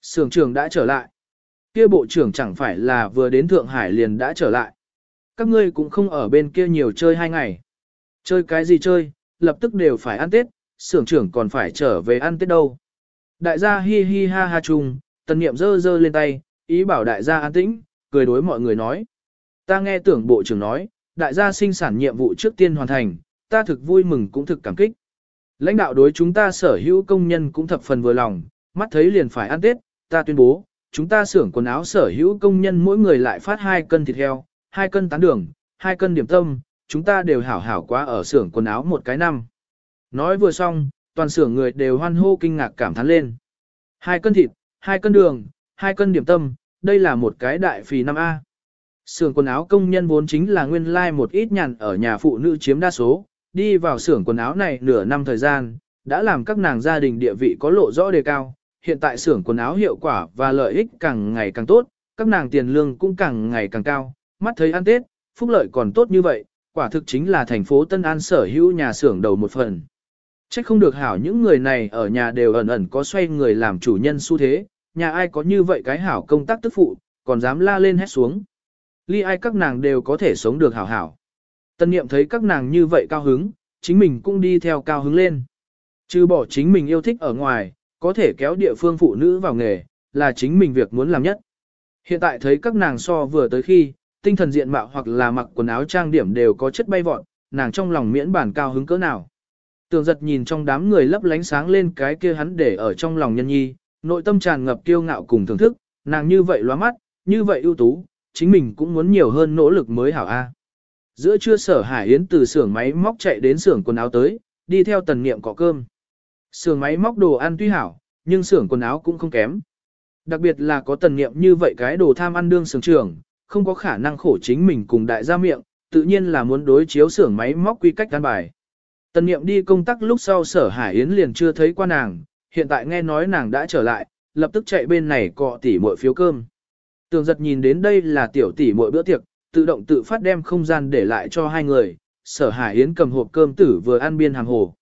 Sưởng trưởng đã trở lại. Kia bộ trưởng chẳng phải là vừa đến Thượng Hải liền đã trở lại. Các ngươi cũng không ở bên kia nhiều chơi hai ngày. Chơi cái gì chơi, lập tức đều phải ăn Tết, sưởng trưởng còn phải trở về ăn Tết đâu. Đại gia hi hi ha ha chung, tần niệm giơ giơ lên tay, ý bảo đại gia an tĩnh, cười đối mọi người nói. Ta nghe tưởng bộ trưởng nói, đại gia sinh sản nhiệm vụ trước tiên hoàn thành, ta thực vui mừng cũng thực cảm kích. Lãnh đạo đối chúng ta sở hữu công nhân cũng thập phần vừa lòng, mắt thấy liền phải ăn Tết, ta tuyên bố, chúng ta xưởng quần áo sở hữu công nhân mỗi người lại phát 2 cân thịt heo, 2 cân tán đường, 2 cân điểm tâm, chúng ta đều hảo hảo quá ở xưởng quần áo một cái năm. Nói vừa xong, toàn xưởng người đều hoan hô kinh ngạc cảm thán lên. 2 cân thịt, 2 cân đường, 2 cân điểm tâm, đây là một cái đại phì năm A. Xưởng quần áo công nhân vốn chính là nguyên lai like một ít nhàn ở nhà phụ nữ chiếm đa số, đi vào xưởng quần áo này nửa năm thời gian, đã làm các nàng gia đình địa vị có lộ rõ đề cao. Hiện tại xưởng quần áo hiệu quả và lợi ích càng ngày càng tốt, các nàng tiền lương cũng càng ngày càng cao, mắt thấy ăn Tết, phúc lợi còn tốt như vậy, quả thực chính là thành phố Tân An sở hữu nhà xưởng đầu một phần. Trách không được hảo những người này ở nhà đều ẩn ẩn có xoay người làm chủ nhân xu thế, nhà ai có như vậy cái hảo công tác tức phụ, còn dám la lên hét xuống. Ly ai các nàng đều có thể sống được hảo hảo. Tân niệm thấy các nàng như vậy cao hứng, chính mình cũng đi theo cao hứng lên. Chứ bỏ chính mình yêu thích ở ngoài, có thể kéo địa phương phụ nữ vào nghề, là chính mình việc muốn làm nhất. Hiện tại thấy các nàng so vừa tới khi, tinh thần diện mạo hoặc là mặc quần áo trang điểm đều có chất bay vọt, nàng trong lòng miễn bản cao hứng cỡ nào. Tường giật nhìn trong đám người lấp lánh sáng lên cái kia hắn để ở trong lòng nhân nhi, nội tâm tràn ngập kiêu ngạo cùng thưởng thức, nàng như vậy loa mắt, như vậy ưu tú, chính mình cũng muốn nhiều hơn nỗ lực mới hảo a. Giữa trưa sở Hải Yến từ xưởng máy móc chạy đến xưởng quần áo tới, đi theo tần niệm cọ cơm. Xưởng máy móc đồ ăn tuy hảo, nhưng xưởng quần áo cũng không kém. Đặc biệt là có tần niệm như vậy cái đồ tham ăn đương xưởng trưởng, không có khả năng khổ chính mình cùng đại gia miệng, tự nhiên là muốn đối chiếu xưởng máy móc quy cách căn bài. Tần niệm đi công tác lúc sau sở Hải Yến liền chưa thấy qua nàng, hiện tại nghe nói nàng đã trở lại, lập tức chạy bên này cọ tỉ muội phiếu cơm. Tường giật nhìn đến đây là tiểu tỷ muội bữa tiệc, tự động tự phát đem không gian để lại cho hai người, sở Hải Yến cầm hộp cơm tử vừa ăn biên hàng hồ.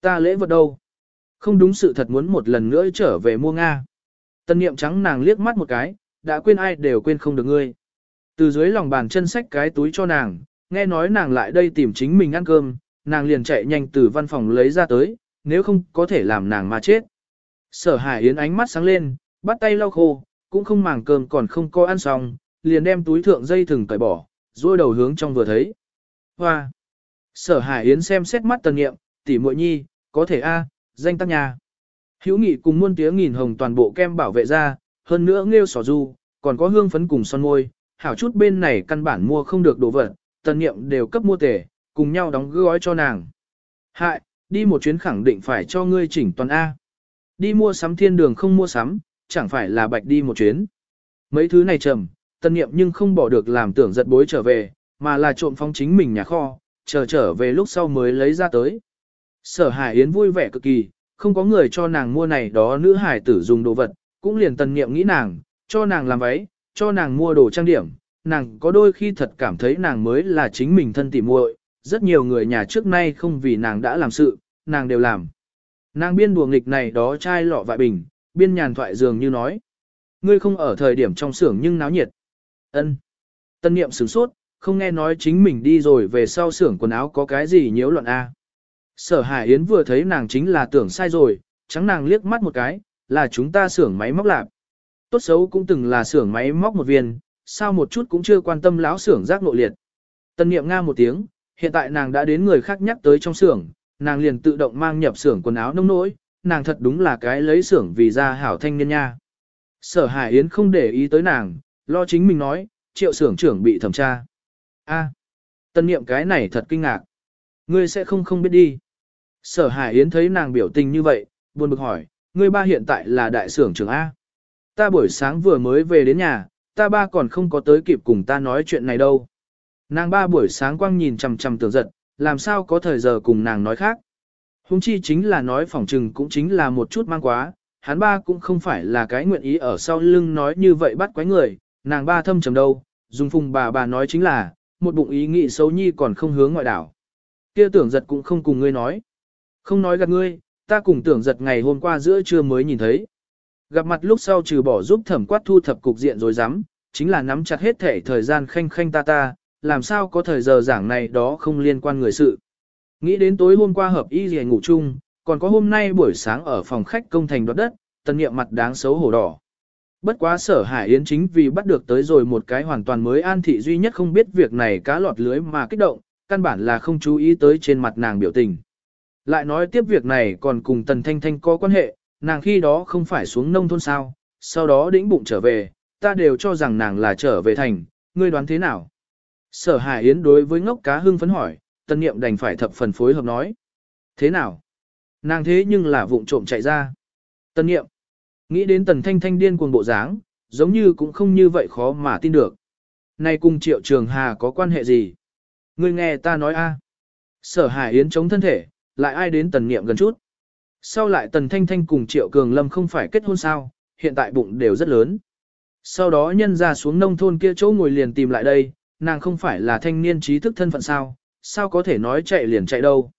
Ta lễ vật đâu? Không đúng sự thật muốn một lần nữa trở về mua Nga. Tân niệm trắng nàng liếc mắt một cái, đã quên ai đều quên không được ngươi. Từ dưới lòng bàn chân xách cái túi cho nàng, nghe nói nàng lại đây tìm chính mình ăn cơm, nàng liền chạy nhanh từ văn phòng lấy ra tới, nếu không có thể làm nàng mà chết. Sở Hải Yến ánh mắt sáng lên, bắt tay lau khô, cũng không màng cơm còn không có ăn xong, liền đem túi thượng dây thừng cởi bỏ, rồi đầu hướng trong vừa thấy. Hoa! Sở Hải Yến xem xét mắt tần nghiệm, tỷ muội nhi, có thể A, danh tác nhà. Hữu nghị cùng muôn tiếng nghìn hồng toàn bộ kem bảo vệ ra, hơn nữa nghêu sỏ du, còn có hương phấn cùng son môi, hảo chút bên này căn bản mua không được đồ vật, tần nghiệm đều cấp mua tể, cùng nhau đóng gói cho nàng. Hại, đi một chuyến khẳng định phải cho ngươi chỉnh toàn A. Đi mua sắm thiên đường không mua sắm, chẳng phải là bạch đi một chuyến. Mấy thứ này trầm, tân niệm nhưng không bỏ được làm tưởng giật bối trở về, mà là trộm phong chính mình nhà kho, chờ trở về lúc sau mới lấy ra tới. Sở Hải Yến vui vẻ cực kỳ, không có người cho nàng mua này đó nữ hải tử dùng đồ vật, cũng liền tân niệm nghĩ nàng, cho nàng làm váy, cho nàng mua đồ trang điểm, nàng có đôi khi thật cảm thấy nàng mới là chính mình thân tỉ muội, rất nhiều người nhà trước nay không vì nàng đã làm sự, nàng đều làm. Nàng biên đùa nghịch này đó chai lọ vại bình, biên nhàn thoại dường như nói. Ngươi không ở thời điểm trong xưởng nhưng náo nhiệt ân Tân niệm sửng sốt, không nghe nói chính mình đi rồi về sau xưởng quần áo có cái gì nhiễu loạn A. Sở Hải Yến vừa thấy nàng chính là tưởng sai rồi, trắng nàng liếc mắt một cái, là chúng ta xưởng máy móc lạp. Tốt xấu cũng từng là xưởng máy móc một viên, sao một chút cũng chưa quan tâm lão xưởng rác nội liệt. Tân niệm nga một tiếng, hiện tại nàng đã đến người khác nhắc tới trong xưởng, nàng liền tự động mang nhập xưởng quần áo nông nỗi, nàng thật đúng là cái lấy xưởng vì ra hảo thanh niên nha. Sở Hải Yến không để ý tới nàng, lo chính mình nói, triệu xưởng trưởng bị thẩm tra. A, tân niệm cái này thật kinh ngạc. Ngươi sẽ không không biết đi. Sở Hải Yến thấy nàng biểu tình như vậy, buồn bực hỏi, ngươi ba hiện tại là đại xưởng trưởng A. Ta buổi sáng vừa mới về đến nhà, ta ba còn không có tới kịp cùng ta nói chuyện này đâu. Nàng ba buổi sáng quang nhìn chằm chằm tưởng giật, làm sao có thời giờ cùng nàng nói khác. Hùng chi chính là nói phỏng trừng cũng chính là một chút mang quá, hắn ba cũng không phải là cái nguyện ý ở sau lưng nói như vậy bắt quái người, nàng ba thâm trầm đâu, dùng phùng bà bà nói chính là, một bụng ý nghĩ xấu nhi còn không hướng ngoại đảo. Kia tưởng giật cũng không cùng ngươi nói. Không nói gạt ngươi, ta cùng tưởng giật ngày hôm qua giữa trưa mới nhìn thấy. Gặp mặt lúc sau trừ bỏ giúp thẩm quát thu thập cục diện rồi dám, chính là nắm chặt hết thể thời gian khanh khanh ta ta, làm sao có thời giờ giảng này đó không liên quan người sự. Nghĩ đến tối hôm qua hợp y gì ngủ chung, còn có hôm nay buổi sáng ở phòng khách công thành đoạt đất, tân nghiệm mặt đáng xấu hổ đỏ. Bất quá sở hải yến chính vì bắt được tới rồi một cái hoàn toàn mới an thị duy nhất không biết việc này cá lọt lưới mà kích động, căn bản là không chú ý tới trên mặt nàng biểu tình. Lại nói tiếp việc này còn cùng tần thanh thanh có quan hệ, nàng khi đó không phải xuống nông thôn sao, sau đó đĩnh bụng trở về, ta đều cho rằng nàng là trở về thành, ngươi đoán thế nào? Sở Hải Yến đối với ngốc cá hưng phấn hỏi, tân niệm đành phải thập phần phối hợp nói. Thế nào? Nàng thế nhưng là vụng trộm chạy ra. Tân niệm, nghĩ đến tần thanh thanh điên cuồng bộ dáng, giống như cũng không như vậy khó mà tin được. Này cùng triệu trường hà có quan hệ gì? Ngươi nghe ta nói a. Sở Hải Yến chống thân thể, lại ai đến tần niệm gần chút. Sau lại tần thanh thanh cùng triệu cường lâm không phải kết hôn sao, hiện tại bụng đều rất lớn. Sau đó nhân ra xuống nông thôn kia chỗ ngồi liền tìm lại đây, nàng không phải là thanh niên trí thức thân phận sao, sao có thể nói chạy liền chạy đâu.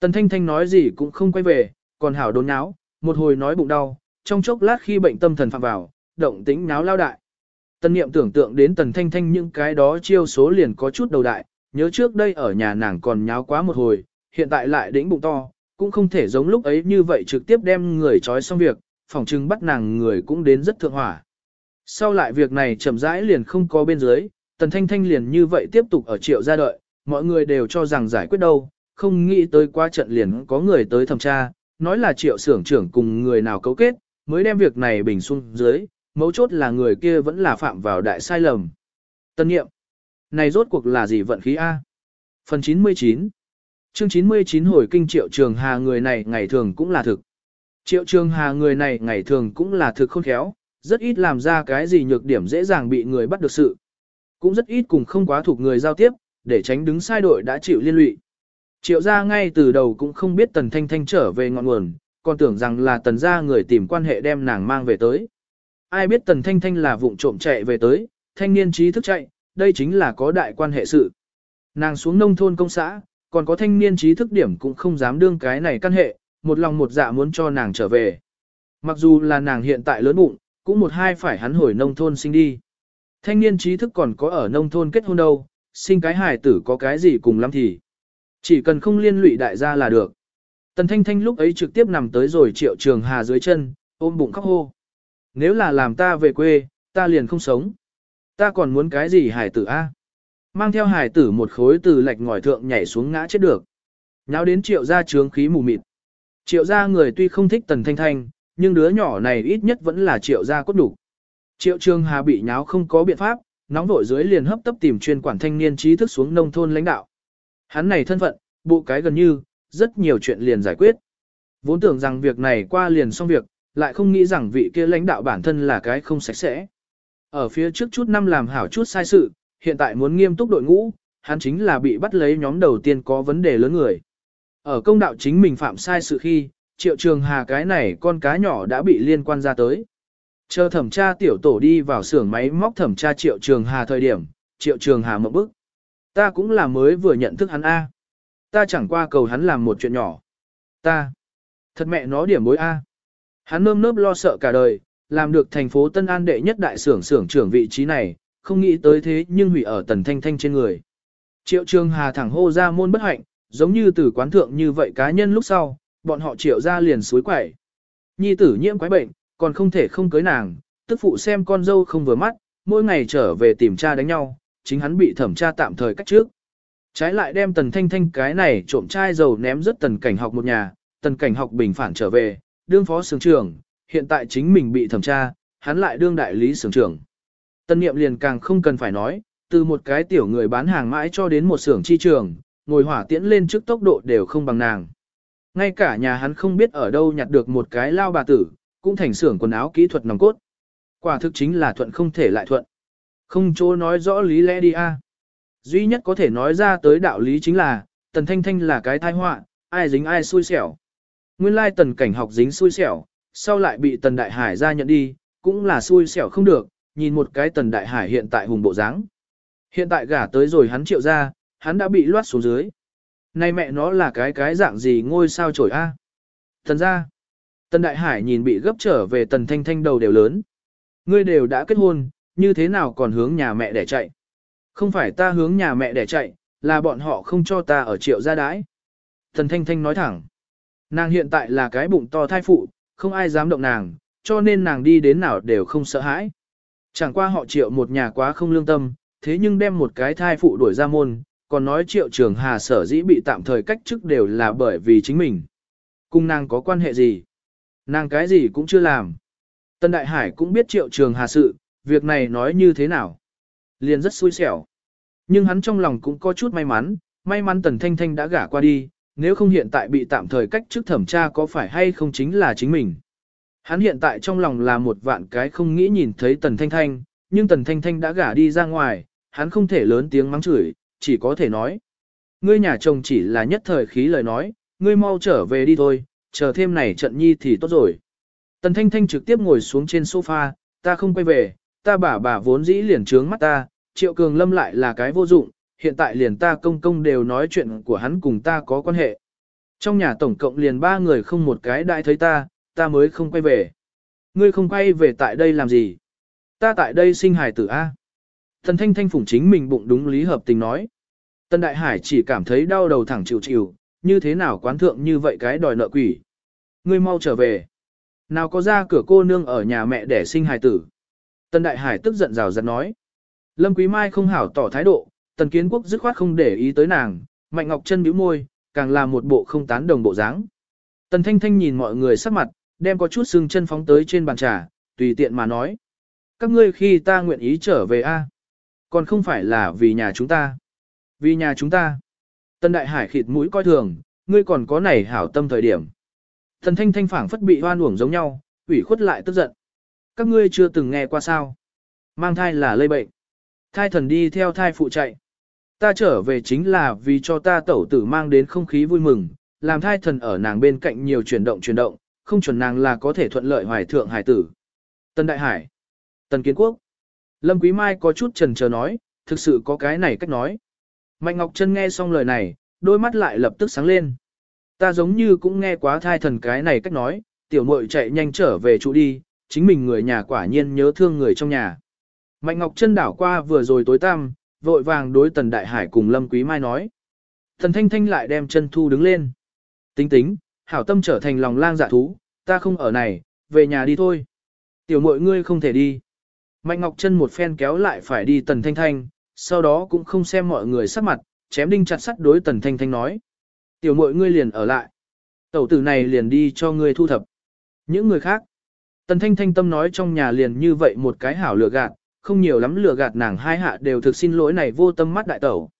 Tần Thanh Thanh nói gì cũng không quay về, còn hảo đốn náo, một hồi nói bụng đau, trong chốc lát khi bệnh tâm thần phạm vào, động tĩnh náo lao đại. Tần Niệm tưởng tượng đến Tần Thanh Thanh những cái đó chiêu số liền có chút đầu đại, nhớ trước đây ở nhà nàng còn nháo quá một hồi, hiện tại lại đĩnh bụng to, cũng không thể giống lúc ấy như vậy trực tiếp đem người trói xong việc, phòng trưng bắt nàng người cũng đến rất thượng hỏa. Sau lại việc này chậm rãi liền không có bên dưới, Tần Thanh Thanh liền như vậy tiếp tục ở triệu gia đợi, mọi người đều cho rằng giải quyết đâu, không nghĩ tới qua trận liền có người tới thẩm tra, nói là triệu xưởng trưởng cùng người nào cấu kết, mới đem việc này bình xuống dưới, mấu chốt là người kia vẫn là phạm vào đại sai lầm. Tân nghiệm, này rốt cuộc là gì vận khí A? Phần 99 Chương 99 hồi kinh triệu trường hà người này ngày thường cũng là thực. Triệu trường hà người này ngày thường cũng là thực khôn khéo, rất ít làm ra cái gì nhược điểm dễ dàng bị người bắt được sự. Cũng rất ít cùng không quá thuộc người giao tiếp, để tránh đứng sai đội đã chịu liên lụy. Triệu gia ngay từ đầu cũng không biết Tần Thanh Thanh trở về ngọn nguồn, còn tưởng rằng là Tần gia người tìm quan hệ đem nàng mang về tới. Ai biết Tần Thanh Thanh là vụng trộm chạy về tới, thanh niên trí thức chạy, đây chính là có đại quan hệ sự. Nàng xuống nông thôn công xã, còn có thanh niên trí thức điểm cũng không dám đương cái này căn hệ, một lòng một dạ muốn cho nàng trở về. Mặc dù là nàng hiện tại lớn bụng, cũng một hai phải hắn hồi nông thôn sinh đi. Thanh niên trí thức còn có ở nông thôn kết hôn đâu, sinh cái hài tử có cái gì cùng lắm thì. Chỉ cần không liên lụy đại gia là được. Tần Thanh Thanh lúc ấy trực tiếp nằm tới rồi triệu trường hà dưới chân, ôm bụng khóc hô. Nếu là làm ta về quê, ta liền không sống. Ta còn muốn cái gì Hải tử a? Mang theo Hải tử một khối từ lạch ngòi thượng nhảy xuống ngã chết được. Nháo đến triệu gia trướng khí mù mịt. Triệu gia người tuy không thích Tần Thanh Thanh, nhưng đứa nhỏ này ít nhất vẫn là triệu gia cốt đủ. Triệu Trường Hà bị nháo không có biện pháp, nóng vội dưới liền hấp tấp tìm chuyên quản thanh niên trí thức xuống nông thôn lãnh đạo. Hắn này thân phận, bộ cái gần như, rất nhiều chuyện liền giải quyết. Vốn tưởng rằng việc này qua liền xong việc, lại không nghĩ rằng vị kia lãnh đạo bản thân là cái không sạch sẽ. Ở phía trước chút năm làm hảo chút sai sự, hiện tại muốn nghiêm túc đội ngũ, hắn chính là bị bắt lấy nhóm đầu tiên có vấn đề lớn người. Ở công đạo chính mình phạm sai sự khi, triệu trường hà cái này con cá nhỏ đã bị liên quan ra tới. Chờ thẩm tra tiểu tổ đi vào xưởng máy móc thẩm tra triệu trường hà thời điểm, triệu trường hà mộng bức. Ta cũng là mới vừa nhận thức hắn A. Ta chẳng qua cầu hắn làm một chuyện nhỏ. Ta. Thật mẹ nó điểm bối A. Hắn nơm nớp lo sợ cả đời, làm được thành phố Tân An đệ nhất đại xưởng xưởng trưởng vị trí này, không nghĩ tới thế nhưng hủy ở tần thanh thanh trên người. Triệu trường hà thẳng hô ra môn bất hạnh, giống như từ quán thượng như vậy cá nhân lúc sau, bọn họ triệu ra liền suối quẩy. Nhi tử nhiễm quái bệnh, còn không thể không cưới nàng, tức phụ xem con dâu không vừa mắt, mỗi ngày trở về tìm cha đánh nhau, chính hắn bị thẩm tra tạm thời cách trước. Trái lại đem tần thanh thanh cái này trộm chai dầu ném rất tần cảnh học một nhà, tần cảnh học bình phản trở về, đương phó sướng trưởng, hiện tại chính mình bị thẩm tra, hắn lại đương đại lý sướng trưởng. Tần niệm liền càng không cần phải nói, từ một cái tiểu người bán hàng mãi cho đến một xưởng chi trường, ngồi hỏa tiễn lên trước tốc độ đều không bằng nàng. Ngay cả nhà hắn không biết ở đâu nhặt được một cái lao bà tử, cũng thành xưởng quần áo kỹ thuật nòng cốt. Quả thực chính là thuận không thể lại thuận. Không chỗ nói rõ lý lẽ đi a. Duy nhất có thể nói ra tới đạo lý chính là, tần thanh thanh là cái tai họa, ai dính ai xui xẻo. Nguyên lai tần cảnh học dính xui xẻo, sau lại bị tần đại hải ra nhận đi, cũng là xui xẻo không được, nhìn một cái tần đại hải hiện tại hùng bộ dáng. Hiện tại gả tới rồi hắn triệu ra, hắn đã bị loát xuống dưới. Này mẹ nó là cái cái dạng gì ngôi sao trổi a? Tần ra. Tần Đại Hải nhìn bị gấp trở về Tần Thanh Thanh đầu đều lớn. Ngươi đều đã kết hôn, như thế nào còn hướng nhà mẹ để chạy? Không phải ta hướng nhà mẹ để chạy, là bọn họ không cho ta ở triệu gia đái. Thần Thanh Thanh nói thẳng. Nàng hiện tại là cái bụng to thai phụ, không ai dám động nàng, cho nên nàng đi đến nào đều không sợ hãi. Chẳng qua họ triệu một nhà quá không lương tâm, thế nhưng đem một cái thai phụ đuổi ra môn, còn nói triệu trường hà sở dĩ bị tạm thời cách chức đều là bởi vì chính mình. Cùng nàng có quan hệ gì? Nàng cái gì cũng chưa làm. Tân Đại Hải cũng biết triệu trường hà sự, việc này nói như thế nào. Liền rất xui xẻo. Nhưng hắn trong lòng cũng có chút may mắn, may mắn Tần Thanh Thanh đã gả qua đi, nếu không hiện tại bị tạm thời cách chức thẩm tra có phải hay không chính là chính mình. Hắn hiện tại trong lòng là một vạn cái không nghĩ nhìn thấy Tần Thanh Thanh, nhưng Tần Thanh Thanh đã gả đi ra ngoài, hắn không thể lớn tiếng mắng chửi, chỉ có thể nói. Ngươi nhà chồng chỉ là nhất thời khí lời nói, ngươi mau trở về đi thôi, chờ thêm này trận nhi thì tốt rồi. Tần Thanh Thanh trực tiếp ngồi xuống trên sofa, ta không quay về, ta bà bà vốn dĩ liền trướng mắt ta, Triệu Cường Lâm lại là cái vô dụng, hiện tại liền ta công công đều nói chuyện của hắn cùng ta có quan hệ. Trong nhà tổng cộng liền ba người không một cái đại thấy ta, ta mới không quay về. Ngươi không quay về tại đây làm gì? Ta tại đây sinh hài tử A. Thần thanh thanh phủng chính mình bụng đúng lý hợp tình nói. Tân Đại Hải chỉ cảm thấy đau đầu thẳng chịu chịu, như thế nào quán thượng như vậy cái đòi nợ quỷ. Ngươi mau trở về. Nào có ra cửa cô nương ở nhà mẹ để sinh hài tử. Tân Đại Hải tức giận rào rạt nói. Lâm Quý Mai không hảo tỏ thái độ, Tần Kiến Quốc dứt khoát không để ý tới nàng, Mạnh Ngọc Trân bĩu môi, càng là một bộ không tán đồng bộ dáng. Tần Thanh Thanh nhìn mọi người sắc mặt, đem có chút xương chân phóng tới trên bàn trà, tùy tiện mà nói. Các ngươi khi ta nguyện ý trở về a, còn không phải là vì nhà chúng ta. Vì nhà chúng ta. Tần Đại Hải khịt mũi coi thường, ngươi còn có này hảo tâm thời điểm. Tần Thanh Thanh phảng phất bị hoan uổng giống nhau, ủy khuất lại tức giận. Các ngươi chưa từng nghe qua sao? Mang thai là lây bệnh. Thai thần đi theo thai phụ chạy. Ta trở về chính là vì cho ta tẩu tử mang đến không khí vui mừng, làm thai thần ở nàng bên cạnh nhiều chuyển động chuyển động, không chuẩn nàng là có thể thuận lợi hoài thượng hải tử. Tân Đại Hải, Tân Kiến Quốc, Lâm Quý Mai có chút trần chờ nói, thực sự có cái này cách nói. Mạnh Ngọc Trân nghe xong lời này, đôi mắt lại lập tức sáng lên. Ta giống như cũng nghe quá thai thần cái này cách nói, tiểu muội chạy nhanh trở về trụ đi, chính mình người nhà quả nhiên nhớ thương người trong nhà. Mạnh Ngọc Trân đảo qua vừa rồi tối tăm, vội vàng đối Tần Đại Hải cùng Lâm Quý Mai nói. Thần Thanh Thanh lại đem chân thu đứng lên. Tính tính, hảo tâm trở thành lòng lang dạ thú, ta không ở này, về nhà đi thôi. Tiểu mội ngươi không thể đi. Mạnh Ngọc Trân một phen kéo lại phải đi Tần Thanh Thanh, sau đó cũng không xem mọi người sắc mặt, chém đinh chặt sắt đối Tần Thanh Thanh nói. Tiểu mội ngươi liền ở lại. Tẩu tử này liền đi cho ngươi thu thập. Những người khác. Tần Thanh Thanh tâm nói trong nhà liền như vậy một cái hảo lựa gạt, không nhiều lắm lừa gạt nàng hai hạ đều thực xin lỗi này vô tâm mắt đại tẩu.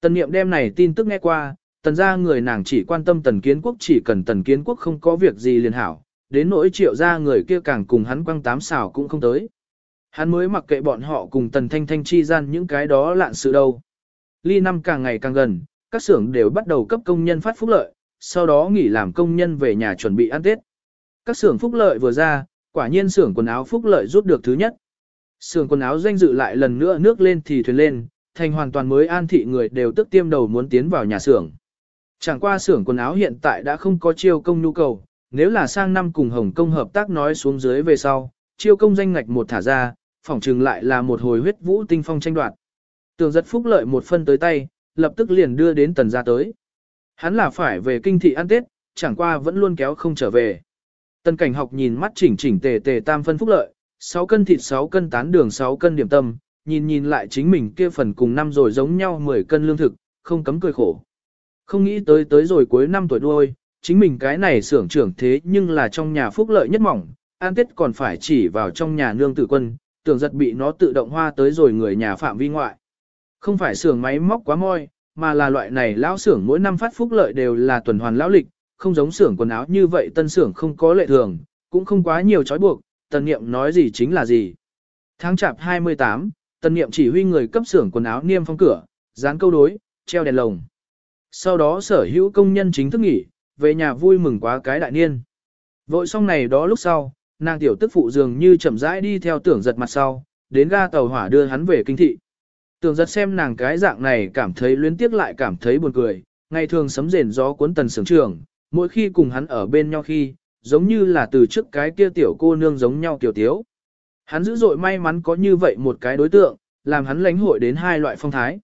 Tần niệm đem này tin tức nghe qua, tần ra người nàng chỉ quan tâm tần kiến quốc chỉ cần tần kiến quốc không có việc gì liền hảo, đến nỗi triệu ra người kia càng cùng hắn quăng tám xào cũng không tới. Hắn mới mặc kệ bọn họ cùng tần thanh thanh chi gian những cái đó lạn sự đâu. Ly năm càng ngày càng gần, các xưởng đều bắt đầu cấp công nhân phát phúc lợi, sau đó nghỉ làm công nhân về nhà chuẩn bị ăn Tết. Các xưởng phúc lợi vừa ra, quả nhiên xưởng quần áo phúc lợi rút được thứ nhất. Sườn quần áo danh dự lại lần nữa nước lên thì thuyền lên, thành hoàn toàn mới an thị người đều tức tiêm đầu muốn tiến vào nhà xưởng. Chẳng qua xưởng quần áo hiện tại đã không có chiêu công nhu cầu, nếu là sang năm cùng Hồng Kông hợp tác nói xuống dưới về sau, chiêu công danh ngạch một thả ra, phỏng trừng lại là một hồi huyết vũ tinh phong tranh đoạt. Tường giật phúc lợi một phân tới tay, lập tức liền đưa đến tần gia tới. Hắn là phải về kinh thị ăn Tết, chẳng qua vẫn luôn kéo không trở về. Tần cảnh học nhìn mắt chỉnh chỉnh tề tề tam phân phúc lợi, 6 cân thịt 6 cân tán đường 6 cân điểm tâm, nhìn nhìn lại chính mình kia phần cùng năm rồi giống nhau 10 cân lương thực, không cấm cười khổ. Không nghĩ tới tới rồi cuối năm tuổi đuôi, chính mình cái này xưởng trưởng thế nhưng là trong nhà phúc lợi nhất mỏng, an tết còn phải chỉ vào trong nhà nương tử quân, tưởng giật bị nó tự động hoa tới rồi người nhà phạm vi ngoại. Không phải xưởng máy móc quá môi, mà là loại này lão xưởng mỗi năm phát phúc lợi đều là tuần hoàn lão lịch, không giống xưởng quần áo như vậy tân xưởng không có lệ thường, cũng không quá nhiều trói buộc, tần niệm nói gì chính là gì. Tháng chạp 28, tần niệm chỉ huy người cấp xưởng quần áo niêm phong cửa, dán câu đối, treo đèn lồng. Sau đó sở hữu công nhân chính thức nghỉ, về nhà vui mừng quá cái đại niên. Vội xong này đó lúc sau, nàng tiểu tức phụ dường như chậm rãi đi theo tưởng giật mặt sau, đến ga tàu hỏa đưa hắn về kinh thị. Tưởng giật xem nàng cái dạng này cảm thấy luyến tiếc lại cảm thấy buồn cười, ngày thường sấm rền gió cuốn tần sướng trường, mỗi khi cùng hắn ở bên nhau khi, giống như là từ trước cái kia tiểu cô nương giống nhau tiểu tiếu. Hắn dữ dội may mắn có như vậy một cái đối tượng, làm hắn lãnh hội đến hai loại phong thái.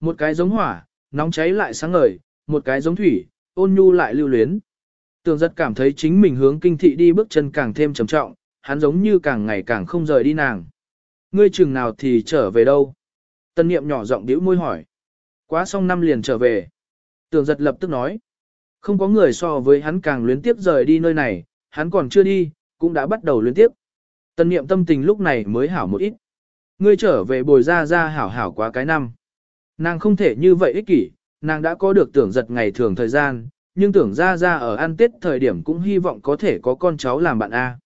Một cái giống hỏa, nóng cháy lại sáng ngời, một cái giống thủy, ôn nhu lại lưu luyến. Tường giật cảm thấy chính mình hướng kinh thị đi bước chân càng thêm trầm trọng, hắn giống như càng ngày càng không rời đi nàng. Ngươi chừng nào thì trở về đâu? Tân niệm nhỏ giọng điếu môi hỏi. Quá xong năm liền trở về. Tường giật lập tức nói. Không có người so với hắn càng luyến tiếp rời đi nơi này, hắn còn chưa đi, cũng đã bắt đầu luyến tiếp. Tân niệm tâm tình lúc này mới hảo một ít. Ngươi trở về bồi ra ra hảo hảo quá cái năm. Nàng không thể như vậy ích kỷ, nàng đã có được tưởng giật ngày thường thời gian, nhưng tưởng ra ra ở ăn tết thời điểm cũng hy vọng có thể có con cháu làm bạn A.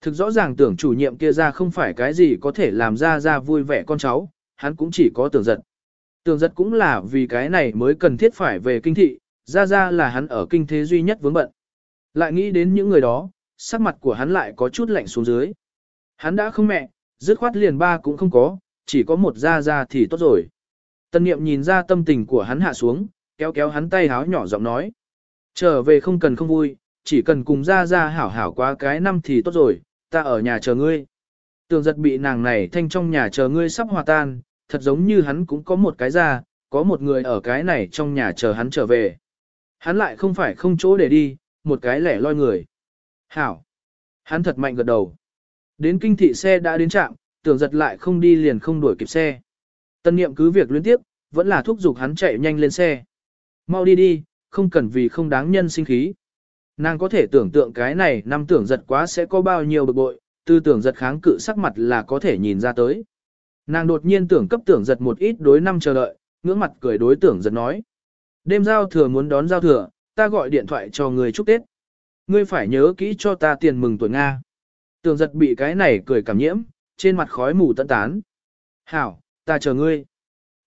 Thực rõ ràng tưởng chủ nhiệm kia ra không phải cái gì có thể làm ra ra vui vẻ con cháu, hắn cũng chỉ có tưởng giật. Tưởng giật cũng là vì cái này mới cần thiết phải về kinh thị, ra ra là hắn ở kinh thế duy nhất vướng bận. Lại nghĩ đến những người đó, sắc mặt của hắn lại có chút lạnh xuống dưới. Hắn đã không mẹ, dứt khoát liền ba cũng không có, chỉ có một ra ra thì tốt rồi. Tân niệm nhìn ra tâm tình của hắn hạ xuống, kéo kéo hắn tay háo nhỏ giọng nói. Trở về không cần không vui, chỉ cần cùng ra ra hảo hảo qua cái năm thì tốt rồi, ta ở nhà chờ ngươi. Tường giật bị nàng này thanh trong nhà chờ ngươi sắp hòa tan, thật giống như hắn cũng có một cái ra, có một người ở cái này trong nhà chờ hắn trở về. Hắn lại không phải không chỗ để đi, một cái lẻ loi người. Hảo. Hắn thật mạnh gật đầu. Đến kinh thị xe đã đến trạm, tưởng giật lại không đi liền không đuổi kịp xe. Tân niệm cứ việc liên tiếp, vẫn là thúc giục hắn chạy nhanh lên xe. Mau đi đi, không cần vì không đáng nhân sinh khí. Nàng có thể tưởng tượng cái này năm tưởng giật quá sẽ có bao nhiêu bực bội, tư tưởng giật kháng cự sắc mặt là có thể nhìn ra tới. Nàng đột nhiên tưởng cấp tưởng giật một ít đối năm chờ đợi, ngưỡng mặt cười đối tưởng giật nói. Đêm giao thừa muốn đón giao thừa, ta gọi điện thoại cho người chúc Tết. Ngươi phải nhớ kỹ cho ta tiền mừng tuổi Nga. Tưởng giật bị cái này cười cảm nhiễm, trên mặt khói mù tận tán. Hảo, ta chờ ngươi.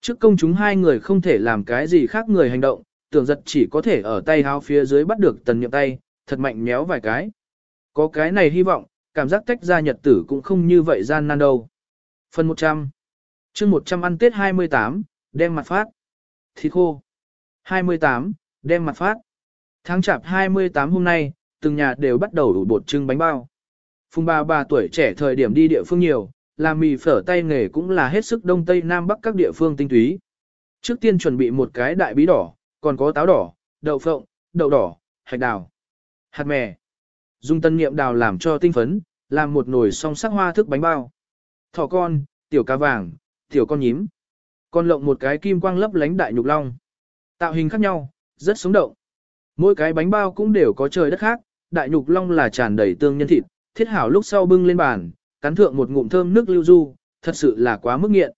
Trước công chúng hai người không thể làm cái gì khác người hành động, tưởng giật chỉ có thể ở tay háo phía dưới bắt được tần nhậm tay, thật mạnh méo vài cái. Có cái này hy vọng, cảm giác tách ra nhật tử cũng không như vậy gian nan đâu. Phần 100 chương 100 ăn Tết 28, đem mặt phát. Thịt khô. 28, đem mặt phát. Tháng chạp 28 hôm nay, từng nhà đều bắt đầu đủ bột trưng bánh bao. Phùng bà bà tuổi trẻ thời điểm đi địa phương nhiều, làm mì phở tay nghề cũng là hết sức đông tây nam bắc các địa phương tinh túy. Trước tiên chuẩn bị một cái đại bí đỏ, còn có táo đỏ, đậu phộng, đậu đỏ, hạch đào, hạt mè. Dùng tân niệm đào làm cho tinh phấn, làm một nồi song sắc hoa thức bánh bao. Thỏ con, tiểu cá vàng, tiểu con nhím. Con lộng một cái kim quang lấp lánh đại nhục long. Tạo hình khác nhau, rất sống động. Mỗi cái bánh bao cũng đều có trời đất khác, đại nhục long là tràn đầy tương nhân thịt, thiết hảo lúc sau bưng lên bàn, cắn thượng một ngụm thơm nước lưu du, thật sự là quá mức nghiện.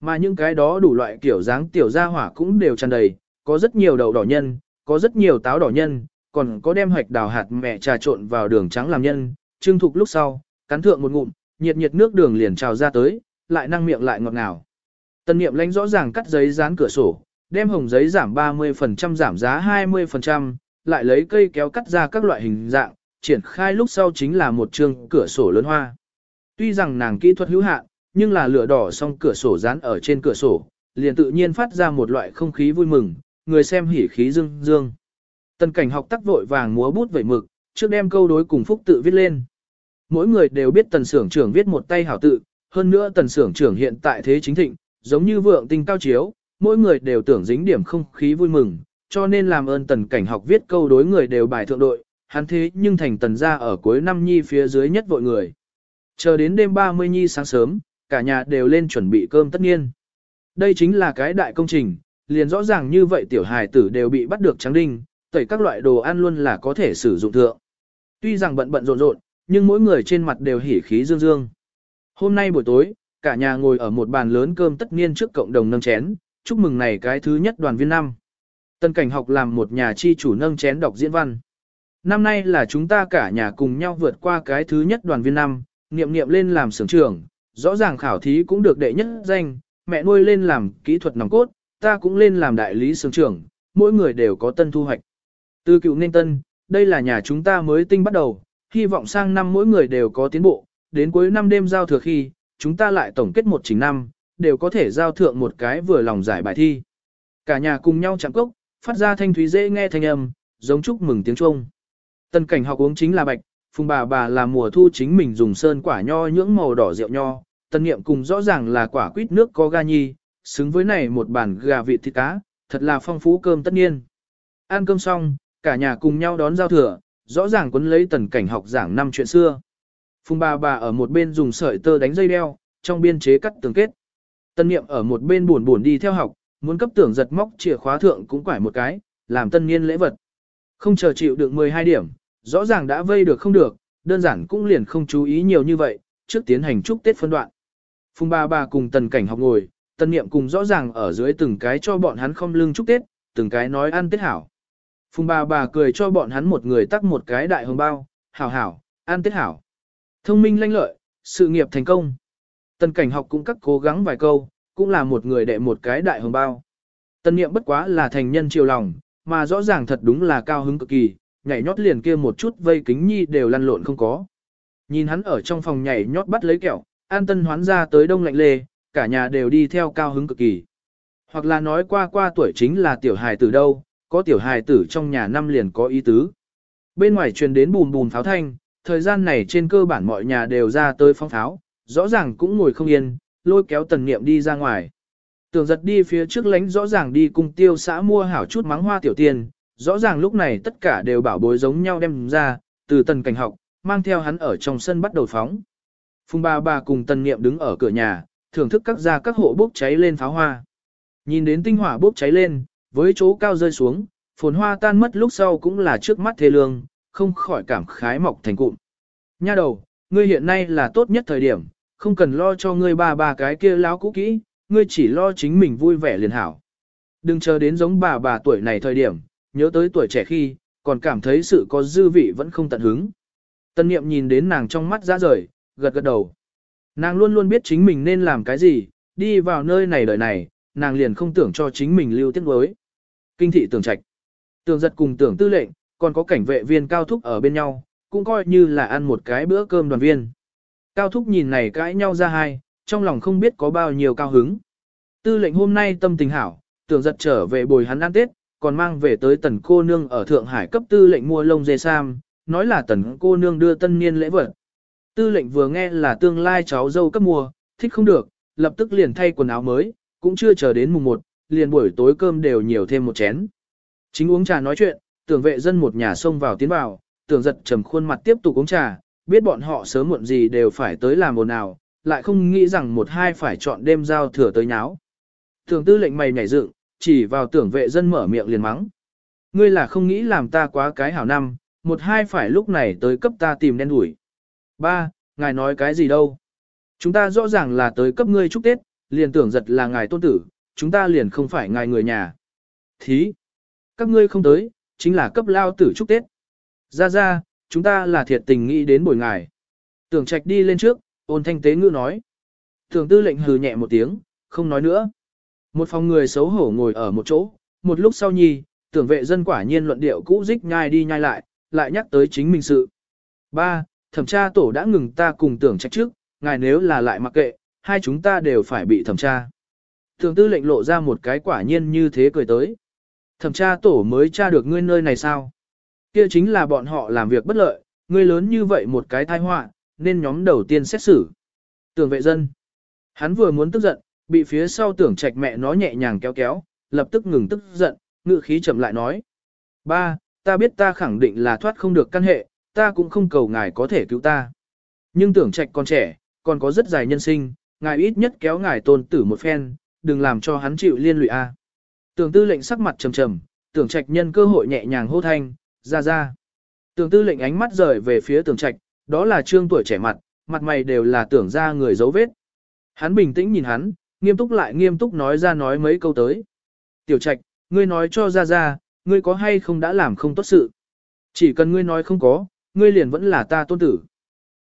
Mà những cái đó đủ loại kiểu dáng tiểu gia hỏa cũng đều tràn đầy, có rất nhiều đậu đỏ nhân, có rất nhiều táo đỏ nhân, còn có đem hoạch đào hạt mẹ trà trộn vào đường trắng làm nhân, trưng thục lúc sau, cắn thượng một ngụm, nhiệt nhiệt nước đường liền trào ra tới, lại năng miệng lại ngọt ngào. Tân niệm lánh rõ ràng cắt giấy dán cửa sổ, đem hồng giấy giảm 30% giảm giá 20%, lại lấy cây kéo cắt ra các loại hình dạng, triển khai lúc sau chính là một chương cửa sổ lớn hoa. Tuy rằng nàng kỹ thuật hữu hạn, nhưng là lửa đỏ xong cửa sổ dán ở trên cửa sổ, liền tự nhiên phát ra một loại không khí vui mừng, người xem hỉ khí dương dương. Tần cảnh học tắc vội vàng múa bút vẩy mực, trước đem câu đối cùng phúc tự viết lên. Mỗi người đều biết tần sưởng trưởng viết một tay hảo tự, hơn nữa tần sưởng trưởng hiện tại thế chính thịnh, giống như vượng tinh cao chiếu, mỗi người đều tưởng dính điểm không khí vui mừng, cho nên làm ơn tần cảnh học viết câu đối người đều bài thượng đội, hắn thế nhưng thành tần ra ở cuối năm nhi phía dưới nhất vội người. Chờ đến đêm 30 nhi sáng sớm, cả nhà đều lên chuẩn bị cơm tất nhiên. Đây chính là cái đại công trình, liền rõ ràng như vậy tiểu hài tử đều bị bắt được trắng đinh, tẩy các loại đồ ăn luôn là có thể sử dụng thượng. Tuy rằng bận bận rộn rộn, nhưng mỗi người trên mặt đều hỉ khí dương dương. Hôm nay buổi tối, cả nhà ngồi ở một bàn lớn cơm tất niên trước cộng đồng nâng chén, chúc mừng này cái thứ nhất đoàn viên năm. Tân cảnh học làm một nhà chi chủ nâng chén đọc diễn văn. Năm nay là chúng ta cả nhà cùng nhau vượt qua cái thứ nhất đoàn viên năm, niệm niệm lên làm sưởng trưởng, rõ ràng khảo thí cũng được đệ nhất danh, mẹ nuôi lên làm kỹ thuật nòng cốt, ta cũng lên làm đại lý sưởng trưởng, mỗi người đều có tân thu hoạch. Từ cựu nên tân, đây là nhà chúng ta mới tinh bắt đầu, hy vọng sang năm mỗi người đều có tiến bộ, đến cuối năm đêm giao thừa khi, chúng ta lại tổng kết một trình năm, đều có thể giao thượng một cái vừa lòng giải bài thi. Cả nhà cùng nhau chạm cốc, phát ra thanh thúy dễ nghe thanh âm, giống chúc mừng tiếng Trung. Tân cảnh học uống chính là bạch, phùng bà bà là mùa thu chính mình dùng sơn quả nho nhưỡng màu đỏ rượu nho, tân niệm cùng rõ ràng là quả quýt nước có ga nhi, xứng với này một bản gà vịt thịt cá, thật là phong phú cơm tất nhiên. Ăn cơm xong, cả nhà cùng nhau đón giao thừa, rõ ràng quấn lấy tần cảnh học giảng năm chuyện xưa. Phùng bà bà ở một bên dùng sợi tơ đánh dây đeo, trong biên chế cắt tường kết. Tân niệm ở một bên buồn buồn đi theo học, muốn cấp tưởng giật móc chìa khóa thượng cũng quải một cái, làm tân niên lễ vật. Không chờ chịu được 12 điểm, rõ ràng đã vây được không được, đơn giản cũng liền không chú ý nhiều như vậy, trước tiến hành chúc Tết phân đoạn. Phùng Ba Ba cùng tần cảnh học ngồi, tân niệm cùng rõ ràng ở dưới từng cái cho bọn hắn không lưng chúc Tết, từng cái nói ăn Tết hảo. Phùng bà bà cười cho bọn hắn một người tắc một cái đại hồng bao, hảo hảo, ăn Tết hảo. Thông minh lanh lợi, sự nghiệp thành công. Tần cảnh học cũng cắt cố gắng vài câu, cũng là một người đệ một cái đại hồng bao. Tần niệm bất quá là thành nhân chiều lòng, mà rõ ràng thật đúng là cao hứng cực kỳ, nhảy nhót liền kia một chút vây kính nhi đều lăn lộn không có. Nhìn hắn ở trong phòng nhảy nhót bắt lấy kẹo, an tân hoán ra tới đông lạnh lê, cả nhà đều đi theo cao hứng cực kỳ. Hoặc là nói qua qua tuổi chính là tiểu hài tử đâu, có tiểu hài tử trong nhà năm liền có ý tứ. Bên ngoài truyền đến bùn bùn pháo thanh, thời gian này trên cơ bản mọi nhà đều ra tới phong pháo, rõ ràng cũng ngồi không yên, lôi kéo tần niệm đi ra ngoài. Tưởng giật đi phía trước lánh rõ ràng đi cùng tiêu xã mua hảo chút mắng hoa tiểu tiền, rõ ràng lúc này tất cả đều bảo bối giống nhau đem ra, từ tần cảnh học, mang theo hắn ở trong sân bắt đầu phóng. Phùng bà bà cùng tần niệm đứng ở cửa nhà, thưởng thức các gia các hộ bốc cháy lên pháo hoa. Nhìn đến tinh hỏa bốc cháy lên, với chỗ cao rơi xuống, phồn hoa tan mất lúc sau cũng là trước mắt thế lương, không khỏi cảm khái mọc thành cụm. Nha đầu, ngươi hiện nay là tốt nhất thời điểm, không cần lo cho ngươi ba ba cái kia láo cũ kỹ, ngươi chỉ lo chính mình vui vẻ liền hảo. Đừng chờ đến giống bà bà tuổi này thời điểm, nhớ tới tuổi trẻ khi, còn cảm thấy sự có dư vị vẫn không tận hứng. Tân niệm nhìn đến nàng trong mắt ra rời, gật gật đầu. Nàng luôn luôn biết chính mình nên làm cái gì, đi vào nơi này đời này, nàng liền không tưởng cho chính mình lưu tiết đối. Kinh thị tưởng trạch. Tưởng giật cùng tưởng tư lệnh, còn có cảnh vệ viên cao thúc ở bên nhau, cũng coi như là ăn một cái bữa cơm đoàn viên. Cao thúc nhìn này cãi nhau ra hai, trong lòng không biết có bao nhiêu cao hứng. Tư lệnh hôm nay tâm tình hảo, tưởng giật trở về bồi hắn ăn Tết, còn mang về tới tần cô nương ở Thượng Hải cấp tư lệnh mua lông dê sam, nói là tần cô nương đưa tân niên lễ vật. Tư lệnh vừa nghe là tương lai cháu dâu cấp mua, thích không được, lập tức liền thay quần áo mới, cũng chưa chờ đến mùng 1, liền buổi tối cơm đều nhiều thêm một chén. Chính uống trà nói chuyện, tưởng vệ dân một nhà xông vào tiến vào, tưởng giật trầm khuôn mặt tiếp tục uống trà, biết bọn họ sớm muộn gì đều phải tới làm ồn nào, lại không nghĩ rằng một hai phải chọn đêm giao thừa tới nháo. Tưởng tư lệnh mày nhảy dựng, chỉ vào tưởng vệ dân mở miệng liền mắng. Ngươi là không nghĩ làm ta quá cái hảo năm, một hai phải lúc này tới cấp ta tìm đen đuổi. Ba, ngài nói cái gì đâu? Chúng ta rõ ràng là tới cấp ngươi chúc Tết, liền tưởng giật là ngài tôn tử, chúng ta liền không phải ngài người nhà. Thí, các ngươi không tới, chính là cấp lao tử chúc Tết. Ra ra, chúng ta là thiệt tình nghĩ đến buổi ngài. Tưởng trạch đi lên trước, ôn thanh tế ngữ nói. Tưởng tư lệnh hừ nhẹ một tiếng, không nói nữa. Một phòng người xấu hổ ngồi ở một chỗ, một lúc sau nhi, tưởng vệ dân quả nhiên luận điệu cũ dích nhai đi nhai lại, lại nhắc tới chính mình sự. Ba, thẩm tra tổ đã ngừng ta cùng tưởng trách trước, ngài nếu là lại mặc kệ, hai chúng ta đều phải bị thẩm tra. Tưởng tư lệnh lộ ra một cái quả nhiên như thế cười tới. Thẩm tra tổ mới tra được ngươi nơi này sao? Kia chính là bọn họ làm việc bất lợi, ngươi lớn như vậy một cái tai họa, nên nhóm đầu tiên xét xử. Tưởng vệ dân. Hắn vừa muốn tức giận, bị phía sau tưởng trạch mẹ nó nhẹ nhàng kéo kéo, lập tức ngừng tức giận, ngự khí chậm lại nói. Ba, ta biết ta khẳng định là thoát không được căn hệ, ta cũng không cầu ngài có thể cứu ta. Nhưng tưởng trạch còn trẻ, còn có rất dài nhân sinh, ngài ít nhất kéo ngài tôn tử một phen, đừng làm cho hắn chịu liên lụy a. Tưởng tư lệnh sắc mặt trầm trầm, tưởng trạch nhân cơ hội nhẹ nhàng hô thanh, ra ra. Tưởng tư lệnh ánh mắt rời về phía tưởng trạch, đó là trương tuổi trẻ mặt, mặt mày đều là tưởng ra người dấu vết. Hắn bình tĩnh nhìn hắn, nghiêm túc lại nghiêm túc nói ra nói mấy câu tới. Tiểu trạch, ngươi nói cho ra ra, ngươi có hay không đã làm không tốt sự. Chỉ cần ngươi nói không có, ngươi liền vẫn là ta tôn tử.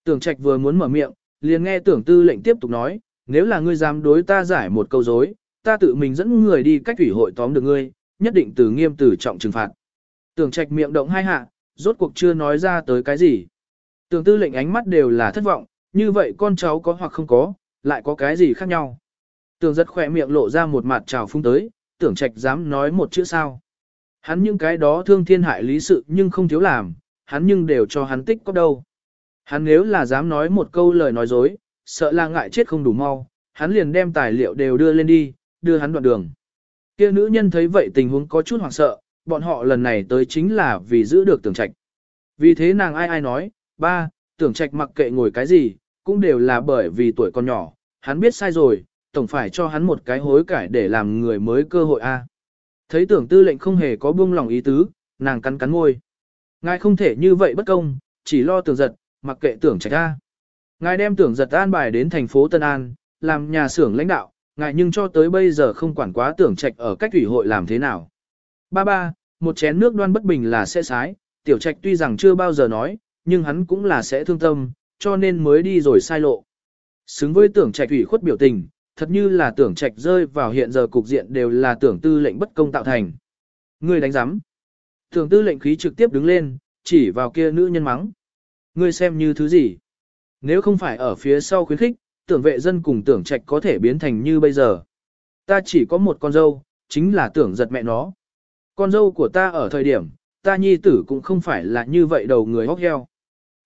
Tưởng trạch vừa muốn mở miệng, liền nghe tưởng tư lệnh tiếp tục nói, nếu là ngươi dám đối ta giải một câu dối, ta tự mình dẫn người đi cách thủy hội tóm được ngươi, nhất định từ nghiêm từ trọng trừng phạt. Tưởng trạch miệng động hai hạ, rốt cuộc chưa nói ra tới cái gì. Tưởng tư lệnh ánh mắt đều là thất vọng, như vậy con cháu có hoặc không có, lại có cái gì khác nhau. Tưởng giật khỏe miệng lộ ra một mặt trào phung tới, tưởng trạch dám nói một chữ sao. Hắn những cái đó thương thiên hại lý sự nhưng không thiếu làm, hắn nhưng đều cho hắn tích có đâu. Hắn nếu là dám nói một câu lời nói dối, sợ là ngại chết không đủ mau, hắn liền đem tài liệu đều đưa lên đi, đưa hắn đoạn đường. Kia nữ nhân thấy vậy tình huống có chút hoảng sợ, bọn họ lần này tới chính là vì giữ được tưởng trạch. Vì thế nàng ai ai nói, ba, tưởng trạch mặc kệ ngồi cái gì, cũng đều là bởi vì tuổi còn nhỏ, hắn biết sai rồi, tổng phải cho hắn một cái hối cải để làm người mới cơ hội a. Thấy tưởng tư lệnh không hề có buông lòng ý tứ, nàng cắn cắn môi. Ngài không thể như vậy bất công, chỉ lo tưởng giật, mặc kệ tưởng trạch a. Ngài đem tưởng giật an bài đến thành phố Tân An, làm nhà xưởng lãnh đạo, ngài nhưng cho tới bây giờ không quản quá tưởng trạch ở cách ủy hội làm thế nào. Ba ba, một chén nước đoan bất bình là sẽ sái, tiểu trạch tuy rằng chưa bao giờ nói, nhưng hắn cũng là sẽ thương tâm, cho nên mới đi rồi sai lộ. Xứng với tưởng trạch ủy khuất biểu tình, thật như là tưởng trạch rơi vào hiện giờ cục diện đều là tưởng tư lệnh bất công tạo thành. Ngươi đánh giám. Tưởng tư lệnh khí trực tiếp đứng lên, chỉ vào kia nữ nhân mắng. Ngươi xem như thứ gì? Nếu không phải ở phía sau khuyến khích, tưởng vệ dân cùng tưởng trạch có thể biến thành như bây giờ. Ta chỉ có một con dâu, chính là tưởng giật mẹ nó. Con dâu của ta ở thời điểm, ta nhi tử cũng không phải là như vậy đầu người hóc heo.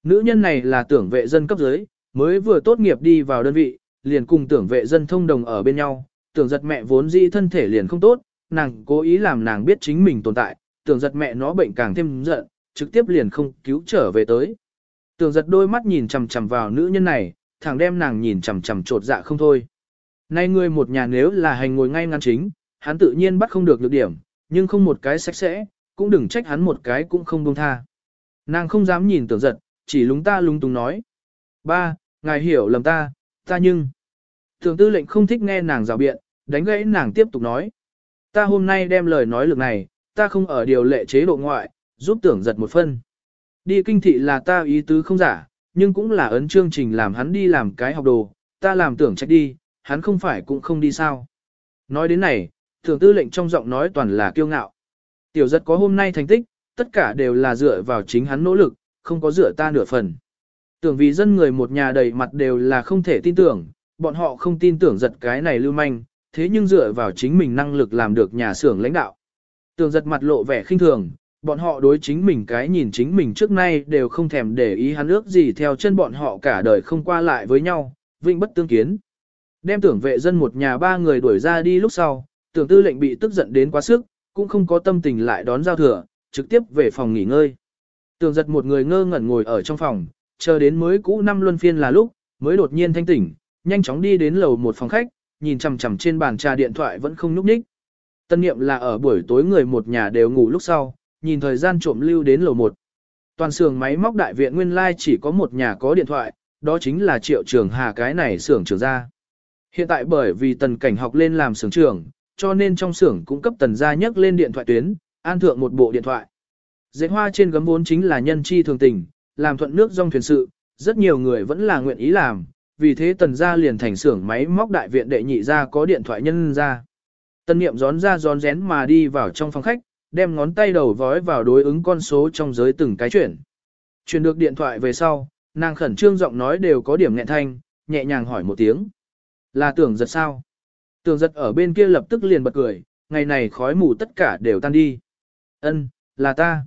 Nữ nhân này là tưởng vệ dân cấp dưới, mới vừa tốt nghiệp đi vào đơn vị, liền cùng tưởng vệ dân thông đồng ở bên nhau, tưởng giật mẹ vốn dĩ thân thể liền không tốt, nàng cố ý làm nàng biết chính mình tồn tại, tưởng giật mẹ nó bệnh càng thêm giận, trực tiếp liền không cứu trở về tới. Tưởng giật đôi mắt nhìn chằm chằm vào nữ nhân này, thẳng đem nàng nhìn chằm chằm trột dạ không thôi. Nay người một nhà nếu là hành ngồi ngay ngăn chính, hắn tự nhiên bắt không được lược điểm, nhưng không một cái sạch sẽ, cũng đừng trách hắn một cái cũng không buông tha. Nàng không dám nhìn tưởng giật, chỉ lúng ta lúng túng nói. Ba, ngài hiểu lầm ta, ta nhưng. Tưởng tư lệnh không thích nghe nàng rào biện, đánh gãy nàng tiếp tục nói. Ta hôm nay đem lời nói lực này, ta không ở điều lệ chế độ ngoại, giúp tưởng giật một phân. Đi kinh thị là ta ý tứ không giả, nhưng cũng là ấn chương trình làm hắn đi làm cái học đồ, ta làm tưởng trách đi, hắn không phải cũng không đi sao. Nói đến này, Thường tư lệnh trong giọng nói toàn là kiêu ngạo. Tiểu giật có hôm nay thành tích, tất cả đều là dựa vào chính hắn nỗ lực, không có dựa ta nửa phần. Tưởng vì dân người một nhà đầy mặt đều là không thể tin tưởng, bọn họ không tin tưởng giật cái này lưu manh, thế nhưng dựa vào chính mình năng lực làm được nhà xưởng lãnh đạo. Tưởng giật mặt lộ vẻ khinh thường, bọn họ đối chính mình cái nhìn chính mình trước nay đều không thèm để ý hắn ước gì theo chân bọn họ cả đời không qua lại với nhau, vinh bất tương kiến. Đem tưởng vệ dân một nhà ba người đuổi ra đi lúc sau, tưởng tư lệnh bị tức giận đến quá sức, cũng không có tâm tình lại đón giao thừa, trực tiếp về phòng nghỉ ngơi. Tưởng giật một người ngơ ngẩn ngồi ở trong phòng, chờ đến mới cũ năm luân phiên là lúc, mới đột nhiên thanh tỉnh, nhanh chóng đi đến lầu một phòng khách, nhìn chằm chằm trên bàn trà điện thoại vẫn không nhúc nhích. Tân niệm là ở buổi tối người một nhà đều ngủ lúc sau, nhìn thời gian trộm lưu đến lầu một. Toàn xưởng máy móc đại viện nguyên lai chỉ có một nhà có điện thoại, đó chính là triệu trường hà cái này xưởng trưởng ra. Hiện tại bởi vì tần cảnh học lên làm xưởng trưởng, cho nên trong xưởng cũng cấp tần gia nhấc lên điện thoại tuyến, an thượng một bộ điện thoại. Dệt hoa trên gấm vốn chính là nhân chi thường tình, làm thuận nước dòng thuyền sự, rất nhiều người vẫn là nguyện ý làm, vì thế tần gia liền thành xưởng máy móc đại viện đệ nhị ra có điện thoại nhân ra. Tân niệm gión ra gión rén mà đi vào trong phòng khách, đem ngón tay đầu vói vào đối ứng con số trong giới từng cái chuyển. Chuyển được điện thoại về sau, nàng khẩn trương giọng nói đều có điểm nghẹn thanh, nhẹ nhàng hỏi một tiếng. Là tưởng giật sao? Tường giật ở bên kia lập tức liền bật cười, ngày này khói mù tất cả đều tan đi. Ân, là ta.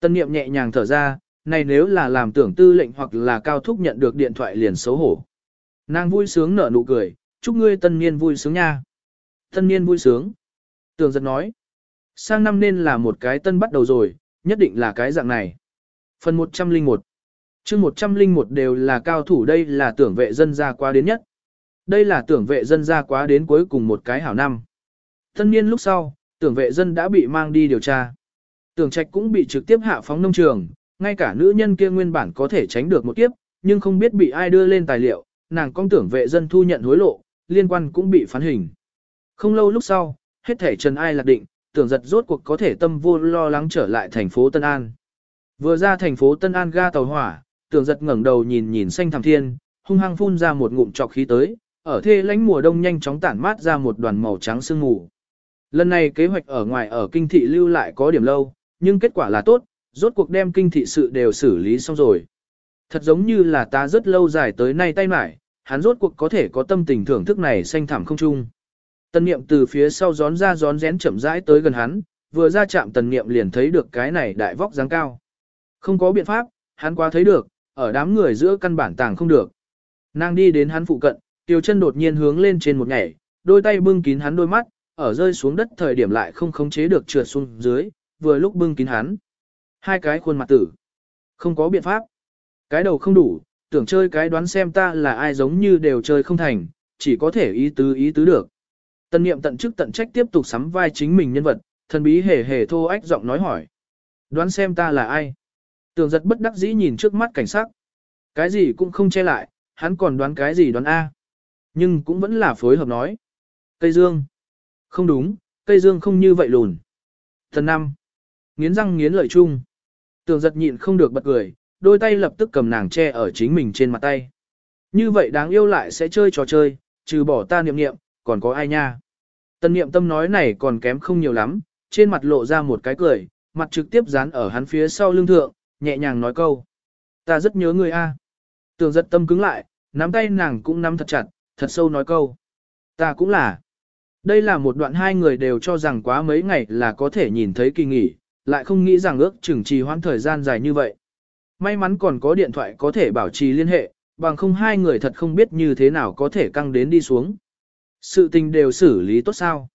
Tân niệm nhẹ nhàng thở ra, này nếu là làm tưởng tư lệnh hoặc là cao thúc nhận được điện thoại liền xấu hổ. Nàng vui sướng nở nụ cười, chúc ngươi tân niên vui sướng nha. Tân niên vui sướng. Tường giật nói. Sang năm nên là một cái tân bắt đầu rồi, nhất định là cái dạng này. Phần 101 chương 101 đều là cao thủ đây là tưởng vệ dân gia qua đến nhất. Đây là tưởng vệ dân ra quá đến cuối cùng một cái hảo năm. Tân niên lúc sau, tưởng vệ dân đã bị mang đi điều tra. Tưởng trạch cũng bị trực tiếp hạ phóng nông trường, ngay cả nữ nhân kia nguyên bản có thể tránh được một kiếp, nhưng không biết bị ai đưa lên tài liệu, nàng con tưởng vệ dân thu nhận hối lộ, liên quan cũng bị phán hình. Không lâu lúc sau, hết thể trần ai lạc định, tưởng giật rốt cuộc có thể tâm vô lo lắng trở lại thành phố Tân An. Vừa ra thành phố Tân An ga tàu hỏa, tưởng giật ngẩng đầu nhìn nhìn xanh thẳm thiên, hung hăng phun ra một ngụm trọc khí tới, ở thê lánh mùa đông nhanh chóng tản mát ra một đoàn màu trắng sương mù. Lần này kế hoạch ở ngoài ở kinh thị lưu lại có điểm lâu, nhưng kết quả là tốt, rốt cuộc đem kinh thị sự đều xử lý xong rồi. Thật giống như là ta rất lâu dài tới nay tay mải, hắn rốt cuộc có thể có tâm tình thưởng thức này xanh thảm không chung. Tần niệm từ phía sau gión ra gión rén chậm rãi tới gần hắn, vừa ra chạm tần niệm liền thấy được cái này đại vóc dáng cao. Không có biện pháp, hắn quá thấy được, ở đám người giữa căn bản tàng không được. Nàng đi đến hắn phụ cận, tiêu chân đột nhiên hướng lên trên một nhảy, đôi tay bưng kín hắn đôi mắt, ở rơi xuống đất thời điểm lại không khống chế được trượt xuống dưới, vừa lúc bưng kín hắn. Hai cái khuôn mặt tử. Không có biện pháp. Cái đầu không đủ, tưởng chơi cái đoán xem ta là ai giống như đều chơi không thành, chỉ có thể ý tứ ý tứ được. Tân niệm tận chức tận trách tiếp tục sắm vai chính mình nhân vật, thần bí hề hề thô ách giọng nói hỏi. Đoán xem ta là ai? Tưởng giật bất đắc dĩ nhìn trước mắt cảnh sắc. Cái gì cũng không che lại, hắn còn đoán cái gì đoán A. Nhưng cũng vẫn là phối hợp nói. Cây dương. Không đúng, cây dương không như vậy lùn. Thần năm. Nghiến răng nghiến lợi chung. tường giật nhịn không được bật cười, đôi tay lập tức cầm nàng che ở chính mình trên mặt tay. Như vậy đáng yêu lại sẽ chơi trò chơi, trừ bỏ ta niệm niệm, còn có ai nha. Tân niệm tâm nói này còn kém không nhiều lắm, trên mặt lộ ra một cái cười, mặt trực tiếp dán ở hắn phía sau lưng thượng, nhẹ nhàng nói câu. Ta rất nhớ người a. tường giật tâm cứng lại, nắm tay nàng cũng nắm thật chặt, thật sâu nói câu. Ta cũng là. Đây là một đoạn hai người đều cho rằng quá mấy ngày là có thể nhìn thấy kỳ nghỉ, lại không nghĩ rằng ước chừng trì hoãn thời gian dài như vậy. May mắn còn có điện thoại có thể bảo trì liên hệ, bằng không hai người thật không biết như thế nào có thể căng đến đi xuống. Sự tình đều xử lý tốt sao?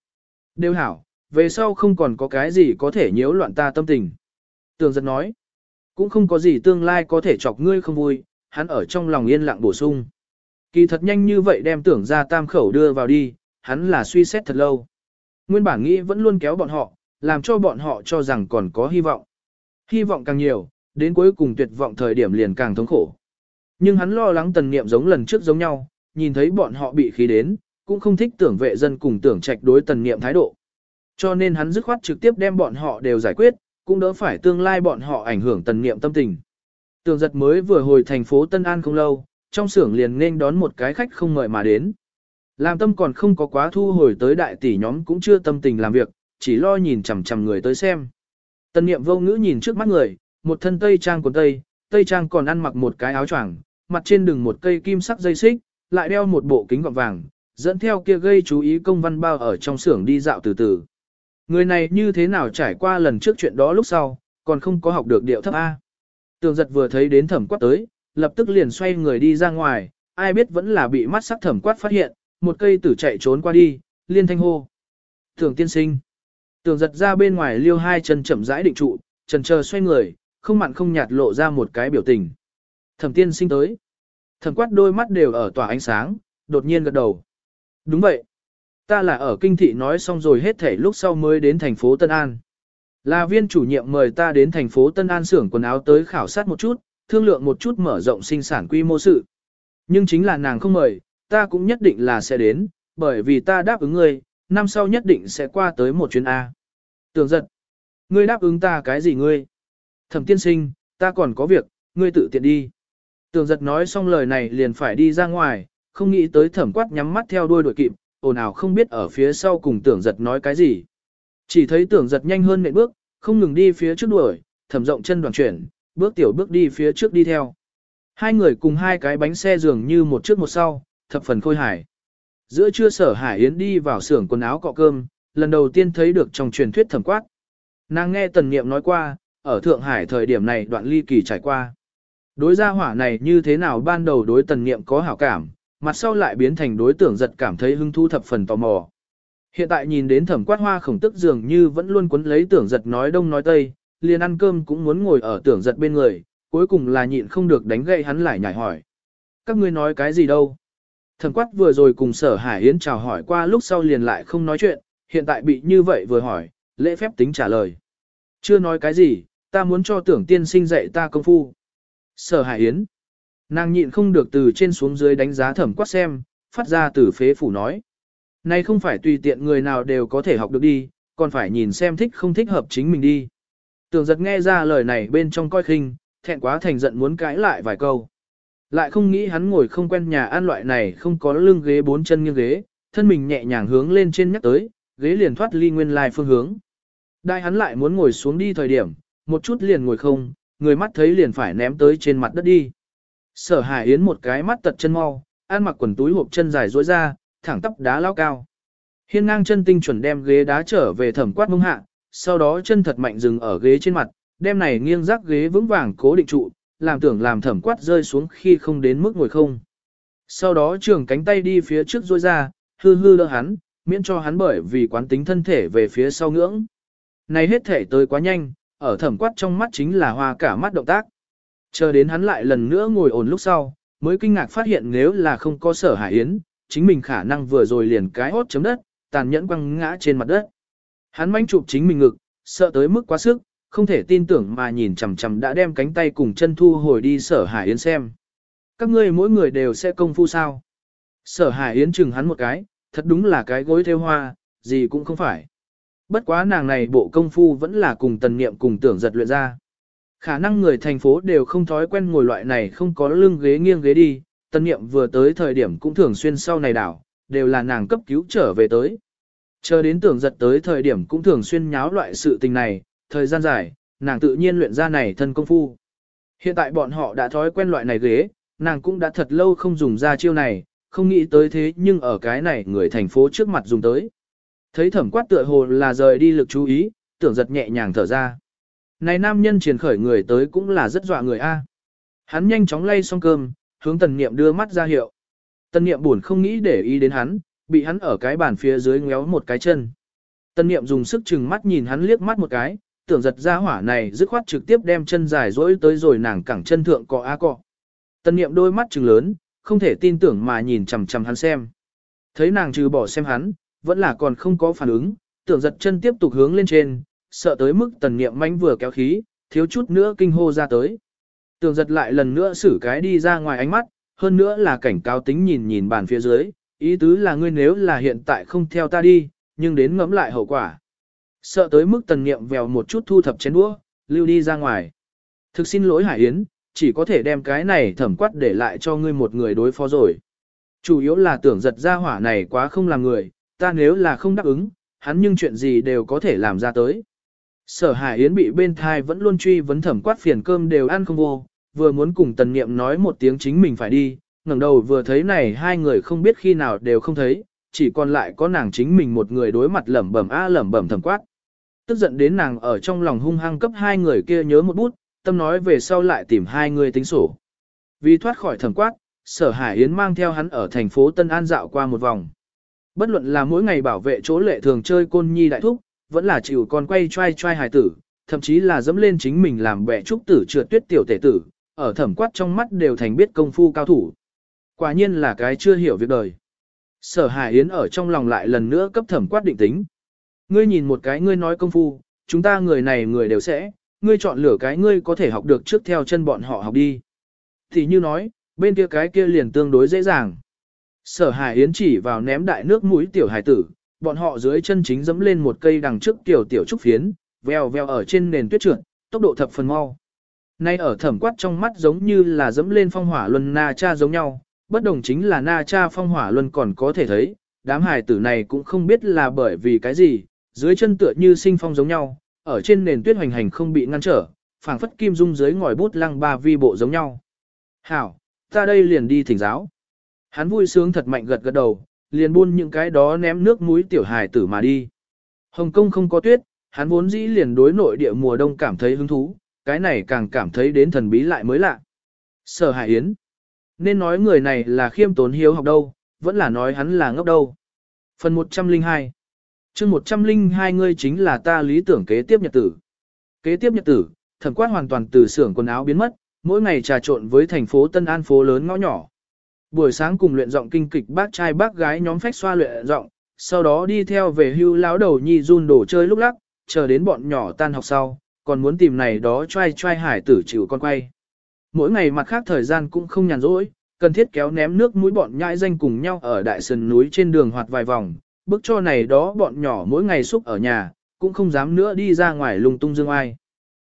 Đều hảo, về sau không còn có cái gì có thể nhiễu loạn ta tâm tình. Tường giật nói, cũng không có gì tương lai có thể chọc ngươi không vui, hắn ở trong lòng yên lặng bổ sung. Kỳ thật nhanh như vậy đem tưởng ra tam khẩu đưa vào đi, hắn là suy xét thật lâu. Nguyên bản nghĩ vẫn luôn kéo bọn họ, làm cho bọn họ cho rằng còn có hy vọng. Hy vọng càng nhiều, đến cuối cùng tuyệt vọng thời điểm liền càng thống khổ. Nhưng hắn lo lắng tần niệm giống lần trước giống nhau, nhìn thấy bọn họ bị khí đến, cũng không thích tưởng vệ dân cùng tưởng trạch đối tần niệm thái độ. Cho nên hắn dứt khoát trực tiếp đem bọn họ đều giải quyết, cũng đỡ phải tương lai bọn họ ảnh hưởng tần niệm tâm tình. Tường giật mới vừa hồi thành phố Tân An không lâu, trong xưởng liền nên đón một cái khách không mời mà đến. Làm tâm còn không có quá thu hồi tới đại tỷ nhóm cũng chưa tâm tình làm việc, chỉ lo nhìn chằm chằm người tới xem. Tần niệm vô ngữ nhìn trước mắt người, một thân tây trang quần tây, tây trang còn ăn mặc một cái áo choàng, mặt trên đừng một cây kim sắc dây xích, lại đeo một bộ kính gọng vàng, dẫn theo kia gây chú ý công văn bao ở trong xưởng đi dạo từ từ. Người này như thế nào trải qua lần trước chuyện đó lúc sau, còn không có học được điệu thấp A. Tường giật vừa thấy đến thẩm quát tới, lập tức liền xoay người đi ra ngoài, ai biết vẫn là bị mắt sắc thẩm quát phát hiện, một cây tử chạy trốn qua đi, liên thanh hô. Thường tiên sinh. Tường giật ra bên ngoài liêu hai chân chậm rãi định trụ, trần chờ xoay người, không mặn không nhạt lộ ra một cái biểu tình. Thẩm tiên sinh tới. Thẩm quát đôi mắt đều ở tỏa ánh sáng, đột nhiên gật đầu. Đúng vậy. Ta là ở kinh thị nói xong rồi hết thể lúc sau mới đến thành phố Tân An. Là viên chủ nhiệm mời ta đến thành phố Tân An xưởng quần áo tới khảo sát một chút, thương lượng một chút mở rộng sinh sản quy mô sự. Nhưng chính là nàng không mời, ta cũng nhất định là sẽ đến, bởi vì ta đáp ứng ngươi, năm sau nhất định sẽ qua tới một chuyến A. Tường giật. Ngươi đáp ứng ta cái gì ngươi? Thẩm tiên sinh, ta còn có việc, ngươi tự tiện đi. Tường giật nói xong lời này liền phải đi ra ngoài, không nghĩ tới thẩm quát nhắm mắt theo đuôi đuổi kịp, ồn ào không biết ở phía sau cùng tưởng giật nói cái gì. Chỉ thấy tưởng giật nhanh hơn nệm bước, không ngừng đi phía trước đuổi, thẩm rộng chân đoàn chuyển, bước tiểu bước đi phía trước đi theo. Hai người cùng hai cái bánh xe dường như một trước một sau, thập phần khôi hài. Giữa trưa sở Hải Yến đi vào xưởng quần áo cọ cơm, lần đầu tiên thấy được trong truyền thuyết thẩm quát. Nàng nghe tần niệm nói qua, ở Thượng Hải thời điểm này đoạn ly kỳ trải qua. Đối gia hỏa này như thế nào ban đầu đối tần niệm có hảo cảm, mặt sau lại biến thành đối tưởng giật cảm thấy hứng thú thập phần tò mò. Hiện tại nhìn đến thẩm quát hoa khổng tức dường như vẫn luôn quấn lấy tưởng giật nói đông nói tây, liền ăn cơm cũng muốn ngồi ở tưởng giật bên người, cuối cùng là nhịn không được đánh gậy hắn lại nhảy hỏi. Các ngươi nói cái gì đâu? Thẩm quát vừa rồi cùng sở hải yến chào hỏi qua lúc sau liền lại không nói chuyện, hiện tại bị như vậy vừa hỏi, lễ phép tính trả lời. Chưa nói cái gì, ta muốn cho tưởng tiên sinh dạy ta công phu. Sở hải yến. Nàng nhịn không được từ trên xuống dưới đánh giá thẩm quát xem, phát ra từ phế phủ nói. Này không phải tùy tiện người nào đều có thể học được đi, còn phải nhìn xem thích không thích hợp chính mình đi. Tưởng giật nghe ra lời này bên trong coi khinh, thẹn quá thành giận muốn cãi lại vài câu. Lại không nghĩ hắn ngồi không quen nhà ăn loại này không có lưng ghế bốn chân nghiêng ghế, thân mình nhẹ nhàng hướng lên trên nhắc tới, ghế liền thoát ly nguyên lai phương hướng. Đại hắn lại muốn ngồi xuống đi thời điểm, một chút liền ngồi không, người mắt thấy liền phải ném tới trên mặt đất đi. Sở Hải Yến một cái mắt tật chân mau, ăn mặc quần túi hộp chân dài rối ra, thẳng tắp đá lao cao. Hiên ngang chân tinh chuẩn đem ghế đá trở về thẩm quát mông hạ, sau đó chân thật mạnh dừng ở ghế trên mặt, đem này nghiêng rác ghế vững vàng cố định trụ, làm tưởng làm thẩm quát rơi xuống khi không đến mức ngồi không. Sau đó trường cánh tay đi phía trước rôi ra, hư hư đỡ hắn, miễn cho hắn bởi vì quán tính thân thể về phía sau ngưỡng. Này hết thể tới quá nhanh, ở thẩm quát trong mắt chính là hoa cả mắt động tác. Chờ đến hắn lại lần nữa ngồi ổn lúc sau, mới kinh ngạc phát hiện nếu là không có sở hải yến, chính mình khả năng vừa rồi liền cái hốt chấm đất, tàn nhẫn quăng ngã trên mặt đất. Hắn manh chụp chính mình ngực, sợ tới mức quá sức, không thể tin tưởng mà nhìn chằm chằm đã đem cánh tay cùng chân thu hồi đi sở hải yến xem. Các ngươi mỗi người đều sẽ công phu sao. Sở hải yến chừng hắn một cái, thật đúng là cái gối theo hoa, gì cũng không phải. Bất quá nàng này bộ công phu vẫn là cùng tần niệm cùng tưởng giật luyện ra. Khả năng người thành phố đều không thói quen ngồi loại này không có lưng ghế nghiêng ghế đi, tần niệm vừa tới thời điểm cũng thường xuyên sau này đảo, đều là nàng cấp cứu trở về tới. Chờ đến tưởng giật tới thời điểm cũng thường xuyên nháo loại sự tình này, thời gian dài, nàng tự nhiên luyện ra này thân công phu. Hiện tại bọn họ đã thói quen loại này ghế, nàng cũng đã thật lâu không dùng ra chiêu này, không nghĩ tới thế nhưng ở cái này người thành phố trước mặt dùng tới. Thấy thẩm quát tựa hồ là rời đi lực chú ý, tưởng giật nhẹ nhàng thở ra. Này nam nhân triển khởi người tới cũng là rất dọa người a. Hắn nhanh chóng lay xong cơm, hướng tần niệm đưa mắt ra hiệu. Tần niệm buồn không nghĩ để ý đến hắn, bị hắn ở cái bàn phía dưới ngéo một cái chân. Tần niệm dùng sức chừng mắt nhìn hắn liếc mắt một cái, tưởng giật ra hỏa này dứt khoát trực tiếp đem chân dài dỗi tới rồi nàng cẳng chân thượng cọ a cọ. Tần niệm đôi mắt trừng lớn, không thể tin tưởng mà nhìn chằm chằm hắn xem. Thấy nàng trừ bỏ xem hắn, vẫn là còn không có phản ứng, tưởng giật chân tiếp tục hướng lên trên, sợ tới mức tần niệm manh vừa kéo khí, thiếu chút nữa kinh hô ra tới. Tưởng giật lại lần nữa xử cái đi ra ngoài ánh mắt, hơn nữa là cảnh cáo tính nhìn nhìn bàn phía dưới, ý tứ là ngươi nếu là hiện tại không theo ta đi, nhưng đến ngẫm lại hậu quả. Sợ tới mức tần niệm vèo một chút thu thập chén đũa, lưu đi ra ngoài. Thực xin lỗi Hải Yến, chỉ có thể đem cái này thẩm quát để lại cho ngươi một người đối phó rồi. Chủ yếu là tưởng giật ra hỏa này quá không làm người, ta nếu là không đáp ứng, hắn nhưng chuyện gì đều có thể làm ra tới. Sở Hải Yến bị bên thai vẫn luôn truy vấn thẩm quát phiền cơm đều ăn không vô, vừa muốn cùng tần niệm nói một tiếng chính mình phải đi, ngẩng đầu vừa thấy này hai người không biết khi nào đều không thấy, chỉ còn lại có nàng chính mình một người đối mặt lẩm bẩm a lẩm bẩm thẩm quát. Tức giận đến nàng ở trong lòng hung hăng cấp hai người kia nhớ một bút, tâm nói về sau lại tìm hai người tính sổ. Vì thoát khỏi thẩm quát, sở Hải Yến mang theo hắn ở thành phố Tân An dạo qua một vòng. Bất luận là mỗi ngày bảo vệ chỗ lệ thường chơi côn nhi đại thúc, vẫn là chịu con quay trai trai hài tử, thậm chí là dẫm lên chính mình làm bẻ trúc tử trượt tuyết tiểu tể tử, ở thẩm quát trong mắt đều thành biết công phu cao thủ. Quả nhiên là cái chưa hiểu việc đời. Sở Hải Yến ở trong lòng lại lần nữa cấp thẩm quát định tính. Ngươi nhìn một cái ngươi nói công phu, chúng ta người này người đều sẽ, ngươi chọn lửa cái ngươi có thể học được trước theo chân bọn họ học đi. Thì như nói, bên kia cái kia liền tương đối dễ dàng. Sở Hải Yến chỉ vào ném đại nước mũi tiểu hải tử, bọn họ dưới chân chính dẫm lên một cây đằng trước tiểu tiểu trúc phiến, veo veo ở trên nền tuyết trượt, tốc độ thập phần mau. Nay ở thẩm quát trong mắt giống như là dẫm lên phong hỏa luân na cha giống nhau, bất đồng chính là na cha phong hỏa luân còn có thể thấy, đám hải tử này cũng không biết là bởi vì cái gì, dưới chân tựa như sinh phong giống nhau, ở trên nền tuyết hoành hành không bị ngăn trở, phảng phất kim dung dưới ngòi bút lăng ba vi bộ giống nhau. Hảo, ta đây liền đi thỉnh giáo. Hắn vui sướng thật mạnh gật gật đầu, liền buôn những cái đó ném nước muối tiểu hài tử mà đi. Hồng Kông không có tuyết, hắn vốn dĩ liền đối nội địa mùa đông cảm thấy hứng thú, cái này càng cảm thấy đến thần bí lại mới lạ. Sở Hải Yến. Nên nói người này là khiêm tốn hiếu học đâu, vẫn là nói hắn là ngốc đâu. Phần 102 chương 102 ngươi chính là ta lý tưởng kế tiếp nhật tử. Kế tiếp nhật tử, thẩm quát hoàn toàn từ xưởng quần áo biến mất, mỗi ngày trà trộn với thành phố Tân An phố lớn ngõ nhỏ. Buổi sáng cùng luyện giọng kinh kịch bác trai bác gái nhóm phách xoa luyện giọng, sau đó đi theo về hưu lão đầu nhi run đổ chơi lúc lắc, chờ đến bọn nhỏ tan học sau, còn muốn tìm này đó trai trai hải tử chịu con quay. Mỗi ngày mặt khác thời gian cũng không nhàn rỗi, cần thiết kéo ném nước mũi bọn nhãi danh cùng nhau ở đại sườn núi trên đường hoạt vài vòng, bức cho này đó bọn nhỏ mỗi ngày xúc ở nhà, cũng không dám nữa đi ra ngoài lung tung dương ai.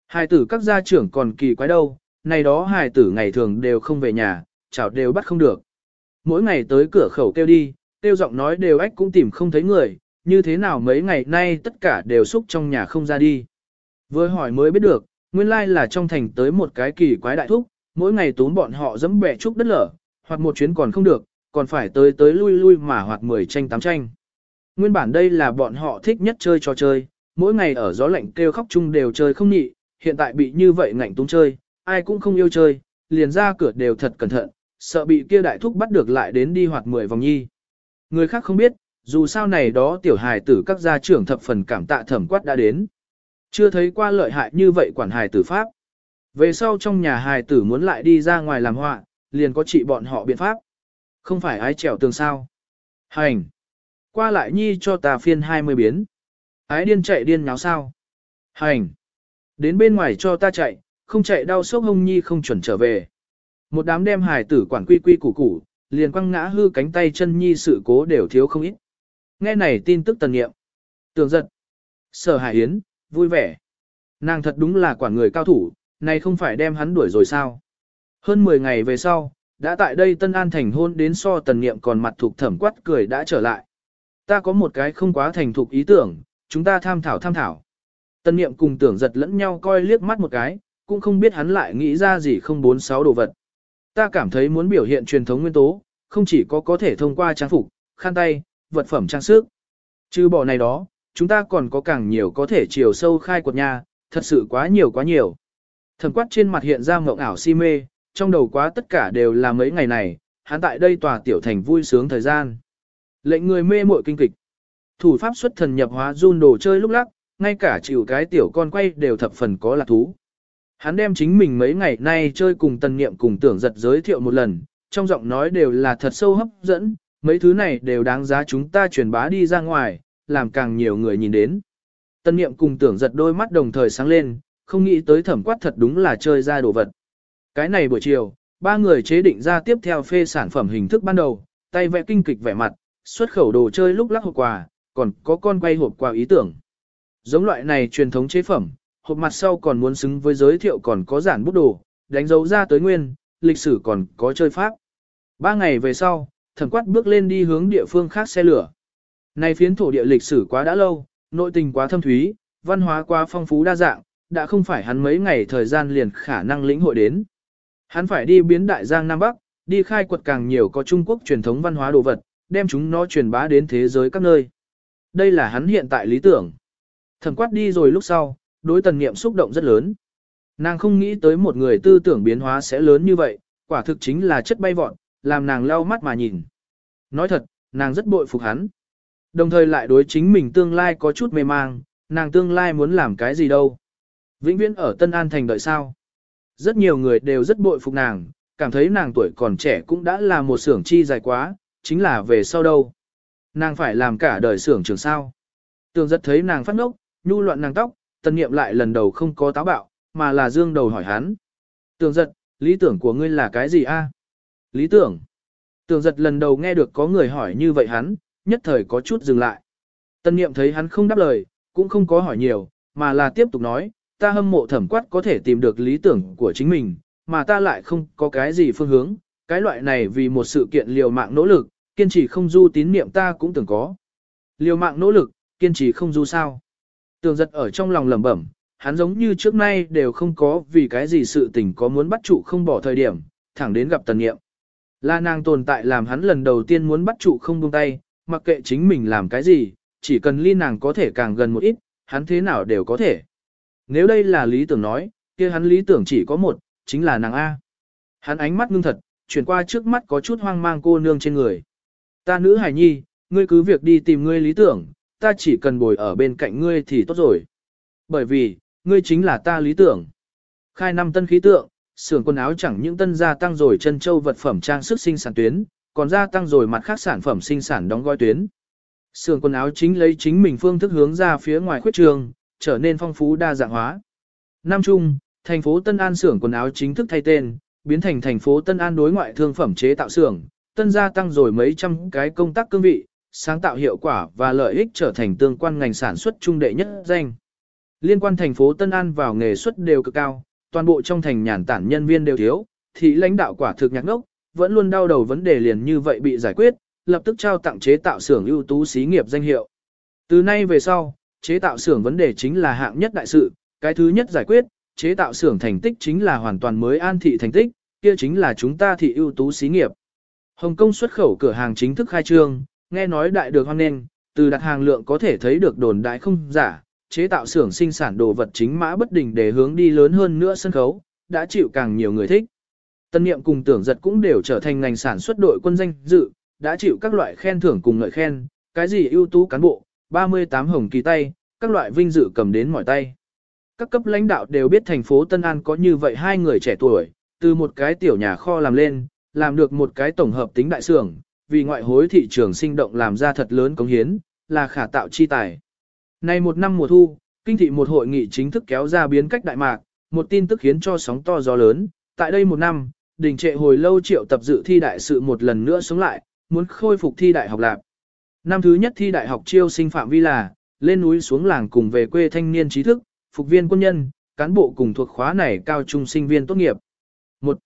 Hài tử các gia trưởng còn kỳ quái đâu, này đó hài tử ngày thường đều không về nhà, chào đều bắt không được. Mỗi ngày tới cửa khẩu kêu đi, kêu giọng nói đều ách cũng tìm không thấy người, như thế nào mấy ngày nay tất cả đều xúc trong nhà không ra đi. Vừa hỏi mới biết được, nguyên lai là trong thành tới một cái kỳ quái đại thúc, mỗi ngày tốn bọn họ dẫm bẹ trúc đất lở, hoặc một chuyến còn không được, còn phải tới tới lui lui mà hoặc mười tranh tám tranh. Nguyên bản đây là bọn họ thích nhất chơi trò chơi, mỗi ngày ở gió lạnh kêu khóc chung đều chơi không nhị, hiện tại bị như vậy ngạnh túng chơi, ai cũng không yêu chơi, liền ra cửa đều thật cẩn thận, sợ bị kia đại thúc bắt được lại đến đi hoạt mười vòng nhi. Người khác không biết, dù sao này đó tiểu hài tử các gia trưởng thập phần cảm tạ thẩm quát đã đến. Chưa thấy qua lợi hại như vậy quản hài tử pháp. Về sau trong nhà hài tử muốn lại đi ra ngoài làm họa, liền có trị bọn họ biện pháp. Không phải ái trèo tường sao. Hành. Qua lại nhi cho ta phiên 20 biến. Ái điên chạy điên nháo sao. Hành. Đến bên ngoài cho ta chạy, không chạy đau sốc hông nhi không chuẩn trở về. Một đám đem hài tử quản quy quy củ củ, liền quăng ngã hư cánh tay chân nhi sự cố đều thiếu không ít. Nghe này tin tức tần nghiệm. Tường giật. Sở Hải Yến, vui vẻ. Nàng thật đúng là quản người cao thủ, này không phải đem hắn đuổi rồi sao. Hơn 10 ngày về sau, đã tại đây Tân An thành hôn đến so tần nghiệm còn mặt thuộc thẩm quát cười đã trở lại. Ta có một cái không quá thành thục ý tưởng, chúng ta tham thảo tham thảo. Tần nghiệm cùng tưởng giật lẫn nhau coi liếc mắt một cái, cũng không biết hắn lại nghĩ ra gì không bốn sáu đồ vật. Ta cảm thấy muốn biểu hiện truyền thống nguyên tố, không chỉ có có thể thông qua trang phục, khăn tay, vật phẩm trang sức. Trừ bỏ này đó, chúng ta còn có càng nhiều có thể chiều sâu khai quật nha, thật sự quá nhiều quá nhiều. Thẩm quát trên mặt hiện ra mộng ảo si mê, trong đầu quá tất cả đều là mấy ngày này, hắn tại đây tòa tiểu thành vui sướng thời gian. Lệnh người mê muội kinh kịch. Thủ pháp xuất thần nhập hóa run đồ chơi lúc lắc, ngay cả chịu cái tiểu con quay đều thập phần có lạc thú. Hắn đem chính mình mấy ngày nay chơi cùng tần niệm cùng tưởng giật giới thiệu một lần, trong giọng nói đều là thật sâu hấp dẫn, mấy thứ này đều đáng giá chúng ta truyền bá đi ra ngoài, làm càng nhiều người nhìn đến. Tân niệm cùng tưởng giật đôi mắt đồng thời sáng lên, không nghĩ tới thẩm quát thật đúng là chơi ra đồ vật. Cái này buổi chiều, ba người chế định ra tiếp theo phê sản phẩm hình thức ban đầu, tay vẽ kinh kịch vẽ mặt, xuất khẩu đồ chơi lúc lắc hộp quà, còn có con quay hộp quà ý tưởng. Giống loại này truyền thống chế phẩm, hộp mặt sau còn muốn xứng với giới thiệu còn có giản bút đồ, đánh dấu ra tới nguyên, lịch sử còn có chơi pháp. Ba ngày về sau, thẩm quát bước lên đi hướng địa phương khác xe lửa. Này phiến thổ địa lịch sử quá đã lâu, nội tình quá thâm thúy, văn hóa quá phong phú đa dạng, đã không phải hắn mấy ngày thời gian liền khả năng lĩnh hội đến. Hắn phải đi biến đại giang Nam Bắc, đi khai quật càng nhiều có Trung Quốc truyền thống văn hóa đồ vật, đem chúng nó truyền bá đến thế giới các nơi. Đây là hắn hiện tại lý tưởng. Thẩm quát đi rồi lúc sau, đối tần niệm xúc động rất lớn. Nàng không nghĩ tới một người tư tưởng biến hóa sẽ lớn như vậy, quả thực chính là chất bay vọn, làm nàng lau mắt mà nhìn. Nói thật, nàng rất bội phục hắn. Đồng thời lại đối chính mình tương lai có chút mê mang, nàng tương lai muốn làm cái gì đâu. Vĩnh viễn ở Tân An Thành đợi sao. Rất nhiều người đều rất bội phục nàng, cảm thấy nàng tuổi còn trẻ cũng đã là một xưởng chi dài quá, chính là về sau đâu. Nàng phải làm cả đời xưởng trường sao. Tường giật thấy nàng phát ngốc, nhu loạn nàng tóc, tân niệm lại lần đầu không có táo bạo, mà là dương đầu hỏi hắn. Tường giật, lý tưởng của ngươi là cái gì a? Lý tưởng. Tường giật lần đầu nghe được có người hỏi như vậy hắn, nhất thời có chút dừng lại. Tân niệm thấy hắn không đáp lời, cũng không có hỏi nhiều, mà là tiếp tục nói, ta hâm mộ thẩm quát có thể tìm được lý tưởng của chính mình, mà ta lại không có cái gì phương hướng, cái loại này vì một sự kiện liều mạng nỗ lực, kiên trì không du tín niệm ta cũng từng có. Liều mạng nỗ lực, kiên trì không du sao. Tường giật ở trong lòng lẩm bẩm, hắn giống như trước nay đều không có vì cái gì sự tình có muốn bắt trụ không bỏ thời điểm, thẳng đến gặp tần niệm. la nàng tồn tại làm hắn lần đầu tiên muốn bắt trụ không buông tay, mặc kệ chính mình làm cái gì, chỉ cần ly nàng có thể càng gần một ít, hắn thế nào đều có thể. Nếu đây là lý tưởng nói, kia hắn lý tưởng chỉ có một, chính là nàng A. Hắn ánh mắt ngưng thật, chuyển qua trước mắt có chút hoang mang cô nương trên người. Ta nữ hải nhi, ngươi cứ việc đi tìm ngươi lý tưởng, ta chỉ cần bồi ở bên cạnh ngươi thì tốt rồi. Bởi vì, ngươi chính là ta lý tưởng. Khai năm tân khí tượng, xưởng quần áo chẳng những tân gia tăng rồi chân châu vật phẩm trang sức sinh sản tuyến, còn gia tăng rồi mặt khác sản phẩm sinh sản đóng gói tuyến. sưởng quần áo chính lấy chính mình phương thức hướng ra phía ngoài khuyết trường, trở nên phong phú đa dạng hóa. Năm chung, thành phố Tân An xưởng quần áo chính thức thay tên, biến thành thành phố Tân An đối ngoại thương phẩm chế tạo xưởng, tân gia tăng rồi mấy trăm cái công tác cương vị, sáng tạo hiệu quả và lợi ích trở thành tương quan ngành sản xuất trung đệ nhất danh. Liên quan thành phố Tân An vào nghề xuất đều cực cao, toàn bộ trong thành nhàn tản nhân viên đều thiếu, thì lãnh đạo quả thực nhạc ngốc, vẫn luôn đau đầu vấn đề liền như vậy bị giải quyết, lập tức trao tặng chế tạo xưởng ưu tú xí nghiệp danh hiệu. Từ nay về sau, chế tạo xưởng vấn đề chính là hạng nhất đại sự, cái thứ nhất giải quyết, chế tạo xưởng thành tích chính là hoàn toàn mới an thị thành tích, kia chính là chúng ta thị ưu tú xí nghiệp. Hồng Kông xuất khẩu cửa hàng chính thức khai trương, nghe nói đại được hoan nghênh, từ đặt hàng lượng có thể thấy được đồn đại không giả, chế tạo xưởng sinh sản đồ vật chính mã bất đình để hướng đi lớn hơn nữa sân khấu, đã chịu càng nhiều người thích. Tân niệm cùng tưởng giật cũng đều trở thành ngành sản xuất đội quân danh dự, đã chịu các loại khen thưởng cùng ngợi khen, cái gì ưu tú cán bộ, 38 hồng kỳ tay, các loại vinh dự cầm đến mỏi tay. Các cấp lãnh đạo đều biết thành phố Tân An có như vậy hai người trẻ tuổi, từ một cái tiểu nhà kho làm lên, làm được một cái tổng hợp tính đại xưởng, vì ngoại hối thị trường sinh động làm ra thật lớn cống hiến, là khả tạo chi tài. Nay một năm mùa thu, kinh thị một hội nghị chính thức kéo ra biến cách đại mạc, một tin tức khiến cho sóng to gió lớn, tại đây một năm, đình trệ hồi lâu triệu tập dự thi đại sự một lần nữa sống lại, muốn khôi phục thi đại học lạp. Năm thứ nhất thi đại học chiêu sinh phạm vi là, lên núi xuống làng cùng về quê thanh niên trí thức, phục viên quân nhân, cán bộ cùng thuộc khóa này cao trung sinh viên tốt nghiệp. Một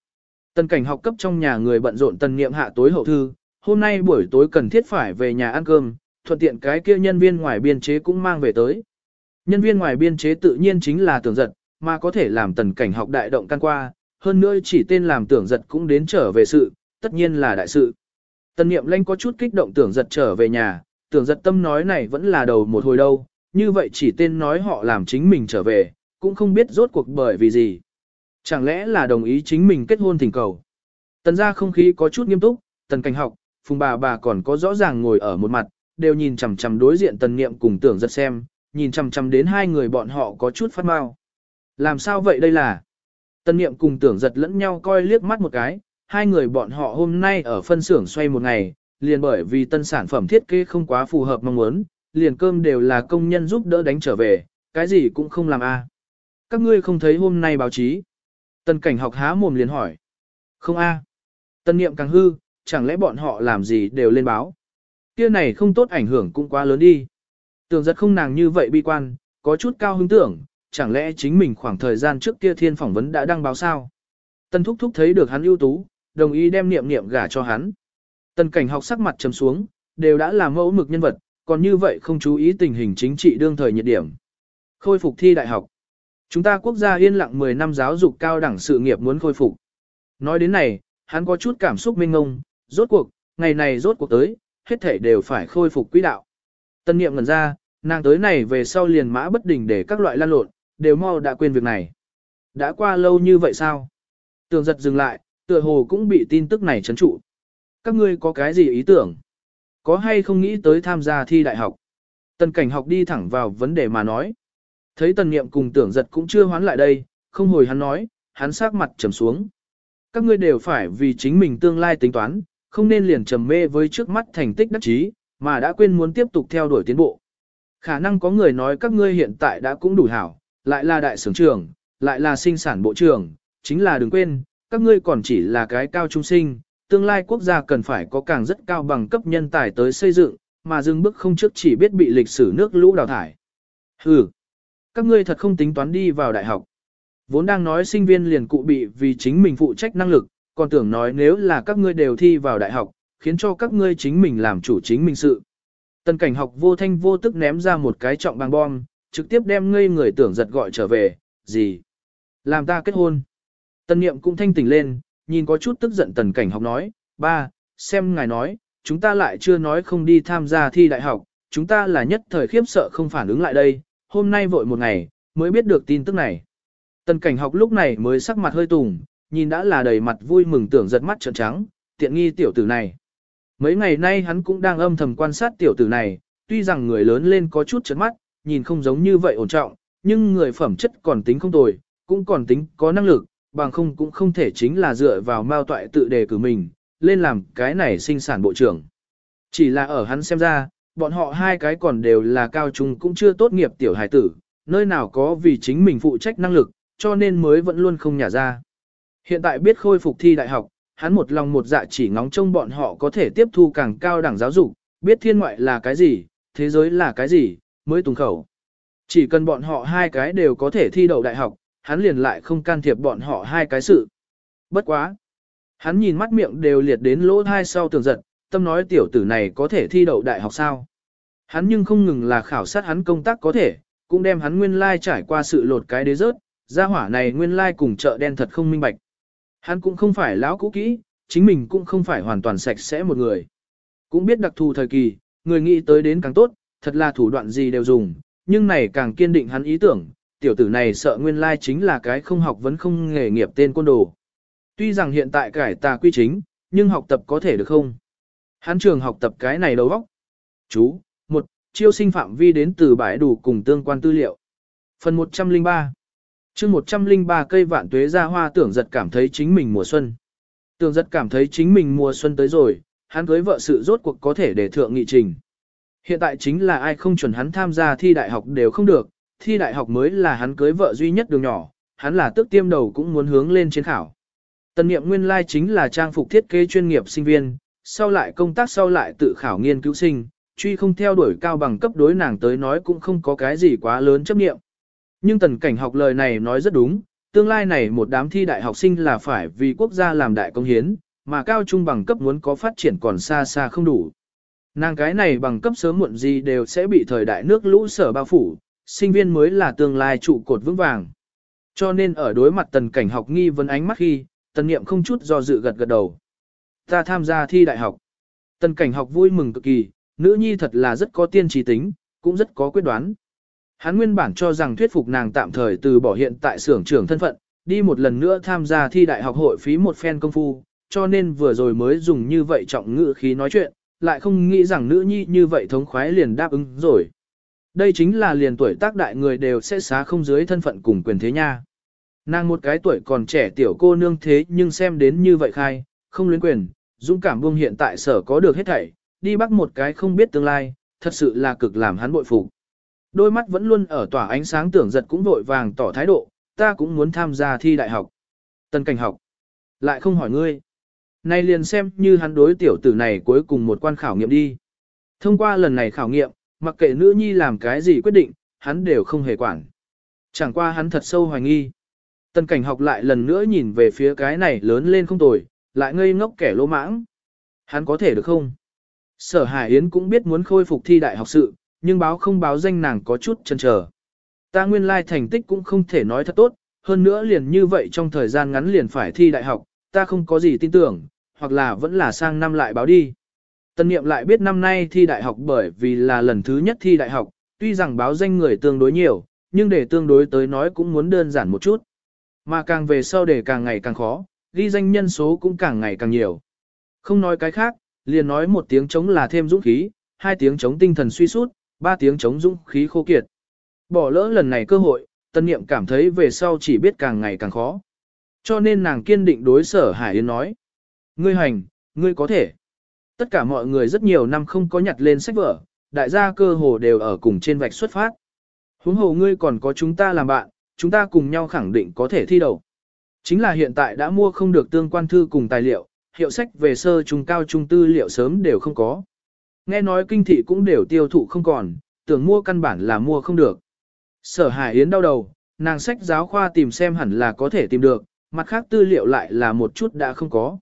Tần cảnh học cấp trong nhà người bận rộn tần niệm hạ tối hậu thư, hôm nay buổi tối cần thiết phải về nhà ăn cơm, thuận tiện cái kia nhân viên ngoài biên chế cũng mang về tới. Nhân viên ngoài biên chế tự nhiên chính là tưởng giật, mà có thể làm tần cảnh học đại động can qua, hơn nữa chỉ tên làm tưởng giật cũng đến trở về sự, tất nhiên là đại sự. Tần niệm lanh có chút kích động tưởng giật trở về nhà, tưởng giật tâm nói này vẫn là đầu một hồi đâu, như vậy chỉ tên nói họ làm chính mình trở về, cũng không biết rốt cuộc bởi vì gì. Chẳng lẽ là đồng ý chính mình kết hôn thỉnh cầu. Tần ra không khí có chút nghiêm túc, tần cảnh học, phùng bà bà còn có rõ ràng ngồi ở một mặt, đều nhìn chằm chằm đối diện tần niệm cùng tưởng giật xem, nhìn chằm chằm đến hai người bọn họ có chút phát mau. Làm sao vậy đây là? Tân niệm cùng tưởng giật lẫn nhau coi liếc mắt một cái, hai người bọn họ hôm nay ở phân xưởng xoay một ngày, liền bởi vì tân sản phẩm thiết kế không quá phù hợp mong muốn, liền cơm đều là công nhân giúp đỡ đánh trở về, cái gì cũng không làm a. À. Các ngươi không thấy hôm nay báo chí. Tân cảnh học há mồm liền hỏi. Không a. À. Niệm càng hư, chẳng lẽ bọn họ làm gì đều lên báo. Kia này không tốt ảnh hưởng cũng quá lớn đi. Tưởng giật không nàng như vậy bi quan, có chút cao hứng tưởng, chẳng lẽ chính mình khoảng thời gian trước kia thiên phỏng vấn đã đăng báo sao. Tần thúc thúc thấy được hắn ưu tú, đồng ý đem niệm niệm gả cho hắn. Tần cảnh học sắc mặt trầm xuống, đều đã là mẫu mực nhân vật, còn như vậy không chú ý tình hình chính trị đương thời nhiệt điểm. Khôi phục thi đại học. Chúng ta quốc gia yên lặng 10 năm giáo dục cao đẳng sự nghiệp muốn khôi phục. Nói đến này, hắn có chút cảm xúc mênh ngông, rốt cuộc, ngày này rốt cuộc tới, hết thể đều phải khôi phục quỹ đạo. Tân niệm ngần ra, nàng tới này về sau liền mã bất đình để các loại lan lộn, đều mau đã quên việc này. Đã qua lâu như vậy sao? Tường giật dừng lại, tựa hồ cũng bị tin tức này chấn trụ. Các ngươi có cái gì ý tưởng? Có hay không nghĩ tới tham gia thi đại học? Tần cảnh học đi thẳng vào vấn đề mà nói. Thấy tần niệm cùng tưởng giật cũng chưa hoán lại đây, không hồi hắn nói, hắn sát mặt trầm xuống. Các ngươi đều phải vì chính mình tương lai tính toán, không nên liền trầm mê với trước mắt thành tích đắc chí, mà đã quên muốn tiếp tục theo đuổi tiến bộ. Khả năng có người nói các ngươi hiện tại đã cũng đủ hảo, lại là đại sưởng trưởng, lại là sinh sản bộ trưởng, chính là đừng quên, các ngươi còn chỉ là cái cao trung sinh, tương lai quốc gia cần phải có càng rất cao bằng cấp nhân tài tới xây dựng, mà dừng bước không trước chỉ biết bị lịch sử nước lũ đào thải. Hừ, các ngươi thật không tính toán đi vào đại học. Vốn đang nói sinh viên liền cụ bị vì chính mình phụ trách năng lực, còn tưởng nói nếu là các ngươi đều thi vào đại học, khiến cho các ngươi chính mình làm chủ chính mình sự. Tần cảnh học vô thanh vô tức ném ra một cái trọng bằng bom, trực tiếp đem ngây người tưởng giật gọi trở về, gì? Làm ta kết hôn. Tần niệm cũng thanh tỉnh lên, nhìn có chút tức giận tần cảnh học nói, ba, xem ngài nói, chúng ta lại chưa nói không đi tham gia thi đại học, chúng ta là nhất thời khiếp sợ không phản ứng lại đây, hôm nay vội một ngày, mới biết được tin tức này. Tần cảnh học lúc này mới sắc mặt hơi tùng, nhìn đã là đầy mặt vui mừng tưởng giật mắt trợn trắng, tiện nghi tiểu tử này. Mấy ngày nay hắn cũng đang âm thầm quan sát tiểu tử này, tuy rằng người lớn lên có chút trợn mắt, nhìn không giống như vậy ổn trọng, nhưng người phẩm chất còn tính không tồi, cũng còn tính có năng lực, bằng không cũng không thể chính là dựa vào mao toại tự đề cử mình, lên làm cái này sinh sản bộ trưởng. Chỉ là ở hắn xem ra, bọn họ hai cái còn đều là cao trung cũng chưa tốt nghiệp tiểu hải tử, nơi nào có vì chính mình phụ trách năng lực, cho nên mới vẫn luôn không nhả ra. Hiện tại biết khôi phục thi đại học, hắn một lòng một dạ chỉ ngóng trông bọn họ có thể tiếp thu càng cao đẳng giáo dục, biết thiên ngoại là cái gì, thế giới là cái gì, mới tùng khẩu. Chỉ cần bọn họ hai cái đều có thể thi đậu đại học, hắn liền lại không can thiệp bọn họ hai cái sự. Bất quá. Hắn nhìn mắt miệng đều liệt đến lỗ thai sau tường giật, tâm nói tiểu tử này có thể thi đậu đại học sao. Hắn nhưng không ngừng là khảo sát hắn công tác có thể, cũng đem hắn nguyên lai trải qua sự lột cái đế rớt, gia hỏa này nguyên lai cùng chợ đen thật không minh bạch. Hắn cũng không phải lão cũ kỹ, chính mình cũng không phải hoàn toàn sạch sẽ một người. Cũng biết đặc thù thời kỳ, người nghĩ tới đến càng tốt, thật là thủ đoạn gì đều dùng, nhưng này càng kiên định hắn ý tưởng, tiểu tử này sợ nguyên lai chính là cái không học vẫn không nghề nghiệp tên côn đồ. Tuy rằng hiện tại cải tà quy chính, nhưng học tập có thể được không? Hắn trường học tập cái này đầu óc. Chú, một, chiêu sinh phạm vi đến từ bãi đủ cùng tương quan tư liệu. Phần 103 chương 103 cây vạn tuế ra hoa tưởng giật cảm thấy chính mình mùa xuân. Tưởng giật cảm thấy chính mình mùa xuân tới rồi, hắn cưới vợ sự rốt cuộc có thể để thượng nghị trình. Hiện tại chính là ai không chuẩn hắn tham gia thi đại học đều không được, thi đại học mới là hắn cưới vợ duy nhất đường nhỏ, hắn là tức tiêm đầu cũng muốn hướng lên chiến khảo. Tần niệm nguyên lai chính là trang phục thiết kế chuyên nghiệp sinh viên, sau lại công tác sau lại tự khảo nghiên cứu sinh, truy không theo đuổi cao bằng cấp đối nàng tới nói cũng không có cái gì quá lớn chấp niệm. Nhưng tần cảnh học lời này nói rất đúng, tương lai này một đám thi đại học sinh là phải vì quốc gia làm đại công hiến, mà cao trung bằng cấp muốn có phát triển còn xa xa không đủ. Nàng cái này bằng cấp sớm muộn gì đều sẽ bị thời đại nước lũ sở bao phủ, sinh viên mới là tương lai trụ cột vững vàng. Cho nên ở đối mặt tần cảnh học nghi vấn ánh mắt khi, tần niệm không chút do dự gật gật đầu. Ta tham gia thi đại học. Tần cảnh học vui mừng cực kỳ, nữ nhi thật là rất có tiên trí tính, cũng rất có quyết đoán. Hắn nguyên bản cho rằng thuyết phục nàng tạm thời từ bỏ hiện tại xưởng trưởng thân phận, đi một lần nữa tham gia thi đại học hội phí một phen công phu, cho nên vừa rồi mới dùng như vậy trọng ngữ khí nói chuyện, lại không nghĩ rằng nữ nhi như vậy thống khoái liền đáp ứng rồi. Đây chính là liền tuổi tác đại người đều sẽ xá không dưới thân phận cùng quyền thế nha. Nàng một cái tuổi còn trẻ tiểu cô nương thế nhưng xem đến như vậy khai, không luyến quyền, dũng cảm buông hiện tại sở có được hết thảy, đi bắt một cái không biết tương lai, thật sự là cực làm hắn bội phục. Đôi mắt vẫn luôn ở tỏa ánh sáng tưởng giật cũng vội vàng tỏ thái độ, ta cũng muốn tham gia thi đại học. Tân cảnh học. Lại không hỏi ngươi nay liền xem như hắn đối tiểu tử này cuối cùng một quan khảo nghiệm đi. Thông qua lần này khảo nghiệm, mặc kệ nữ nhi làm cái gì quyết định, hắn đều không hề quản. Chẳng qua hắn thật sâu hoài nghi. Tân cảnh học lại lần nữa nhìn về phía cái này lớn lên không tồi, lại ngây ngốc kẻ lỗ mãng. Hắn có thể được không? Sở Hải Yến cũng biết muốn khôi phục thi đại học sự, nhưng báo không báo danh nàng có chút chần chờ. Ta nguyên lai thành tích cũng không thể nói thật tốt, hơn nữa liền như vậy trong thời gian ngắn liền phải thi đại học, ta không có gì tin tưởng, hoặc là vẫn là sang năm lại báo đi. Tân niệm lại biết năm nay thi đại học bởi vì là lần thứ nhất thi đại học, tuy rằng báo danh người tương đối nhiều, nhưng để tương đối tới nói cũng muốn đơn giản một chút. Mà càng về sau để càng ngày càng khó, ghi danh nhân số cũng càng ngày càng nhiều. Không nói cái khác, liền nói một tiếng chống là thêm dũng khí, hai tiếng chống tinh thần suy sút, ba tiếng chống dũng khí khô kiệt. Bỏ lỡ lần này cơ hội, tân niệm cảm thấy về sau chỉ biết càng ngày càng khó. Cho nên nàng kiên định đối sở Hải Yến nói. Ngươi hành, ngươi có thể. Tất cả mọi người rất nhiều năm không có nhặt lên sách vở, đại gia cơ hồ đều ở cùng trên vạch xuất phát. Huống hồ ngươi còn có chúng ta làm bạn, chúng ta cùng nhau khẳng định có thể thi đầu. Chính là hiện tại đã mua không được tương quan thư cùng tài liệu, hiệu sách về sơ trung cao trung tư liệu sớm đều không có. Nghe nói kinh thị cũng đều tiêu thụ không còn, tưởng mua căn bản là mua không được. Sở Hải Yến đau đầu, nàng sách giáo khoa tìm xem hẳn là có thể tìm được, mặt khác tư liệu lại là một chút đã không có.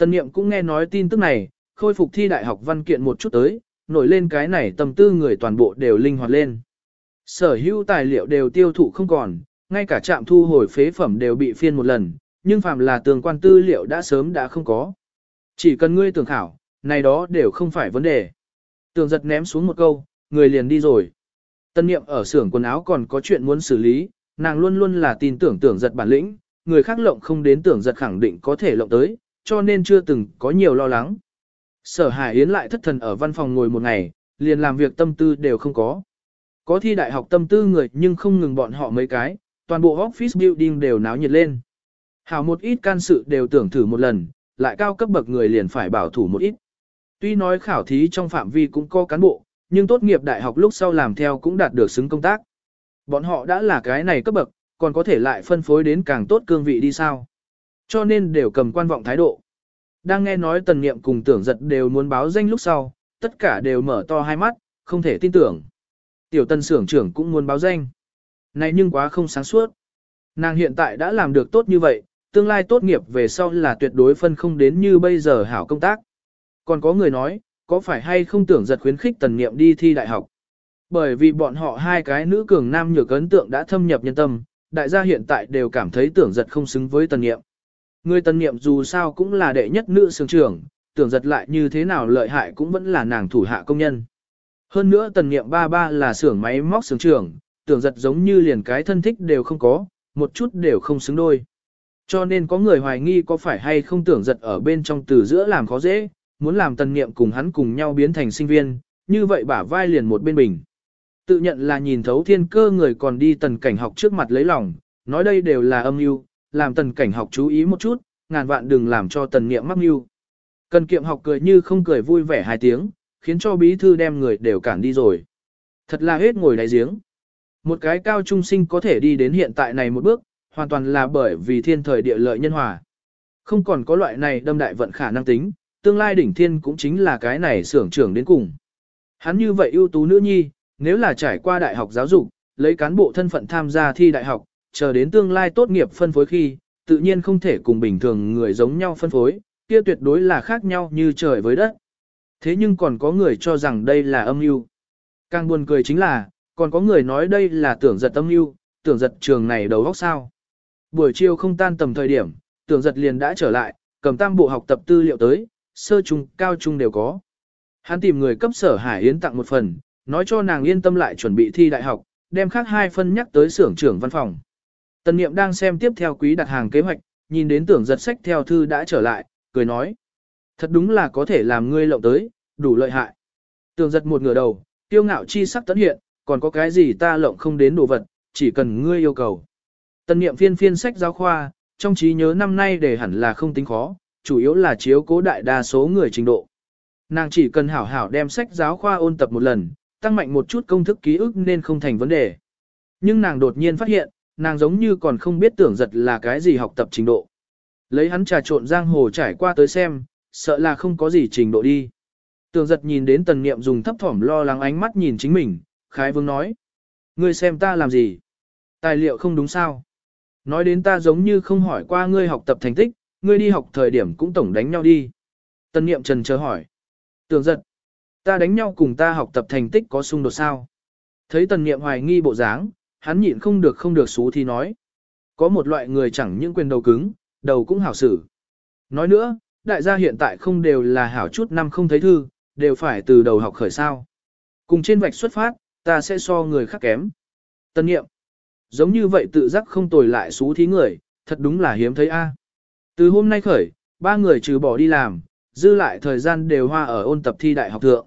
Tân Niệm cũng nghe nói tin tức này, khôi phục thi đại học văn kiện một chút tới, nổi lên cái này tâm tư người toàn bộ đều linh hoạt lên. Sở hữu tài liệu đều tiêu thụ không còn, ngay cả trạm thu hồi phế phẩm đều bị phiên một lần, nhưng phạm là tường quan tư liệu đã sớm đã không có. Chỉ cần ngươi tưởng khảo, này đó đều không phải vấn đề. Tường giật ném xuống một câu, người liền đi rồi. Tân niệm ở xưởng quần áo còn có chuyện muốn xử lý, nàng luôn luôn là tin tưởng tưởng giật bản lĩnh, người khác lộng không đến tưởng giật khẳng định có thể lộng tới, cho nên chưa từng có nhiều lo lắng. Sở Hải Yến lại thất thần ở văn phòng ngồi một ngày, liền làm việc tâm tư đều không có. Có thi đại học tâm tư người nhưng không ngừng bọn họ mấy cái, toàn bộ office building đều náo nhiệt lên. Hảo một ít can sự đều tưởng thử một lần, lại cao cấp bậc người liền phải bảo thủ một ít. Tuy nói khảo thí trong phạm vi cũng có cán bộ, nhưng tốt nghiệp đại học lúc sau làm theo cũng đạt được xứng công tác. Bọn họ đã là cái này cấp bậc, còn có thể lại phân phối đến càng tốt cương vị đi sao. Cho nên đều cầm quan vọng thái độ. Đang nghe nói tần nghiệm cùng tưởng giật đều muốn báo danh lúc sau, tất cả đều mở to hai mắt, không thể tin tưởng. Tiểu tân xưởng trưởng cũng muốn báo danh. Này nhưng quá không sáng suốt. Nàng hiện tại đã làm được tốt như vậy, tương lai tốt nghiệp về sau là tuyệt đối phân không đến như bây giờ hảo công tác. Còn có người nói, có phải hay không tưởng giật khuyến khích tần niệm đi thi đại học. Bởi vì bọn họ hai cái nữ cường nam nhược ấn tượng đã thâm nhập nhân tâm, đại gia hiện tại đều cảm thấy tưởng giật không xứng với tần niệm. Người tần niệm dù sao cũng là đệ nhất nữ sướng trưởng, tưởng giật lại như thế nào lợi hại cũng vẫn là nàng thủ hạ công nhân. Hơn nữa tần niệm ba ba là xưởng máy móc sướng trưởng, tưởng giật giống như liền cái thân thích đều không có, một chút đều không xứng đôi. Cho nên có người hoài nghi có phải hay không tưởng giật ở bên trong từ giữa làm khó dễ, muốn làm tần niệm cùng hắn cùng nhau biến thành sinh viên, như vậy bả vai liền một bên bình. Tự nhận là nhìn thấu thiên cơ người còn đi tần cảnh học trước mặt lấy lòng, nói đây đều là âm mưu, làm tần cảnh học chú ý một chút, ngàn vạn đừng làm cho tần niệm mắc mưu. Cần kiệm học cười như không cười vui vẻ hai tiếng, khiến cho bí thư đem người đều cản đi rồi. Thật là hết ngồi đáy giếng. Một cái cao trung sinh có thể đi đến hiện tại này một bước, hoàn toàn là bởi vì thiên thời địa lợi nhân hòa. Không còn có loại này đâm đại vận khả năng tính, tương lai đỉnh thiên cũng chính là cái này sưởng trưởng đến cùng. Hắn như vậy ưu tú nữ nhi, nếu là trải qua đại học giáo dục, lấy cán bộ thân phận tham gia thi đại học, chờ đến tương lai tốt nghiệp phân phối khi, tự nhiên không thể cùng bình thường người giống nhau phân phối, kia tuyệt đối là khác nhau như trời với đất. Thế nhưng còn có người cho rằng đây là âm mưu. Càng buồn cười chính là, còn có người nói đây là tưởng giật âm mưu, tưởng giật trường này đầu góc sao. Buổi chiều không tan tầm thời điểm, tưởng giật liền đã trở lại, cầm tam bộ học tập tư liệu tới, sơ trung, cao trung đều có. Hắn tìm người cấp sở Hải Yến tặng một phần, nói cho nàng yên tâm lại chuẩn bị thi đại học, đem khác hai phân nhắc tới xưởng trưởng văn phòng. Tần Niệm đang xem tiếp theo quý đặt hàng kế hoạch, nhìn đến tưởng giật sách theo thư đã trở lại, cười nói. Thật đúng là có thể làm ngươi lộng tới, đủ lợi hại. Tưởng giật một ngửa đầu, tiêu ngạo chi sắc tấn hiện, còn có cái gì ta lộng không đến đồ vật, chỉ cần ngươi yêu cầu. Tần Niệm phiên phiên sách giáo khoa, trong trí nhớ năm nay để hẳn là không tính khó, chủ yếu là chiếu cố đại đa số người trình độ. Nàng chỉ cần hảo hảo đem sách giáo khoa ôn tập một lần, tăng mạnh một chút công thức ký ức nên không thành vấn đề. Nhưng nàng đột nhiên phát hiện, nàng giống như còn không biết tưởng giật là cái gì học tập trình độ. Lấy hắn trà trộn giang hồ trải qua tới xem, sợ là không có gì trình độ đi. Tưởng giật nhìn đến tần niệm dùng thấp thỏm lo lắng ánh mắt nhìn chính mình, khái vương nói. Ngươi xem ta làm gì? Tài liệu không đúng sao? Nói đến ta giống như không hỏi qua ngươi học tập thành tích, ngươi đi học thời điểm cũng tổng đánh nhau đi. Tần niệm trần chờ hỏi. Tưởng giật. Ta đánh nhau cùng ta học tập thành tích có xung đột sao? Thấy tần niệm hoài nghi bộ dáng, hắn nhịn không được không được xú thì nói. Có một loại người chẳng những quyền đầu cứng, đầu cũng hảo xử. Nói nữa, đại gia hiện tại không đều là hảo chút năm không thấy thư, đều phải từ đầu học khởi sao. Cùng trên vạch xuất phát, ta sẽ so người khác kém. Tân nghiệm. Giống như vậy tự giác không tồi lại xú thí người, thật đúng là hiếm thấy a. À. Từ hôm nay khởi, ba người trừ bỏ đi làm, dư lại thời gian đều hoa ở ôn tập thi đại học thượng.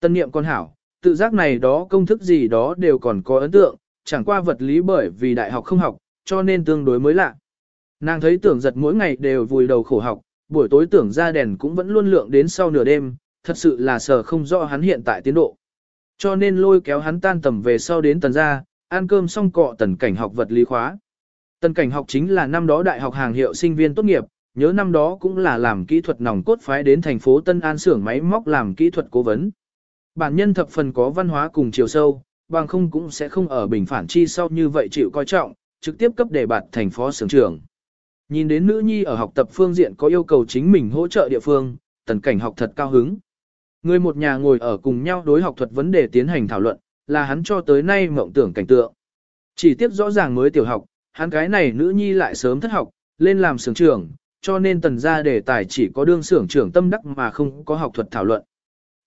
Tân nghiệm con hảo, tự giác này đó công thức gì đó đều còn có ấn tượng, chẳng qua vật lý bởi vì đại học không học, cho nên tương đối mới lạ. Nàng thấy tưởng giật mỗi ngày đều vùi đầu khổ học, buổi tối tưởng ra đèn cũng vẫn luôn lượng đến sau nửa đêm, thật sự là sợ không rõ hắn hiện tại tiến độ. Cho nên lôi kéo hắn tan tầm về sau đến tần ra, ăn cơm xong cọ tần cảnh học vật lý khóa. Tần cảnh học chính là năm đó đại học hàng hiệu sinh viên tốt nghiệp, nhớ năm đó cũng là làm kỹ thuật nòng cốt phái đến thành phố Tân An xưởng máy móc làm kỹ thuật cố vấn. Bản nhân thập phần có văn hóa cùng chiều sâu, bằng không cũng sẽ không ở bình phản chi sau như vậy chịu coi trọng, trực tiếp cấp đề bạt thành phó sưởng trưởng. Nhìn đến nữ nhi ở học tập phương diện có yêu cầu chính mình hỗ trợ địa phương, tần cảnh học thật cao hứng. Người một nhà ngồi ở cùng nhau đối học thuật vấn đề tiến hành thảo luận, là hắn cho tới nay mộng tưởng cảnh tượng. Chỉ tiếp rõ ràng mới tiểu học, hắn cái này nữ nhi lại sớm thất học, lên làm sưởng trưởng, cho nên tần gia đề tài chỉ có đương sưởng trưởng tâm đắc mà không có học thuật thảo luận.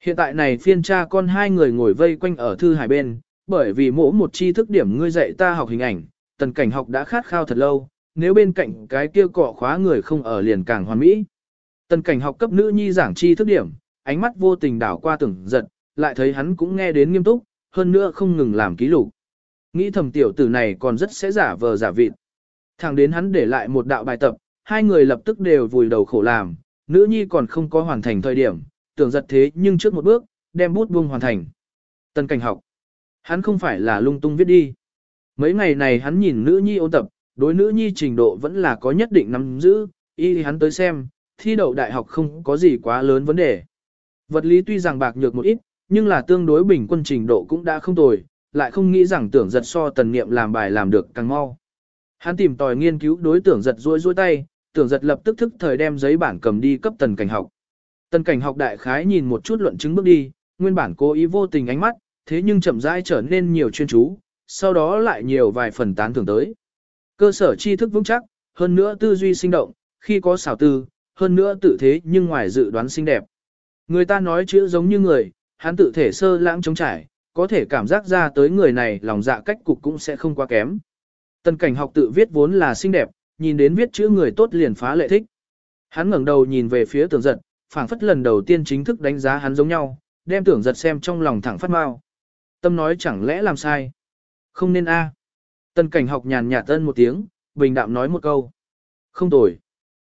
Hiện tại này phiên cha con hai người ngồi vây quanh ở thư hải bên, bởi vì mỗi một chi thức điểm ngươi dạy ta học hình ảnh, tần cảnh học đã khát khao thật lâu, nếu bên cạnh cái kia cọ khóa người không ở liền càng hoàn mỹ. Tần cảnh học cấp nữ nhi giảng chi thức điểm, ánh mắt vô tình đảo qua tưởng giật, lại thấy hắn cũng nghe đến nghiêm túc, hơn nữa không ngừng làm ký lục. Nghĩ thầm tiểu tử này còn rất sẽ giả vờ giả vịt. Thẳng đến hắn để lại một đạo bài tập, hai người lập tức đều vùi đầu khổ làm, nữ nhi còn không có hoàn thành thời điểm, tưởng giật thế nhưng trước một bước, đem bút buông hoàn thành. Tần cảnh học. Hắn không phải là lung tung viết đi. Mấy ngày này hắn nhìn nữ nhi ôn tập, đối nữ nhi trình độ vẫn là có nhất định nắm giữ, y hắn tới xem, thi đậu đại học không có gì quá lớn vấn đề. Vật lý tuy rằng bạc nhược một ít, nhưng là tương đối bình quân trình độ cũng đã không tồi, lại không nghĩ rằng tưởng giật so tần niệm làm bài làm được càng mau. Hắn tìm tòi nghiên cứu đối tưởng giật ruôi ruôi tay, tưởng giật lập tức thức thời đem giấy bản cầm đi cấp tần cảnh học. Tần cảnh học đại khái nhìn một chút luận chứng bước đi, nguyên bản cố ý vô tình ánh mắt, thế nhưng chậm rãi trở nên nhiều chuyên chú, sau đó lại nhiều vài phần tán thưởng tới. Cơ sở tri thức vững chắc, hơn nữa tư duy sinh động, khi có xảo tư, hơn nữa tự thế nhưng ngoài dự đoán xinh đẹp. Người ta nói chữ giống như người, hắn tự thể sơ lãng trống trải, có thể cảm giác ra tới người này lòng dạ cách cục cũng sẽ không quá kém. Tần cảnh học tự viết vốn là xinh đẹp, nhìn đến viết chữ người tốt liền phá lệ thích. Hắn ngẩng đầu nhìn về phía tưởng giật, phảng phất lần đầu tiên chính thức đánh giá hắn giống nhau, đem tưởng giật xem trong lòng thẳng phát mau. Tâm nói chẳng lẽ làm sai. Không nên a. Tần cảnh học nhàn nhạt tân một tiếng, bình đạm nói một câu. Không tồi.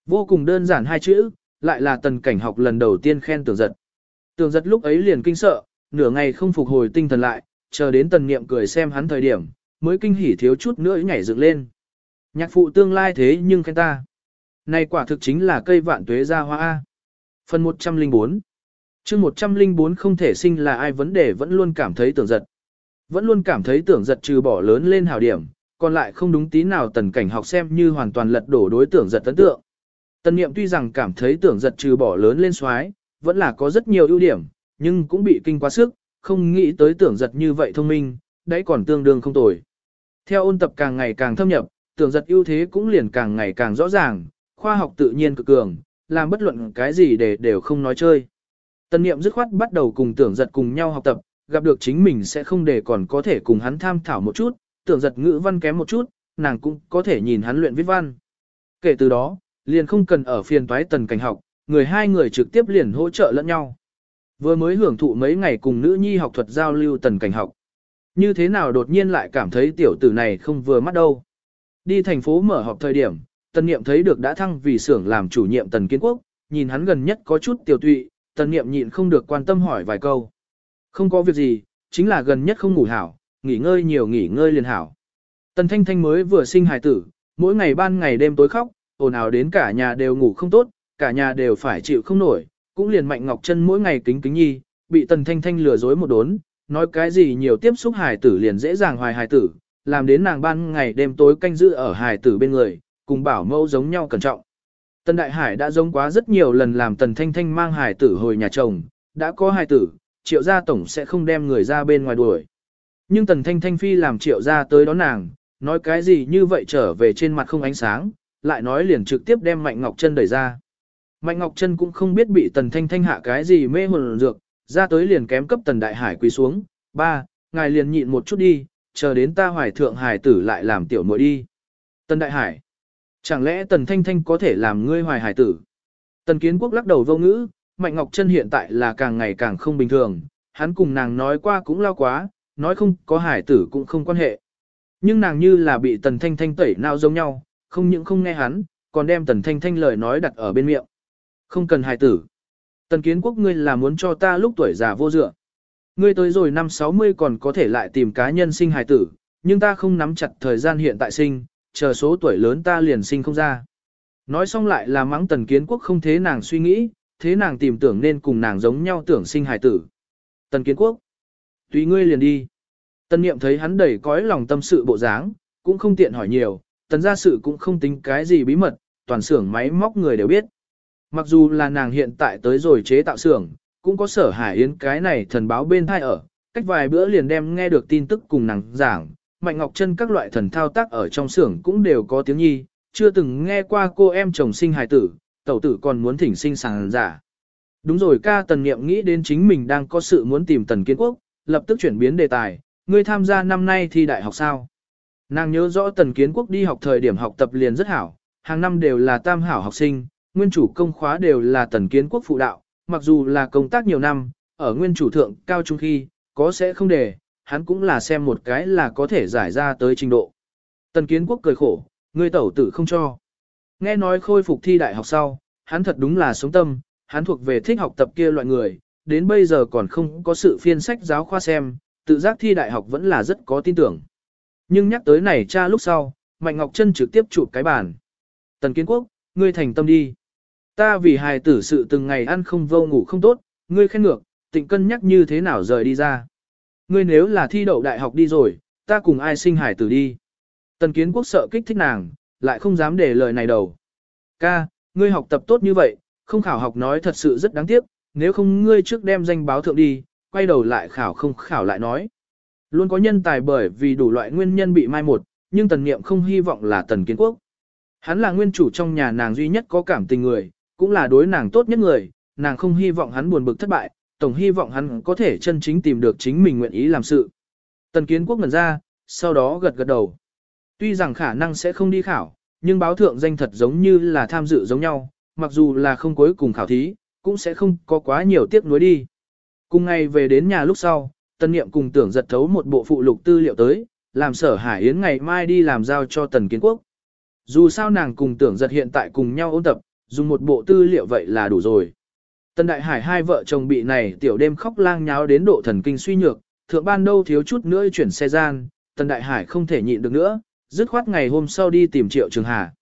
Vô cùng đơn giản hai chữ, lại là tần cảnh học lần đầu tiên khen tưởng giật. Tưởng giật lúc ấy liền kinh sợ, nửa ngày không phục hồi tinh thần lại, chờ đến tần niệm cười xem hắn thời điểm, mới kinh hỉ thiếu chút nữa nhảy dựng lên. Nhạc phụ tương lai thế nhưng khen ta. Này quả thực chính là cây vạn tuế ra hoa A. Phần 104 chương 104 không thể sinh là ai vấn đề vẫn luôn cảm thấy tưởng giật. Vẫn luôn cảm thấy tưởng giật trừ bỏ lớn lên hào điểm, còn lại không đúng tí nào tần cảnh học xem như hoàn toàn lật đổ đối tưởng giật tấn tượng. Tần niệm tuy rằng cảm thấy tưởng giật trừ bỏ lớn lên xoái, vẫn là có rất nhiều ưu điểm, nhưng cũng bị kinh quá sức, không nghĩ tới tưởng giật như vậy thông minh, đấy còn tương đương không tồi. Theo ôn tập càng ngày càng thâm nhập, tưởng giật ưu thế cũng liền càng ngày càng rõ ràng, khoa học tự nhiên cực cường, làm bất luận cái gì để đều không nói chơi. Tần niệm dứt khoát bắt đầu cùng tưởng giật cùng nhau học tập, gặp được chính mình sẽ không để còn có thể cùng hắn tham thảo một chút, tưởng giật ngữ văn kém một chút, nàng cũng có thể nhìn hắn luyện viết văn. Kể từ đó, liền không cần ở phiền toái tần cảnh học, người hai người trực tiếp liền hỗ trợ lẫn nhau. Vừa mới hưởng thụ mấy ngày cùng nữ nhi học thuật giao lưu tần cảnh học. Như thế nào đột nhiên lại cảm thấy tiểu tử này không vừa mắt đâu. Đi thành phố mở họp thời điểm, tần niệm thấy được đã thăng vì xưởng làm chủ nhiệm tần kiến quốc, nhìn hắn gần nhất có chút tiểu tụy, tần niệm nhịn không được quan tâm hỏi vài câu. Không có việc gì, chính là gần nhất không ngủ hảo, nghỉ ngơi nhiều nghỉ ngơi liền hảo. Tần Thanh Thanh mới vừa sinh hài tử, mỗi ngày ban ngày đêm tối khóc, ồn ào đến cả nhà đều ngủ không tốt, cả nhà đều phải chịu không nổi, cũng liền Mạnh Ngọc Chân mỗi ngày kính kính nhi, bị Tần Thanh Thanh lừa dối một đốn, nói cái gì nhiều tiếp xúc hài tử liền dễ dàng hoài hài tử, làm đến nàng ban ngày đêm tối canh giữ ở hài tử bên người, cùng bảo mẫu giống nhau cẩn trọng. Tần Đại Hải đã giống quá rất nhiều lần làm Tần Thanh Thanh mang Hải tử hồi nhà chồng, đã có Hải tử, triệu gia tổng sẽ không đem người ra bên ngoài đuổi. Nhưng Tần Thanh Thanh Phi làm triệu gia tới đón nàng, nói cái gì như vậy trở về trên mặt không ánh sáng, lại nói liền trực tiếp đem Mạnh Ngọc Trân đẩy ra. Mạnh Ngọc Trân cũng không biết bị Tần Thanh Thanh hạ cái gì mê hồn dược, ra tới liền kém cấp Tần Đại Hải quỳ xuống, ba, ngài liền nhịn một chút đi, chờ đến ta hoài thượng hải tử lại làm tiểu muội đi. Tần Đại Hải, chẳng lẽ Tần Thanh Thanh có thể làm ngươi hoài hải tử? Tần Kiến Quốc lắc đầu vô ngữ, Mạnh Ngọc Trân hiện tại là càng ngày càng không bình thường, hắn cùng nàng nói qua cũng lao quá, nói không có hải tử cũng không quan hệ. Nhưng nàng như là bị Tần Thanh Thanh tẩy nào giống nhau, không những không nghe hắn, còn đem Tần Thanh Thanh lời nói đặt ở bên miệng. Không cần hải tử. Tần Kiến Quốc ngươi là muốn cho ta lúc tuổi già vô dựa. Ngươi tới rồi năm 60 còn có thể lại tìm cá nhân sinh hải tử, nhưng ta không nắm chặt thời gian hiện tại sinh, chờ số tuổi lớn ta liền sinh không ra. Nói xong lại là mắng Tần Kiến Quốc không thế nàng suy nghĩ, thế nàng tìm tưởng nên cùng nàng giống nhau tưởng sinh hài tử. Tần Kiến Quốc, tùy ngươi liền đi. Tần Niệm thấy hắn đầy cõi lòng tâm sự bộ dáng, cũng không tiện hỏi nhiều, tần gia sự cũng không tính cái gì bí mật, toàn xưởng máy móc người đều biết. Mặc dù là nàng hiện tại tới rồi chế tạo xưởng, cũng có sở hải yến cái này thần báo bên thai ở, cách vài bữa liền đem nghe được tin tức cùng nàng giảng, Mạnh Ngọc Trân các loại thần thao tác ở trong xưởng cũng đều có tiếng nhi, chưa từng nghe qua cô em chồng sinh hài tử, tẩu tử còn muốn thỉnh sinh sàng giả. Đúng rồi ca tần niệm nghĩ đến chính mình đang có sự muốn tìm tần kiến quốc, lập tức chuyển biến đề tài, ngươi tham gia năm nay thi đại học sao. Nàng nhớ rõ tần kiến quốc đi học thời điểm học tập liền rất hảo, hàng năm đều là tam hảo học sinh, nguyên chủ công khóa đều là tần kiến quốc phụ đạo, mặc dù là công tác nhiều năm, ở nguyên chủ thượng cao trung khi, có sẽ không để hắn cũng là xem một cái là có thể giải ra tới trình độ. Tần kiến quốc cười khổ, ngươi tẩu tử không cho. Nghe nói khôi phục thi đại học sau, hắn thật đúng là sống tâm, hắn thuộc về thích học tập kia loại người, đến bây giờ còn không có sự phiên sách giáo khoa xem, tự giác thi đại học vẫn là rất có tin tưởng. Nhưng nhắc tới này cha lúc sau, Mạnh Ngọc Trân trực tiếp chụp cái bàn. Tần Kiến Quốc, ngươi thành tâm đi. Ta vì hài tử sự từng ngày ăn không vô ngủ không tốt, ngươi khen ngược, tịnh cân nhắc như thế nào rời đi ra. Ngươi nếu là thi đậu đại học đi rồi, ta cùng ai sinh hải tử đi. Tần Kiến Quốc sợ kích thích nàng, lại không dám để lời này đầu. Ca, ngươi học tập tốt như vậy, không khảo học nói thật sự rất đáng tiếc, nếu không ngươi trước đem danh báo thượng đi, quay đầu lại khảo không khảo lại nói. Luôn có nhân tài bởi vì đủ loại nguyên nhân bị mai một, nhưng tần niệm không hy vọng là tần kiến quốc. Hắn là nguyên chủ trong nhà nàng duy nhất có cảm tình người, cũng là đối nàng tốt nhất người, nàng không hy vọng hắn buồn bực thất bại, tổng hy vọng hắn có thể chân chính tìm được chính mình nguyện ý làm sự. Tần kiến quốc ngần ra, sau đó gật gật đầu. Tuy rằng khả năng sẽ không đi khảo, nhưng báo thượng danh thật giống như là tham dự giống nhau, mặc dù là không cuối cùng khảo thí, cũng sẽ không có quá nhiều tiếc nuối đi. Cùng ngày về đến nhà lúc sau, tân niệm cùng tưởng giật thấu một bộ phụ lục tư liệu tới, làm sở Hải Yến ngày mai đi làm giao cho Tần Kiến Quốc. Dù sao nàng cùng tưởng giật hiện tại cùng nhau ôn tập, dùng một bộ tư liệu vậy là đủ rồi. Tần Đại Hải hai vợ chồng bị này tiểu đêm khóc lang nháo đến độ thần kinh suy nhược, thượng ban đâu thiếu chút nữa chuyển xe gian, Tần Đại Hải không thể nhịn được nữa, dứt khoát ngày hôm sau đi tìm Triệu Trường Hà.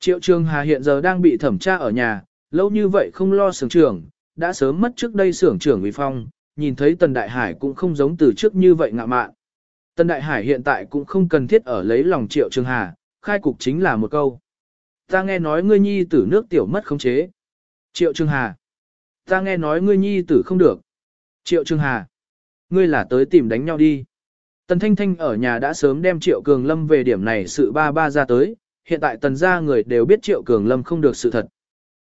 Triệu Trường Hà hiện giờ đang bị thẩm tra ở nhà, lâu như vậy không lo sưởng trưởng, đã sớm mất trước đây sưởng trưởng vì phong, nhìn thấy Tần Đại Hải cũng không giống từ trước như vậy ngạ mạn. Tần Đại Hải hiện tại cũng không cần thiết ở lấy lòng Triệu Trường Hà, khai cục chính là một câu. Ta nghe nói ngươi nhi tử nước tiểu mất khống chế. Triệu Trường Hà. Ta nghe nói ngươi nhi tử không được. Triệu Trường Hà. Ngươi là tới tìm đánh nhau đi. Tần Thanh Thanh ở nhà đã sớm đem Triệu Cường Lâm về điểm này sự ba ba ra tới, hiện tại tần gia người đều biết Triệu Cường Lâm không được sự thật.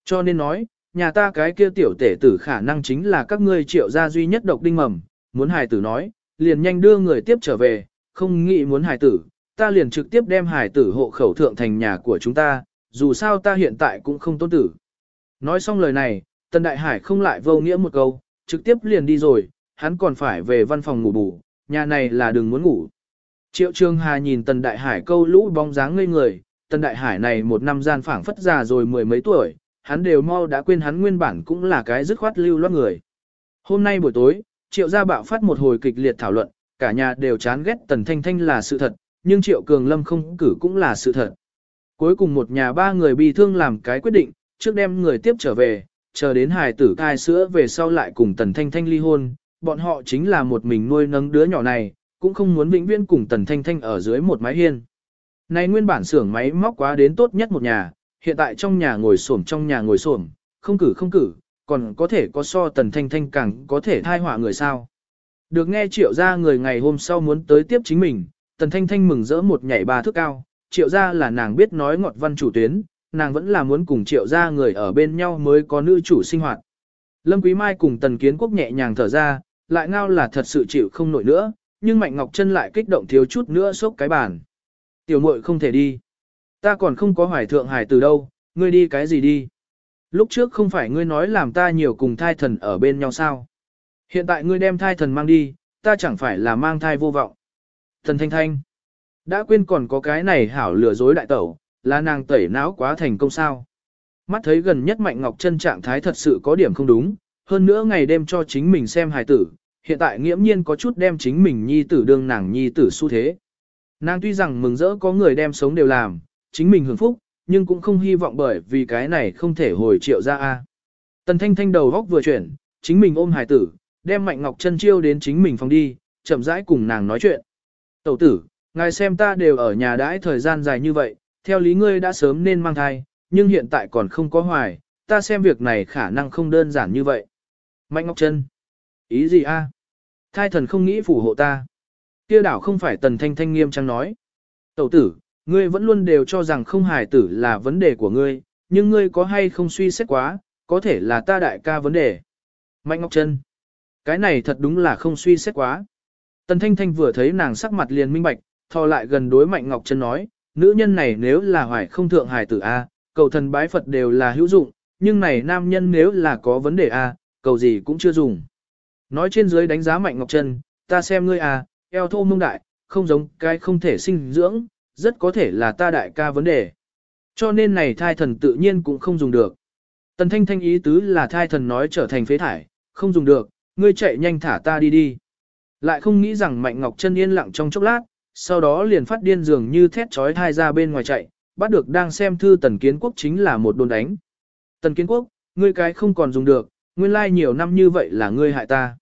Cho nên nói, nhà ta cái kia tiểu tể tử khả năng chính là các ngươi Triệu gia duy nhất độc đinh mầm, muốn hài tử nói, liền nhanh đưa người tiếp trở về, không nghĩ muốn hài tử, ta liền trực tiếp đem hài tử hộ khẩu thượng thành nhà của chúng ta, dù sao ta hiện tại cũng không tôn tử. Nói xong lời này, Tần Đại Hải không lại vô nghĩa một câu, trực tiếp liền đi rồi, hắn còn phải về văn phòng ngủ bù, nhà này là đừng muốn ngủ. Triệu Trương Hà nhìn Tần Đại Hải câu lũ bóng dáng ngây người, Tần Đại Hải này một năm gian phảng phất già rồi mười mấy tuổi, hắn đều mau đã quên hắn nguyên bản cũng là cái dứt khoát lưu loát người. Hôm nay buổi tối, Triệu gia bạo phát một hồi kịch liệt thảo luận, cả nhà đều chán ghét Tần Thanh Thanh là sự thật, nhưng Triệu Cường Lâm không cử cũng là sự thật. Cuối cùng một nhà ba người bị thương làm cái quyết định, trước đem người tiếp trở về, chờ đến hài tử cai sữa về sau lại cùng Tần Thanh Thanh ly hôn, bọn họ chính là một mình nuôi nấng đứa nhỏ này, cũng không muốn vĩnh viễn cùng Tần Thanh Thanh ở dưới một mái hiên. Này nguyên bản xưởng máy móc quá đến tốt nhất một nhà, hiện tại trong nhà ngồi xổm trong nhà ngồi xổm, không cử không cử, còn có thể có so Tần Thanh Thanh càng có thể thai họa người sao. Được nghe triệu gia người ngày hôm sau muốn tới tiếp chính mình, Tần Thanh Thanh mừng rỡ một nhảy ba thước cao, triệu gia là nàng biết nói ngọt văn chủ tuyến, nàng vẫn là muốn cùng triệu gia người ở bên nhau mới có nữ chủ sinh hoạt. Lâm Quý Mai cùng Tần Kiến Quốc nhẹ nhàng thở ra, lại ngao là thật sự chịu không nổi nữa, nhưng Mạnh Ngọc Trân lại kích động thiếu chút nữa sốc cái bàn. Tiểu muội không thể đi. Ta còn không có hoài thượng hải từ đâu, ngươi đi cái gì đi. Lúc trước không phải ngươi nói làm ta nhiều cùng thai thần ở bên nhau sao. Hiện tại ngươi đem thai thần mang đi, ta chẳng phải là mang thai vô vọng. Thần Thanh Thanh. Đã quên còn có cái này hảo lừa dối đại tẩu, là nàng tẩy não quá thành công sao. Mắt thấy gần nhất Mạnh Ngọc Trân trạng thái thật sự có điểm không đúng, hơn nữa ngày đêm cho chính mình xem hài tử, hiện tại nghiễm nhiên có chút đem chính mình nhi tử đương nàng nhi tử xu thế. Nàng tuy rằng mừng rỡ có người đem sống đều làm, chính mình hưởng phúc, nhưng cũng không hy vọng bởi vì cái này không thể hồi triệu ra a. Tần Thanh Thanh đầu góc vừa chuyển, chính mình ôm hài tử, đem Mạnh Ngọc Trân chiêu đến chính mình phòng đi, chậm rãi cùng nàng nói chuyện. Tẩu tử, ngài xem ta đều ở nhà đãi thời gian dài như vậy, theo lý ngươi đã sớm nên mang thai, nhưng hiện tại còn không có hoài, ta xem việc này khả năng không đơn giản như vậy. Mạnh Ngọc Trân. Ý gì a? Thai thần không nghĩ phù hộ ta. Kia đảo không phải tần thanh thanh nghiêm trang nói. Tẩu tử, ngươi vẫn luôn đều cho rằng không hài tử là vấn đề của ngươi, nhưng ngươi có hay không suy xét quá, có thể là ta đại ca vấn đề. Mạnh Ngọc Trân. Cái này thật đúng là không suy xét quá. Tần Thanh Thanh vừa thấy nàng sắc mặt liền minh bạch, thò lại gần đối Mạnh Ngọc Trân nói, nữ nhân này nếu là hoài không thượng hài tử A, cầu thần bái Phật đều là hữu dụng, nhưng này nam nhân nếu là có vấn đề A, cầu gì cũng chưa dùng. Nói trên dưới đánh giá Mạnh Ngọc Trân, ta xem ngươi a eo thô mông đại, không giống cái không thể sinh dưỡng, rất có thể là ta đại ca vấn đề. Cho nên này thai thần tự nhiên cũng không dùng được. Tần thanh thanh ý tứ là thai thần nói trở thành phế thải, không dùng được, ngươi chạy nhanh thả ta đi đi. Lại không nghĩ rằng Mạnh Ngọc Trân yên lặng trong chốc lát, sau đó liền phát điên dường như thét trói thai ra bên ngoài chạy, bắt được đang xem thư Tần Kiến Quốc chính là một đồn đánh. Tần Kiến Quốc, ngươi cái không còn dùng được, nguyên lai nhiều năm như vậy là ngươi hại ta.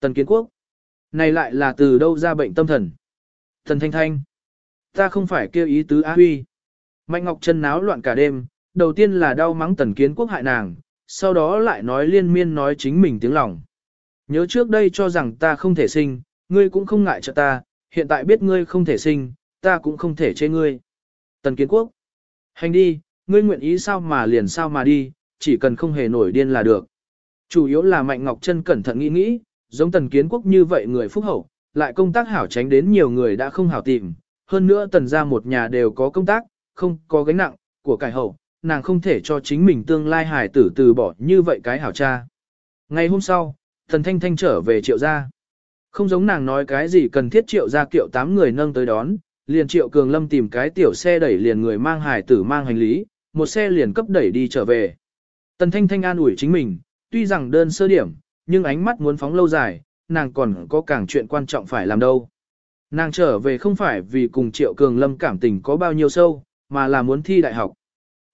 Tần Kiến Quốc, này lại là từ đâu ra bệnh tâm thần? Thần Thanh Thanh, ta không phải kêu ý tứ á huy. Mạnh Ngọc chân náo loạn cả đêm, đầu tiên là đau mắng Tần Kiến Quốc hại nàng, sau đó lại nói liên miên nói chính mình tiếng lòng. Nhớ trước đây cho rằng ta không thể sinh, ngươi cũng không ngại cho ta, hiện tại biết ngươi không thể sinh, ta cũng không thể chê ngươi. Tần Kiến Quốc, hành đi, ngươi nguyện ý sao mà liền sao mà đi, chỉ cần không hề nổi điên là được. Chủ yếu là Mạnh Ngọc Trân cẩn thận nghĩ nghĩ, giống tần kiến quốc như vậy người phúc hậu, lại công tác hảo tránh đến nhiều người đã không hảo tìm. Hơn nữa tần ra một nhà đều có công tác, không có gánh nặng, của cải hậu, nàng không thể cho chính mình tương lai hài tử từ bỏ như vậy cái hảo cha. Ngày hôm sau, thần thanh thanh trở về triệu gia. Không giống nàng nói cái gì cần thiết triệu ra kiệu tám người nâng tới đón, liền triệu cường lâm tìm cái tiểu xe đẩy liền người mang hải tử mang hành lý, một xe liền cấp đẩy đi trở về. Tần Thanh Thanh an ủi chính mình, tuy rằng đơn sơ điểm, nhưng ánh mắt muốn phóng lâu dài, nàng còn có càng chuyện quan trọng phải làm đâu. Nàng trở về không phải vì cùng Triệu Cường Lâm cảm tình có bao nhiêu sâu, mà là muốn thi đại học.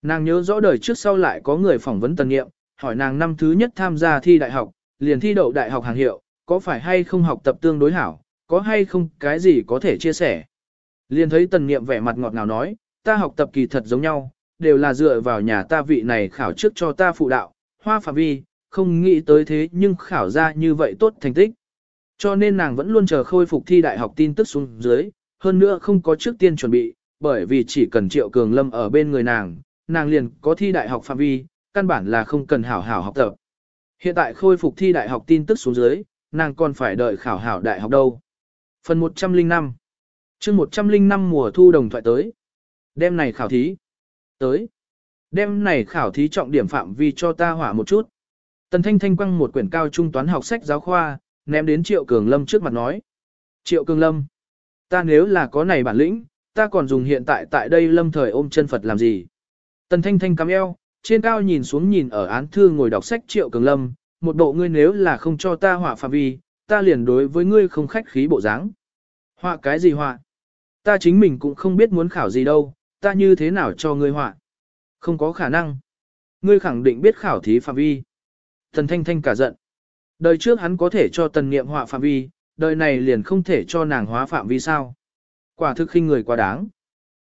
Nàng nhớ rõ đời trước sau lại có người phỏng vấn tần nghiệm, hỏi nàng năm thứ nhất tham gia thi đại học, liền thi đậu đại học hàng hiệu, có phải hay không học tập tương đối hảo, có hay không cái gì có thể chia sẻ. Liền thấy tần nghiệm vẻ mặt ngọt ngào nói, ta học tập kỳ thật giống nhau, đều là dựa vào nhà ta vị này khảo trước cho ta phụ đạo, hoa phạm vi, không nghĩ tới thế nhưng khảo ra như vậy tốt thành tích. Cho nên nàng vẫn luôn chờ khôi phục thi đại học tin tức xuống dưới, hơn nữa không có trước tiên chuẩn bị, bởi vì chỉ cần Triệu Cường Lâm ở bên người nàng, nàng liền có thi đại học phạm vi, căn bản là không cần hảo hảo học tập. Hiện tại khôi phục thi đại học tin tức xuống dưới, nàng còn phải đợi khảo hảo đại học đâu. Phần 105 chương 105 mùa thu đồng thoại tới. Đêm này khảo thí. Tới. Đêm này khảo thí trọng điểm phạm vi cho ta hỏa một chút. Tần Thanh Thanh quăng một quyển cao trung toán học sách giáo khoa, ném đến Triệu Cường Lâm trước mặt nói. Triệu Cường Lâm, ta nếu là có này bản lĩnh, ta còn dùng hiện tại tại đây lâm thời ôm chân Phật làm gì? Tần Thanh Thanh cắm eo, trên cao nhìn xuống nhìn ở án thư ngồi đọc sách Triệu Cường Lâm, một bộ ngươi nếu là không cho ta họa phạm vi, ta liền đối với ngươi không khách khí bộ dáng. Họa cái gì họa? Ta chính mình cũng không biết muốn khảo gì đâu, ta như thế nào cho ngươi họa? Không có khả năng. Ngươi khẳng định biết khảo thí phạm vi. Tần Thanh Thanh cả giận. Đời trước hắn có thể cho tần niệm họa phạm vi, đời này liền không thể cho nàng hóa phạm vi sao. Quả thực khinh người quá đáng.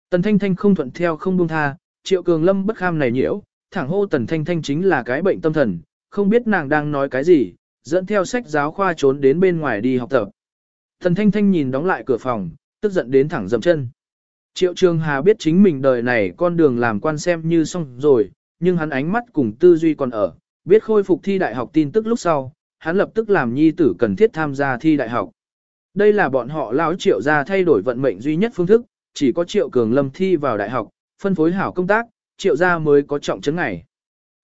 Tần Thanh Thanh không thuận theo không buông tha, triệu cường lâm bất kham này nhiễu, thẳng hô Tần Thanh Thanh chính là cái bệnh tâm thần, không biết nàng đang nói cái gì, dẫn theo sách giáo khoa trốn đến bên ngoài đi học tập. Thần Thanh Thanh nhìn đóng lại cửa phòng, tức giận đến thẳng dầm chân. Triệu Trường Hà biết chính mình đời này con đường làm quan xem như xong rồi, nhưng hắn ánh mắt cùng tư duy còn ở, biết khôi phục thi đại học tin tức lúc sau, hắn lập tức làm nhi tử cần thiết tham gia thi đại học. Đây là bọn họ lão triệu ra thay đổi vận mệnh duy nhất phương thức, chỉ có triệu cường lâm thi vào đại học, phân phối hảo công tác, triệu gia mới có trọng chứng này.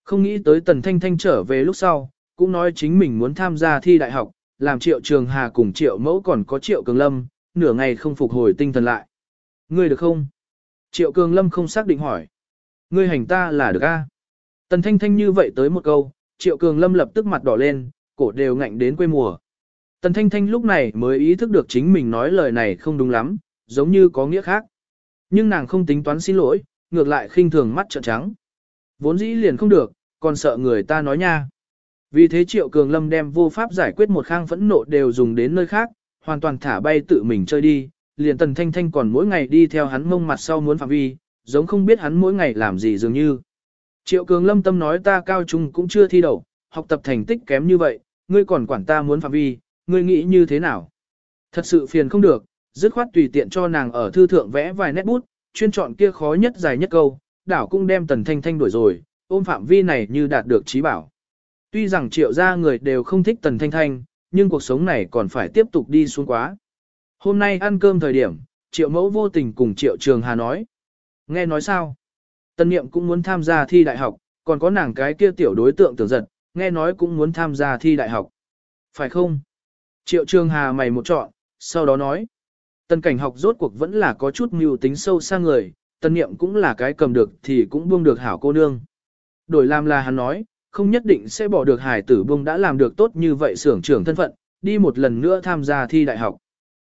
Không nghĩ tới tần thanh thanh trở về lúc sau, cũng nói chính mình muốn tham gia thi đại học, làm triệu trường hà cùng triệu mẫu còn có triệu cường lâm, nửa ngày không phục hồi tinh thần lại. Ngươi được không? Triệu cường lâm không xác định hỏi. Ngươi hành ta là được a? Tần thanh thanh như vậy tới một câu, triệu cường lâm lập tức mặt đỏ lên, cổ đều ngạnh đến quê mùa. Tần Thanh Thanh lúc này mới ý thức được chính mình nói lời này không đúng lắm, giống như có nghĩa khác. Nhưng nàng không tính toán xin lỗi, ngược lại khinh thường mắt trợn trắng. Vốn dĩ liền không được, còn sợ người ta nói nha. Vì thế Triệu Cường Lâm đem vô pháp giải quyết một khang phẫn nộ đều dùng đến nơi khác, hoàn toàn thả bay tự mình chơi đi, liền Tần Thanh Thanh còn mỗi ngày đi theo hắn mông mặt sau muốn phạm vi, giống không biết hắn mỗi ngày làm gì dường như. Triệu Cường Lâm tâm nói ta cao trung cũng chưa thi đậu, học tập thành tích kém như vậy, ngươi còn quản ta muốn phạm vi, ngươi nghĩ như thế nào? Thật sự phiền không được, dứt khoát tùy tiện cho nàng ở thư thượng vẽ vài nét bút, chuyên chọn kia khó nhất dài nhất câu, đảo cũng đem tần thanh thanh đuổi rồi, ôm phạm vi này như đạt được trí bảo. Tuy rằng triệu gia người đều không thích tần thanh thanh, nhưng cuộc sống này còn phải tiếp tục đi xuống quá. Hôm nay ăn cơm thời điểm, triệu mẫu vô tình cùng triệu trường hà nói. Nghe nói sao? Tân niệm cũng muốn tham gia thi đại học, còn có nàng cái kia tiểu đối tượng tưởng giật, nghe nói cũng muốn tham gia thi đại học. Phải không? Triệu Trường Hà mày một chọn, sau đó nói. Tần cảnh học rốt cuộc vẫn là có chút mưu tính sâu xa người, tân niệm cũng là cái cầm được thì cũng buông được hảo cô nương. Đổi làm là hắn nói, không nhất định sẽ bỏ được hải tử bông đã làm được tốt như vậy sưởng trưởng thân phận, đi một lần nữa tham gia thi đại học.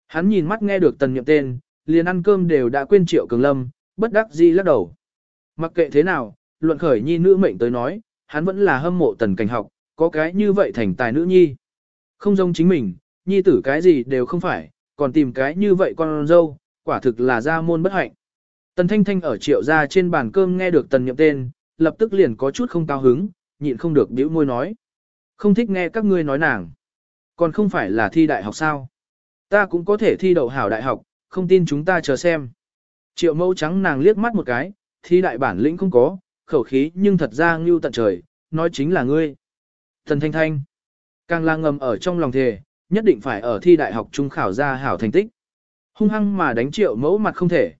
Hắn nhìn mắt nghe được tần niệm tên, liền ăn cơm đều đã quên triệu cường lâm, bất đắc dĩ lắc đầu. Mặc kệ thế nào, luận khởi nhi nữ mệnh tới nói, hắn vẫn là hâm mộ tần cảnh học, có cái như vậy thành tài nữ nhi. Không giống chính mình, nhi tử cái gì đều không phải, còn tìm cái như vậy con dâu, quả thực là gia môn bất hạnh. Tần Thanh Thanh ở triệu gia trên bàn cơm nghe được tần nhậm tên, lập tức liền có chút không cao hứng, nhịn không được bĩu môi nói. Không thích nghe các ngươi nói nàng. Còn không phải là thi đại học sao? Ta cũng có thể thi đậu hảo đại học, không tin chúng ta chờ xem. Triệu mẫu trắng nàng liếc mắt một cái, thi đại bản lĩnh không có, khẩu khí nhưng thật ra ngưu tận trời, nói chính là ngươi. Thần Thanh Thanh, càng la ngầm ở trong lòng thề, nhất định phải ở thi đại học trung khảo ra hảo thành tích. Hung hăng mà đánh triệu mẫu mặt không thể,